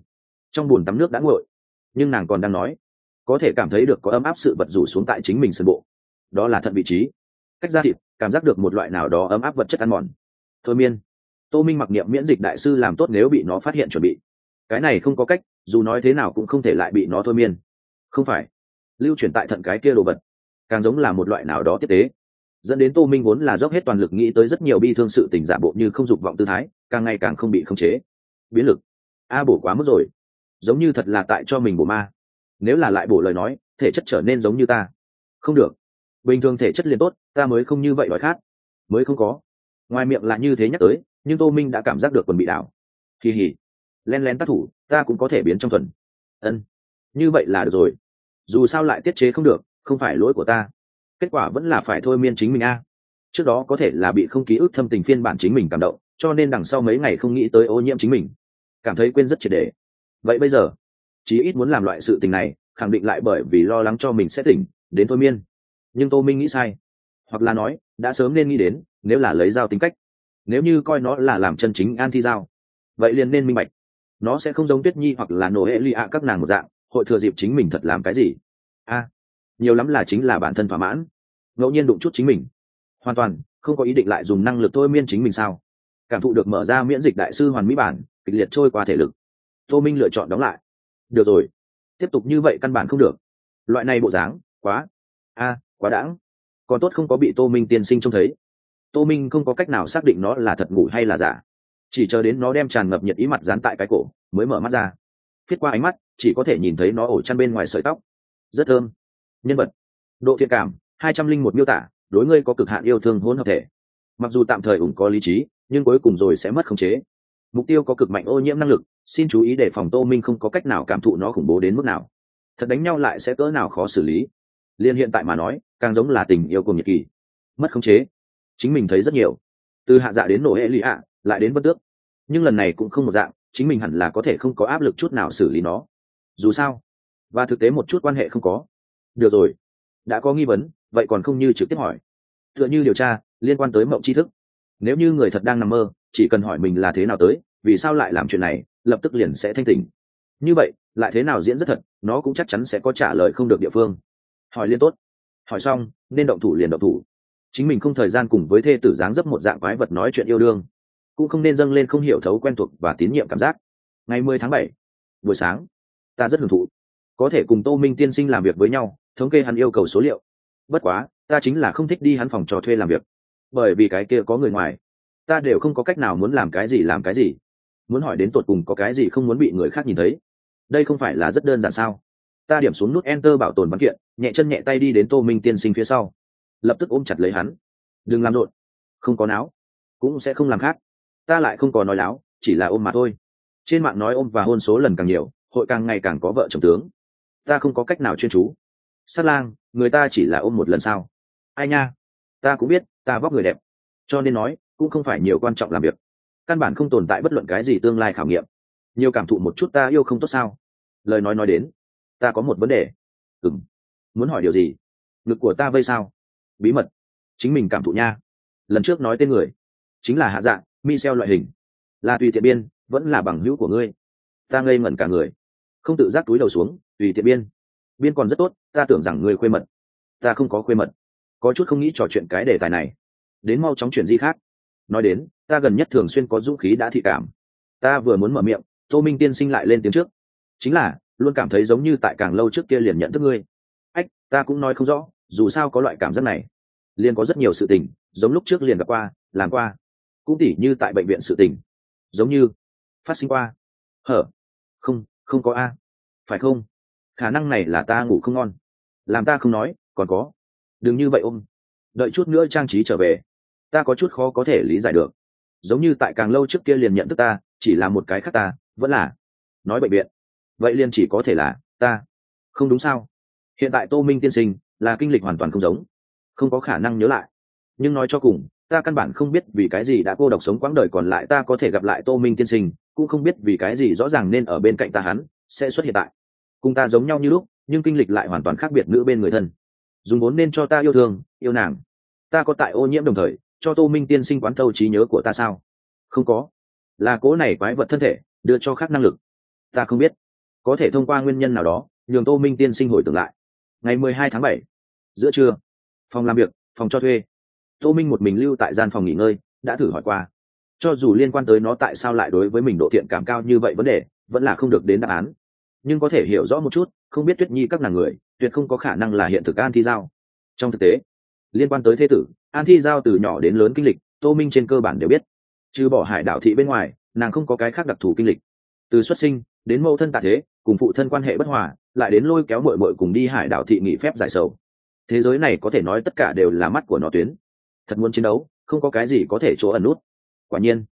Trong b ồ n tắm nước đã nguội. Nhưng nàng còn đang nói, có thể cảm thấy được có ấm áp sự vật rủ xuống tại chính mình sân bộ. Đó là thận vị trí. Cách ra thịt, cảm giác được một loại nào đó ấm áp vật chất ăn mòn. Thôi miên. Tô minh mặc niệm miễn dịch đại sư làm tốt nếu bị nó phát hiện chuẩn bị. Cái này không có cách, dù nói thế nào cũng không thể lại bị nó thôi miên. Không phải. Lưu chuyển tại thận cái kia đồ vật, càng giống là một loại nào đó tiếp tế. Dẫn đến tô minh vốn là dốc hết toàn lực nghĩ tới rất nhiều bi thương sự tình giả bộ như không dục vọng tư thái, càng ngày càng không bị khống chế. Biến lực a bổ quá mức rồi. Giống như thật là tại cho mình bổ ma. Nếu là lại bổ lời nói, thể chất trở nên giống như ta. Không được. Bình thường thể chất liền tốt, ta mới không như vậy đói khát. Mới không có. Ngoài miệng là như thế nhắc tới, nhưng tô minh đã cảm giác được quần bị đảo. Kỳ hỉ. Len lén tác thủ, ta cũng có thể biến trong tuần ân. Như vậy là được rồi. Dù sao lại tiết chế không được, không phải lỗi của ta. Kết quả vẫn là phải thôi miên chính mình a. Trước đó có thể là bị không ký ức thâm tình phiên bản chính mình cảm động, cho nên đằng sau mấy ngày không nghĩ tới ô nhiễm chính mình cảm thấy quên rất triệt đề vậy bây giờ, chí ít muốn làm loại sự tình này, khẳng định lại bởi vì lo lắng cho mình sẽ tỉnh, đến thôi miên. Nhưng tô minh nghĩ sai. Hoặc là nói, đã sớm nên nghĩ đến, nếu là lấy dao tính cách. Nếu như coi nó là làm chân chính an thi dao, vậy liền nên minh bạch. Nó sẽ không giống tuyết nhi hoặc là nổ hệ lụy ạ các nàng một dạng, hội thừa dịp chính mình thật làm cái gì. A, nhiều lắm là chính là bản thân thỏa mãn. Ngẫu nhiên đụng chút chính mình. Hoàn toàn, không có ý định lại dùng năng lực thôi miên chính mình sao? Cảm thụ được mở ra miễn dịch đại sư hoàn mỹ bản, kịch liệt trôi qua thể lực. Tô minh lựa chọn đóng lại. Được rồi. Tiếp tục như vậy căn bản không được. Loại này bộ dáng, quá. A, quá đãng. Còn tốt không có bị tô minh tiên sinh trông thấy. Tô minh không có cách nào xác định nó là thật ngủ hay là giả. Chỉ chờ đến nó đem tràn ngập nhiệt ý mặt dán tại cái cổ, mới mở mắt ra. Viết qua ánh mắt, chỉ có thể nhìn thấy nó ổ chăn bên ngoài sợi tóc. Rất thơm. Nhân vật. Độ thiện cảm, hai trăm linh một miêu tả, đối ngươi có cực hạn yêu thương hôn hợp thể. Mặc dù tạm thời ủng có lý trí nhưng cuối cùng rồi sẽ mất khống chế. Mục tiêu có cực mạnh ô nhiễm năng lực, xin chú ý để phòng tô minh không có cách nào cảm thụ nó khủng bố đến mức nào. Thật đánh nhau lại sẽ cỡ nào khó xử lý. Liên hiện tại mà nói, càng giống là tình yêu cùng nhiệt kỳ mất khống chế. Chính mình thấy rất nhiều. Từ hạ dạ đến nổ hệ lụy ạ, lại đến bất tước. Nhưng lần này cũng không một dạng, chính mình hẳn là có thể không có áp lực chút nào xử lý nó. Dù sao, và thực tế một chút quan hệ không có. Được rồi. Đã có nghi vấn, vậy còn không như trực tiếp hỏi. Tựa như điều tra, liên quan tới mộng tri thức nếu như người thật đang nằm mơ, chỉ cần hỏi mình là thế nào tới, vì sao lại làm chuyện này, lập tức liền sẽ thanh tỉnh. Như vậy, lại thế nào diễn rất thật, nó cũng chắc chắn sẽ có trả lời không được địa phương. Hỏi liên tốt. Hỏi xong, nên động thủ liền động thủ. Chính mình không thời gian cùng với thê tử dáng dấp một dạng quái vật nói chuyện yêu đương. Cũng không nên dâng lên không hiểu thấu quen thuộc và tín nhiệm cảm giác. Ngày mười tháng bảy, buổi sáng, ta rất hưởng thụ. Có thể cùng tô minh tiên sinh làm việc với nhau, thống kê hắn yêu cầu số liệu. Bất quá, ta chính là không thích đi hắn phòng trò thuê làm việc bởi vì cái kia có người ngoài. Ta đều không có cách nào muốn làm cái gì làm cái gì. Muốn hỏi đến tột cùng có cái gì không muốn bị người khác nhìn thấy. Đây không phải là rất đơn giản sao? Ta điểm xuống nút enter bảo tồn văn kiện, nhẹ chân nhẹ tay đi đến tô minh tiên sinh phía sau. Lập tức ôm chặt lấy hắn. Đừng làm rộn. Không có não. Cũng sẽ không làm khác. Ta lại không có nói láo, chỉ là ôm mà thôi. Trên mạng nói ôm và hôn số lần càng nhiều, hội càng ngày càng có vợ chồng tướng. Ta không có cách nào chuyên chú. Sát lang, người ta chỉ là ôm một lần sao? Ai nha? Ta cũng biết ta vóc người đẹp. Cho nên nói, cũng không phải nhiều quan trọng làm việc. Căn bản không tồn tại bất luận cái gì tương lai khảo nghiệm. Nhiều cảm thụ một chút ta yêu không tốt sao? Lời nói nói đến, ta có một vấn đề. Ừng muốn hỏi điều gì? Ngực của ta vây sao? Bí mật. Chính mình cảm thụ nha. Lần trước nói tên người, chính là hạ dạng Michel loại hình. Là tùy tiện biên, vẫn là bằng hữu của ngươi. Ta ngây ngẩn cả người. Không tự giác túi đầu xuống, tùy tiện biên. Biên còn rất tốt, ta tưởng rằng ngươi khuê mật. Ta không có khuê mật có chút không nghĩ trò chuyện cái đề tài này. Đến mau chóng chuyển di khác. Nói đến, ta gần nhất thường xuyên có dũng khí đã thị cảm. Ta vừa muốn mở miệng, tô minh tiên sinh lại lên tiếng trước. Chính là, luôn cảm thấy giống như tại càng lâu trước kia liền nhận thức ngươi. Ách, ta cũng nói không rõ, dù sao có loại cảm giác này. Liền có rất nhiều sự tình, giống lúc trước liền gặp qua, làm qua. Cũng tỉ như tại bệnh viện sự tình. Giống như, phát sinh qua. Hở? Không không có a. Phải không? Khả năng này là ta ngủ không ngon. Làm ta không nói, còn có đừng như vậy ôm. Đợi chút nữa trang trí trở về. Ta có chút khó có thể lý giải được. Giống như tại càng lâu trước kia liền nhận thức ta, chỉ là một cái khác ta, vẫn là. Nói bệnh viện. Vậy liền chỉ có thể là ta. Không đúng sao? Hiện tại tô minh tiên sinh là kinh lịch hoàn toàn không giống. Không có khả năng nhớ lại. Nhưng nói cho cùng, ta căn bản không biết vì cái gì đã cô độc sống quãng đời còn lại ta có thể gặp lại tô minh tiên sinh, cũng không biết vì cái gì rõ ràng nên ở bên cạnh ta hắn sẽ xuất hiện tại. Cùng ta giống nhau như lúc, nhưng kinh lịch lại hoàn toàn khác biệt nữ bên người thân dùng vốn nên cho ta yêu thương, yêu nàng. Ta có tại ô nhiễm đồng thời, cho tô minh tiên sinh quán thâu trí nhớ của ta sao? Không có. Là cố này quái vật thân thể, đưa cho khác năng lực. Ta không biết. Có thể thông qua nguyên nhân nào đó, nhường tô minh tiên sinh hồi tưởng lại. Ngày mười hai tháng bảy, giữa trưa, phòng làm việc, phòng cho thuê. Tô minh một mình lưu tại gian phòng nghỉ ngơi, đã thử hỏi qua. Cho dù liên quan tới nó tại sao lại đối với mình độ thiện cảm cao như vậy vấn đề, vẫn là không được đến đáp án. Nhưng có thể hiểu rõ một chút, không biết tuyết nhi các nàng người tuyệt không có khả năng là hiện thực an thi giao. Trong thực tế, liên quan tới thế tử, an thi giao từ nhỏ đến lớn kinh lịch, tô minh trên cơ bản đều biết. Trừ bỏ hải đảo thị bên ngoài, nàng không có cái khác đặc thù kinh lịch. Từ xuất sinh, đến mâu thân tạ thế, cùng phụ thân quan hệ bất hòa, lại đến lôi kéo mội mội cùng đi hải đảo thị nghỉ phép giải sầu. Thế giới này có thể nói tất cả đều là mắt của nó tuyến. Thật muốn chiến đấu, không có cái gì có thể chỗ ẩn nút. Quả nhiên,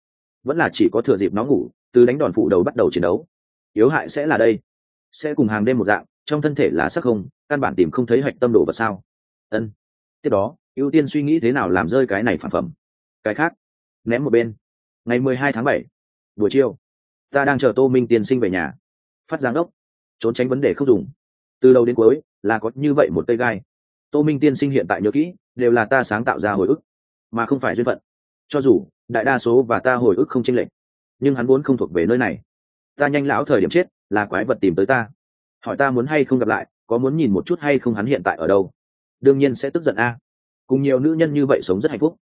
vẫn là chỉ có thừa dịp nó ngủ, từ đánh đòn phụ đầu bắt đầu chiến đấu. Yếu hại sẽ là đây sẽ cùng hàng đêm một dạng, trong thân thể là sắc không, căn bản tìm không thấy hạch tâm đồ vật sao? Ân. Tiếp đó, ưu tiên suy nghĩ thế nào làm rơi cái này phản phẩm? Cái khác, ném một bên. Ngày mười hai tháng bảy, buổi chiều, ta đang chờ tô minh tiên sinh về nhà. Phát giáng đốc, trốn tránh vấn đề không dùng. Từ đầu đến cuối, là có như vậy một cây gai. Tô minh tiên sinh hiện tại nhớ kỹ, đều là ta sáng tạo ra hồi ức, mà không phải duyên phận. Cho dù, đại đa số và ta hồi ức không chênh lệch, nhưng hắn vốn không thuộc về nơi này. Ta nhanh lão thời điểm chết là quái vật tìm tới ta. Hỏi ta muốn hay không gặp lại, có muốn nhìn một chút hay không hắn hiện tại ở đâu? Đương nhiên sẽ tức giận a. Cùng nhiều nữ nhân như vậy sống rất hạnh phúc.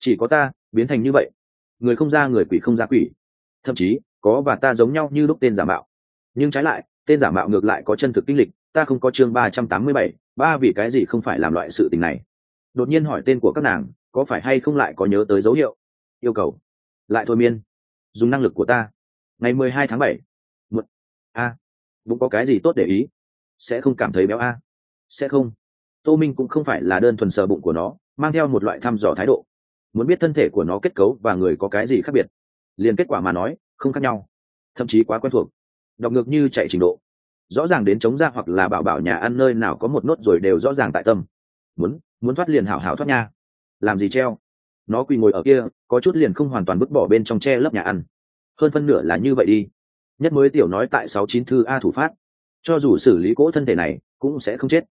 Chỉ có ta, biến thành như vậy. Người không ra người quỷ không ra quỷ. Thậm chí, có và ta giống nhau như lúc tên giả mạo. Nhưng trái lại, tên giả mạo ngược lại có chân thực kinh lịch, ta không có chương ba trăm tám mươi bảy, ba vì cái gì không phải làm loại sự tình này? Đột nhiên hỏi tên của các nàng, có phải hay không lại có nhớ tới dấu hiệu? Yêu cầu. Lại thôi miên. Dùng năng lực của ta. Ngày mười hai tháng bảy a bụng có cái gì tốt để ý? Sẽ không cảm thấy béo a? Sẽ không. Tô minh cũng không phải là đơn thuần sờ bụng của nó, mang theo một loại thăm dò thái độ. Muốn biết thân thể của nó kết cấu và người có cái gì khác biệt, liền kết quả mà nói, không khác nhau, thậm chí quá quen thuộc. Đọc ngược như chạy trình độ. Rõ ràng đến chống ra hoặc là bảo bảo nhà ăn nơi nào có một nốt rồi đều rõ ràng tại tâm. Muốn muốn thoát liền hảo hảo thoát nha. Làm gì treo? Nó quỳ ngồi ở kia, có chút liền không hoàn toàn bứt bỏ bên trong tre lớp nhà ăn. Hơn phân nửa là như vậy đi nhất mới tiểu nói tại sáu chín thư a thủ phát. Cho dù xử lý cỗ thân thể này cũng sẽ không chết.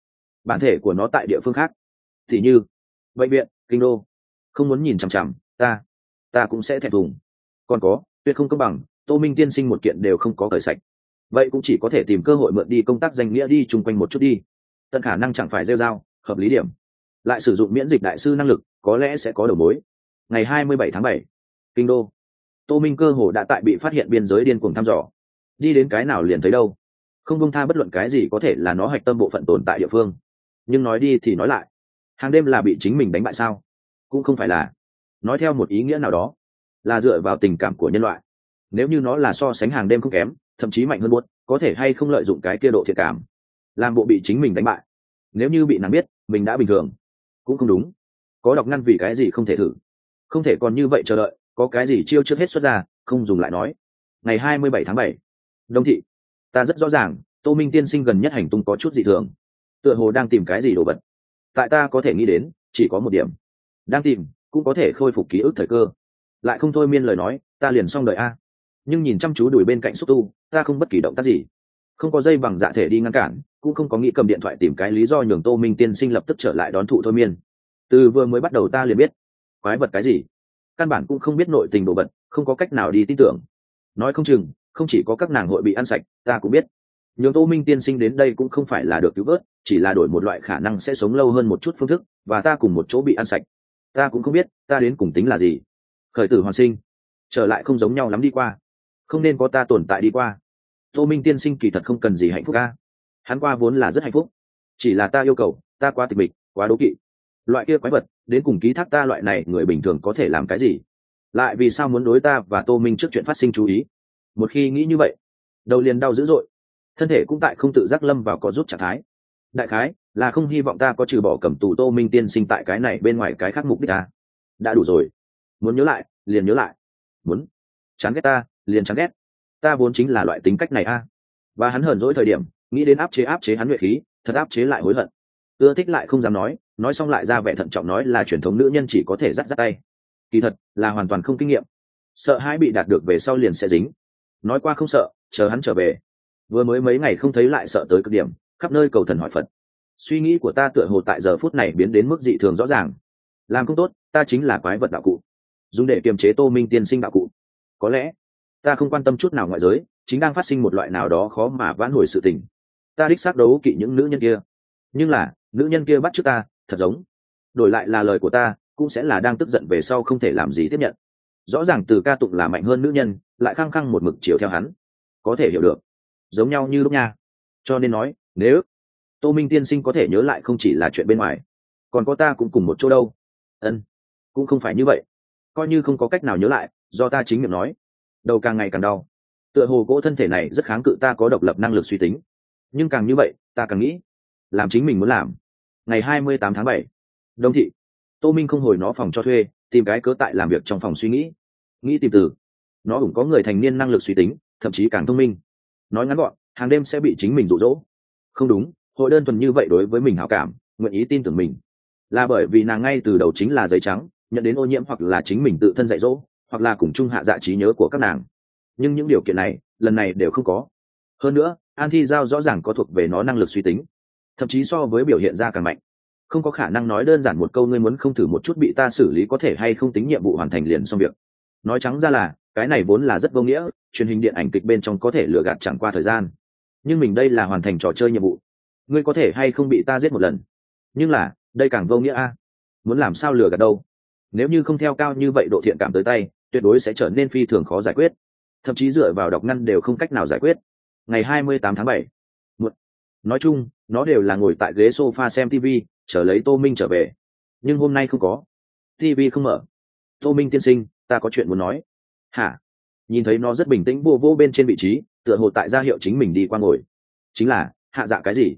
Bản thể của nó tại địa phương khác. Thì như bệnh viện kinh đô. Không muốn nhìn chằm chằm ta ta cũng sẽ thẹn thùng. Còn có tuyệt không công bằng tô minh tiên sinh một kiện đều không có cởi sạch. Vậy cũng chỉ có thể tìm cơ hội mượn đi công tác danh nghĩa đi chung quanh một chút đi. Tận khả năng chẳng phải rêu dao hợp lý điểm. Lại sử dụng miễn dịch đại sư năng lực có lẽ sẽ có đầu mối. Ngày 27 tháng 7, kinh đô tô minh cơ hồ đã tại bị phát hiện biên giới điên cuồng thăm dò. Đi đến cái nào liền thấy đâu. Không công tha bất luận cái gì có thể là nó hạch tâm bộ phận tồn tại địa phương. Nhưng nói đi thì nói lại. Hàng đêm là bị chính mình đánh bại sao? Cũng không phải là. Nói theo một ý nghĩa nào đó. Là dựa vào tình cảm của nhân loại. Nếu như nó là so sánh hàng đêm không kém, thậm chí mạnh hơn buốt, có thể hay không lợi dụng cái kia độ thiệt cảm. Làm bộ bị chính mình đánh bại. Nếu như bị nàng biết, mình đã bình thường. Cũng không đúng. Có đọc ngăn vì cái gì không thể thử. Không thể còn như vậy chờ đợi có cái gì chiêu trước hết xuất ra, không dùng lại nói. Ngày hai mươi bảy tháng bảy, đông thị. Ta rất rõ ràng, tô minh tiên sinh gần nhất hành tung có chút dị thường. Tựa hồ đang tìm cái gì đồ vật. Tại ta có thể nghĩ đến, chỉ có một điểm. Đang tìm, cũng có thể khôi phục ký ức thời cơ. Lại không thôi miên lời nói, ta liền xong đợi a. Nhưng nhìn chăm chú đuổi bên cạnh xúc tu, ta không bất kỳ động tác gì. Không có dây bằng dạ thể đi ngăn cản, cũng không có nghĩ cầm điện thoại tìm cái lý do nhường tô minh tiên sinh lập tức trở lại đón thụ thôi miên. Từ vừa mới bắt đầu ta liền biết. Quái vật cái gì? Căn bản cũng không biết nội tình đồ vật, không có cách nào đi tin tưởng. Nói không chừng, không chỉ có các nàng hội bị ăn sạch, ta cũng biết. Nhường tô minh tiên sinh đến đây cũng không phải là được cứu vớt, chỉ là đổi một loại khả năng sẽ sống lâu hơn một chút phương thức, và ta cùng một chỗ bị ăn sạch. Ta cũng không biết, ta đến cùng tính là gì. Khởi tử hoàn sinh, trở lại không giống nhau lắm đi qua. Không nên có ta tồn tại đi qua. Tô minh tiên sinh kỳ thật không cần gì hạnh phúc ca hắn qua vốn là rất hạnh phúc. Chỉ là ta yêu cầu, ta quá tịch mịch, quá đố kỵ loại kia quái vật, đến cùng ký thác ta loại này người bình thường có thể làm cái gì? Lại vì sao muốn đối ta và tô minh trước chuyện phát sinh chú ý? Một khi nghĩ như vậy, đầu liền đau dữ dội. Thân thể cũng tại không tự giác lâm vào có rút trạng thái. Đại khái là không hy vọng ta có trừ bỏ cầm tù tô minh tiên sinh tại cái này bên ngoài cái khác mục đích ta. Đã đủ rồi. Muốn nhớ lại, liền nhớ lại. Muốn. Chán ghét ta, liền chán ghét. Ta vốn chính là loại tính cách này a. Và hắn hờn dỗi thời điểm, nghĩ đến áp chế áp chế hắn nhuệ khí, thật áp chế lại hối hận. Ưa thích lại không dám nói nói xong lại ra vẻ thận trọng nói là truyền thống nữ nhân chỉ có thể dắt dắt tay. Kỳ thật, là hoàn toàn không kinh nghiệm. Sợ hãi bị đạt được về sau liền sẽ dính. Nói qua không sợ, chờ hắn trở về. Vừa mới mấy ngày không thấy lại sợ tới cực điểm, khắp nơi cầu thần hỏi phật. Suy nghĩ của ta tựa hồ tại giờ phút này biến đến mức dị thường rõ ràng. Làm không tốt, ta chính là quái vật đạo cụ. Dùng để kiềm chế tô minh tiên sinh đạo cụ. Có lẽ, ta không quan tâm chút nào ngoại giới, chính đang phát sinh một loại nào đó khó mà vãn hồi sự tình. Ta đích xác đấu kỵ những nữ nhân kia. Nhưng là, nữ nhân kia bắt trước ta thật giống. Đổi lại là lời của ta, cũng sẽ là đang tức giận về sau không thể làm gì tiếp nhận. Rõ ràng từ ca tụng là mạnh hơn nữ nhân, lại khăng khăng một mực chiều theo hắn. Có thể hiểu được. Giống nhau như lúc nha. Cho nên nói, nếu tô minh tiên sinh có thể nhớ lại không chỉ là chuyện bên ngoài, còn có ta cũng cùng một chỗ đâu. Ân, cũng không phải như vậy. Coi như không có cách nào nhớ lại, do ta chính miệng nói. Đầu càng ngày càng đau. Tựa hồ cỗ thân thể này rất kháng cự ta có độc lập năng lực suy tính. Nhưng càng như vậy, ta càng nghĩ, làm chính mình muốn làm ngày hai mươi tám tháng bảy. Đông thị. Tô minh không hồi nó phòng cho thuê, tìm cái cớ tại làm việc trong phòng suy nghĩ. Nghĩ tìm từ. Nó cũng có người thành niên năng lực suy tính, thậm chí càng thông minh. Nói ngắn gọn, hàng đêm sẽ bị chính mình rụ rỗ không đúng, hội đơn thuần như vậy đối với mình hảo cảm, nguyện ý tin tưởng mình. Là bởi vì nàng ngay từ đầu chính là giấy trắng, nhận đến ô nhiễm hoặc là chính mình tự thân dạy dỗ, hoặc là cùng chung hạ dạ trí nhớ của các nàng. Nhưng những điều kiện này, lần này đều không có. Hơn nữa, an thi giao rõ ràng có thuộc về nó năng lực suy tính thậm chí so với biểu hiện ra càng mạnh. Không có khả năng nói đơn giản một câu ngươi muốn không thử một chút bị ta xử lý có thể hay không tính nhiệm vụ hoàn thành liền xong việc. Nói trắng ra là, cái này vốn là rất vô nghĩa, truyền hình điện ảnh kịch bên trong có thể lừa gạt chẳng qua thời gian. Nhưng mình đây là hoàn thành trò chơi nhiệm vụ. Ngươi có thể hay không bị ta giết một lần? Nhưng là, đây càng vô nghĩa a. Muốn làm sao lừa gạt đâu? Nếu như không theo cao như vậy độ thiện cảm tới tay, tuyệt đối sẽ trở nên phi thường khó giải quyết. Thậm chí dựa vào đọc ngăn đều không cách nào giải quyết. Ngày 28 tháng 7. nói chung nó đều là ngồi tại ghế sofa xem tv chờ lấy tô minh trở về. Nhưng hôm nay không có. tv không mở. Tô minh tiên sinh, ta có chuyện muốn nói. Hả? Nhìn thấy nó rất bình tĩnh vô vô bên trên vị trí, tựa hồ tại gia hiệu chính mình đi qua ngồi. Chính là, hạ dạ cái gì?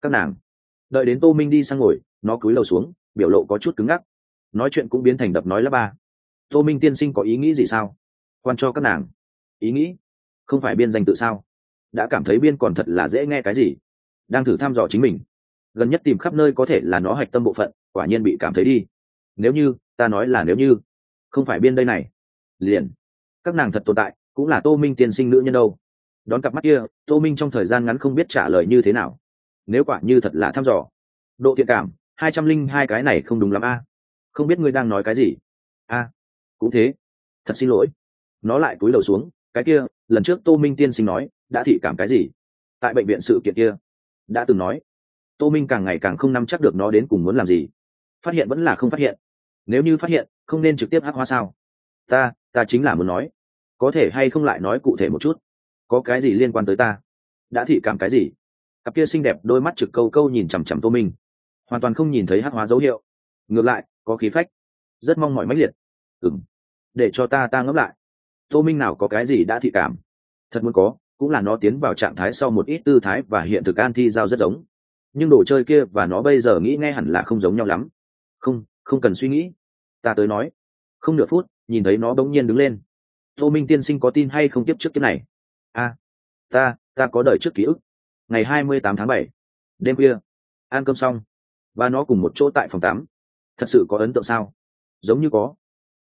Các nàng. Đợi đến tô minh đi sang ngồi, nó cúi đầu xuống, biểu lộ có chút cứng ngắc. Nói chuyện cũng biến thành đập nói lá ba. Tô minh tiên sinh có ý nghĩ gì sao? Quan cho các nàng. Ý nghĩ? Không phải biên danh tự sao? Đã cảm thấy biên còn thật là dễ nghe cái gì? Đang thử thăm dò chính mình. Gần nhất tìm khắp nơi có thể là nó hạch tâm bộ phận, quả nhiên bị cảm thấy đi. Nếu như, ta nói là nếu như, không phải biên đây này. Liền, các nàng thật tồn tại, cũng là tô minh tiên sinh nữ nhân đâu. Đón cặp mắt kia, tô minh trong thời gian ngắn không biết trả lời như thế nào. Nếu quả như thật là thăm dò, độ thiện cảm, hai trăm linh hai cái này không đúng lắm a. Không biết ngươi đang nói cái gì. A, cũng thế. Thật xin lỗi. Nó lại cúi đầu xuống, cái kia, lần trước tô minh tiên sinh nói, đã thị cảm cái gì? Tại bệnh viện sự kiện kia đã từng nói. Tô minh càng ngày càng không nắm chắc được nó đến cùng muốn làm gì. Phát hiện vẫn là không phát hiện. Nếu như phát hiện, không nên trực tiếp hát hoa sao? Ta ta chính là muốn nói. Có thể hay không lại nói cụ thể một chút? Có cái gì liên quan tới ta? Đã thị cảm cái gì? Cặp kia xinh đẹp đôi mắt trực câu câu nhìn chằm chằm tô minh. Hoàn toàn không nhìn thấy hát hóa dấu hiệu. Ngược lại, có khí phách. Rất mong mỏi mãnh liệt. Ừng để cho ta ta ngẫm lại. Tô minh nào có cái gì đã thị cảm? Thật muốn có cũng là nó tiến vào trạng thái sau một ít tư thái và hiện thực an thi giao rất giống. Nhưng đồ chơi kia và nó bây giờ nghĩ nghe hẳn là không giống nhau lắm. Không không cần suy nghĩ. Ta tới nói. Không nửa phút, nhìn thấy nó bỗng nhiên đứng lên. Tô minh tiên sinh có tin hay không tiếp trước cái này? A ta ta có đời trước ký ức. Ngày hai mươi tám tháng bảy, đêm khuya, ăn cơm xong, và nó cùng một chỗ tại phòng tắm. Thật sự có ấn tượng sao? Giống như có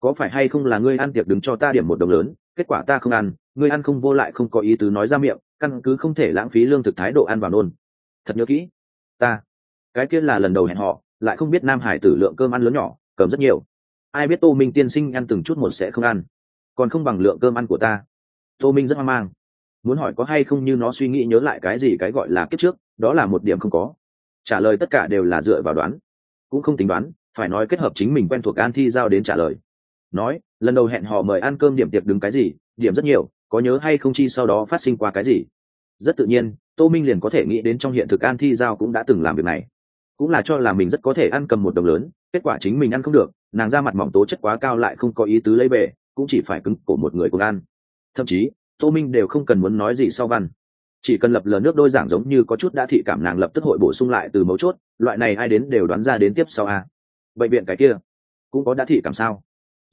có phải hay không là ngươi ăn tiệc đứng cho ta điểm một đồng lớn, kết quả ta không ăn, ngươi ăn không vô lại không có ý tứ nói ra miệng, căn cứ không thể lãng phí lương thực thái độ ăn vào nôn. Thật nhớ kỹ, ta, cái kia là lần đầu hẹn họ, lại không biết nam hải tử lượng cơm ăn lớn nhỏ, cầm rất nhiều. Ai biết tô minh tiên sinh ăn từng chút một sẽ không ăn, còn không bằng lượng cơm ăn của ta. Tô minh rất hoang mang, muốn hỏi có hay không như nó suy nghĩ nhớ lại cái gì cái gọi là kiếp trước, đó là một điểm không có. Trả lời tất cả đều là dựa vào đoán, cũng không tính đoán, phải nói kết hợp chính mình quen thuộc an thi giao đến trả lời nói, lần đầu hẹn họ mời ăn cơm điểm tiệc đứng cái gì, điểm rất nhiều, có nhớ hay không chi sau đó phát sinh qua cái gì? Rất tự nhiên, tô minh liền có thể nghĩ đến trong hiện thực an thi giao cũng đã từng làm việc này. Cũng là cho là mình rất có thể ăn cầm một đồng lớn, kết quả chính mình ăn không được, nàng ra mặt mỏng tố chất quá cao lại không có ý tứ lấy về cũng chỉ phải cứng cổ một người cùng ăn. Thậm chí, tô minh đều không cần muốn nói gì sau văn. Chỉ cần lập lờ nước đôi giảng giống như có chút đã thị cảm nàng lập tức hội bổ sung lại từ mấu chốt, loại này ai đến đều đoán ra đến tiếp sau a. Bệnh viện cái kia, cũng có đã thị cảm sao?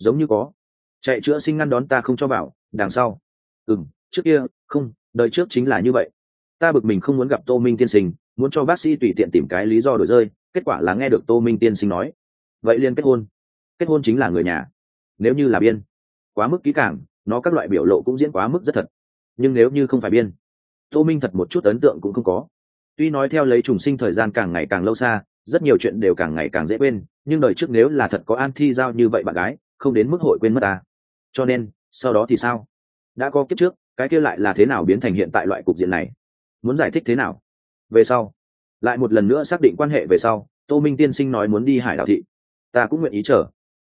Giống như có. Chạy chữa sinh ngăn đón ta không cho vào, đằng sau. Ừ m trước kia, không, đời trước chính là như vậy. Ta bực mình không muốn gặp tô minh tiên sinh, muốn cho bác sĩ tùy tiện tìm cái lý do đổi rơi, kết quả là nghe được tô minh tiên sinh nói. Vậy liền kết hôn. Kết hôn chính là người nhà. Nếu như là biên, quá mức kỹ càng, nó các loại biểu lộ cũng diễn quá mức rất thật. Nhưng nếu như không phải biên, tô minh thật một chút ấn tượng cũng không có. Tuy nói theo lấy trùng sinh thời gian càng ngày càng lâu xa, rất nhiều chuyện đều càng ngày càng dễ quên, nhưng đời trước nếu là thật có an thi giao như vậy bạn gái không đến mức hội quên mất ta. Cho nên, sau đó thì sao? Đã có kiếp trước, cái kia lại là thế nào biến thành hiện tại loại cục diện này? Muốn giải thích thế nào? Về sau, lại một lần nữa xác định quan hệ về sau, tô minh tiên sinh nói muốn đi hải đảo thị. Ta cũng nguyện ý chờ.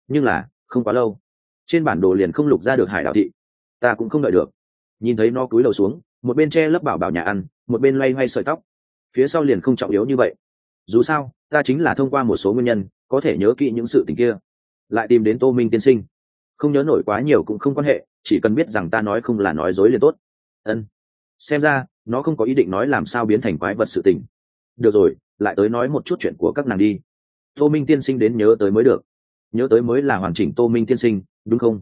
Nhưng là, không quá lâu. Trên bản đồ liền không lục ra được hải đảo thị. Ta cũng không đợi được. Nhìn thấy nó cúi đầu xuống, một bên che lấp bảo bảo nhà ăn, một bên loay hoay sợi tóc. Phía sau liền không trọng yếu như vậy. Dù sao, ta chính là thông qua một số nguyên nhân, có thể nhớ kỹ những sự tình kia lại tìm đến tô minh tiên sinh. Không nhớ nổi quá nhiều cũng không quan hệ, chỉ cần biết rằng ta nói không là nói dối liền tốt. Ân. Xem ra, nó không có ý định nói làm sao biến thành quái vật sự tình. Được rồi, lại tới nói một chút chuyện của các nàng đi. Tô minh tiên sinh đến nhớ tới mới được. Nhớ tới mới là hoàn chỉnh tô minh tiên sinh, đúng không?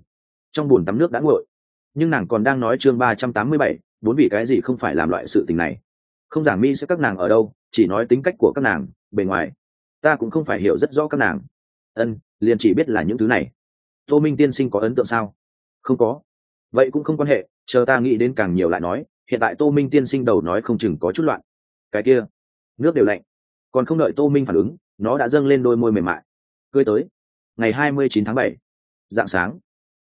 Trong b ồ n tắm nước đã nguội. Nhưng nàng còn đang nói chương ba trăm tám mươi bảy, bốn vì cái gì không phải làm loại sự tình này. Không giảng mi sẽ các nàng ở đâu, chỉ nói tính cách của các nàng, bề ngoài. Ta cũng không phải hiểu rất rõ các nàng. Ân liền chỉ biết là những thứ này. Tô minh tiên sinh có ấn tượng sao? Không có. Vậy cũng không quan hệ, chờ ta nghĩ đến càng nhiều lại nói, hiện tại tô minh tiên sinh đầu nói không chừng có chút loạn. Cái kia, nước đều lạnh. Còn không đợi tô minh phản ứng, nó đã dâng lên đôi môi mềm mại. Cười tới. Ngày hai mươi chín tháng bảy, dạng sáng.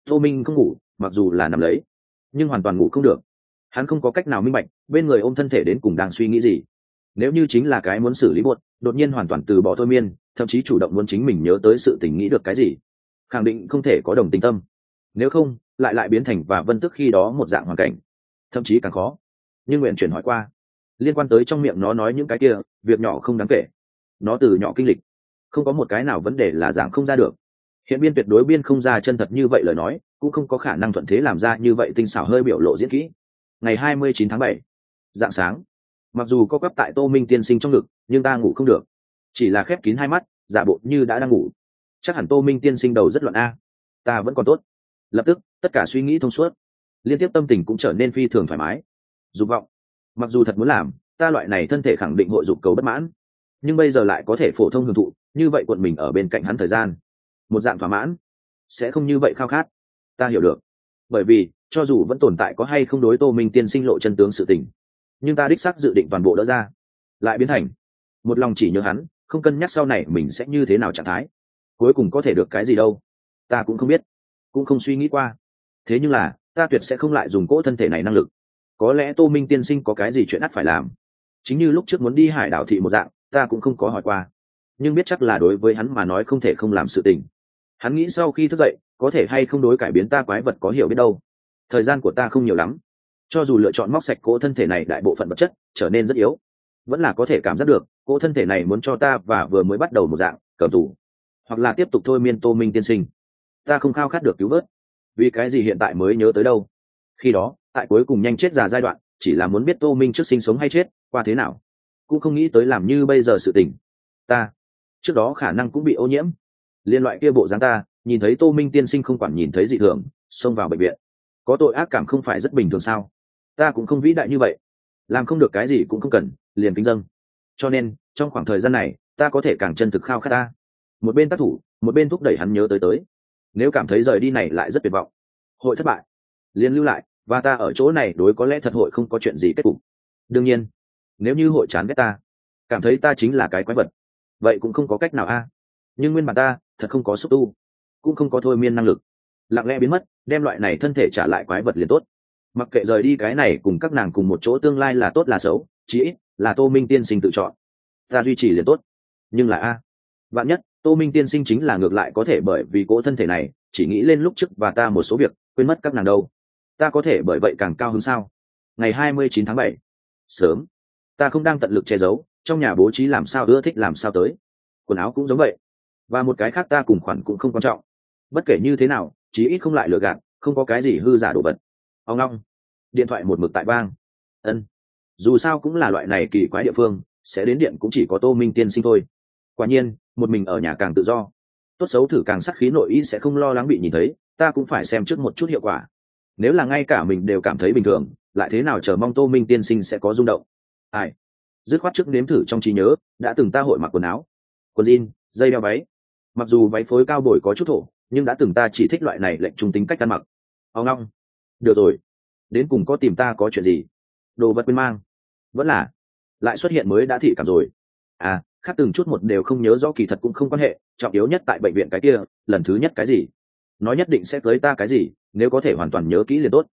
Tô minh không ngủ, mặc dù là nằm lấy, nhưng hoàn toàn ngủ không được. Hắn không có cách nào minh bạch, bên người ôm thân thể đến cùng đang suy nghĩ gì nếu như chính là cái muốn xử lý buột đột nhiên hoàn toàn từ bỏ thôi miên, thậm chí chủ động muốn chính mình nhớ tới sự tình nghĩ được cái gì, khẳng định không thể có đồng tình tâm. Nếu không, lại lại biến thành và vân tức khi đó một dạng hoàn cảnh. Thậm chí càng khó. Nhưng nguyện chuyển hỏi qua, liên quan tới trong miệng nó nói những cái kia, việc nhỏ không đáng kể. Nó từ nhỏ kinh lịch. Không có một cái nào vấn đề là dạng không ra được. Hiện biên tuyệt đối biên không ra chân thật như vậy lời nói, cũng không có khả năng thuận thế làm ra như vậy tinh xảo hơi biểu lộ diễn kỹ. Ngày hai mươi chín tháng bảy, dạng sáng mặc dù có quắp tại tô minh tiên sinh trong ngực, nhưng ta ngủ không được. Chỉ là khép kín hai mắt, giả bộ như đã đang ngủ. Chắc hẳn tô minh tiên sinh đầu rất loạn a. Ta vẫn còn tốt. Lập tức, tất cả suy nghĩ thông suốt. Liên tiếp tâm tình cũng trở nên phi thường thoải mái. Dục vọng. Mặc dù thật muốn làm, ta loại này thân thể khẳng định hội dục cầu bất mãn. Nhưng bây giờ lại có thể phổ thông hưởng thụ, như vậy quận mình ở bên cạnh hắn thời gian. Một dạng thỏa mãn. Sẽ không như vậy khao khát. Ta hiểu được. Bởi vì, cho dù vẫn tồn tại có hay không đối tô minh tiên sinh lộ chân tướng sự tình nhưng ta đích xác dự định toàn bộ đỡ ra. Lại biến thành, một lòng chỉ nhớ hắn, không cân nhắc sau này mình sẽ như thế nào trạng thái. Cuối cùng có thể được cái gì đâu, ta cũng không biết, cũng không suy nghĩ qua. Thế nhưng là, ta tuyệt sẽ không lại dùng cỗ thân thể này năng lực. Có lẽ tô minh tiên sinh có cái gì chuyện ắt phải làm. Chính như lúc trước muốn đi hải đảo thị một dạng, ta cũng không có hỏi qua. Nhưng biết chắc là đối với hắn mà nói không thể không làm sự tình. Hắn nghĩ sau khi thức dậy, có thể hay không đối cải biến ta quái vật có hiểu biết đâu. Thời gian của ta không nhiều lắm cho dù lựa chọn móc sạch cỗ thân thể này đại bộ phận vật chất trở nên rất yếu. Vẫn là có thể cảm giác được cỗ thân thể này muốn cho ta và vừa mới bắt đầu một dạng cầm tù, hoặc là tiếp tục thôi miên tô minh tiên sinh. Ta không khao khát được cứu vớt. Vì cái gì hiện tại mới nhớ tới đâu? Khi đó tại cuối cùng nhanh chết già giai đoạn chỉ là muốn biết tô minh trước sinh sống hay chết qua thế nào. Cũng không nghĩ tới làm như bây giờ sự tình. Ta trước đó khả năng cũng bị ô nhiễm. Liên loại kia bộ dáng ta nhìn thấy tô minh tiên sinh không quản nhìn thấy dị thường xông vào bệnh viện. Có tội ác cảm không phải rất bình thường sao? Ta cũng không vĩ đại như vậy. Làm không được cái gì cũng không cần, liền kính dâng. Cho nên, trong khoảng thời gian này, ta có thể càng chân thực khao khát ta. Một bên tác thủ, một bên thúc đẩy hắn nhớ tới tới. Nếu cảm thấy rời đi này lại rất tuyệt vọng. Hội thất bại. Liền lưu lại, và ta ở chỗ này đối có lẽ thật hội không có chuyện gì kết cục. Đương nhiên, nếu như hội chán ghét ta, cảm thấy ta chính là cái quái vật, vậy cũng không có cách nào a. Nhưng nguyên bản ta, thật không có xúc tu, cũng không có thôi miên năng lực. Lặng lẽ biến mất, đem loại này thân thể trả lại quái vật liền tốt mặc kệ rời đi cái này cùng các nàng cùng một chỗ tương lai là tốt là xấu, chí ít là tô minh tiên sinh tự chọn. Ta duy trì liền tốt. Nhưng là a, vạn nhất, tô minh tiên sinh chính là ngược lại có thể bởi vì cỗ thân thể này, chỉ nghĩ lên lúc trước và ta một số việc, quên mất các nàng đâu. Ta có thể bởi vậy càng cao hơn sao? Ngày hai mươi chín tháng bảy, sớm. Ta không đang tận lực che giấu, trong nhà bố trí làm sao ưa thích làm sao tới. Quần áo cũng giống vậy. Và một cái khác ta cùng khoản cũng không quan trọng. Bất kể như thế nào, chí ít không lại lừa gạt, không có cái gì hư giả đồ vật. Ông long điện thoại một mực tại vang. ân. Dù sao cũng là loại này kỳ quái địa phương, sẽ đến điện cũng chỉ có tô minh tiên sinh thôi. Quả nhiên, một mình ở nhà càng tự do. Tốt xấu thử càng sắc khí nội y sẽ không lo lắng bị nhìn thấy, ta cũng phải xem trước một chút hiệu quả. Nếu là ngay cả mình đều cảm thấy bình thường, lại thế nào chờ mong tô minh tiên sinh sẽ có rung động? Ai? Dứt khoát trước nếm thử trong trí nhớ, đã từng ta hội mặc quần áo, quần jean, dây đeo váy. Mặc dù váy phối cao bồi có chút thổ, nhưng đã từng ta chỉ thích loại này lệnh trung tính cách ăn mặc. Ao ngong được rồi đến cùng có tìm ta có chuyện gì? Đồ vật quên mang. Vẫn là, lại xuất hiện mới đã thị cảm rồi. À khác từng chút một đều không nhớ rõ kỳ thật cũng không quan hệ, trọng yếu nhất tại bệnh viện cái kia, lần thứ nhất cái gì? Nói nhất định sẽ tới ta cái gì, nếu có thể hoàn toàn nhớ kỹ liền tốt.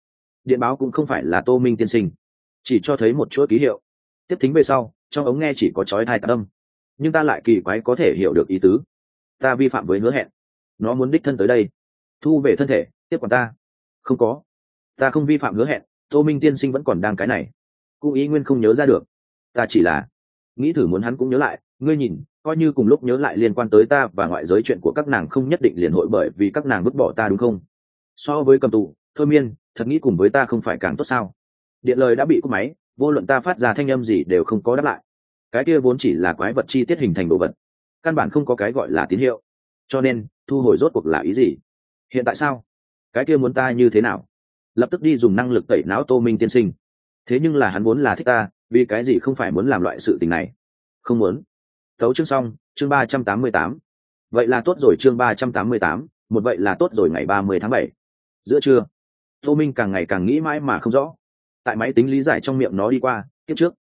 Điện báo cũng không phải là tô minh tiên sinh. Chỉ cho thấy một chuỗi ký hiệu. Tiếp thính về sau, trong ống nghe chỉ có chói thai tạ tâm nhưng ta lại kỳ quái có thể hiểu được ý tứ. Ta vi phạm với hứa hẹn. Nó muốn đích thân tới đây. Thu về thân thể, tiếp quản ta. Không có ta không vi phạm hứa hẹn, tô minh tiên sinh vẫn còn đang cái này. Cung ý nguyên không nhớ ra được. Ta chỉ là nghĩ thử muốn hắn cũng nhớ lại, ngươi nhìn, coi như cùng lúc nhớ lại liên quan tới ta và ngoại giới chuyện của các nàng không nhất định liền hội bởi vì các nàng vứt bỏ ta đúng không? So với cầm tù, thôi miên, thật nghĩ cùng với ta không phải càng tốt sao? Điện lời đã bị cúp máy, vô luận ta phát ra thanh âm gì đều không có đáp lại. Cái kia vốn chỉ là quái vật chi tiết hình thành đồ vật, căn bản không có cái gọi là tín hiệu. Cho nên, thu hồi rốt cuộc là ý gì? Hiện tại sao? Cái kia muốn ta như thế nào? Lập tức đi dùng năng lực tẩy não tô minh tiên sinh. Thế nhưng là hắn muốn là thích ta, vì cái gì không phải muốn làm loại sự tình này? Không muốn. Tấu chương xong, chương ba trăm tám mươi tám. Vậy là tốt rồi, chương ba trăm tám mươi tám, một vậy là tốt rồi, ngày ba mươi tháng bảy. Giữa trưa, tô minh càng ngày càng nghĩ mãi mà không rõ. Tại máy tính lý giải trong miệng nó đi qua, kiếp trước.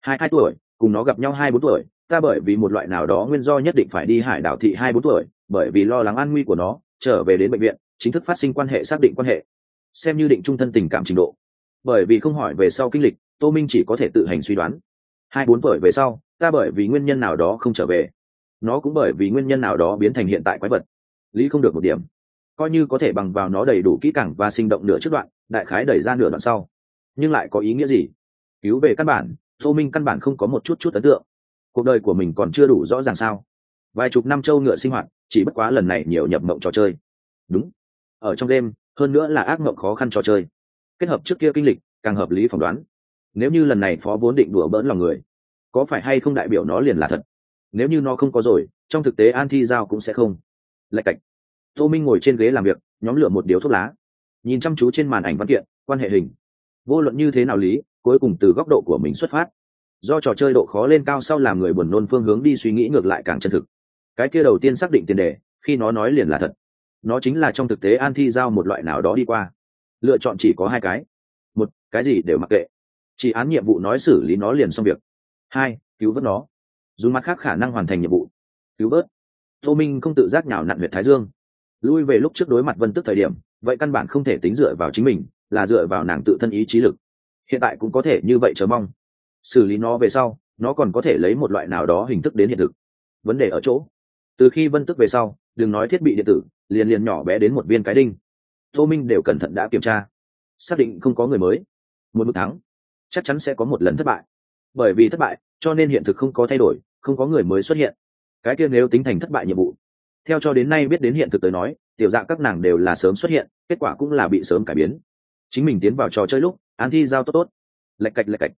Hai hai tuổi, cùng nó gặp nhau hai bốn tuổi, ta bởi vì một loại nào đó nguyên do nhất định phải đi hải đảo thị hai bốn tuổi, bởi vì lo lắng an nguy của nó, trở về đến bệnh viện, chính thức phát sinh quan hệ, xác định quan hệ xem như định trung thân tình cảm trình độ. Bởi vì không hỏi về sau kinh lịch, tô minh chỉ có thể tự hành suy đoán. Hai bốn tuổi về sau, ta bởi vì nguyên nhân nào đó không trở về. Nó cũng bởi vì nguyên nhân nào đó biến thành hiện tại quái vật. Lý không được một điểm. Coi như có thể bằng vào nó đầy đủ kỹ càng và sinh động nửa trước đoạn, đại khái đẩy ra nửa đoạn sau. Nhưng lại có ý nghĩa gì? Cứu về căn bản, tô minh căn bản không có một chút chút ấn tượng. Cuộc đời của mình còn chưa đủ rõ ràng sao? Vài chục năm châu ngựa sinh hoạt, chỉ bất quá lần này nhiều nhập mộng trò chơi. Đúng. Ở trong đêm hơn nữa là ác mộng khó khăn trò chơi. Kết hợp trước kia kinh lịch, càng hợp lý phỏng đoán. Nếu như lần này phó vốn định đùa bỡn lòng người, có phải hay không đại biểu nó liền là thật? Nếu như nó không có rồi, trong thực tế an thi giao cũng sẽ không. Lạch cạch. Tô minh ngồi trên ghế làm việc, nhóm lửa một điếu thuốc lá. Nhìn chăm chú trên màn ảnh văn kiện, quan hệ hình. Vô luận như thế nào lý, cuối cùng từ góc độ của mình xuất phát. Do trò chơi độ khó lên cao sau làm người buồn nôn phương hướng đi suy nghĩ ngược lại càng chân thực. Cái kia đầu tiên xác định tiền đề, khi nó nói liền là thật nó chính là trong thực tế an thi giao một loại nào đó đi qua. Lựa chọn chỉ có hai cái. Một, cái gì đều mặc kệ. Chỉ án nhiệm vụ nói xử lý nó liền xong việc. Hai, cứu vớt nó. Dùng mặt khác khả năng hoàn thành nhiệm vụ. Cứu vớt. Tô minh không tự giác nhào nặn huyệt thái dương. Lui về lúc trước đối mặt vân tức thời điểm, vậy căn bản không thể tính dựa vào chính mình, là dựa vào nàng tự thân ý chí lực. Hiện tại cũng có thể như vậy chờ mong. Xử lý nó về sau, nó còn có thể lấy một loại nào đó hình thức đến hiện thực. Vấn đề ở chỗ, từ khi vân tức về sau, đừng nói thiết bị điện tử liền liền nhỏ bé đến một viên cái đinh. Tô minh đều cẩn thận đã kiểm tra. Xác định không có người mới. Một mức thắng. Chắc chắn sẽ có một lần thất bại. Bởi vì thất bại, cho nên hiện thực không có thay đổi, không có người mới xuất hiện. Cái kia nếu tính thành thất bại nhiệm vụ, theo cho đến nay biết đến hiện thực tới nói, tiểu dạng các nàng đều là sớm xuất hiện, kết quả cũng là bị sớm cải biến. Chính mình tiến vào trò chơi lúc, an thi giao tốt tốt. Lạch cạch lạch cạch.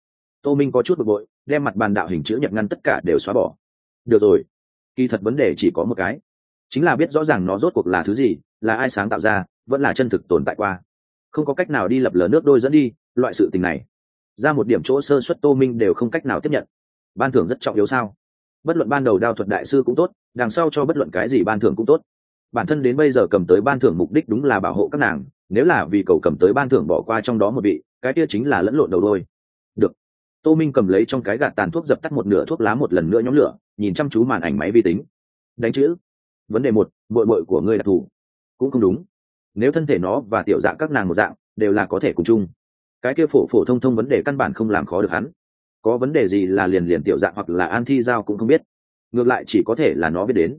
Tô minh có chút bực bội, đem mặt bàn đạo hình chữ nhật ngăn tất cả đều xóa bỏ. Được rồi. Kỳ thật vấn đề chỉ có một cái chính là biết rõ ràng nó rốt cuộc là thứ gì, là ai sáng tạo ra, vẫn là chân thực tồn tại qua. Không có cách nào đi lập lờ nước đôi dẫn đi, loại sự tình này. Ra một điểm chỗ sơ xuất tô minh đều không cách nào tiếp nhận. Ban thưởng rất trọng yếu sao? Bất luận ban đầu đao thuật đại sư cũng tốt, đằng sau cho bất luận cái gì ban thưởng cũng tốt. Bản thân đến bây giờ cầm tới ban thưởng mục đích đúng là bảo hộ các nàng, nếu là vì cầu cầm tới ban thưởng bỏ qua trong đó một vị, cái kia chính là lẫn lộn đầu đôi. Được. Tô minh cầm lấy trong cái gạt tàn thuốc dập tắt một nửa thuốc lá một lần nữa nhóm lửa, nhìn chăm chú màn ảnh máy vi tính. Đánh chữ vấn đề một bội bội của ngươi đặc thù cũng không đúng. Nếu thân thể nó và tiểu dạng các nàng một dạng, đều là có thể cùng chung. Cái kia phổ phổ thông thông vấn đề căn bản không làm khó được hắn. Có vấn đề gì là liền liền tiểu dạng hoặc là an thi giao cũng không biết. Ngược lại chỉ có thể là nó biết đến.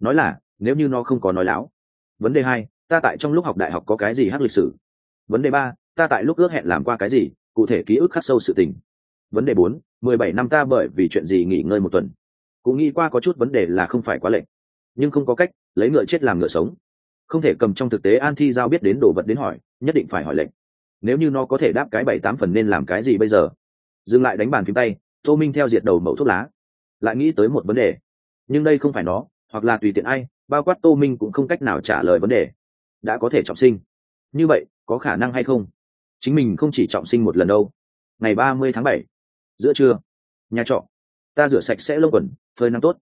Nói là, nếu như nó không có nói láo. Vấn đề hai, ta tại trong lúc học đại học có cái gì hát lịch sử? Vấn đề ba, ta tại lúc ước hẹn làm qua cái gì, cụ thể ký ức khắc sâu sự tình. Vấn đề bốn, mười bảy năm ta bởi vì chuyện gì nghỉ ngơi một tuần? Cũng nghĩ qua có chút vấn đề là không phải quá lệnh nhưng không có cách, lấy ngựa chết làm ngựa sống. Không thể cầm trong thực tế an thi giao biết đến đồ vật đến hỏi, nhất định phải hỏi lệnh. Nếu như nó có thể đáp cái bảy tám phần nên làm cái gì bây giờ? Dừng lại đánh bàn phím tay, tô minh theo diệt đầu mẫu thuốc lá. Lại nghĩ tới một vấn đề. Nhưng đây không phải nó, hoặc là tùy tiện ai, bao quát tô minh cũng không cách nào trả lời vấn đề. Đã có thể trọng sinh. Như vậy, có khả năng hay không? Chính mình không chỉ trọng sinh một lần đâu. Ngày ba mươi tháng bảy, giữa trưa, nhà trọ. Ta rửa sạch sẽ lông quần, phơi nắng tốt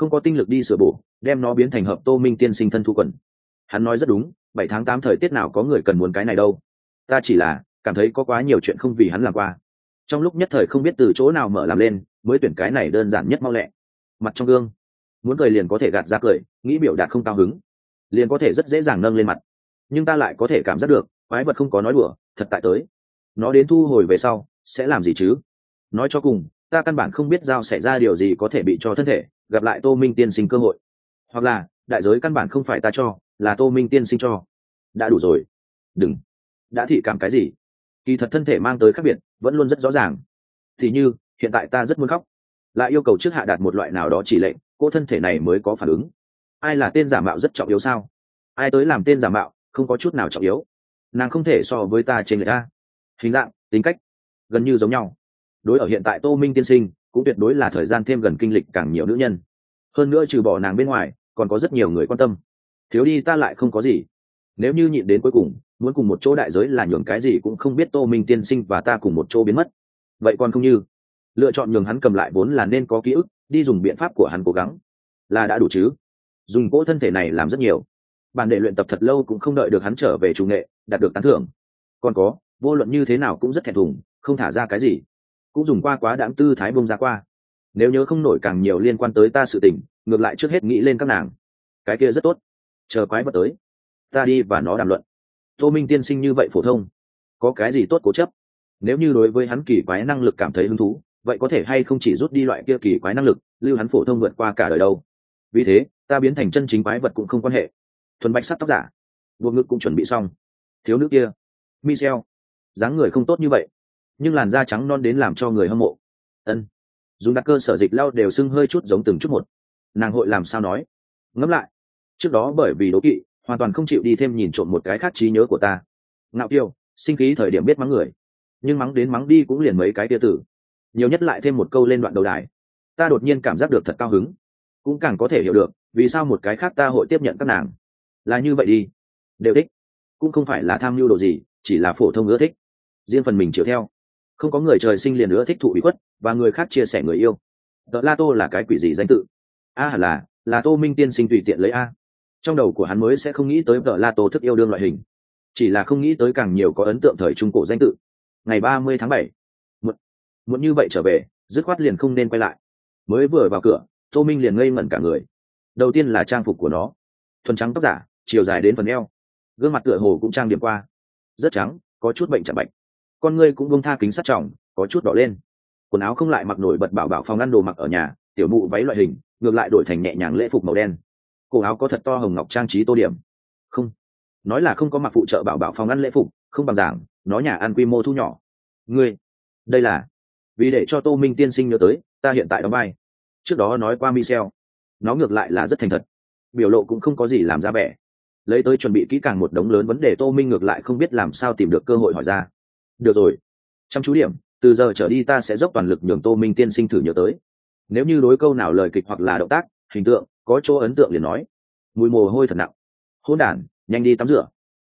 không có tinh lực đi sửa bổ, đem nó biến thành hợp tô minh tiên sinh thân thu quần. Hắn nói rất đúng, bảy tháng tám thời tiết nào có người cần muốn cái này đâu. Ta chỉ là cảm thấy có quá nhiều chuyện không vì hắn làm qua. Trong lúc nhất thời không biết từ chỗ nào mở làm lên, mới tuyển cái này đơn giản nhất mau lẹ. Mặt trong gương, muốn cười liền có thể gạt ra cười, nghĩ biểu đạt không cao hứng, liền có thể rất dễ dàng nâng lên mặt. Nhưng ta lại có thể cảm giác được, quái vật không có nói đùa, thật tại tới. Nó đến thu hồi về sau, sẽ làm gì chứ? Nói cho cùng, ta căn bản không biết giao xảy ra điều gì có thể bị cho thân thể gặp lại tô minh tiên sinh cơ hội. Hoặc là, đại giới căn bản không phải ta cho, là tô minh tiên sinh cho. Đã đủ rồi. Đừng. Đã thị cảm cái gì? Kỳ thật thân thể mang tới khác biệt, vẫn luôn rất rõ ràng. Thì như, hiện tại ta rất muốn khóc. Lại yêu cầu trước hạ đạt một loại nào đó chỉ lệnh, cô thân thể này mới có phản ứng. Ai là tên giả mạo rất trọng yếu sao? Ai tới làm tên giả mạo, không có chút nào trọng yếu. Nàng không thể so với ta trên người ta. Hình dạng, tính cách, gần như giống nhau. Đối ở hiện tại tô minh tiên sinh cũng tuyệt đối là thời gian thêm gần kinh lịch càng nhiều nữ nhân. Hơn nữa trừ bỏ nàng bên ngoài, còn có rất nhiều người quan tâm. Thiếu đi ta lại không có gì. Nếu như nhịn đến cuối cùng, muốn cùng một chỗ đại giới là nhường cái gì cũng không biết tô minh tiên sinh và ta cùng một chỗ biến mất. Vậy còn không như, lựa chọn nhường hắn cầm lại vốn là nên có ký ức, đi dùng biện pháp của hắn cố gắng. Là đã đủ chứ? Dùng cỗ thân thể này làm rất nhiều. Bản đệ luyện tập thật lâu cũng không đợi được hắn trở về chủ nghệ, đạt được tán thưởng. Còn có, vô luận như thế nào cũng rất thẹn thùng, không thả ra cái gì cũng dùng qua quá đáng tư thái bông ra qua. Nếu nhớ không nổi càng nhiều liên quan tới ta sự tình, ngược lại trước hết nghĩ lên các nàng. Cái kia rất tốt. Chờ quái vật tới. Ta đi và nó đàm luận. Tô minh tiên sinh như vậy phổ thông. Có cái gì tốt cố chấp? Nếu như đối với hắn kỳ quái năng lực cảm thấy hứng thú, vậy có thể hay không chỉ rút đi loại kia kỳ quái năng lực, lưu hắn phổ thông vượt qua cả đời đâu? Vì thế, ta biến thành chân chính quái vật cũng không quan hệ. Thuần bạch sắt tóc giả. Buộc ngực cũng chuẩn bị xong. Thiếu nữ kia. Michel dáng người không tốt như vậy nhưng làn da trắng non đến làm cho người hâm mộ. Ân. Dùng đặc cơ sở dịch lau đều sưng hơi chút giống từng chút một. Nàng hội làm sao nói? Ngẫm lại. Trước đó bởi vì đố kỵ, hoàn toàn không chịu đi thêm nhìn trộm một cái khác trí nhớ của ta. Ngạo kiêu, sinh khí thời điểm biết mắng người. Nhưng mắng đến mắng đi cũng liền mấy cái tia tử. Nhiều nhất lại thêm một câu lên đoạn đầu đài. Ta đột nhiên cảm giác được thật cao hứng. Cũng càng có thể hiểu được, vì sao một cái khác ta hội tiếp nhận các nàng. Là như vậy đi. Đều thích. Cũng không phải là tham mưu đồ gì, chỉ là phổ thông ưa thích. Riêng phần mình chịu theo không có người trời sinh liền nữa thích thụ bị khuất, và người khác chia sẻ người yêu. Tờ la tô là cái quỷ gì danh tự? A hẳn là là tô minh tiên sinh tùy tiện lấy a. Trong đầu của hắn mới sẽ không nghĩ tới tờ la tô thức yêu đương loại hình. Chỉ là không nghĩ tới càng nhiều có ấn tượng thời trung cổ danh tự. Ngày ba mươi tháng bảy. Muộn. Muộn như vậy trở về, dứt khoát liền không nên quay lại. Mới vừa vào cửa, tô minh liền ngây ngẩn cả người. Đầu tiên là trang phục của nó. Thuần trắng tóc giả, chiều dài đến phần eo. Gương mặt tựa hồ cũng trang điểm qua. Rất trắng, có chút bệnh chậm bệnh con ngươi cũng bông tha kính sắt trọng, có chút đỏ lên. Quần áo không lại mặc nổi bật bảo bảo phòng ăn đồ mặc ở nhà, tiểu mụ váy loại hình, ngược lại đổi thành nhẹ nhàng lễ phục màu đen. Cổ áo có thật to hồng ngọc trang trí tô điểm. Không, nói là không có mặc phụ trợ bảo bảo phòng ăn lễ phục, không bằng giảng, nó nhà ăn quy mô thu nhỏ. Ngươi, đây là, vì để cho tô minh tiên sinh nhớ tới, ta hiện tại đóng vai. Trước đó nói qua michel, nó ngược lại là rất thành thật. Biểu lộ cũng không có gì làm ra vẻ. Lấy tới chuẩn bị kỹ càng một đống lớn vấn đề tô minh ngược lại không biết làm sao tìm được cơ hội hỏi ra được rồi. Chăm chú điểm, từ giờ trở đi ta sẽ dốc toàn lực nhường tô minh tiên sinh thử nhớ tới. Nếu như đối câu nào lời kịch hoặc là động tác, hình tượng, có chỗ ấn tượng liền nói. Mùi mồ hôi thật nặng. Hôn đản, nhanh đi tắm rửa.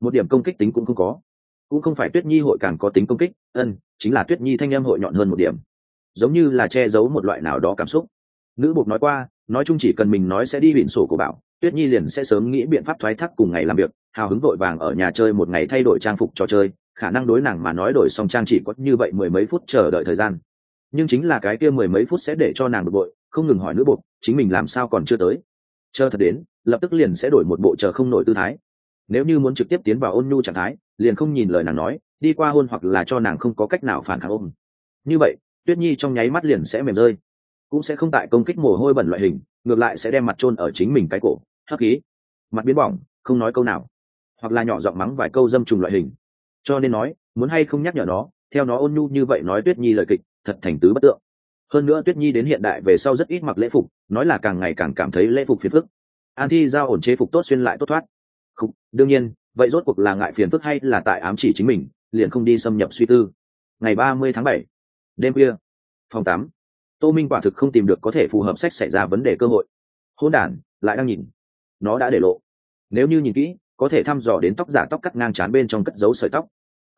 Một điểm công kích tính cũng không có. Cũng không phải tuyết nhi hội càng có tính công kích, ân, chính là tuyết nhi thanh em hội nhọn hơn một điểm. Giống như là che giấu một loại nào đó cảm xúc. Nữ buộc nói qua, nói chung chỉ cần mình nói sẽ đi biển sổ của bảo, tuyết nhi liền sẽ sớm nghĩ biện pháp thoái thác cùng ngày làm việc, hào hứng vội vàng ở nhà chơi một ngày thay đổi trang phục trò chơi khả năng đối nàng mà nói đổi xong trang chỉ có như vậy mười mấy phút chờ đợi thời gian. Nhưng chính là cái kia mười mấy phút sẽ để cho nàng bực bội, không ngừng hỏi nữ bột, chính mình làm sao còn chưa tới. Chờ thật đến, lập tức liền sẽ đổi một bộ chờ không nổi tư thái. Nếu như muốn trực tiếp tiến vào ôn nhu trạng thái, liền không nhìn lời nàng nói, đi qua hôn hoặc là cho nàng không có cách nào phản kháng ôm. Như vậy, tuyết nhi trong nháy mắt liền sẽ mềm rơi. Cũng sẽ không tại công kích mồ hôi bẩn loại hình, ngược lại sẽ đem mặt trôn ở chính mình cái cổ. Hắc khí. Mặt biến bỏng, không nói câu nào. Hoặc là nhỏ giọng mắng vài câu dâm trùng loại hình cho nên nói muốn hay không nhắc nhở nó theo nó ôn nhu như vậy nói tuyết nhi lời kịch thật thành tứ bất tượng. Hơn nữa tuyết nhi đến hiện đại về sau rất ít mặc lễ phục nói là càng ngày càng cảm thấy lễ phục phiền phức. An thi giao ổn chế phục tốt xuyên lại tốt thoát. Không, đương nhiên vậy rốt cuộc là ngại phiền phức hay là tại ám chỉ chính mình liền không đi xâm nhập suy tư. Ngày ba mươi tháng bảy đêm khuya phòng tám tô minh quả thực không tìm được có thể phù hợp sách xảy ra vấn đề cơ hội. Hôn đản lại đang nhìn. Nó đã để lộ. Nếu như nhìn kỹ có thể thăm dò đến tóc giả tóc cắt ngang chán bên trong cất dấu sợi tóc.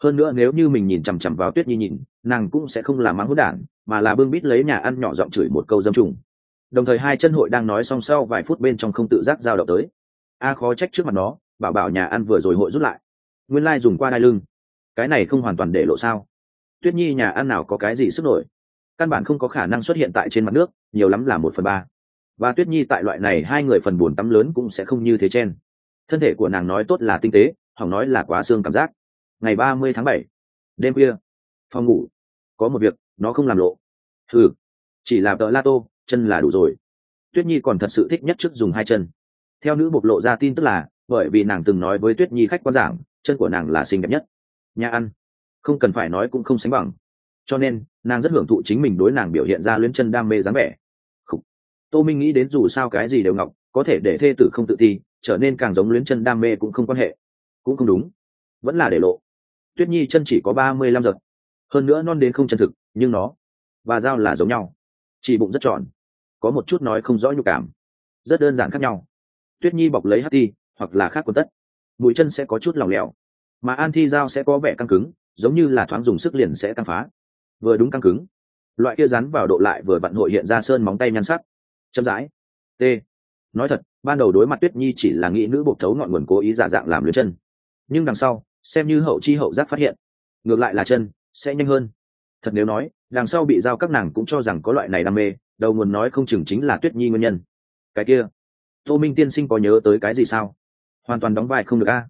Hơn nữa nếu như mình nhìn chằm chằm vào tuyết nhi nhìn, nàng cũng sẽ không làm mắng hỗn đản, mà là bưng bít lấy nhà ăn nhỏ giọng chửi một câu dâm trùng. Đồng thời hai chân hội đang nói song sau vài phút bên trong không tự giác giao động tới. A khó trách trước mặt nó, bảo bảo nhà ăn vừa rồi hội rút lại. Nguyên lai、like、dùng qua đai lưng. Cái này không hoàn toàn để lộ sao. Tuyết nhi nhà ăn nào có cái gì sức nổi? Căn bản không có khả năng xuất hiện tại trên mặt nước, nhiều lắm là một phần ba. Và tuyết nhi tại loại này hai người phần buồn tắm lớn cũng sẽ không như thế chen thân thể của nàng nói tốt là tinh tế, hỏng nói là quá xương cảm giác. Ngày ba mươi tháng bảy, đêm khuya, phòng ngủ, có một việc, nó không làm lộ. Thử chỉ là tợ la tô chân là đủ rồi. Tuyết nhi còn thật sự thích nhất trước dùng hai chân. Theo nữ bộc lộ ra tin tức là, bởi vì nàng từng nói với tuyết nhi khách quan giảng, chân của nàng là xinh đẹp nhất. Nhà ăn, không cần phải nói cũng không sánh bằng. Cho nên, nàng rất hưởng thụ chính mình đối nàng biểu hiện ra luyến chân đam mê dáng vẻ. Tô minh nghĩ đến dù sao cái gì đều ngọc, có thể để thê tử không tự thi trở nên càng giống luyến chân đam mê cũng không quan hệ. Cũng không đúng. Vẫn là để lộ. Tuyết nhi chân chỉ có ba mươi lăm giật. Hơn nữa non đến không chân thực, nhưng nó và dao là giống nhau. Chỉ bụng rất tròn. Có một chút nói không rõ nhu cảm. Rất đơn giản khác nhau. Tuyết nhi bọc lấy hát ti, hoặc là khác quần tất. Mũi chân sẽ có chút lỏng lẻo, mà an thi dao sẽ có vẻ căng cứng, giống như là thoáng dùng sức liền sẽ căng phá. Vừa đúng căng cứng, loại kia rắn vào độ lại vừa vặn hội hiện ra sơn móng tay nhăn sắc. Chậm rãi. T. Nói thật ban đầu đối mặt tuyết nhi chỉ là nghĩ nữ buộc thấu ngọn nguồn cố ý giả dạng làm luyến chân. Nhưng đằng sau, xem như hậu chi hậu giác phát hiện, ngược lại là chân sẽ nhanh hơn. Thật nếu nói, đằng sau bị giao các nàng cũng cho rằng có loại này đam mê, đầu nguồn nói không chừng chính là tuyết nhi nguyên nhân. Cái kia, tô minh tiên sinh có nhớ tới cái gì sao? Hoàn toàn đóng vai không được a.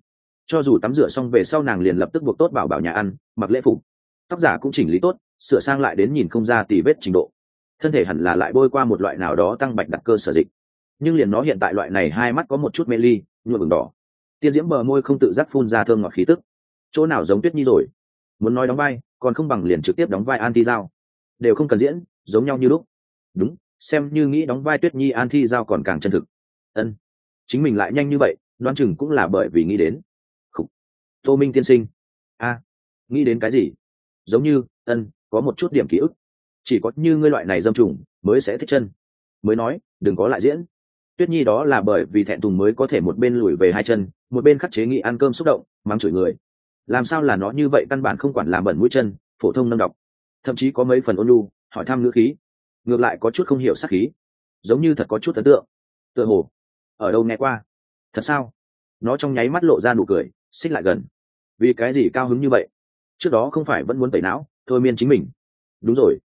Cho dù tắm rửa xong về sau nàng liền lập tức buộc tốt bảo bảo nhà ăn, mặc lễ phục. Tóc giả cũng chỉnh lý tốt, sửa sang lại đến nhìn không ra tì vết trình độ. Thân thể hẳn là lại bôi qua một loại nào đó tăng bạch đặt cơ sở dịch nhưng liền nó hiện tại loại này hai mắt có một chút mê ly, nhuộm bừng đỏ. Tiên diễm bờ môi không tự giác phun ra thơm ngọt khí tức. Chỗ nào giống tuyết nhi rồi? Muốn nói đóng vai, còn không bằng liền trực tiếp đóng vai anti giao. Đều không cần diễn, giống nhau như lúc. Đúng, xem như nghĩ đóng vai tuyết nhi anti giao còn càng chân thực. Ân, chính mình lại nhanh như vậy, đoán chừng cũng là bởi vì nghĩ đến. Khủ. tô minh tiên sinh. A, nghĩ đến cái gì? Giống như, ân, có một chút điểm ký ức. Chỉ có như ngươi loại này dâm trùng, mới sẽ thích chân. Mới nói, đừng có lại diễn tuyết nhi đó là bởi vì thẹn thùng mới có thể một bên lùi về hai chân, một bên khắc chế nghị ăn cơm xúc động, mắng chửi người. Làm sao là nó như vậy căn bản không quản làm bẩn mũi chân, phổ thông nâng đọc thậm chí có mấy phần ôn lu hỏi thăm ngữ khí. Ngược lại có chút không hiểu sắc khí. Giống như thật có chút ấn tượng. Tựa hồ, ở đâu nghe qua? Thật sao? Nó trong nháy mắt lộ ra nụ cười, xích lại gần. Vì cái gì cao hứng như vậy? Trước đó không phải vẫn muốn tẩy não, thôi miên chính mình. Đúng rồi.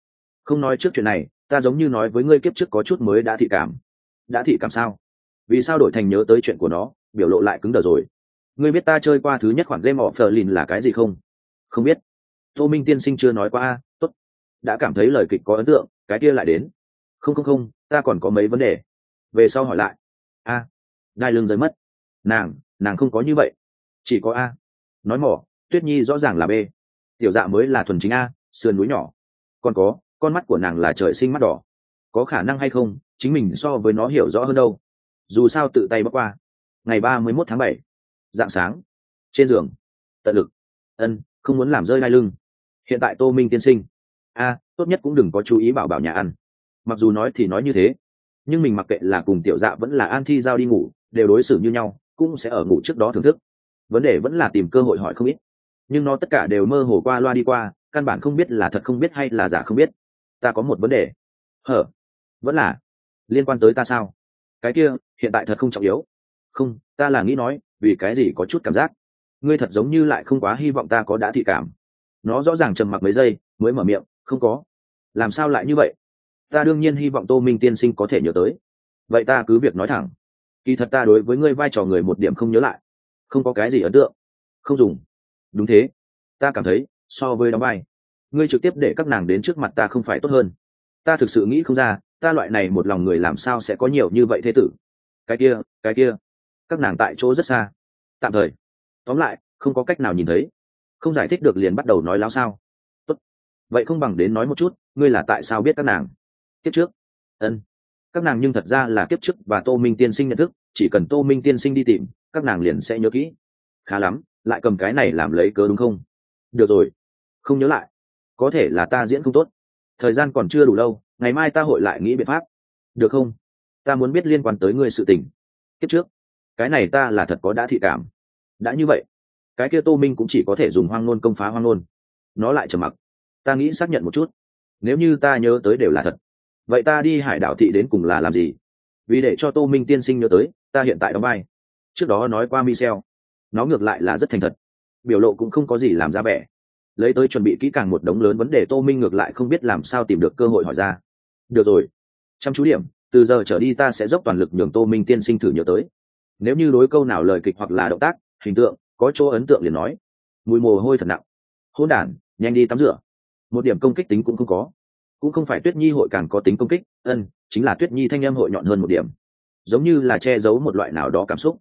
Không nói trước chuyện này, ta giống như nói với ngươi kiếp trước có chút mới đã thị cảm đã thị cảm sao? Vì sao đổi thành nhớ tới chuyện của nó, biểu lộ lại cứng đờ rồi? Ngươi biết ta chơi qua thứ nhất khoản game of lin là cái gì không? Không biết. Tô minh tiên sinh chưa nói qua a, tốt. Đã cảm thấy lời kịch có ấn tượng, cái kia lại đến. Không không không, ta còn có mấy vấn đề. Về sau hỏi lại. A, đai lưng rơi mất. Nàng nàng không có như vậy. Chỉ có a. Nói mỏ, tuyết nhi rõ ràng là b. Tiểu dạ mới là thuần chính a, sườn núi nhỏ. Còn có, con mắt của nàng là trời sinh mắt đỏ. Có khả năng hay không chính mình so với nó hiểu rõ hơn đâu. Dù sao tự tay bắc qua. Ngày ba mươi mốt tháng bảy dạng sáng, trên giường, tận lực. Ân, không muốn làm rơi đai lưng. Hiện tại tô minh tiên sinh. A, tốt nhất cũng đừng có chú ý bảo bảo nhà ăn. Mặc dù nói thì nói như thế, nhưng mình mặc kệ là cùng tiểu dạ vẫn là an thi giao đi ngủ, đều đối xử như nhau, cũng sẽ ở ngủ trước đó thưởng thức. Vấn đề vẫn là tìm cơ hội hỏi không ít. Nhưng nó tất cả đều mơ hồ qua loa đi qua, căn bản không biết là thật không biết hay là giả không biết. Ta có một vấn đề. Hở? Vẫn là liên quan tới ta sao? Cái kia, hiện tại thật không trọng yếu. Không, ta là nghĩ nói, vì cái gì có chút cảm giác? Ngươi thật giống như lại không quá hy vọng ta có đã thị cảm. Nó rõ ràng trầm mặc mấy giây, mới mở miệng, không có. Làm sao lại như vậy? Ta đương nhiên hy vọng tô minh tiên sinh có thể nhớ tới. Vậy ta cứ việc nói thẳng. Kỳ thật ta đối với ngươi vai trò người một điểm không nhớ lại. Không có cái gì ấn tượng. Không dùng. Đúng thế. Ta cảm thấy, so với đóng vai, ngươi trực tiếp để các nàng đến trước mặt ta không phải tốt hơn. Ta thực sự nghĩ không ra ta loại này một lòng người làm sao sẽ có nhiều như vậy thế tử? Cái kia cái kia, các nàng tại chỗ rất xa. Tạm thời. Tóm lại, không có cách nào nhìn thấy. Không giải thích được liền bắt đầu nói láo sao. Tốt. vậy không bằng đến nói một chút, ngươi là tại sao biết các nàng? Kiếp trước. Ân. Các nàng nhưng thật ra là kiếp trước và tô minh tiên sinh nhận thức, chỉ cần tô minh tiên sinh đi tìm, các nàng liền sẽ nhớ kỹ. Khá lắm, lại cầm cái này làm lấy cớ đúng không? Được rồi. Không nhớ lại. Có thể là ta diễn không tốt. Thời gian còn chưa đủ lâu ngày mai ta hội lại nghĩ biện pháp. Được không? Ta muốn biết liên quan tới ngươi sự tình. Kiếp trước, cái này ta là thật có đã thị cảm. Đã như vậy, cái kia tô minh cũng chỉ có thể dùng hoang nôn công phá hoang nôn nó lại trầm mặc. Ta nghĩ xác nhận một chút. Nếu như ta nhớ tới đều là thật, vậy ta đi hải đảo thị đến cùng là làm gì? Vì để cho tô minh tiên sinh nhớ tới, ta hiện tại đóng vai. Trước đó nói qua michel, nó ngược lại là rất thành thật. Biểu lộ cũng không có gì làm ra vẻ. Lấy tới chuẩn bị kỹ càng một đống lớn vấn đề tô minh ngược lại không biết làm sao tìm được cơ hội hỏi ra được rồi. Chăm chú điểm, từ giờ trở đi ta sẽ dốc toàn lực nhường tô minh tiên sinh thử nhớ tới. Nếu như đối câu nào lời kịch hoặc là động tác, hình tượng, có chỗ ấn tượng liền nói. Mùi mồ hôi thật nặng. Hôn đản, nhanh đi tắm rửa. Một điểm công kích tính cũng không có. Cũng không phải tuyết nhi hội càng có tính công kích, ân, chính là tuyết nhi thanh em hội nhọn hơn một điểm. Giống như là che giấu một loại nào đó cảm xúc.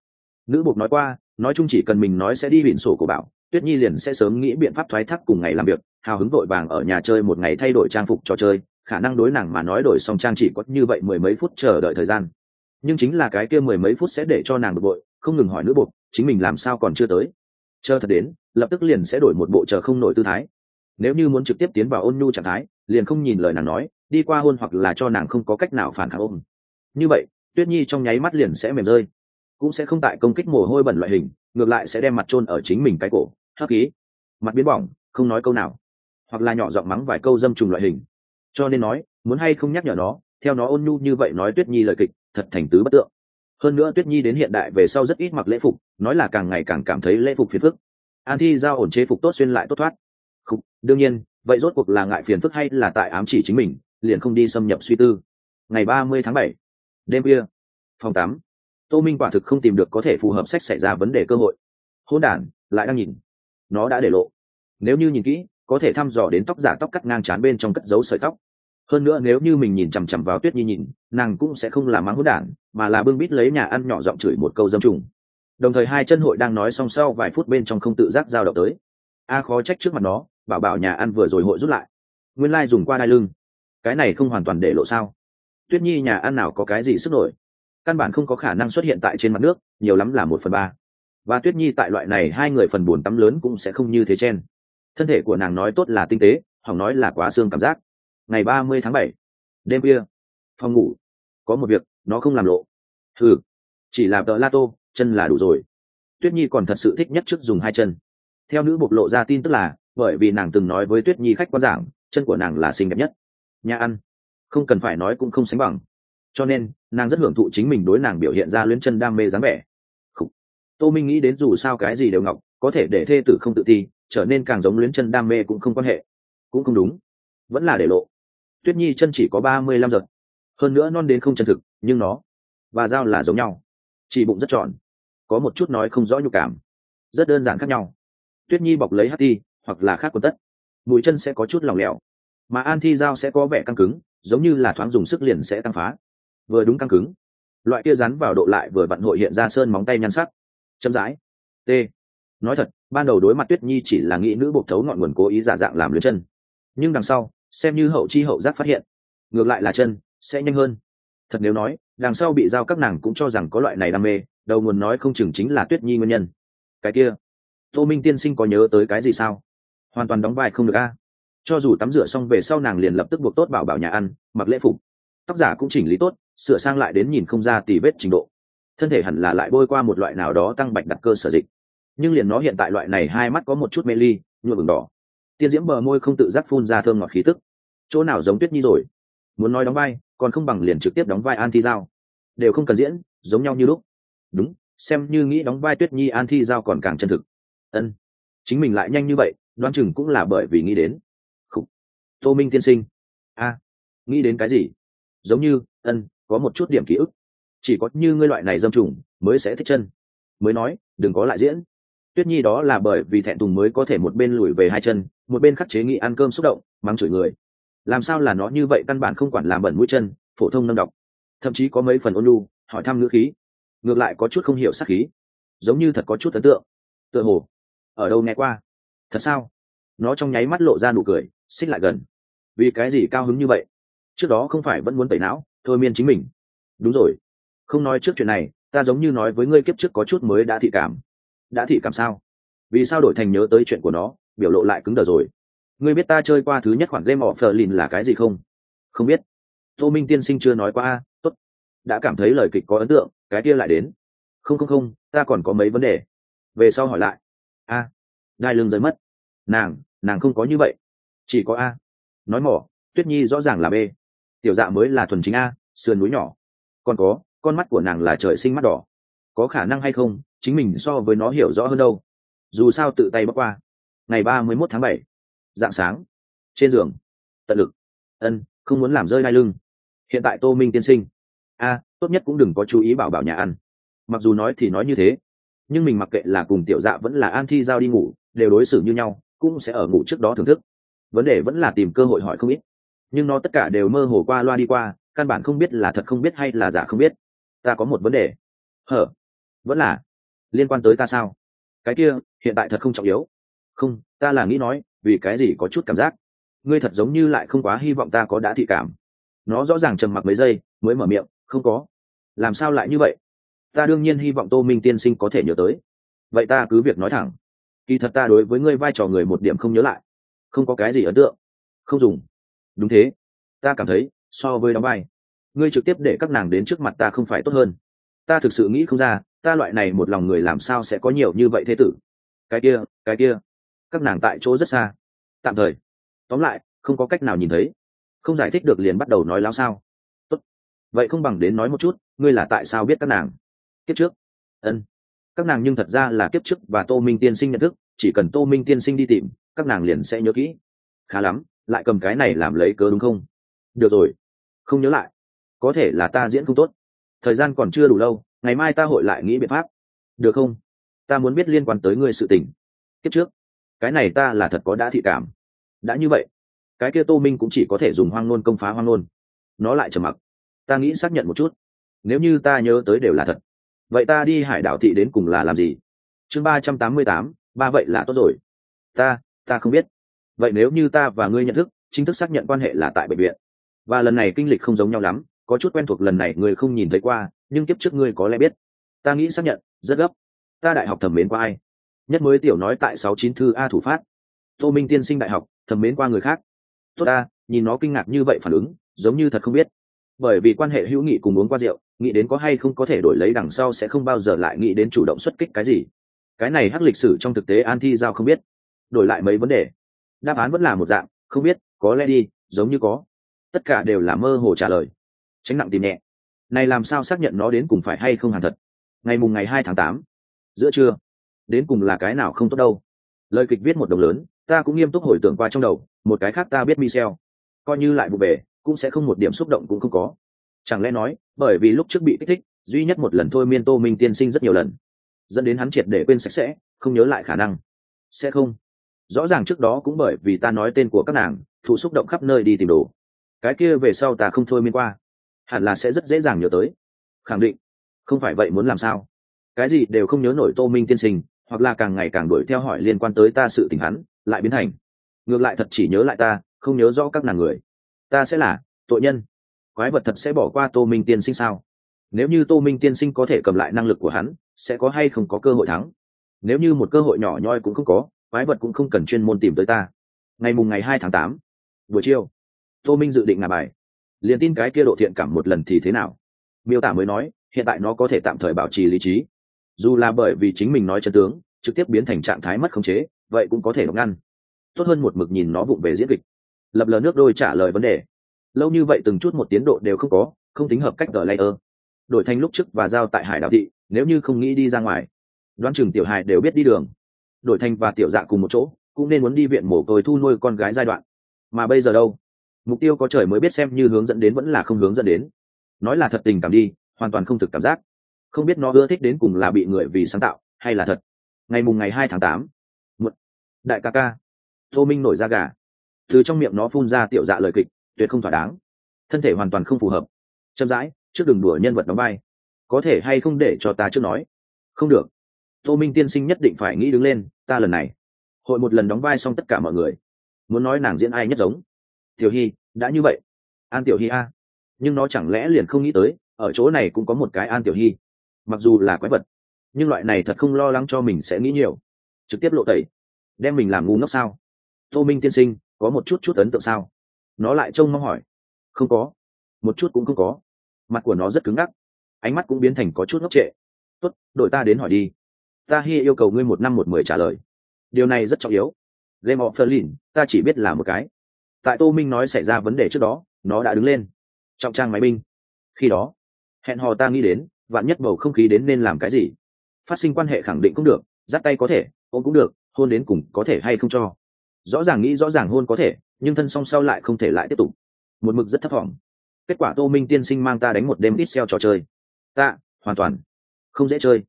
Nữ bục nói qua, nói chung chỉ cần mình nói sẽ đi biển sổ của bảo, tuyết nhi liền sẽ sớm nghĩ biện pháp thoái thác cùng ngày làm việc, hào hứng vội vàng ở nhà chơi một ngày thay đổi trang phục cho chơi khả năng đối nàng mà nói đổi xong trang chỉ có như vậy mười mấy phút chờ đợi thời gian. Nhưng chính là cái kia mười mấy phút sẽ để cho nàng bực bội, không ngừng hỏi nữ bột chính mình làm sao còn chưa tới. Chờ thật đến, lập tức liền sẽ đổi một bộ chờ không nổi tư thái. Nếu như muốn trực tiếp tiến vào ôn nhu trạng thái, liền không nhìn lời nàng nói, đi qua hôn hoặc là cho nàng không có cách nào phản kháng ôm. Như vậy, tuyết nhi trong nháy mắt liền sẽ mềm rơi, cũng sẽ không tại công kích mồ hôi bẩn loại hình, ngược lại sẽ đem mặt trôn ở chính mình cái cổ hấp khí. Mặt biến bỏng, không nói câu nào. Hoặc là nhỏ giọng mắng vài câu dâm trùng loại hình cho nên nói muốn hay không nhắc nhở nó theo nó ôn nhu như vậy nói tuyết nhi lời kịch thật thành tứ bất tượng. Hơn nữa tuyết nhi đến hiện đại về sau rất ít mặc lễ phục nói là càng ngày càng cảm thấy lễ phục phiền phức. An thi giao ổn chế phục tốt xuyên lại tốt thoát. Không, đương nhiên vậy rốt cuộc là ngại phiền phức hay là tại ám chỉ chính mình liền không đi xâm nhập suy tư. Ngày ba mươi tháng bảy đêm khuya phòng tám tô minh quả thực không tìm được có thể phù hợp sách xảy ra vấn đề cơ hội. Hôn đản lại đang nhìn. Nó đã để lộ. Nếu như nhìn kỹ có thể thăm dò đến tóc giả tóc cắt ngang trán bên trong cất dấu sợi tóc hơn nữa nếu như mình nhìn chằm chằm vào tuyết nhi nhìn, nàng cũng sẽ không làm mắng hốt đản, mà là bưng bít lấy nhà ăn nhỏ giọng chửi một câu dâm trùng. Đồng thời hai chân hội đang nói song sau vài phút bên trong không tự giác giao động tới. A khó trách trước mặt nó, bảo bảo nhà ăn vừa rồi hội rút lại. Nguyên lai、like、dùng qua đai lưng. Cái này không hoàn toàn để lộ sao? Tuyết nhi nhà ăn nào có cái gì sức nổi? Căn bản không có khả năng xuất hiện tại trên mặt nước, nhiều lắm là một phần ba. Và tuyết nhi tại loại này hai người phần buồn tắm lớn cũng sẽ không như thế chen. Thân thể của nàng nói tốt là tinh tế, hỏng nói là quá xương cảm giác ngày ba mươi tháng bảy, đêm kia phòng ngủ, có một việc, nó không làm lộ. Thử, chỉ là tờ la tô chân là đủ rồi. Tuyết nhi còn thật sự thích nhất trước dùng hai chân. Theo nữ bộc lộ ra tin tức là, bởi vì nàng từng nói với tuyết nhi khách quan giảng, chân của nàng là xinh đẹp nhất. Nhà ăn, không cần phải nói cũng không sánh bằng. Cho nên, nàng rất hưởng thụ chính mình đối nàng biểu hiện ra luyến chân đam mê dáng vẻ. Tô minh nghĩ đến dù sao cái gì đều ngọc, có thể để thê tử không tự ti, trở nên càng giống luyến chân đam mê cũng không quan hệ. Cũng không đúng. Vẫn là để lộ tuyết nhi chân chỉ có ba mươi lăm giờ hơn nữa non đến không chân thực, nhưng nó và dao là giống nhau. Chỉ bụng rất tròn, có một chút nói không rõ nhục cảm. Rất đơn giản khác nhau. Tuyết nhi bọc lấy hát thi hoặc là khác quần tất. Mũi chân sẽ có chút lỏng lẻo, mà an thi dao sẽ có vẻ căng cứng, giống như là thoáng dùng sức liền sẽ tăng phá. Vừa đúng căng cứng, loại kia rắn vào độ lại vừa vặn hội hiện ra sơn móng tay nhăn sắc. Chậm rãi. T. Nói thật, ban đầu đối mặt tuyết nhi chỉ là nghĩ nữ bột thấu ngọn nguồn cố ý giả dạng làm lưới chân. Nhưng đằng sau xem như hậu chi hậu giác phát hiện. Ngược lại là chân, sẽ nhanh hơn. Thật nếu nói, đằng sau bị giao các nàng cũng cho rằng có loại này đam mê, đầu nguồn nói không chừng chính là tuyết nhi nguyên nhân. Cái kia, tô minh tiên sinh có nhớ tới cái gì sao? Hoàn toàn đóng vai không được a. Cho dù tắm rửa xong về sau nàng liền lập tức buộc tốt bảo bảo nhà ăn, mặc lễ phục. Tóc giả cũng chỉnh lý tốt, sửa sang lại đến nhìn không ra tì vết trình độ. Thân thể hẳn là lại bôi qua một loại nào đó tăng bạch đặt cơ sở dịch. Nhưng liền nó hiện tại loại này hai mắt có một chút mê ly, nhuộm vừng đỏ. Tiên diễm bờ môi không tự giác phun ra thơm ngọt khí tức chỗ nào giống tuyết nhi rồi? Muốn nói đóng vai, còn không bằng liền trực tiếp đóng vai an thi giao. Đều không cần diễn, giống nhau như lúc. Đúng, xem như nghĩ đóng vai tuyết nhi an thi giao còn càng chân thực. Ân. Chính mình lại nhanh như vậy đoan chừng cũng là bởi vì nghĩ đến. Khủ. tô minh tiên sinh. A. Nghĩ đến cái gì? Giống như, ân, có một chút điểm ký ức. Chỉ có như ngươi loại này dâm trùng, mới sẽ thích chân. Mới nói, đừng có lại diễn. Tuyết nhi đó là bởi vì thẹn thùng mới có thể một bên lùi về hai chân, một bên khắc chế nghị ăn cơm xúc động, mắng chửi người làm sao là nó như vậy căn bản không quản làm bẩn mũi chân, phổ thông nâng đọc thậm chí có mấy phần ôn lu hỏi thăm ngữ khí. Ngược lại có chút không hiểu sắc khí. Giống như thật có chút ấn tượng. Tựa hồ, ở đâu nghe qua? Thật sao? Nó trong nháy mắt lộ ra nụ cười, xích lại gần. Vì cái gì cao hứng như vậy? Trước đó không phải vẫn muốn tẩy não, thôi miên chính mình. Đúng rồi. Không nói trước chuyện này, ta giống như nói với ngươi kiếp trước có chút mới đã thị cảm. Đã thị cảm sao? Vì sao đổi thành nhớ tới chuyện của nó, biểu lộ lại cứng đờ rồi? Ngươi biết ta chơi qua thứ nhất khoản game of lìn là cái gì không? Không biết. Tô minh tiên sinh chưa nói qua a, tốt. Đã cảm thấy lời kịch có ấn tượng, cái kia lại đến. Không không không, ta còn có mấy vấn đề. Về sau hỏi lại. A, đai lưng rơi mất. Nàng nàng không có như vậy. Chỉ có a. Nói mỏ, tuyết nhi rõ ràng là b. Tiểu dạ mới là thuần chính a, sườn núi nhỏ. Còn có, con mắt của nàng là trời sinh mắt đỏ. Có khả năng hay không, chính mình so với nó hiểu rõ hơn đâu. Dù sao tự tay bóc qua. Ngày ba mươi mốt tháng bảy dạng sáng. Trên giường. Tận lực. Ân, không muốn làm rơi đai lưng. Hiện tại tô minh tiên sinh. A, tốt nhất cũng đừng có chú ý bảo bảo nhà ăn. Mặc dù nói thì nói như thế, nhưng mình mặc kệ là cùng tiểu dạ vẫn là an thi giao đi ngủ, đều đối xử như nhau, cũng sẽ ở ngủ trước đó thưởng thức. Vấn đề vẫn là tìm cơ hội hỏi không ít. Nhưng nó tất cả đều mơ hồ qua loa đi qua, căn bản không biết là thật không biết hay là giả không biết. Ta có một vấn đề. Hở? Vẫn là liên quan tới ta sao? Cái kia, hiện tại thật không trọng yếu. Không ta là nghĩ nói, vì cái gì có chút cảm giác? Ngươi thật giống như lại không quá hy vọng ta có đã thị cảm. Nó rõ ràng trầm mặc mấy giây, mới mở miệng, không có. Làm sao lại như vậy? Ta đương nhiên hy vọng tô minh tiên sinh có thể nhớ tới. Vậy ta cứ việc nói thẳng. Kỳ thật ta đối với ngươi vai trò người một điểm không nhớ lại. Không có cái gì ấn tượng. Không dùng. Đúng thế. Ta cảm thấy, so với đóng vai, ngươi trực tiếp để các nàng đến trước mặt ta không phải tốt hơn. Ta thực sự nghĩ không ra, ta loại này một lòng người làm sao sẽ có nhiều như vậy thế tử? Cái kia cái kia các nàng tại chỗ rất xa. Tạm thời. Tóm lại, không có cách nào nhìn thấy. Không giải thích được liền bắt đầu nói láo sao. Tốt. vậy không bằng đến nói một chút, ngươi là tại sao biết các nàng? Kiếp trước. Ân. Các nàng nhưng thật ra là kiếp trước và tô minh tiên sinh nhận thức, chỉ cần tô minh tiên sinh đi tìm, các nàng liền sẽ nhớ kỹ. Khá lắm, lại cầm cái này làm lấy cớ đúng không? Được rồi. Không nhớ lại. Có thể là ta diễn không tốt. Thời gian còn chưa đủ lâu, ngày mai ta hội lại nghĩ biện pháp. Được không? Ta muốn biết liên quan tới ngươi sự tình. Kiếp trước cái này ta là thật có đã thị cảm. Đã như vậy, cái kia tô minh cũng chỉ có thể dùng hoang nôn công phá hoang nôn nó lại trầm mặc. Ta nghĩ xác nhận một chút. Nếu như ta nhớ tới đều là thật, vậy ta đi hải đảo thị đến cùng là làm gì? Chương ba trăm tám mươi tám, ba vậy là tốt rồi. Ta ta không biết. Vậy nếu như ta và ngươi nhận thức, chính thức xác nhận quan hệ là tại bệnh viện. Và lần này kinh lịch không giống nhau lắm, có chút quen thuộc lần này ngươi không nhìn thấy qua, nhưng kiếp trước ngươi có lẽ biết. Ta nghĩ xác nhận, rất gấp. Ta đại học thẩm mến qua ai? Nhất mới tiểu nói tại sáu chín thư a thủ phát. Tô minh tiên sinh đại học, thầm mến qua người khác. Tốt a nhìn nó kinh ngạc như vậy phản ứng, giống như thật không biết. Bởi vì quan hệ hữu nghị cùng uống qua rượu, nghĩ đến có hay không có thể đổi lấy đằng sau sẽ không bao giờ lại nghĩ đến chủ động xuất kích cái gì. Cái này hắc lịch sử trong thực tế an thi giao không biết. Đổi lại mấy vấn đề. Đáp án vẫn là một dạng, không biết, có lẽ đi, giống như có. Tất cả đều là mơ hồ trả lời. Tránh nặng tìm nhẹ. Này làm sao xác nhận nó đến cùng phải hay không hàng thật? Ngày mùng ngày hai tháng tám. Giữa trưa đến cùng là cái nào không tốt đâu. Lời kịch viết một đồng lớn, ta cũng nghiêm túc hồi tưởng qua trong đầu, một cái khác ta biết michel. Coi như lại vụ về, cũng sẽ không một điểm xúc động cũng không có. Chẳng lẽ nói, bởi vì lúc trước bị kích thích, duy nhất một lần thôi miên tô minh tiên sinh rất nhiều lần. Dẫn đến hắn triệt để quên sạch sẽ, không nhớ lại khả năng. Sẽ không. Rõ ràng trước đó cũng bởi vì ta nói tên của các nàng, thụ xúc động khắp nơi đi tìm đồ. Cái kia về sau ta không thôi miên qua. Hẳn là sẽ rất dễ dàng nhớ tới. Khẳng định. Không phải vậy muốn làm sao? Cái gì đều không nhớ nổi tô minh tiên sinh hoặc là càng ngày càng đuổi theo hỏi liên quan tới ta sự tình hắn, lại biến thành. Ngược lại thật chỉ nhớ lại ta, không nhớ rõ các nàng người. Ta sẽ là tội nhân. Quái vật thật sẽ bỏ qua tô minh tiên sinh sao? Nếu như tô minh tiên sinh có thể cầm lại năng lực của hắn, sẽ có hay không có cơ hội thắng? Nếu như một cơ hội nhỏ nhoi cũng không có, quái vật cũng không cần chuyên môn tìm tới ta. Ngày mùng ngày hai tháng tám, buổi chiều, tô minh dự định ngả bài. Liền tin cái kia độ thiện cảm một lần thì thế nào? Miêu tả mới nói, hiện tại nó có thể tạm thời bảo trì lý trí dù là bởi vì chính mình nói chân tướng, trực tiếp biến thành trạng thái mất khống chế, vậy cũng có thể ngăn. Tốt hơn một mực nhìn nó vụng về diễn kịch. Lập lờ nước đôi trả lời vấn đề. Lâu như vậy từng chút một tiến độ đều không có, không tính hợp cách gờ layer. Đổi thành lúc trước và giao tại hải đảo thị, nếu như không nghĩ đi ra ngoài, đoán chừng tiểu hài đều biết đi đường. Đổi thành và tiểu dạ cùng một chỗ, cũng nên muốn đi viện mổ côi thu nuôi con gái giai đoạn. Mà bây giờ đâu? Mục tiêu có trời mới biết xem như hướng dẫn đến vẫn là không hướng dẫn đến. Nói là thật tình cảm đi, hoàn toàn không thực cảm giác không biết nó ưa thích đến cùng là bị người vì sáng tạo, hay là thật. Ngày mùng ngày hai tháng tám đại ca ca. Tô minh nổi da gà. Từ trong miệng nó phun ra tiểu dạ lời kịch, tuyệt không thỏa đáng. Thân thể hoàn toàn không phù hợp. Chậm rãi, trước đường đùa nhân vật đóng vai. Có thể hay không để cho ta trước nói? Không được. Tô minh tiên sinh nhất định phải nghĩ đứng lên, ta lần này. Hội một lần đóng vai xong tất cả mọi người. Muốn nói nàng diễn ai nhất giống. Tiểu hy, đã như vậy. An tiểu hy a. Nhưng nó chẳng lẽ liền không nghĩ tới, ở chỗ này cũng có một cái an tiểu hy mặc dù là quái vật, nhưng loại này thật không lo lắng cho mình sẽ nghĩ nhiều. Trực tiếp lộ tẩy, đem mình làm ngu ngốc sao? Tô minh tiên sinh, có một chút chút ấn tượng sao? Nó lại trông mong hỏi. Không có. Một chút cũng không có. Mặt của nó rất cứng ngắc. Ánh mắt cũng biến thành có chút ngốc trệ. Tốt đội ta đến hỏi đi. Ta hy yêu cầu ngươi một năm một mười trả lời. Điều này rất trọng yếu. Game of berlin ta chỉ biết là một cái. Tại tô minh nói xảy ra vấn đề trước đó, nó đã đứng lên. Trọng trang máy binh. Khi đó, hẹn hò ta nghĩ đến vạn nhất bầu không khí đến nên làm cái gì? Phát sinh quan hệ khẳng định cũng được, dắt tay có thể, ôm cũng được, hôn đến cùng có thể hay không cho. Rõ ràng nghĩ rõ ràng hôn có thể, nhưng thân song sau lại không thể lại tiếp tục. Một mực rất thấp thỏm. Kết quả tô minh tiên sinh mang ta đánh một đêm ít xeo trò chơi. Ta, hoàn toàn không dễ chơi.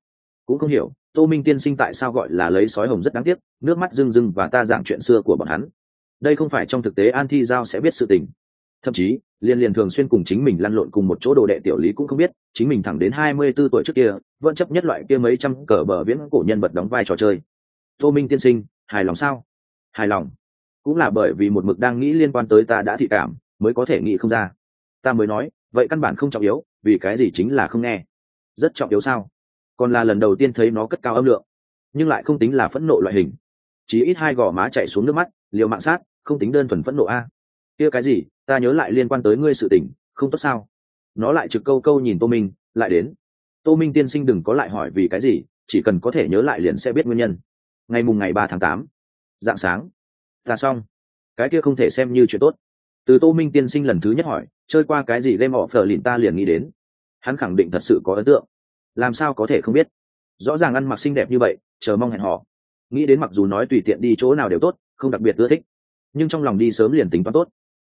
Cũng không hiểu, tô minh tiên sinh tại sao gọi là lấy sói hồng rất đáng tiếc, nước mắt rưng rưng và ta giảng chuyện xưa của bọn hắn. Đây không phải trong thực tế an thi giao sẽ biết sự tình thậm chí liên liền thường xuyên cùng chính mình lăn lộn cùng một chỗ đồ đệ tiểu lý cũng không biết, chính mình thẳng đến hai mươi 24 tuổi trước kia, vẫn chấp nhất loại kia mấy trăm cờ bờ viễn cổ nhân vật đóng vai trò chơi. Tô minh tiên sinh, hài lòng sao? Hài lòng. Cũng là bởi vì một mực đang nghĩ liên quan tới ta đã thị cảm, mới có thể nghĩ không ra. Ta mới nói, vậy căn bản không trọng yếu, vì cái gì chính là không nghe. Rất trọng yếu sao? Còn là lần đầu tiên thấy nó cất cao âm lượng, nhưng lại không tính là phẫn nộ loại hình. Chỉ ít hai gò má chạy xuống nước mắt, liều mạng sát, không tính đơn thuần phẫn nộ a kia cái gì? Ta nhớ lại liên quan tới ngươi sự tình, không tốt sao? Nó lại trực câu câu nhìn tô minh, lại đến. Tô minh tiên sinh đừng có lại hỏi vì cái gì, chỉ cần có thể nhớ lại liền sẽ biết nguyên nhân. Ngày mùng ngày ba tháng tám dạng sáng. Ta xong. Cái kia không thể xem như chuyện tốt. Từ tô minh tiên sinh lần thứ nhất hỏi, chơi qua cái gì game họ phờ lìn ta liền nghĩ đến. Hắn khẳng định thật sự có ấn tượng. Làm sao có thể không biết? Rõ ràng ăn mặc xinh đẹp như vậy, chờ mong hẹn họ nghĩ đến mặc dù nói tùy tiện đi chỗ nào đều tốt, không đặc biệt ưa thích. Nhưng trong lòng đi sớm liền tính toán tốt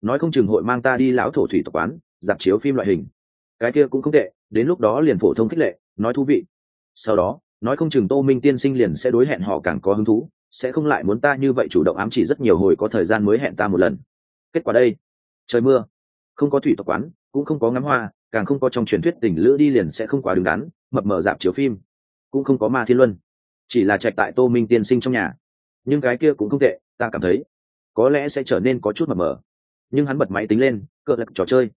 nói không chừng hội mang ta đi lão thổ thủy tộc quán, dạp chiếu phim loại hình. Cái kia cũng không tệ, đến lúc đó liền phổ thông khích lệ, nói thú vị. Sau đó, nói không chừng tô minh tiên sinh liền sẽ đối hẹn họ càng có hứng thú, sẽ không lại muốn ta như vậy chủ động ám chỉ rất nhiều hồi có thời gian mới hẹn ta một lần. Kết quả đây. Trời mưa. Không có thủy tộc quán, cũng không có ngắm hoa, càng không có trong truyền thuyết tình lữ đi liền sẽ không quá đứng đắn, mập mờ dạp chiếu phim. Cũng không có ma thiên luân. Chỉ là trạch tại tô minh tiên sinh trong nhà. Nhưng cái kia cũng không tệ, ta cảm thấy. Có lẽ sẽ trở nên có chút mập mờ nhưng hắn bật máy tính lên cỡ lật trò chơi.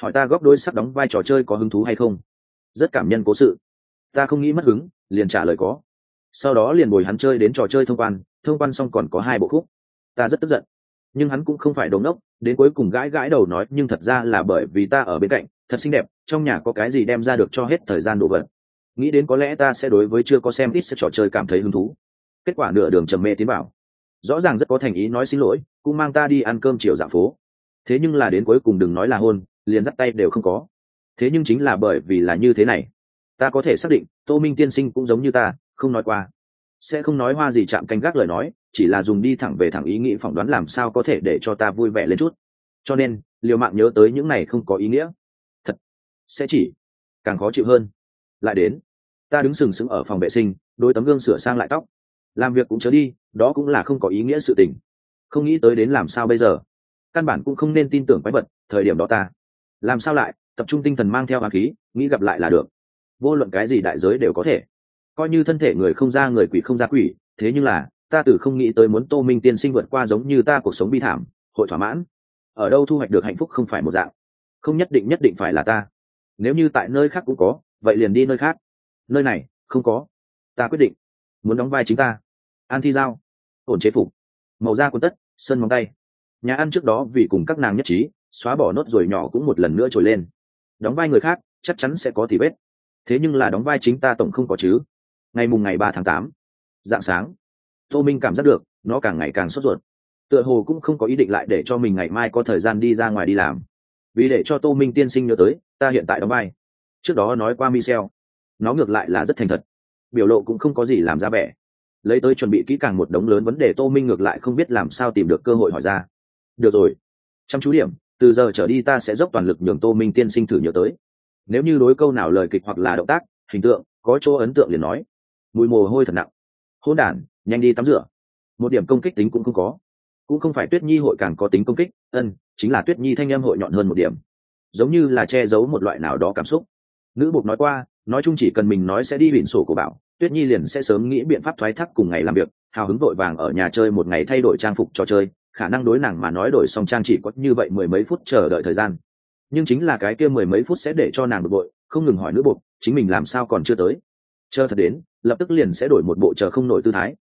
Hỏi ta góp đôi sắp đóng vai trò chơi có hứng thú hay không? Rất cảm nhân cố sự. Ta không nghĩ mất hứng, liền trả lời có. Sau đó liền bồi hắn chơi đến trò chơi thông quan thông quan xong còn có hai bộ khúc. Ta rất tức giận. Nhưng hắn cũng không phải đồn đốc đến cuối cùng gãi gãi đầu nói, nhưng thật ra là bởi vì ta ở bên cạnh, thật xinh đẹp, trong nhà có cái gì đem ra được cho hết thời gian đồ vật. Nghĩ đến có lẽ ta sẽ đối với chưa có xem ít sẽ trò chơi cảm thấy hứng thú. Kết quả nửa đường trầm mê tiến bảo rõ ràng rất có thành ý nói xin lỗi, cũng mang ta đi ăn cơm chiều dạ phố thế nhưng là đến cuối cùng đừng nói là hôn, liền dắt tay đều không có. Thế nhưng chính là bởi vì là như thế này, ta có thể xác định, tô minh tiên sinh cũng giống như ta, không nói qua. Sẽ không nói hoa gì chạm canh gác lời nói, chỉ là dùng đi thẳng về thẳng ý nghĩ phỏng đoán làm sao có thể để cho ta vui vẻ lên chút. Cho nên, liều mạng nhớ tới những này không có ý nghĩa. Thật, sẽ chỉ, càng khó chịu hơn. Lại đến, ta đứng sừng sững ở phòng vệ sinh, đôi tấm gương sửa sang lại tóc. Làm việc cũng chớ đi, đó cũng là không có ý nghĩa sự tình. Không nghĩ tới đến làm sao bây giờ căn bản cũng không nên tin tưởng quái vật, thời điểm đó ta. Làm sao lại, tập trung tinh thần mang theo hoàng khí, nghĩ gặp lại là được. Vô luận cái gì đại giới đều có thể. Coi như thân thể người không ra người quỷ không ra quỷ, thế nhưng là, ta từ không nghĩ tới muốn tô minh tiên sinh vượt qua giống như ta cuộc sống bi thảm, hội thỏa mãn. Ở đâu thu hoạch được hạnh phúc không phải một dạng. Không nhất định nhất định phải là ta. Nếu như tại nơi khác cũng có, vậy liền đi nơi khác. Nơi này, không có. Ta quyết định. Muốn đóng vai chính ta. An thi giao. Ổn chế phục. Màu da quần tất, sơn móng tay nhà ăn trước đó vì cùng các nàng nhất trí, xóa bỏ nốt rồi nhỏ cũng một lần nữa trồi lên. Đóng vai người khác, chắc chắn sẽ có thì vết. Thế nhưng là đóng vai chính ta tổng không có chứ. Ngày mùng ngày ba tháng tám dạng sáng, tô minh cảm giác được, nó càng ngày càng sốt ruột. Tựa hồ cũng không có ý định lại để cho mình ngày mai có thời gian đi ra ngoài đi làm. Vì để cho tô minh tiên sinh nhớ tới, ta hiện tại đóng vai. Trước đó nói qua michel. Nó ngược lại là rất thành thật. Biểu lộ cũng không có gì làm ra vẻ. Lấy tới chuẩn bị kỹ càng một đống lớn vấn đề tô minh ngược lại không biết làm sao tìm được cơ hội hỏi ra được rồi. Chăm chú điểm, từ giờ trở đi ta sẽ dốc toàn lực nhường tô minh tiên sinh thử nhớ tới. Nếu như đối câu nào lời kịch hoặc là động tác, hình tượng, có chỗ ấn tượng liền nói. Mùi mồ hôi thật nặng. Hôn đản, nhanh đi tắm rửa. Một điểm công kích tính cũng không có. Cũng không phải tuyết nhi hội càng có tính công kích, ân, chính là tuyết nhi thanh em hội nhọn hơn một điểm. Giống như là che giấu một loại nào đó cảm xúc. Nữ bục nói qua, nói chung chỉ cần mình nói sẽ đi biển sổ của bảo, tuyết nhi liền sẽ sớm nghĩ biện pháp thoái thác cùng ngày làm việc, hào hứng vội vàng ở nhà chơi một ngày thay đổi trang phục cho chơi khả năng đối nàng mà nói đổi xong trang chỉ có như vậy mười mấy phút chờ đợi thời gian. Nhưng chính là cái kia mười mấy phút sẽ để cho nàng bực bội, không ngừng hỏi nữ bục chính mình làm sao còn chưa tới. Chờ thật đến, lập tức liền sẽ đổi một bộ chờ không nổi tư thái.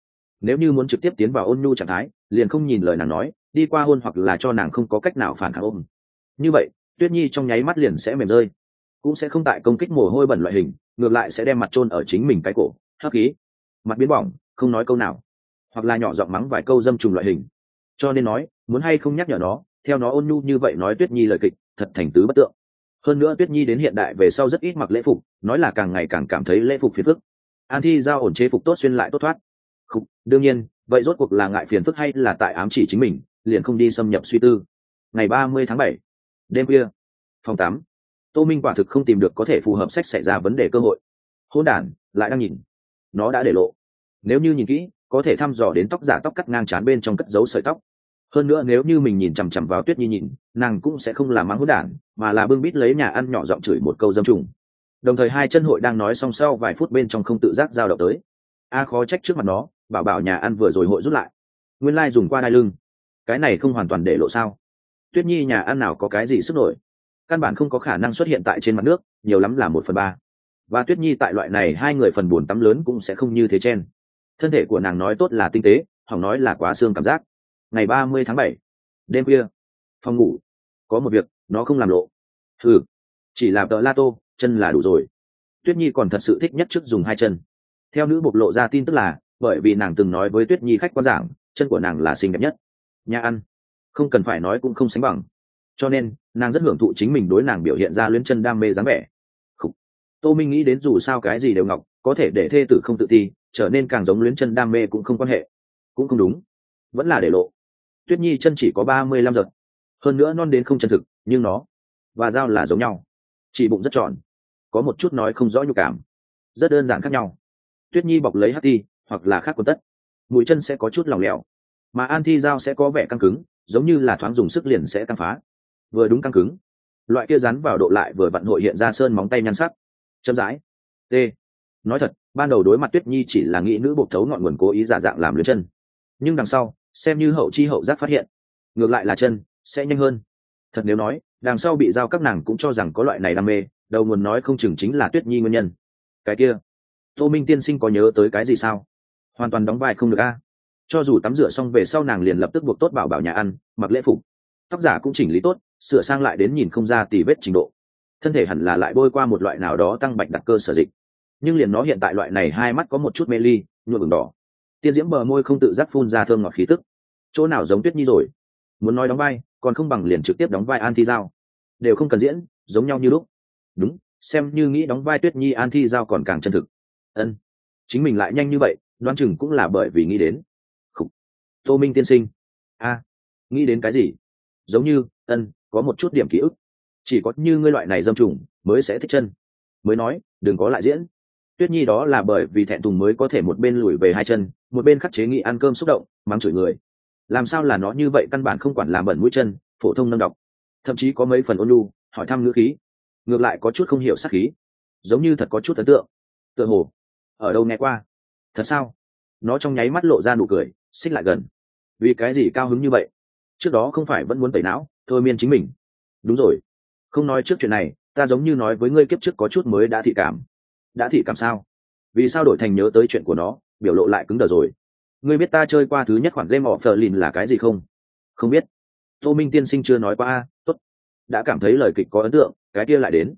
Nếu như muốn trực tiếp tiến vào ôn nhu trạng thái, liền không nhìn lời nàng nói, đi qua hôn hoặc là cho nàng không có cách nào phản kháng ôm. Như vậy, tuyết nhi trong nháy mắt liền sẽ mềm rơi, cũng sẽ không tại công kích mồ hôi bẩn loại hình, ngược lại sẽ đem mặt trôn ở chính mình cái cổ, hắc khí. Mặt biến bỏng, không nói câu nào. Hoặc là nhỏ giọng mắng vài câu dâm trùng loại hình cho nên nói muốn hay không nhắc nhở nó theo nó ôn nhu như vậy nói tuyết nhi lời kịch thật thành tứ bất tượng. Hơn nữa tuyết nhi đến hiện đại về sau rất ít mặc lễ phục nói là càng ngày càng cảm thấy lễ phục phiền phức. An thi giao ổn chế phục tốt xuyên lại tốt thoát. Không, đương nhiên vậy rốt cuộc là ngại phiền phức hay là tại ám chỉ chính mình liền không đi xâm nhập suy tư. Ngày ba mươi tháng bảy đêm khuya phòng tám tô minh quả thực không tìm được có thể phù hợp sách xảy ra vấn đề cơ hội. Hôn đản lại đang nhìn. Nó đã để lộ. Nếu như nhìn kỹ có thể thăm dò đến tóc giả tóc cắt ngang trán bên trong cất dấu sợi tóc hơn nữa nếu như mình nhìn chằm chằm vào tuyết nhi nhìn, nàng cũng sẽ không làm mắng hốt đản, mà là bưng bít lấy nhà ăn nhỏ giọng chửi một câu dâm trùng. Đồng thời hai chân hội đang nói song sau vài phút bên trong không tự giác giao động tới. A khó trách trước mặt nó, bảo bảo nhà ăn vừa rồi hội rút lại. Nguyên lai、like、dùng qua đai lưng. Cái này không hoàn toàn để lộ sao. Tuyết nhi nhà ăn nào có cái gì sức nổi. Căn bản không có khả năng xuất hiện tại trên mặt nước, nhiều lắm là một phần ba. Và tuyết nhi tại loại này hai người phần buồn tắm lớn cũng sẽ không như thế chen. Thân thể của nàng nói tốt là tinh tế, hỏng nói là quá xương cảm giác ngày ba mươi tháng bảy, đêm khuya, phòng ngủ, có một việc, nó không làm lộ. Thử chỉ là tờ la tô, chân là đủ rồi. Tuyết nhi còn thật sự thích nhất trước dùng hai chân. Theo nữ bộc lộ ra tin tức là, bởi vì nàng từng nói với tuyết nhi khách quan giảng, chân của nàng là xinh đẹp nhất. Nhà ăn, không cần phải nói cũng không sánh bằng. Cho nên, nàng rất hưởng thụ chính mình đối nàng biểu hiện ra luyến chân đam mê dáng vẻ. Khủ. tô minh nghĩ đến dù sao cái gì đều ngọc, có thể để thê tử không tự ti, trở nên càng giống luyến chân đam mê cũng không quan hệ. Cũng không đúng. Vẫn là để lộ tuyết nhi chân chỉ có ba mươi lăm giật. Hơn nữa non đến không chân thực, nhưng nó và dao là giống nhau. Chỉ bụng rất tròn, có một chút nói không rõ nhu cảm. Rất đơn giản khác nhau. Tuyết nhi bọc lấy hát ti, hoặc là khác quần tất. Mũi chân sẽ có chút lòng lẻo, mà an thi dao sẽ có vẻ căng cứng, giống như là thoáng dùng sức liền sẽ căng phá. Vừa đúng căng cứng, loại kia rắn vào độ lại vừa vặn hội hiện ra sơn móng tay nhăn sắc. Chậm rãi. T. Nói thật, ban đầu đối mặt tuyết nhi chỉ là nghĩ nữ bột thấu ngọn nguồn cố ý giả dạng làm lưới chân. Nhưng đằng sau xem như hậu chi hậu giác phát hiện. Ngược lại là chân, sẽ nhanh hơn. Thật nếu nói, đằng sau bị giao các nàng cũng cho rằng có loại này đam mê, đầu nguồn nói không chừng chính là tuyết nhi nguyên nhân. Cái kia, tô minh tiên sinh có nhớ tới cái gì sao? Hoàn toàn đóng vai không được a. Cho dù tắm rửa xong về sau nàng liền lập tức buộc tốt bảo bảo nhà ăn, mặc lễ phục. Tóc giả cũng chỉnh lý tốt, sửa sang lại đến nhìn không ra tì vết trình độ. Thân thể hẳn là lại bôi qua một loại nào đó tăng bạch đặc cơ sở dịch. Nhưng liền nó hiện tại loại này hai mắt có một chút mê ly, nhuộm ửng đỏ tiên diễm bờ môi không tự giác phun ra thơm ngọt khí tức. Chỗ nào giống tuyết nhi rồi? Muốn nói đóng vai, còn không bằng liền trực tiếp đóng vai an thi giao. Đều không cần diễn, giống nhau như lúc. Đúng, xem như nghĩ đóng vai tuyết nhi an thi giao còn càng chân thực. Ân. Chính mình lại nhanh như vậy đoan chừng cũng là bởi vì nghĩ đến. Khủ. tô minh tiên sinh. A. Nghĩ đến cái gì? Giống như, ân, có một chút điểm ký ức. Chỉ có như ngươi loại này dâm trùng, mới sẽ thích chân. Mới nói, đừng có lại diễn tuyết nhi đó là bởi vì thẹn thùng mới có thể một bên lùi về hai chân, một bên khắc chế nghị ăn cơm xúc động, mắng chửi người. Làm sao là nó như vậy căn bản không quản làm bẩn mũi chân, phổ thông nâng đọc thậm chí có mấy phần ôn lu hỏi thăm ngữ khí. Ngược lại có chút không hiểu sắc khí. Giống như thật có chút ấn tượng. Tựa hồ, ở đâu nghe qua? Thật sao? Nó trong nháy mắt lộ ra nụ cười, xích lại gần. Vì cái gì cao hứng như vậy? Trước đó không phải vẫn muốn tẩy não, thôi miên chính mình. Đúng rồi. Không nói trước chuyện này, ta giống như nói với ngươi kiếp trước có chút mới đã thị cảm đã thị cảm sao? Vì sao đổi thành nhớ tới chuyện của nó, biểu lộ lại cứng đờ rồi? Ngươi biết ta chơi qua thứ nhất khoản game of lìn là cái gì không? Không biết. Tô minh tiên sinh chưa nói qua a, tốt. Đã cảm thấy lời kịch có ấn tượng, cái kia lại đến.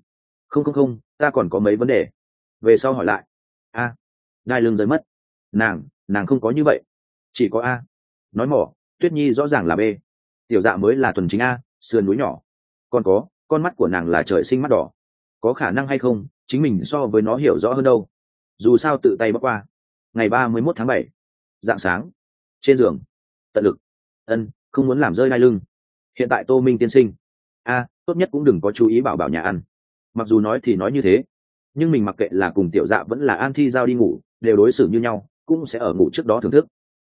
Không không không, ta còn có mấy vấn đề. Về sau hỏi lại. A, đai lưng rơi mất. Nàng nàng không có như vậy. Chỉ có a. Nói mỏ, tuyết nhi rõ ràng là b. Tiểu dạ mới là tuần chính a, sườn núi nhỏ. Còn có, con mắt của nàng là trời sinh mắt đỏ có khả năng hay không, chính mình so với nó hiểu rõ hơn đâu. Dù sao tự tay bắc qua. Ngày ba mươi mốt tháng bảy dạng sáng, trên giường, tận lực. Ân, không muốn làm rơi đai lưng. Hiện tại tô minh tiên sinh. A, tốt nhất cũng đừng có chú ý bảo bảo nhà ăn. Mặc dù nói thì nói như thế, nhưng mình mặc kệ là cùng tiểu dạ vẫn là an thi giao đi ngủ, đều đối xử như nhau, cũng sẽ ở ngủ trước đó thưởng thức.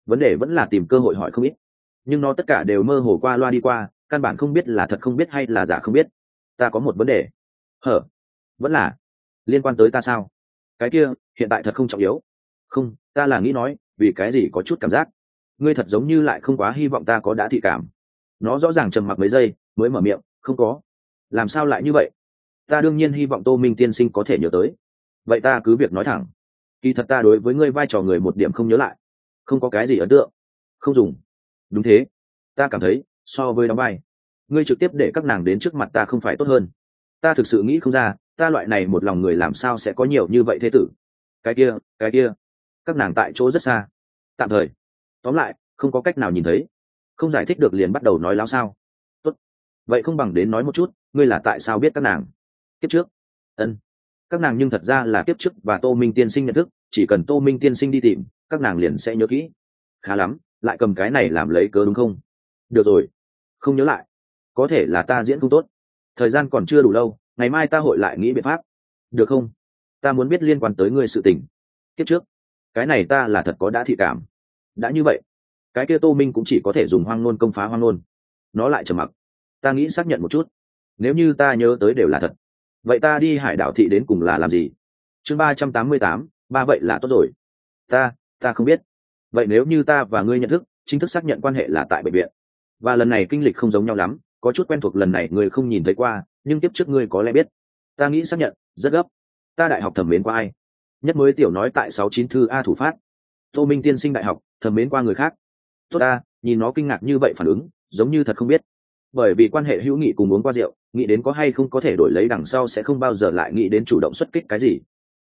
Vấn đề vẫn là tìm cơ hội hỏi không ít. Nhưng nó tất cả đều mơ hồ qua loa đi qua, căn bản không biết là thật không biết hay là giả không biết. Ta có một vấn đề. Hở? Vẫn là liên quan tới ta sao? Cái kia, hiện tại thật không trọng yếu. Không, ta là nghĩ nói, vì cái gì có chút cảm giác? Ngươi thật giống như lại không quá hy vọng ta có đã thị cảm. Nó rõ ràng trầm mặc mấy giây, mới mở miệng, không có. Làm sao lại như vậy? Ta đương nhiên hy vọng tô minh tiên sinh có thể nhớ tới. Vậy ta cứ việc nói thẳng. Kỳ thật ta đối với ngươi vai trò người một điểm không nhớ lại. Không có cái gì ấn tượng. Không dùng. Đúng thế. Ta cảm thấy, so với đóng vai, ngươi trực tiếp để các nàng đến trước mặt ta không phải tốt hơn. Ta thực sự nghĩ không ra ta loại này một lòng người làm sao sẽ có nhiều như vậy thế tử? Cái kia cái kia. Các nàng tại chỗ rất xa. Tạm thời. Tóm lại, không có cách nào nhìn thấy. Không giải thích được liền bắt đầu nói láo sao. Tốt. vậy không bằng đến nói một chút, ngươi là tại sao biết các nàng? Kiếp trước. Ân. Các nàng nhưng thật ra là kiếp trước và tô minh tiên sinh nhận thức, chỉ cần tô minh tiên sinh đi tìm, các nàng liền sẽ nhớ kỹ. Khá lắm, lại cầm cái này làm lấy cớ đúng không? Được rồi. Không nhớ lại. Có thể là ta diễn không tốt. Thời gian còn chưa đủ lâu ngày mai ta hội lại nghĩ biện pháp. Được không? Ta muốn biết liên quan tới ngươi sự tình. Kiếp trước, cái này ta là thật có đã thị cảm. Đã như vậy, cái kia tô minh cũng chỉ có thể dùng hoang nôn công phá hoang nôn nó lại trầm mặc. Ta nghĩ xác nhận một chút. Nếu như ta nhớ tới đều là thật, vậy ta đi hải đảo thị đến cùng là làm gì? Chương ba trăm tám mươi tám, ba vậy là tốt rồi. Ta ta không biết. Vậy nếu như ta và ngươi nhận thức, chính thức xác nhận quan hệ là tại bệnh viện. Và lần này kinh lịch không giống nhau lắm, có chút quen thuộc lần này ngươi không nhìn thấy qua nhưng tiếp trước ngươi có lẽ biết. Ta nghĩ xác nhận, rất gấp. Ta đại học thẩm mến qua ai? Nhất mới tiểu nói tại sáu chín thư a thủ phát. Tô minh tiên sinh đại học, thẩm mến qua người khác. Tốt ta, nhìn nó kinh ngạc như vậy phản ứng, giống như thật không biết. Bởi vì quan hệ hữu nghị cùng uống qua rượu, nghĩ đến có hay không có thể đổi lấy đằng sau sẽ không bao giờ lại nghĩ đến chủ động xuất kích cái gì.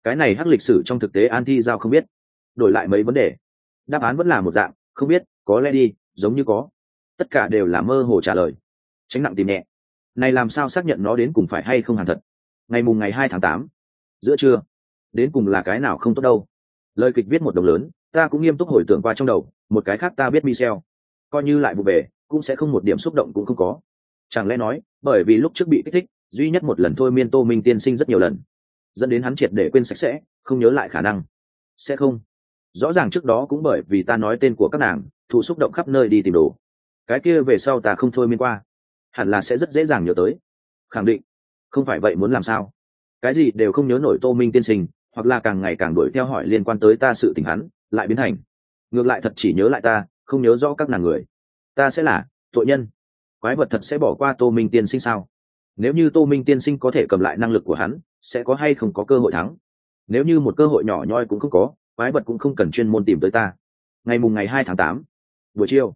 Cái này hắc lịch sử trong thực tế an thi giao không biết. Đổi lại mấy vấn đề. Đáp án vẫn là một dạng, không biết, có lẽ đi, giống như có. Tất cả đều là mơ hồ trả lời. Tránh nặng tìm nhẹ này làm sao xác nhận nó đến cùng phải hay không hàng thật? Ngày mùng ngày hai tháng tám, giữa trưa, đến cùng là cái nào không tốt đâu? Lời kịch viết một đồng lớn, ta cũng nghiêm túc hồi tưởng qua trong đầu, một cái khác ta biết michel. Coi như lại vụ về, cũng sẽ không một điểm xúc động cũng không có. Chẳng lẽ nói, bởi vì lúc trước bị kích thích, duy nhất một lần thôi miên tô minh tiên sinh rất nhiều lần. Dẫn đến hắn triệt để quên sạch sẽ, không nhớ lại khả năng. Sẽ không. Rõ ràng trước đó cũng bởi vì ta nói tên của các nàng, thụ xúc động khắp nơi đi tìm đồ. Cái kia về sau ta không thôi miên qua hẳn là sẽ rất dễ dàng nhớ tới. Khẳng định, không phải vậy muốn làm sao? Cái gì đều không nhớ nổi tô minh tiên sinh, hoặc là càng ngày càng đuổi theo hỏi liên quan tới ta sự tình hắn, lại biến thành. Ngược lại thật chỉ nhớ lại ta, không nhớ rõ các nàng người. Ta sẽ là tội nhân. Quái vật thật sẽ bỏ qua tô minh tiên sinh sao? Nếu như tô minh tiên sinh có thể cầm lại năng lực của hắn, sẽ có hay không có cơ hội thắng? Nếu như một cơ hội nhỏ nhoi cũng không có, quái vật cũng không cần chuyên môn tìm tới ta. Ngày mùng ngày hai tháng tám, buổi chiều,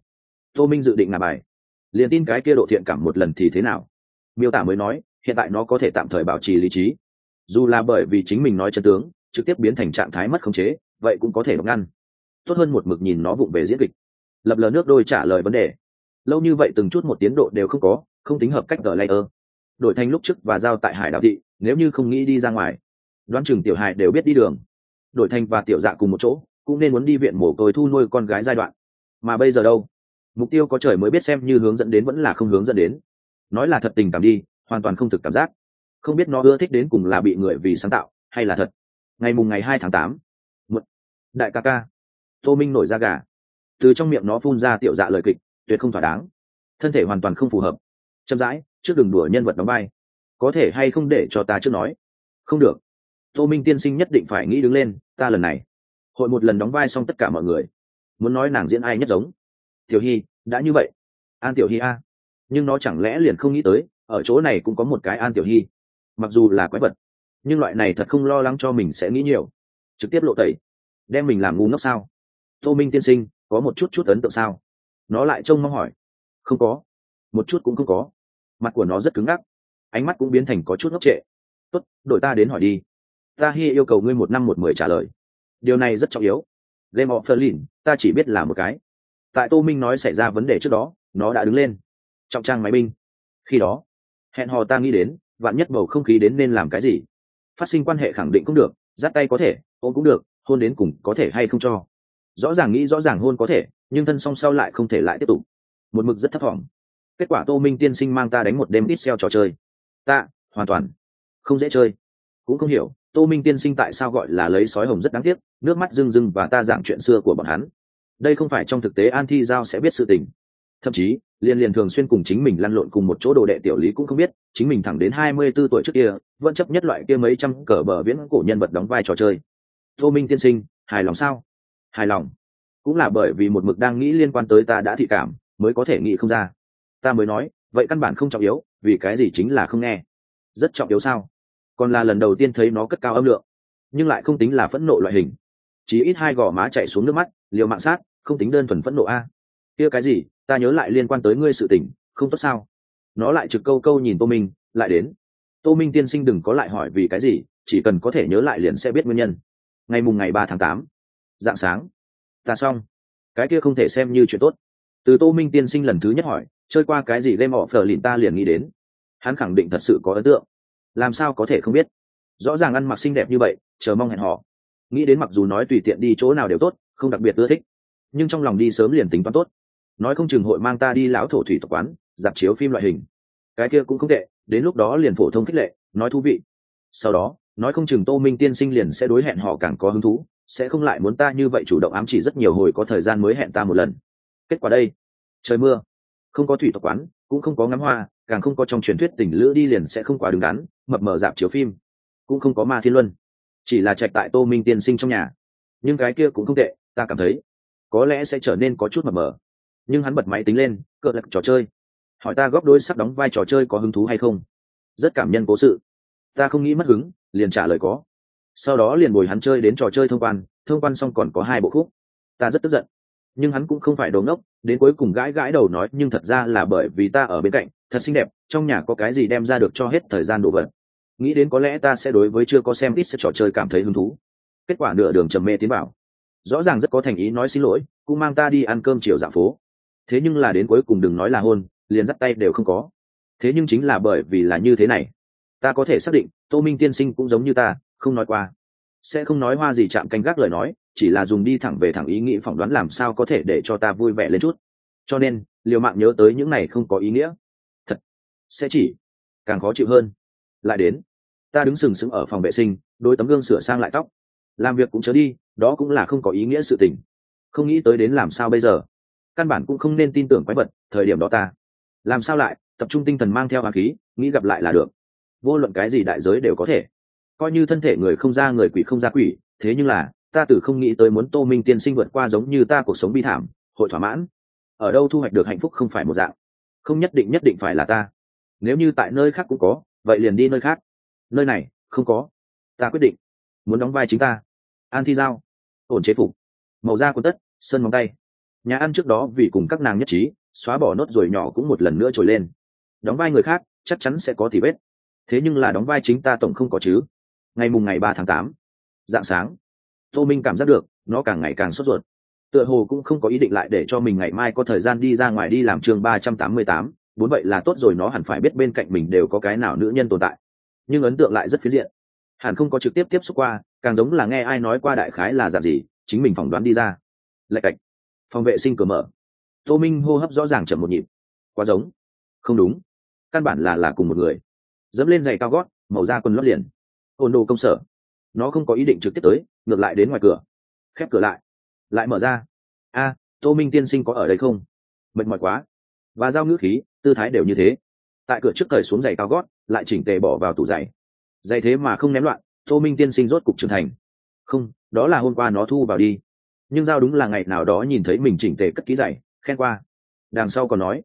tô minh dự định ngả bài liền tin cái kia độ thiện cảm một lần thì thế nào? Miêu tả mới nói, hiện tại nó có thể tạm thời bảo trì lý trí. Dù là bởi vì chính mình nói chân tướng, trực tiếp biến thành trạng thái mất khống chế, vậy cũng có thể ngăn. Tốt hơn một mực nhìn nó vụng về diễn kịch. Lập lờ nước đôi trả lời vấn đề. Lâu như vậy từng chút một tiến độ đều không có, không tính hợp cách gờ layer. Đổi thành lúc trước và giao tại hải đảo thị, nếu như không nghĩ đi ra ngoài, đoán chừng tiểu hải đều biết đi đường. Đổi thành và tiểu dạ cùng một chỗ, cũng nên muốn đi viện mổ côi thu nuôi con gái giai đoạn. Mà bây giờ đâu? Mục tiêu có trời mới biết xem như hướng dẫn đến vẫn là không hướng dẫn đến. Nói là thật tình cảm đi, hoàn toàn không thực cảm giác. Không biết nó ưa thích đến cùng là bị người vì sáng tạo, hay là thật. Ngày mùng ngày hai tháng tám đại ca ca. Tô minh nổi ra gà. Từ trong miệng nó phun ra tiểu dạ lời kịch, tuyệt không thỏa đáng. Thân thể hoàn toàn không phù hợp. Chậm rãi, trước đường đùa nhân vật đóng vai. Có thể hay không để cho ta trước nói? Không được. Tô minh tiên sinh nhất định phải nghĩ đứng lên, ta lần này. Hội một lần đóng vai xong tất cả mọi người. Muốn nói nàng diễn ai nhất giống tiểu hy, đã như vậy. An tiểu hy a. Nhưng nó chẳng lẽ liền không nghĩ tới, ở chỗ này cũng có một cái an tiểu hy. Mặc dù là quái vật, nhưng loại này thật không lo lắng cho mình sẽ nghĩ nhiều. Trực tiếp lộ tẩy. Đem mình làm ngu ngốc sao? Tô minh tiên sinh, có một chút chút ấn tượng sao? Nó lại trông mong hỏi. Không có. Một chút cũng không có. Mặt của nó rất cứng ngắc. Ánh mắt cũng biến thành có chút ngốc trệ. Tốt đội ta đến hỏi đi. Ta hi yêu cầu ngươi một năm một mười trả lời. Điều này rất trọng yếu. Game of berlin ta chỉ biết là một cái tại tô minh nói xảy ra vấn đề trước đó, nó đã đứng lên. Trọng trang máy binh. Khi đó, hẹn hò ta nghĩ đến, vạn nhất bầu không khí đến nên làm cái gì? Phát sinh quan hệ khẳng định cũng được dắt tay có thể, ôm cũng được, hôn đến cùng có thể hay không cho. Rõ ràng nghĩ rõ ràng hôn có thể, nhưng thân song sau lại không thể lại tiếp tục. Một mực rất thấp thỏm. Kết quả tô minh tiên sinh mang ta đánh một đêm ít xeo trò chơi. Ta, hoàn toàn không dễ chơi. Cũng không hiểu, tô minh tiên sinh tại sao gọi là lấy sói hồng rất đáng tiếc, nước mắt rưng rưng và ta giảng chuyện xưa của bọn hắn đây không phải trong thực tế an thi giao sẽ biết sự tình. Thậm chí, liên liền thường xuyên cùng chính mình lăn lộn cùng một chỗ đồ đệ tiểu lý cũng không biết, chính mình thẳng đến hai mươi 24 tuổi trước kia, vẫn chấp nhất loại kia mấy trăm cờ bờ viễn cổ nhân vật đóng vai trò chơi. Tô minh tiên sinh, hài lòng sao? Hài lòng. Cũng là bởi vì một mực đang nghĩ liên quan tới ta đã thị cảm, mới có thể nghĩ không ra. Ta mới nói, vậy căn bản không trọng yếu, vì cái gì chính là không nghe. Rất trọng yếu sao? Còn là lần đầu tiên thấy nó cất cao âm lượng, nhưng lại không tính là phẫn nộ loại hình. Chỉ ít hai gò má chạy xuống nước mắt liều mạng sát, không tính đơn thuần phẫn nộ a. Kia cái gì? Ta nhớ lại liên quan tới ngươi sự tình, không tốt sao? Nó lại trực câu câu nhìn tô minh, lại đến. Tô minh tiên sinh đừng có lại hỏi vì cái gì, chỉ cần có thể nhớ lại liền sẽ biết nguyên nhân. Ngày mùng ngày ba tháng tám dạng sáng. Ta xong. Cái kia không thể xem như chuyện tốt. Từ tô minh tiên sinh lần thứ nhất hỏi, chơi qua cái gì game họ phờ lìn ta liền nghĩ đến. Hắn khẳng định thật sự có ấn tượng. Làm sao có thể không biết? Rõ ràng ăn mặc xinh đẹp như vậy, chờ mong hẹn họ nghĩ đến mặc dù nói tùy tiện đi chỗ nào đều tốt không đặc biệt ưa thích. Nhưng trong lòng đi sớm liền tính toán tốt. Nói không chừng hội mang ta đi lão thổ thủy tập quán, dạp chiếu phim loại hình. Cái kia cũng không tệ, đến lúc đó liền phổ thông khích lệ, nói thú vị. Sau đó, nói không chừng tô minh tiên sinh liền sẽ đối hẹn họ càng có hứng thú, sẽ không lại muốn ta như vậy chủ động ám chỉ rất nhiều hồi có thời gian mới hẹn ta một lần. Kết quả đây. Trời mưa. Không có thủy tộc quán, cũng không có ngắm hoa, càng không có trong truyền thuyết tình lữ đi liền sẽ không quá đứng đắn, mập mờ dạp chiếu phim. Cũng không có ma thiên luân. Chỉ là trạch tại tô minh tiên sinh trong nhà. Nhưng cái kia cũng không tệ ta cảm thấy có lẽ sẽ trở nên có chút mờ mờ. Nhưng hắn bật máy tính lên cỡ lật trò chơi. Hỏi ta góp đôi sắp đóng vai trò chơi có hứng thú hay không? Rất cảm nhân cố sự. Ta không nghĩ mất hứng, liền trả lời có. Sau đó liền bồi hắn chơi đến trò chơi thông quan thông quan xong còn có hai bộ khúc. Ta rất tức giận. Nhưng hắn cũng không phải đồ ngốc, đến cuối cùng gãi gãi đầu nói, nhưng thật ra là bởi vì ta ở bên cạnh, thật xinh đẹp, trong nhà có cái gì đem ra được cho hết thời gian đồ vật. Nghĩ đến có lẽ ta sẽ đối với chưa có xem ít sẽ trò chơi cảm thấy hứng thú. Kết quả nửa đường trầm mê tiến bảo rõ ràng rất có thành ý nói xin lỗi, cũng mang ta đi ăn cơm chiều dạo phố. Thế nhưng là đến cuối cùng đừng nói là hôn, liền dắt tay đều không có. Thế nhưng chính là bởi vì là như thế này, ta có thể xác định, tô minh tiên sinh cũng giống như ta, không nói qua. Sẽ không nói hoa gì chạm canh gác lời nói, chỉ là dùng đi thẳng về thẳng ý nghĩ phỏng đoán làm sao có thể để cho ta vui vẻ lên chút. Cho nên, liều mạng nhớ tới những này không có ý nghĩa. Thật, sẽ chỉ, càng khó chịu hơn. Lại đến, ta đứng sừng sững ở phòng vệ sinh, đôi tấm gương sửa sang lại tóc. Làm việc cũng chớ đi đó cũng là không có ý nghĩa sự tình. Không nghĩ tới đến làm sao bây giờ? Căn bản cũng không nên tin tưởng quái vật thời điểm đó ta. Làm sao lại, tập trung tinh thần mang theo hoàng khí, nghĩ gặp lại là được. Vô luận cái gì đại giới đều có thể. Coi như thân thể người không ra người quỷ không ra quỷ, thế nhưng là, ta từ không nghĩ tới muốn tô minh tiên sinh vượt qua giống như ta cuộc sống bi thảm, hội thỏa mãn. Ở đâu thu hoạch được hạnh phúc không phải một dạng. Không nhất định nhất định phải là ta. Nếu như tại nơi khác cũng có, vậy liền đi nơi khác. Nơi này, không có. Ta quyết định. Muốn đóng vai chính ta. An thi giao ổn chế phục. Màu da quần tất, sơn móng tay. Nhà ăn trước đó vì cùng các nàng nhất trí, xóa bỏ nốt rồi nhỏ cũng một lần nữa trồi lên. Đóng vai người khác, chắc chắn sẽ có tỉ vết. Thế nhưng là đóng vai chính ta tổng không có chứ. Ngày mùng ngày ba tháng tám, dạng sáng, tô minh cảm giác được, nó càng ngày càng sốt ruột. Tựa hồ cũng không có ý định lại để cho mình ngày mai có thời gian đi ra ngoài đi làm chương ba trăm tám mươi tám bốn vậy là tốt rồi, nó hẳn phải biết bên cạnh mình đều có cái nào nữ nhân tồn tại. Nhưng ấn tượng lại rất phiến diện. Hẳn không có trực tiếp tiếp xúc qua càng giống là nghe ai nói qua đại khái là dạng gì, chính mình phỏng đoán đi ra. Lạch cạch. Phòng vệ sinh cửa mở. Tô minh hô hấp rõ ràng chậm một nhịp. Quá giống. Không đúng. Căn bản là là cùng một người. Dẫm lên giày cao gót, màu da quần lót liền. Ôn đồ công sở. Nó không có ý định trực tiếp tới, ngược lại đến ngoài cửa. Khép cửa lại. Lại mở ra. A, tô minh tiên sinh có ở đây không? Mệt mỏi quá. Và giao ngữ khí, tư thái đều như thế. Tại cửa trước thời xuống giày cao gót, lại chỉnh tề bỏ vào tủ giày. Giày thế mà không ném loạn tô minh tiên sinh rốt cục trưởng thành. Không đó là hôm qua nó thu vào đi. Nhưng giao đúng là ngày nào đó nhìn thấy mình chỉnh tề cất ký dày khen qua. Đằng sau còn nói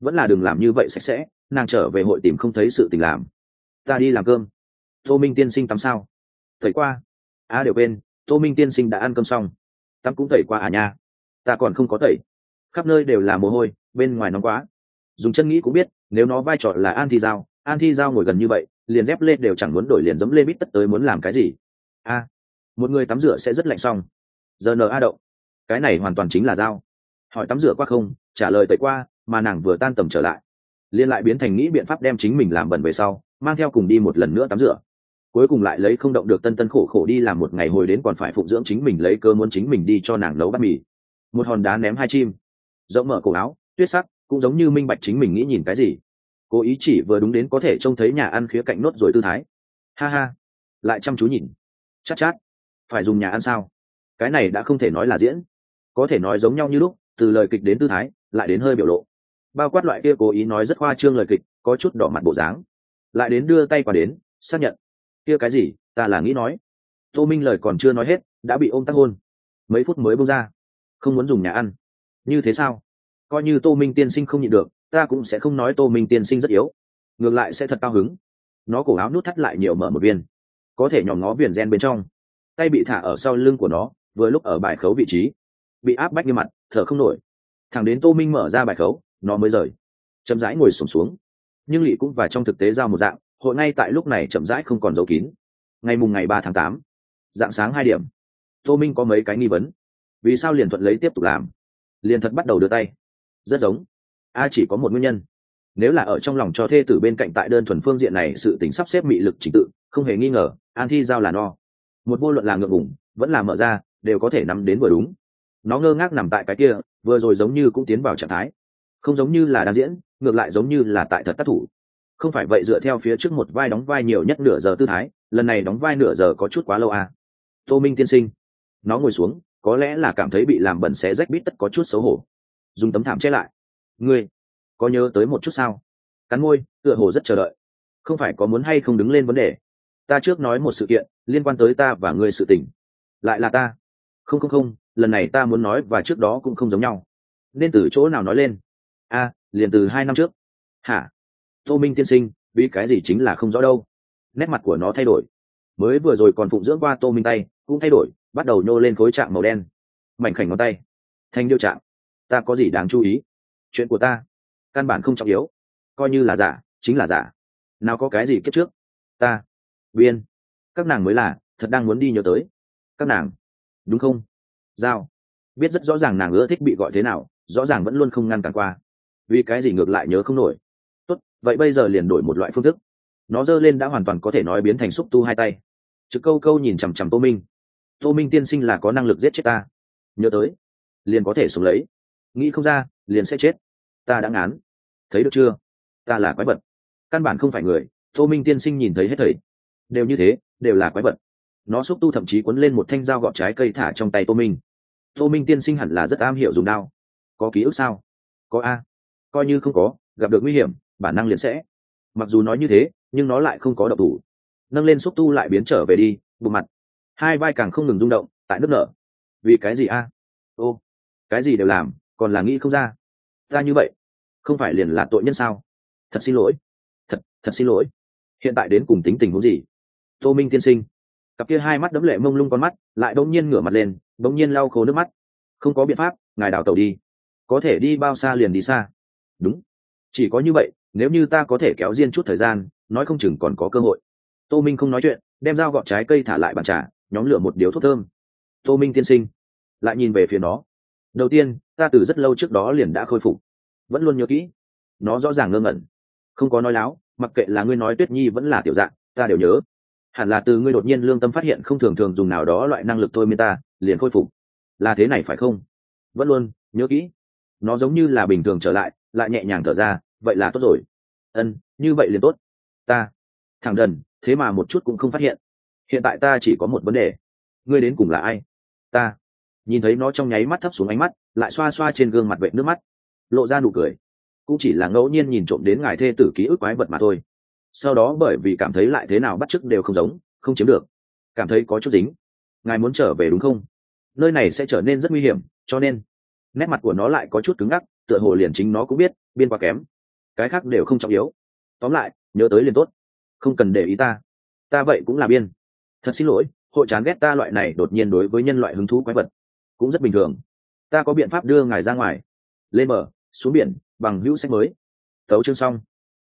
vẫn là đừng làm như vậy sạch sẽ nàng trở về hội tìm không thấy sự tình làm. Ta đi làm cơm. Tô minh tiên sinh tắm sao? Thầy qua. A à, đều bên tô minh tiên sinh đã ăn cơm xong. Tắm cũng tẩy qua à nha. Ta còn không có tẩy. Khắp nơi đều là mồ hôi bên ngoài nóng quá. Dùng chân nghĩ cũng biết nếu nó vai trò là an thi giao an thi giao ngồi gần như vậy liền dép lên đều chẳng muốn đổi liền giấm lê bít tất tới muốn làm cái gì. A, một người tắm rửa sẽ rất lạnh xong. Giờ n a đậu cái này hoàn toàn chính là dao. Hỏi tắm rửa qua không, trả lời tẩy qua, mà nàng vừa tan tầm trở lại. Liên lại biến thành nghĩ biện pháp đem chính mình làm bẩn về sau, mang theo cùng đi một lần nữa tắm rửa. Cuối cùng lại lấy không động được tân tân khổ khổ đi làm một ngày hồi đến còn phải phụng dưỡng chính mình lấy cơ muốn chính mình đi cho nàng nấu bát mì. Một hòn đá ném hai chim. Rộng mở cổ áo, tuyết sắc, cũng giống như minh bạch chính mình nghĩ nhìn cái gì cố ý chỉ vừa đúng đến có thể trông thấy nhà ăn khía cạnh nốt rồi tư thái. Ha ha, lại chăm chú nhìn. Chát chát, phải dùng nhà ăn sao? Cái này đã không thể nói là diễn. Có thể nói giống nhau như lúc, từ lời kịch đến tư thái, lại đến hơi biểu lộ. Bao quát loại kia cố ý nói rất khoa trương lời kịch, có chút đỏ mặt bộ dáng. Lại đến đưa tay qua đến, xác nhận. Kia cái gì, ta là nghĩ nói. Tô minh lời còn chưa nói hết, đã bị ôm tắc hôn. Mấy phút mới bông ra. Không muốn dùng nhà ăn. Như thế sao? Coi như tô minh tiên sinh không nhịn được ta cũng sẽ không nói tô minh tiên sinh rất yếu. Ngược lại sẽ thật cao hứng. Nó cổ áo nút thắt lại nhiều mở một viên. Có thể nhòm ngó viền gen bên trong. Tay bị thả ở sau lưng của nó vừa lúc ở bài khấu vị trí. Bị áp bách như mặt thở không nổi. Thằng đến tô minh mở ra bài khấu nó mới rời. Chậm rãi ngồi sùng xuống, xuống nhưng lỵ cũng và trong thực tế giao một dạng hội ngay tại lúc này chậm rãi không còn dấu kín. Ngày mùng ngày ba tháng tám dạng sáng hai điểm. Tô minh có mấy cái nghi vấn. Vì sao liền thuận lấy tiếp tục làm? Liền thật bắt đầu đưa tay. Rất giống a chỉ có một nguyên nhân. Nếu là ở trong lòng cho thê tử bên cạnh tại đơn thuần phương diện này sự tính sắp xếp mị lực trình tự, không hề nghi ngờ, an thi giao là no. Một vô luận là ngượng ngủng vẫn là mở ra, đều có thể nắm đến vừa đúng. Nó ngơ ngác nằm tại cái kia, vừa rồi giống như cũng tiến vào trạng thái. Không giống như là đang diễn, ngược lại giống như là tại thật tác thủ. Không phải vậy dựa theo phía trước một vai đóng vai nhiều nhất nửa giờ tư thái, lần này đóng vai nửa giờ có chút quá lâu à. tô minh tiên sinh. Nó ngồi xuống, có lẽ là cảm thấy bị làm bẩn xé rách bít tất có chút xấu hổ. Dùng tấm thảm che lại ngươi có nhớ tới một chút sao? Cắn môi, tựa hồ rất chờ đợi. Không phải có muốn hay không đứng lên vấn đề? Ta trước nói một sự kiện liên quan tới ta và ngươi sự tình. Lại là ta. Không không không, lần này ta muốn nói và trước đó cũng không giống nhau. Nên từ chỗ nào nói lên? A, liền từ hai năm trước. Hả? Tô minh tiên sinh vì cái gì chính là không rõ đâu. Nét mặt của nó thay đổi. Mới vừa rồi còn phụng dưỡng qua tô minh tay, cũng thay đổi, bắt đầu nhô lên khối trạng màu đen. Mảnh khảnh ngón tay. Thanh điêu trạng. Ta có gì đáng chú ý? Chuyện của ta. Căn bản không trọng yếu. Coi như là giả, chính là giả. Nào có cái gì kết trước? Ta biên các nàng mới là, thật đang muốn đi nhớ tới. Các nàng, đúng không? Giao. Biết rất rõ ràng nàng ưa thích bị gọi thế nào, rõ ràng vẫn luôn không ngăn cản qua. Vì cái gì ngược lại nhớ không nổi? Tốt, vậy bây giờ liền đổi một loại phương thức. Nó giơ lên đã hoàn toàn có thể nói biến thành xúc tu hai tay. Trực câu câu nhìn chằm chằm tô minh. Tô minh tiên sinh là có năng lực giết chết ta. Nhớ tới. Liền có thể sống lấy. Nghĩ không ra liền sẽ chết. Ta đã ngán. Thấy được chưa? Ta là quái vật. Căn bản không phải người. Tô minh tiên sinh nhìn thấy hết thầy. Đều như thế, đều là quái vật. Nó xúc tu thậm chí quấn lên một thanh dao gọt trái cây thả trong tay tô minh. Tô minh tiên sinh hẳn là rất am hiểu dùng đao. Có ký ức sao? Có a. Coi như không có, gặp được nguy hiểm, bản năng liền sẽ. Mặc dù nói như thế, nhưng nó lại không có độc thủ. Nâng lên xúc tu lại biến trở về đi bộ mặt. Hai vai càng không ngừng rung động, tại nước nở. Vì cái gì a? Ô, cái gì đều làm còn là nghĩ không ra. Ta như vậy, không phải liền là tội nhân sao? Thật xin lỗi. Thật thật xin lỗi. Hiện tại đến cùng tính tình huống gì? Tô minh tiên sinh. Cặp kia hai mắt đấm lệ mông lung con mắt lại bỗng nhiên ngửa mặt lên, bỗng nhiên lau khô nước mắt. Không có biện pháp, ngài đào tàu đi. Có thể đi bao xa liền đi xa. Đúng. Chỉ có như vậy, nếu như ta có thể kéo riêng chút thời gian, nói không chừng còn có cơ hội. Tô minh không nói chuyện, đem dao gọt trái cây thả lại bàn trà, nhóm lửa một điếu thuốc thơm. Tô minh tiên sinh, lại nhìn về phía nó. Đầu tiên ta từ rất lâu trước đó liền đã khôi phục, vẫn luôn nhớ kỹ. Nó rõ ràng ngơ ngẩn. Không có nói láo, mặc kệ là ngươi nói tuyết nhi vẫn là tiểu dạng, ta đều nhớ. Hẳn là từ ngươi đột nhiên lương tâm phát hiện không thường thường dùng nào đó loại năng lực thôi miên ta, liền khôi phục. Là thế này phải không? Vẫn luôn, nhớ kỹ. Nó giống như là bình thường trở lại lại nhẹ nhàng thở ra, vậy là tốt rồi. Ân, như vậy liền tốt. Ta thẳng đần, thế mà một chút cũng không phát hiện. Hiện tại ta chỉ có một vấn đề. Ngươi đến cùng là ai? Ta nhìn thấy nó trong nháy mắt thấp xuống ánh mắt, lại xoa xoa trên gương mặt vệ nước mắt. Lộ ra nụ cười. Cũng chỉ là ngẫu nhiên nhìn trộm đến ngài thê tử ký ức quái vật mà thôi. Sau đó bởi vì cảm thấy lại thế nào bắt chước đều không giống, không chiếm được. Cảm thấy có chút dính. Ngài muốn trở về đúng không? Nơi này sẽ trở nên rất nguy hiểm, cho nên nét mặt của nó lại có chút cứng ngắc, tựa hồ liền chính nó cũng biết, biên quá kém. Cái khác đều không trọng yếu. Tóm lại, nhớ tới liền tốt. Không cần để ý ta. Ta vậy cũng là biên. Thật xin lỗi, hội chán ghét ta loại này đột nhiên đối với nhân loại hứng thú quái vật cũng rất bình thường. Ta có biện pháp đưa ngài ra ngoài. Lên bờ, xuống biển, bằng hữu sách mới. Tấu chương xong.